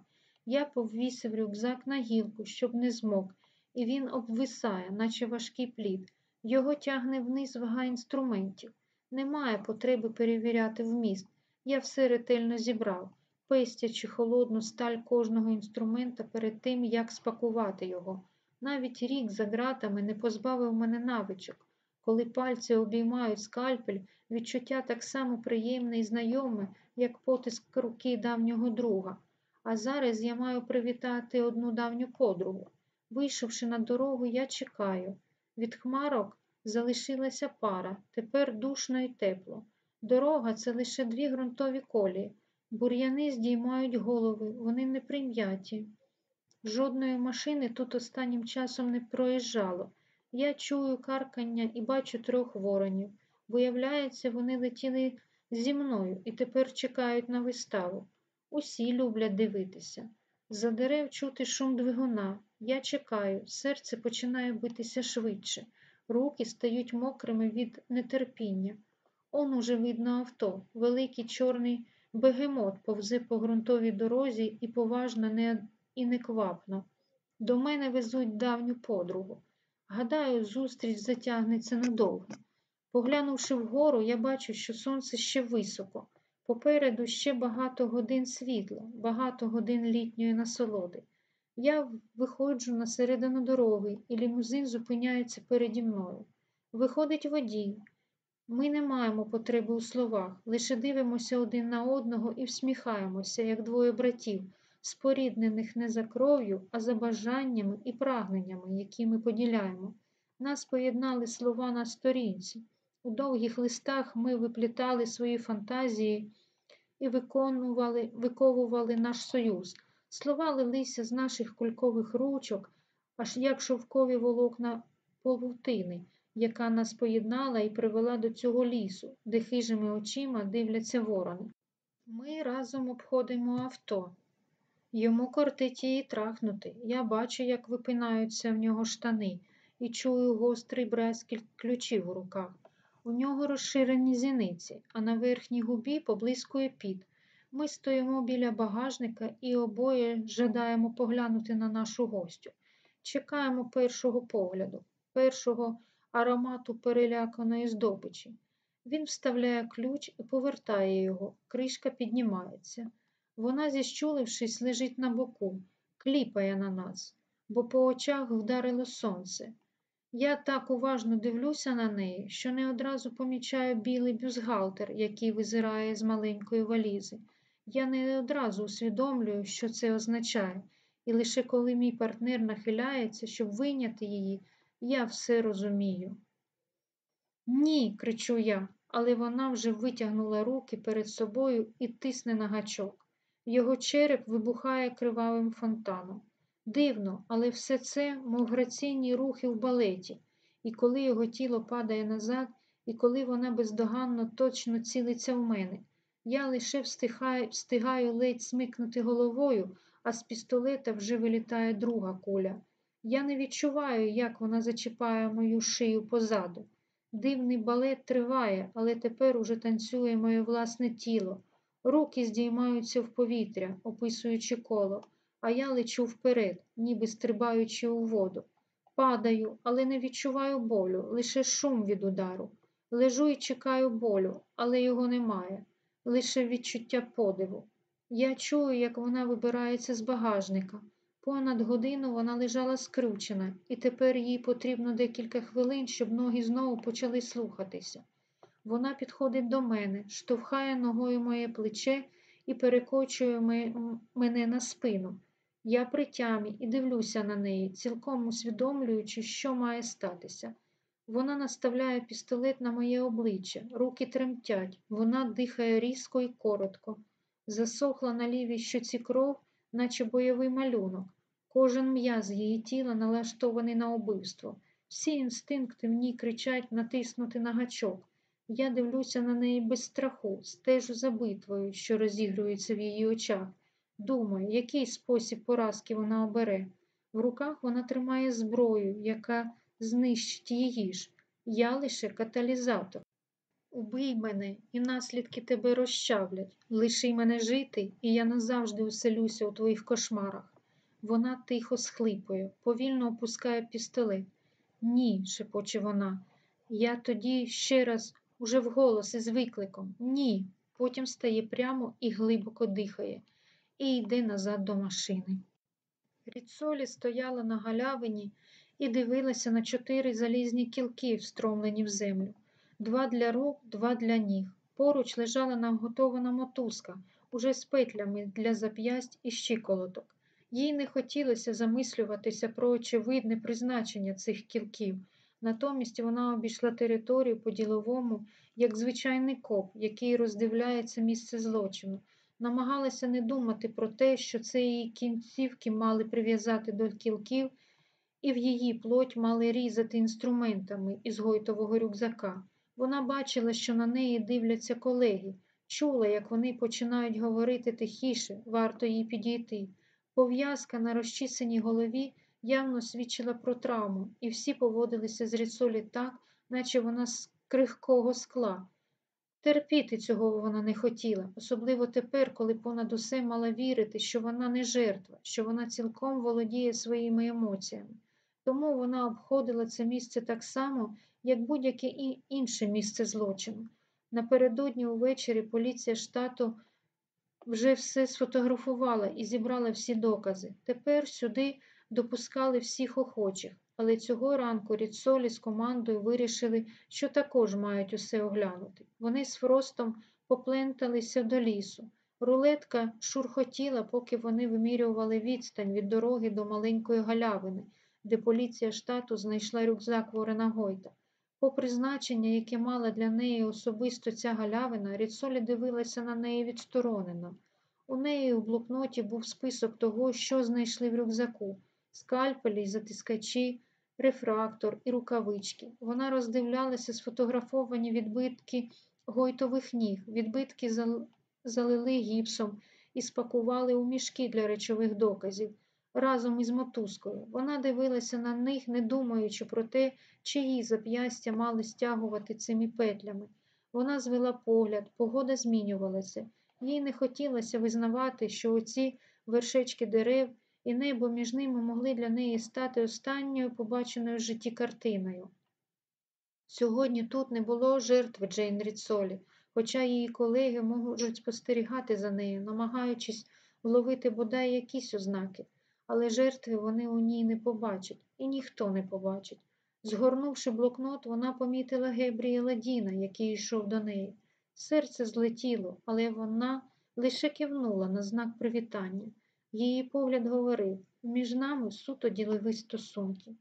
Я повісив рюкзак на гілку, щоб не змок, і він обвисає, наче важкий плід. Його тягне вниз вага інструментів. Немає потреби перевіряти вміст. Я все ретельно зібрав, пестячи холодну сталь кожного інструмента перед тим, як спакувати його. Навіть рік за ґратами не позбавив мене навичок. Коли пальці обіймають скальпель, відчуття так само приємне і знайоме, як потиск руки давнього друга. А зараз я маю привітати одну давню подругу. Вийшовши на дорогу, я чекаю. Від хмарок залишилася пара, тепер душно і тепло. Дорога це лише дві ґрунтові колії. Бур'яни здіймають голови, вони не прим'яті. Жодної машини тут останнім часом не проїжджало. Я чую каркання і бачу трьох воронів. Виявляється, вони летіли зі мною і тепер чекають на виставу. Усі люблять дивитися. За дерев чути шум двигуна. Я чекаю, серце починає битися швидше, руки стають мокрими від нетерпіння. Он уже видно авто, великий чорний бегемот повзе по ґрунтовій дорозі і поважно не... і неквапно. До мене везуть давню подругу. Гадаю, зустріч затягнеться надовго. Поглянувши вгору, я бачу, що сонце ще високо. Попереду ще багато годин світла, багато годин літньої насолоди. Я виходжу на середину дороги, і лімузин зупиняється переді мною. Виходить водій. Ми не маємо потреби у словах, лише дивимося один на одного і всміхаємося, як двоє братів, споріднених не за кров'ю, а за бажаннями і прагненнями, які ми поділяємо. Нас поєднали слова на сторінці. У довгих листах ми виплітали свої фантазії і виконували, виковували наш союз. Слова лилися з наших кулькових ручок, аж як шовкові волокна полутини, яка нас поєднала і привела до цього лісу, де хижими очима дивляться ворони. Ми разом обходимо авто. Йому кортить її трахнути. Я бачу, як випинаються в нього штани, і чую гострий брязкіт ключів у руках. У нього розширені зіниці, а на верхній губі поблискує піт. Ми стоїмо біля багажника і обоє жадаємо поглянути на нашу гостю. Чекаємо першого погляду, першого аромату переляканої здобичі. Він вставляє ключ і повертає його. Кришка піднімається. Вона, зіщулившись, лежить на боку, кліпає на нас, бо по очах вдарило сонце. Я так уважно дивлюся на неї, що не одразу помічаю білий бюзгалтер, який визирає з маленької валізи. Я не одразу усвідомлюю, що це означає, і лише коли мій партнер нахиляється, щоб вийняти її, я все розумію. Ні, кричу я, але вона вже витягнула руки перед собою і тисне на гачок. Його череп вибухає кривавим фонтаном. Дивно, але все це, мов граційні рухи в балеті, і коли його тіло падає назад, і коли вона бездоганно точно цілиться в мене, я лише встигаю, встигаю ледь смикнути головою, а з пістолета вже вилітає друга куля. Я не відчуваю, як вона зачіпає мою шию позаду. Дивний балет триває, але тепер уже танцює моє власне тіло. Руки здіймаються в повітря, описуючи коло, а я лечу вперед, ніби стрибаючи у воду. Падаю, але не відчуваю болю, лише шум від удару. Лежу і чекаю болю, але його немає, лише відчуття подиву. Я чую, як вона вибирається з багажника. Понад годину вона лежала скручена, і тепер їй потрібно декілька хвилин, щоб ноги знову почали слухатися. Вона підходить до мене, штовхає ногою моє плече і перекочує мене на спину. Я при тямі і дивлюся на неї, цілком усвідомлюючи, що має статися. Вона наставляє пістолет на моє обличчя, руки тремтять, вона дихає різко і коротко. Засохла на лівій щоці кров, наче бойовий малюнок. Кожен м'яз її тіла налаштований на убивство. Всі інстинкти в ній кричать натиснути на гачок. Я дивлюся на неї без страху, стежу за битвою, що розігрується в її очах. Думаю, який спосіб поразки вона обере. В руках вона тримає зброю, яка знищить її ж. Я лише каталізатор. Убий мене, і наслідки тебе розчавлять. Лиши мене жити, і я назавжди уселюся у твоїх кошмарах. Вона тихо схлипує, повільно опускає пістолет. Ні, шепоче вона. Я тоді ще раз уже вголос із викликом Ні. Потім стає прямо і глибоко дихає, і йде назад до машини. Ріцолі стояла на галявині і дивилася на чотири залізні кілки, встромлені в землю, два для рук, два для ніг. Поруч лежала наготована мотузка, уже з петлями для зап'ясть і щиколоток. Їй не хотілося замислюватися про очевидне призначення цих кілків. Натомість вона обійшла територію по-діловому, як звичайний коп, який роздивляється місце злочину. Намагалася не думати про те, що це її кінцівки мали прив'язати до кілків, і в її плоть мали різати інструментами із гойтового рюкзака. Вона бачила, що на неї дивляться колеги, чула, як вони починають говорити тихіше, варто їй підійти. Пов'язка на розчісаній голові явно свідчила про травму, і всі поводилися з Ріцолі так, наче вона з крихкого скла. Терпіти цього вона не хотіла, особливо тепер, коли понад усе мала вірити, що вона не жертва, що вона цілком володіє своїми емоціями. Тому вона обходила це місце так само, як будь-яке інше місце злочину. Напередодні увечері поліція штату вже все сфотографувала і зібрала всі докази. Тепер сюди допускали всіх охочих, але цього ранку Ріцолі з командою вирішили, що також мають усе оглянути. Вони з Фростом попленталися до лісу. Рулетка шурхотіла, поки вони вимірювали відстань від дороги до маленької галявини, де поліція штату знайшла рюкзак Ворена Гойта. Попри значення, яке мала для неї особисто ця галявина, Ріцолі дивилася на неї відсторонено. У неї у блокноті був список того, що знайшли в рюкзаку скальпелі, затискачі, рефрактор і рукавички. Вона роздивлялася сфотографовані відбитки гойтових ніг, відбитки зал- залили гіпсом і спакували у мішки для речових доказів разом із мотузкою. Вона дивилася на них, не думаючи про те, чиї зап'ястя мали стягувати цими петлями. Вона звела погляд, погода змінювалася. Їй не хотілося визнавати, що оці вершечки дерев і небо між ними могли для неї стати останньою побаченою в житті картиною. Сьогодні тут не було жертви Джейн Ріцолі, хоча її колеги можуть спостерігати за нею, намагаючись вловити бодай якісь ознаки, але жертви вони у ній не побачать, і ніхто не побачить. Згорнувши блокнот, вона помітила Гебріела Діна, який йшов до неї. Серце злетіло, але вона лише кивнула на знак привітання. Її погляд говорив між нами суто ділові стосунки.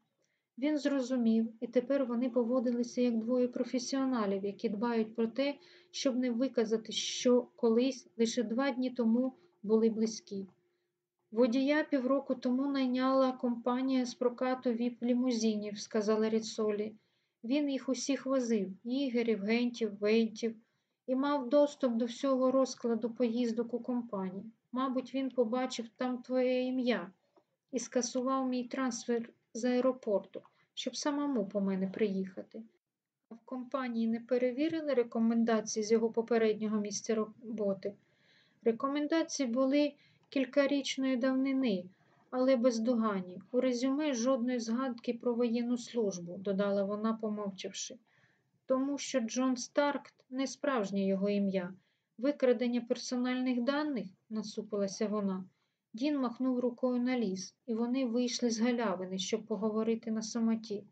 Він зрозумів, і тепер вони поводилися як двоє професіоналів, які дбають про те, щоб не виказати, що колись лише два дні тому були близькі. Водія півроку тому найняла компанія з прокату віп-лімузинів, сказала Ріцолі. Він їх усіх возив ігерів, гентів, вейтів, і мав доступ до всього розкладу поїздок у компанії. Мабуть, він побачив там твоє ім'я і скасував мій трансфер з аеропорту, щоб самому по мене приїхати. А в компанії не перевірили рекомендації з його попереднього місця роботи. Рекомендації були кількарічної давнини, але бездоганні. У резюме жодної згадки про воєнну службу, додала вона, помовчавши. Тому що Джон Старк не справжнє його ім'я. Викрадення персональних даних, насупилася вона. Дін махнув рукою на ліс, і вони вийшли з галявини, щоб поговорити на самоті.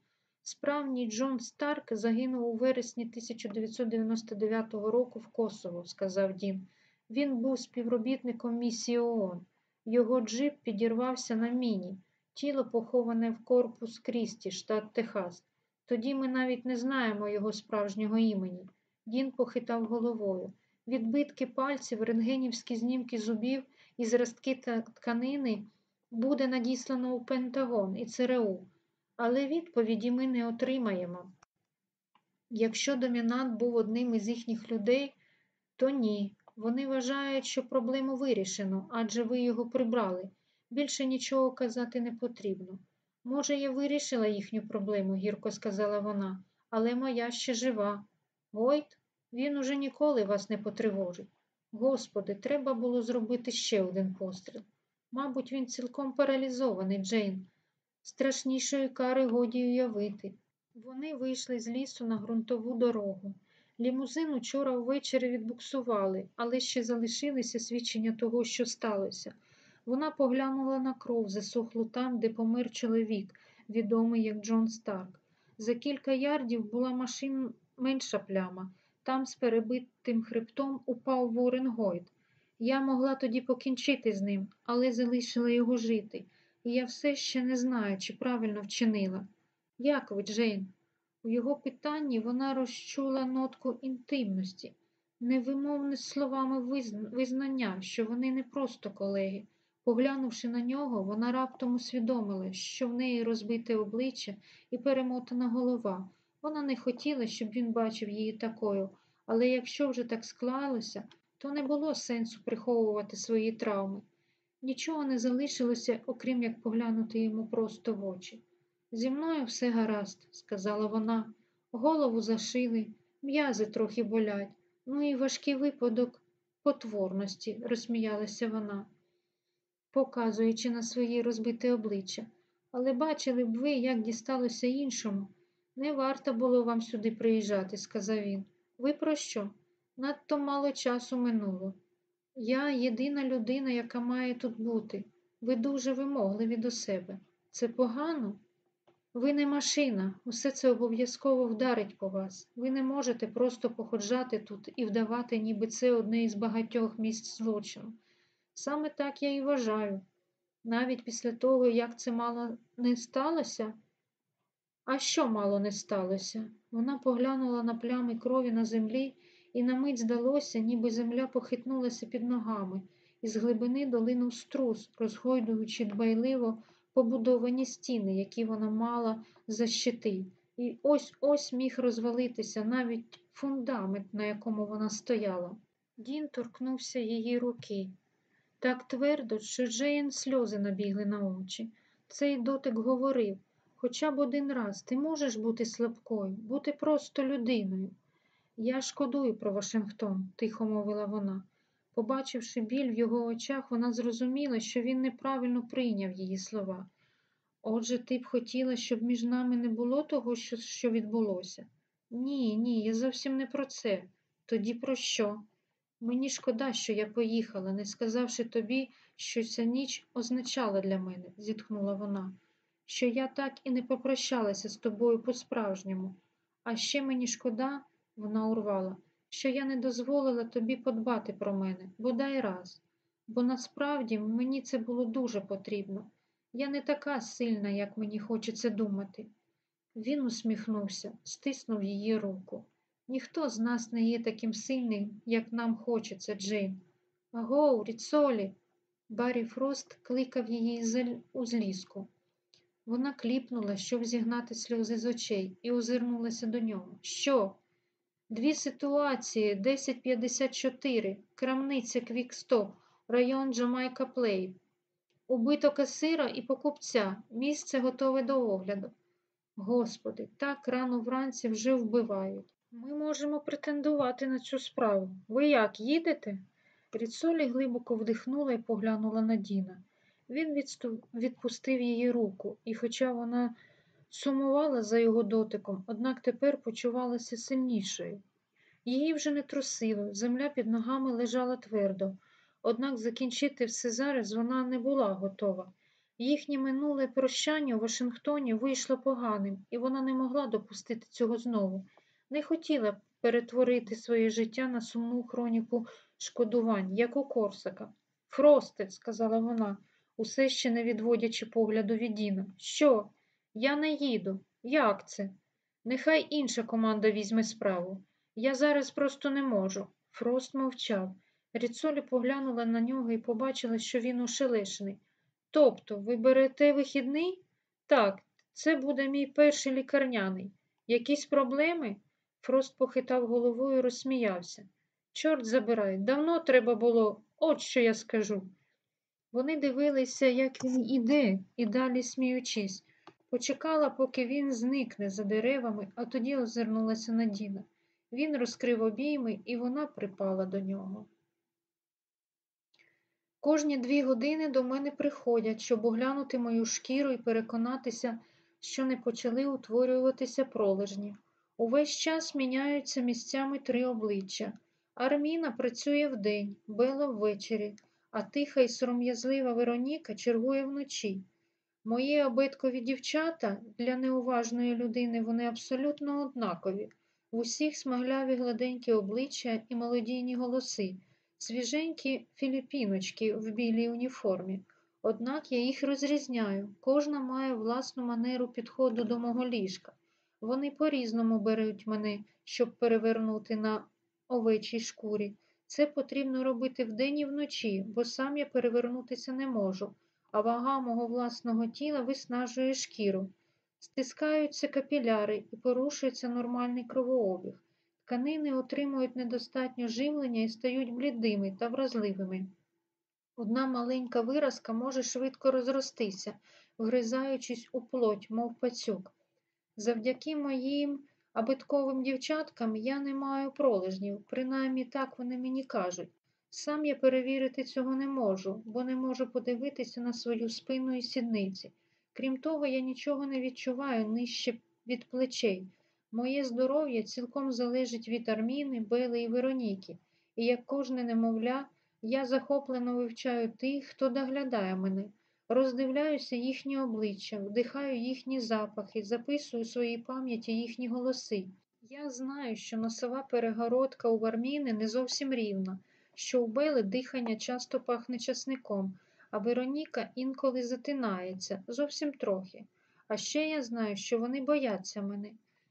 Справній Джон Старк загинув у вересні 1999 року в Косово, сказав Дін. Він був співробітником місії ООН. Його джип підірвався на міні, тіло поховане в корпус Крісті, штат Техас. Тоді ми навіть не знаємо його справжнього імені. Дін похитав головою. Відбитки пальців, рентгенівські знімки зубів і зразки та тканини буде надіслано у Пентагон і ЦРУ, але відповіді ми не отримаємо. Якщо домінант був одним із їхніх людей, то ні. Вони вважають, що проблему вирішено, адже ви його прибрали. Більше нічого казати не потрібно. Може, я вирішила їхню проблему, гірко сказала вона, але моя ще жива. Гойт, він уже ніколи вас не потривожить. Господи, треба було зробити ще один постріл. Мабуть, він цілком паралізований, Джейн. Страшнішої кари годі уявити. Вони вийшли з лісу на ґрунтову дорогу. Лімузин учора ввечері відбуксували, але ще залишилися свідчення того, що сталося. Вона поглянула на кров, засохлу там, де помер чоловік, відомий як Джон Старк. За кілька ярдів була машин менша пляма. Там з перебитим хребтом упав Ворен Гойд. Я могла тоді покінчити з ним, але залишила його жити, і я все ще не знаю, чи правильно вчинила. Як ви, Джейн? У його питанні вона розчула нотку інтимності, невимовне словами визнання, що вони не просто колеги. Поглянувши на нього, вона раптом усвідомила, що в неї розбите обличчя і перемотана голова. Вона не хотіла, щоб він бачив її такою, але якщо вже так склалося, то не було сенсу приховувати свої травми. Нічого не залишилося, окрім як поглянути йому просто в очі. Зі мною все гаразд, сказала вона. Голову зашили, м'язи трохи болять. Ну і важкий випадок потворності, розсміялася вона, показуючи на своє розбите обличчя. Але бачили б ви, як дісталося іншому. Не варто було вам сюди приїжджати, сказав він. Ви про що? Надто мало часу минуло. Я єдина людина, яка має тут бути. Ви дуже вимогливі до себе. Це погано? Ви не машина, усе це обов'язково вдарить по вас. Ви не можете просто походжати тут і вдавати, ніби це одне із багатьох місць злочину. Саме так я і вважаю. Навіть після того, як це мало не сталося. А що мало не сталося? Вона поглянула на плями крові на землі, і на мить здалося, ніби земля похитнулася під ногами, і з глибини долинув струс, розгойдуючи дбайливо побудовані стіни, які вона мала за щити. І ось ось міг розвалитися навіть фундамент, на якому вона стояла. Дін торкнувся її руки. Так твердо, що Джейн сльози набігли на очі. Цей дотик говорив хоча б один раз ти можеш бути слабкою, бути просто людиною. Я шкодую про Вашингтон, тихо мовила вона. Побачивши біль в його очах, вона зрозуміла, що він неправильно прийняв її слова. Отже, ти б хотіла, щоб між нами не було того, що, відбулося? Ні, ні, я зовсім не про це. Тоді про що? Мені шкода, що я поїхала, не сказавши тобі, що ця ніч означала для мене, зітхнула вона, що я так і не попрощалася з тобою по-справжньому. А ще мені шкода, вона урвала, що я не дозволила тобі подбати про мене, бодай раз, бо насправді мені це було дуже потрібно. Я не така сильна, як мені хочеться думати. Він усміхнувся, стиснув її руку. Ніхто з нас не є таким сильним, як нам хочеться, Джейн. Агов, Ріццолі. Баррі Фрост кликав її з узліску. Вона кліпнула, щоб зігнати сльози з очей, і озирнулася до нього. Що? Дві ситуації 1054, крамниця Квікстоп, район Джамайка Плей. Убито касира і покупця, місце готове до огляду. Господи, так рано вранці вже вбивають. Ми можемо претендувати на цю справу. Ви як, їдете? Ріцолі глибоко вдихнула і поглянула на Діна. Він відпустив її руку, і, хоча вона сумувала за його дотиком, однак тепер почувалася сильнішою. Її вже не трусило, земля під ногами лежала твердо, однак закінчити все зараз вона не була готова. Їхнє минуле прощання у Вашингтоні вийшло поганим, і вона не могла допустити цього знову. Не хотіла перетворити своє життя на сумну хроніку шкодувань, як у Корсака. Фросте, сказала вона, усе ще не відводячи погляду від Діна. Що? Я не їду. Як це? Нехай інша команда візьме справу. Я зараз просто не можу. Фрост мовчав. Ріцолі поглянула на нього і побачила, що він ушелешений. Тобто, ви берете вихідний? Так, це буде мій перший лікарняний. Якісь проблеми? Фрост похитав головою і розсміявся. Чорт забирай, давно треба було, от що я скажу. Вони дивилися, як він іде, і далі сміючись. Почекала, поки він зникне за деревами, а тоді озирнулася на Діна. Він розкрив обійми, і вона припала до нього. Кожні дві години до мене приходять, щоб оглянути мою шкіру і переконатися, що не почали утворюватися пролежні. Увесь час міняються місцями три обличчя. Арміна працює вдень, Бела ввечері, а тиха і сором'язлива Вероніка чергує вночі. Мої обидкові дівчата для неуважної людини вони абсолютно однакові. В усіх смагляві гладенькі обличчя і молодійні голоси, свіженькі філіпіночки в білій уніформі. Однак я їх розрізняю, кожна має власну манеру підходу до мого ліжка. Вони по-різному беруть мене, щоб перевернути на овечій шкурі. Це потрібно робити вдень і вночі, бо сам я перевернутися не можу, а вага мого власного тіла виснажує шкіру. Стискаються капіляри і порушується нормальний кровообіг. Тканини отримують недостатньо живлення і стають блідими та вразливими. Одна маленька виразка може швидко розростися, вгризаючись у плоть, мов пацюк. Завдяки моїм абитковим дівчаткам я не маю пролежнів, принаймні так вони мені кажуть. Сам я перевірити цього не можу, бо не можу подивитися на свою спину і сідниці. Крім того, я нічого не відчуваю нижче від плечей. Моє здоров'я цілком залежить від Арміни, Бели і Вероніки, і як кожне немовля, я захоплено вивчаю тих, хто доглядає мене, роздивляюся їхні обличчя, вдихаю їхні запахи, записую в своїй пам'яті їхні голоси. Я знаю, що носова перегородка у Арміни не зовсім рівна, що у Бели дихання часто пахне часником, а Вероніка інколи затинається, зовсім трохи. А ще я знаю, що вони бояться мене.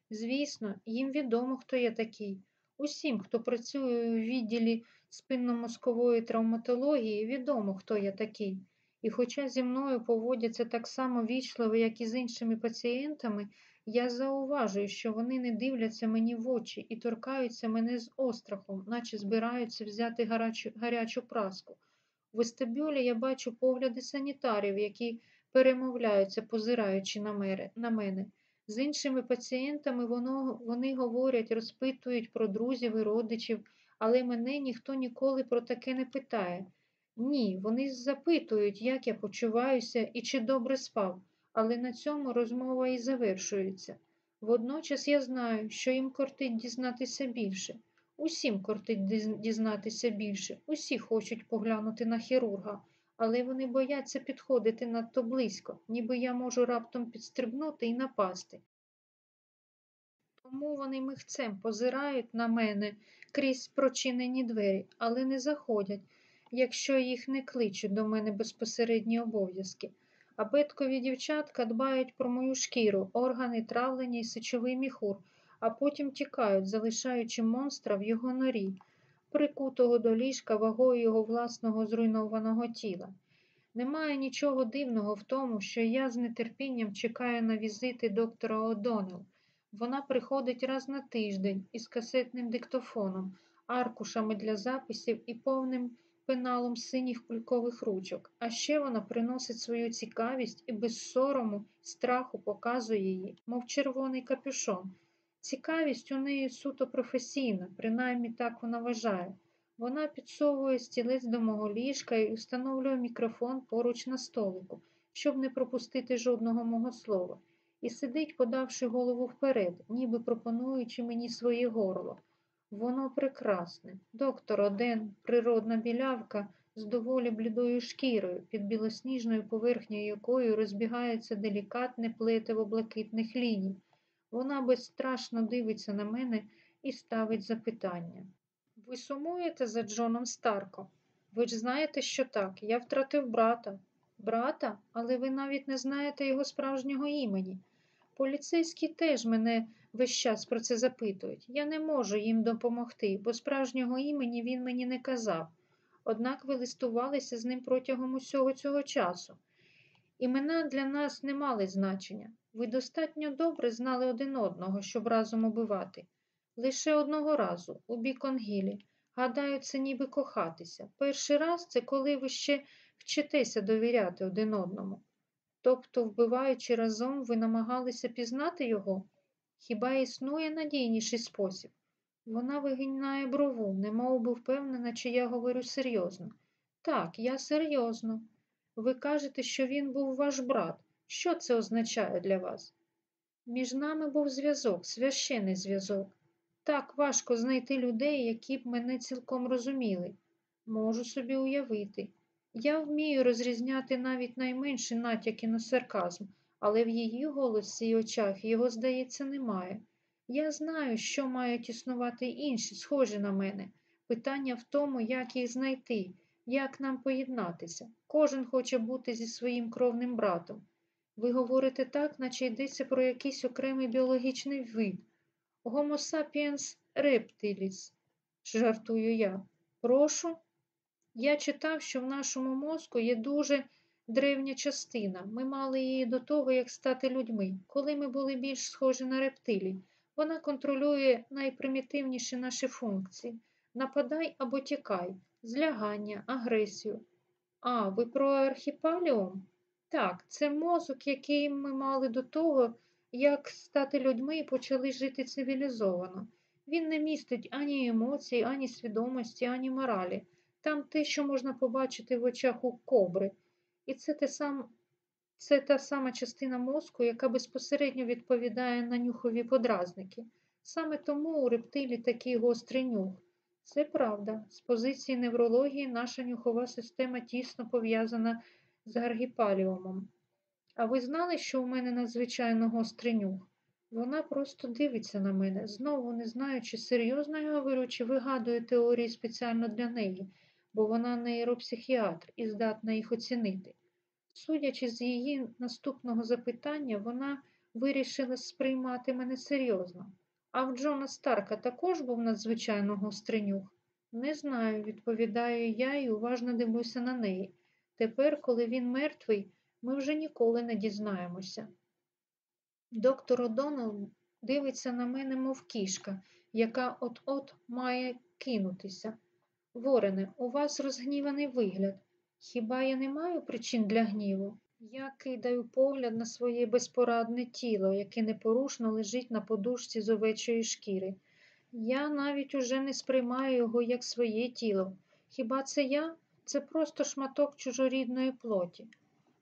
Звісно, їм відомо, хто я такий. Усім, хто працює у відділі спинномозкової травматології, відомо, хто я такий. І хоча зі мною поводяться так само вічливо, як і з іншими пацієнтами, я зауважую, що вони не дивляться мені в очі і торкаються мене з острахом, наче збираються взяти гарячу, гарячу праску. У вестибюлі я бачу погляди санітарів, які перемовляються, позираючи на, мере, на мене. З іншими пацієнтами воно, вони говорять, розпитують про друзів і родичів, але мене ніхто ніколи про таке не питає. Ні, вони запитують, як я почуваюся і чи добре спав, але на цьому розмова і завершується. Водночас я знаю, що їм кортить дізнатися більше. Усім кортить дізнатися більше, усі хочуть поглянути на хірурга, але вони бояться підходити надто близько, ніби я можу раптом підстрибнути і напасти. Тому вони михцем позирають на мене крізь прочинені двері, але не заходять, якщо їх не кличуть до мене безпосередні обов'язки. Абеткові дівчатка дбають про мою шкіру, органи, травлення і сечовий міхур, а потім тікають, залишаючи монстра в його норі, прикутого до ліжка вагою його власного зруйнованого тіла. Немає нічого дивного в тому, що я з нетерпінням чекаю на візити доктора О'Доннелл. Вона приходить раз на тиждень із касетним диктофоном, аркушами для записів і повним пеналом синіх кулькових ручок. А ще вона приносить свою цікавість і без сорому, страху показує її, мов червоний капюшон. Цікавість у неї суто професійна, принаймні так вона вважає. Вона підсовує стілець до мого ліжка і встановлює мікрофон поруч на столику, щоб не пропустити жодного мого слова, і сидить, подавши голову вперед, ніби пропонуючи мені своє горло. Воно прекрасне. Доктор Оден, природна білявка з доволі блідою шкірою, під білосніжною поверхнею якої розбігається делікатне плетиво блакитних ліній. Вона безстрашно дивиться на мене і ставить запитання. Ви сумуєте за Джоном Старко? Ви ж знаєте, що так. Я втратив брата. Брата, але ви навіть не знаєте його справжнього імені. Поліцейські теж мене весь час про це запитують. Я не можу їм допомогти, бо справжнього імені він мені не казав. Однак ви листувалися з ним протягом усього цього часу. Імена для нас не мали значення. Ви достатньо добре знали один одного, щоб разом убивати. Лише одного разу, у Біконгілі. Гадаю, це ніби кохатися. Перший раз це коли ви ще вчитеся довіряти один одному. Тобто, вбиваючи разом, ви намагалися пізнати його? Хіба існує надійніший спосіб? Вона вигинає брову, немов би впевнена, чи я говорю серйозно. Так, я серйозно. Ви кажете, що він був ваш брат. Що це означає для вас? Між нами був зв'язок, священий зв'язок. Так важко знайти людей, які б мене цілком розуміли. Можу собі уявити. Я вмію розрізняти навіть найменші натяки на сарказм, але в її голосі і очах його, здається, немає. Я знаю, що мають існувати інші, схожі на мене. Питання в тому, як їх знайти, як нам поєднатися. Кожен хоче бути зі своїм кровним братом. Ви говорите так, наче йдеться про якийсь окремий біологічний вид. Homo sapiens reptilis, жартую я. Прошу. Я читав, що в нашому мозку є дуже древня частина. Ми мали її до того, як стати людьми, коли ми були більш схожі на рептилій. Вона контролює найпримітивніші наші функції нападай або тікай, злягання, агресію. А, ви про архіпаліум? Так, це мозок, який ми мали до того, як стати людьми і почали жити цивілізовано. Він не містить ані емоцій, ані свідомості, ані моралі. Там те, що можна побачити в очах у кобри. І це те сам Це та сама частина мозку, яка безпосередньо відповідає на нюхові подразники. Саме тому у рептилій такий гострий нюх. Це правда. З позиції неврології наша нюхова система тісно пов'язана з гаргіпаліумом. А ви знали, що у мене надзвичайно гострий нюх? Вона просто дивиться на мене, знову не знаючи, серйозно я говорю, чи вигадує теорії спеціально для неї, бо вона нейропсихіатр і здатна їх оцінити. Судячи з її наступного запитання, вона вирішила сприймати мене серйозно. А в Джона Старка також був надзвичайно гострий нюх? Не знаю, відповідаю я і уважно дивлюся на неї. Тепер, коли він мертвий, ми вже ніколи не дізнаємося. Доктор О'Доннелл дивиться на мене, мов кішка, яка от-от має кинутися. Ворене, у вас розгніваний вигляд. Хіба я не маю причин для гніву? Я кидаю погляд на своє безпорадне тіло, яке непорушно лежить на подушці з овечої шкіри. Я навіть уже не сприймаю його як своє тіло. Хіба це я? Це просто шматок чужорідної плоті.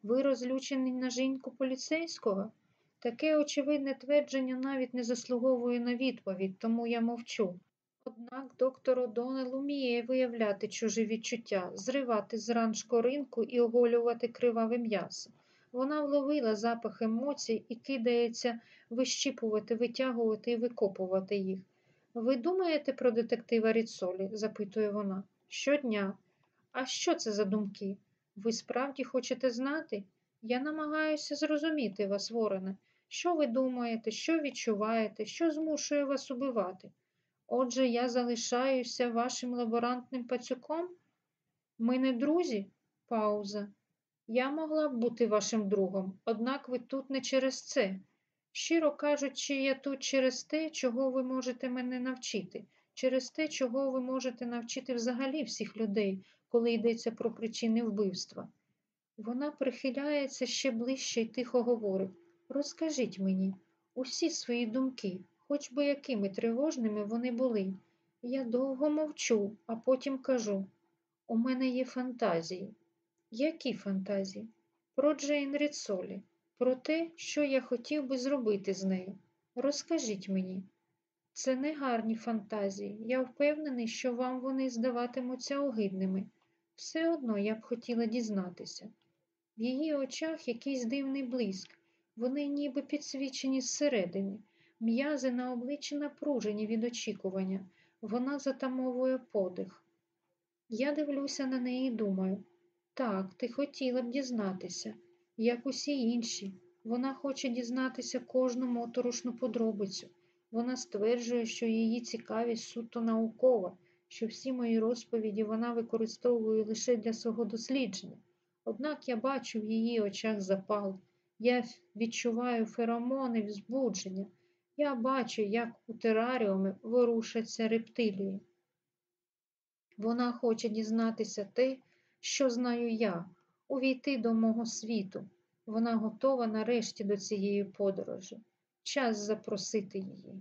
Ви розлючений на жінку поліцейського? Таке очевидне твердження навіть не заслуговує на відповідь, тому я мовчу. Однак доктор О'Доннелл уміє виявляти чужі відчуття, зривати з ран шкоринку і оголювати криваве м'ясо. Вона вловила запах емоцій і кидається вищіпувати, витягувати і викопувати їх. Ви думаєте про детектива Ріццолі? запитує вона. Щодня. А що це за думки? Ви справді хочете знати? Я намагаюся зрозуміти вас, Ворене. Що ви думаєте, що відчуваєте, що змушує вас убивати? Отже, я залишаюся вашим лаборантним пацюком? Ми не друзі? Пауза. Я могла б бути вашим другом, однак ви тут не через це. Щиро кажучи, я тут через те, чого ви можете мене навчити, через те, чого ви можете навчити взагалі всіх людей, коли йдеться про причини вбивства. Вона прихиляється ще ближче і тихо говорить Розкажіть мені усі свої думки, хоч би якими тривожними вони були. Я довго мовчу, а потім кажу у мене є фантазії. Які фантазії? Про Джейн Ріцолі, про те, що я хотів би зробити з нею. Розкажіть мені. Це не гарні фантазії. Я впевнений, що вам вони здаватимуться огидними. Все одно я б хотіла дізнатися. В її очах якийсь дивний блиск, вони ніби підсвічені зсередини, м'язи на обличчі напружені від очікування, вона затамовує подих. Я дивлюся на неї і думаю так, ти хотіла б дізнатися, як усі інші. Вона хоче дізнатися кожну моторошну подробицю. Вона стверджує, що її цікавість суто наукова, що всі мої розповіді вона використовує лише для свого дослідження. Однак я бачу в її очах запал, я відчуваю феромони взбудження. Я бачу, як у тераріумі ворушаться рептилії. Вона хоче дізнатися те, що знаю я, увійти до мого світу. Вона готова нарешті до цієї подорожі. Час запросити її.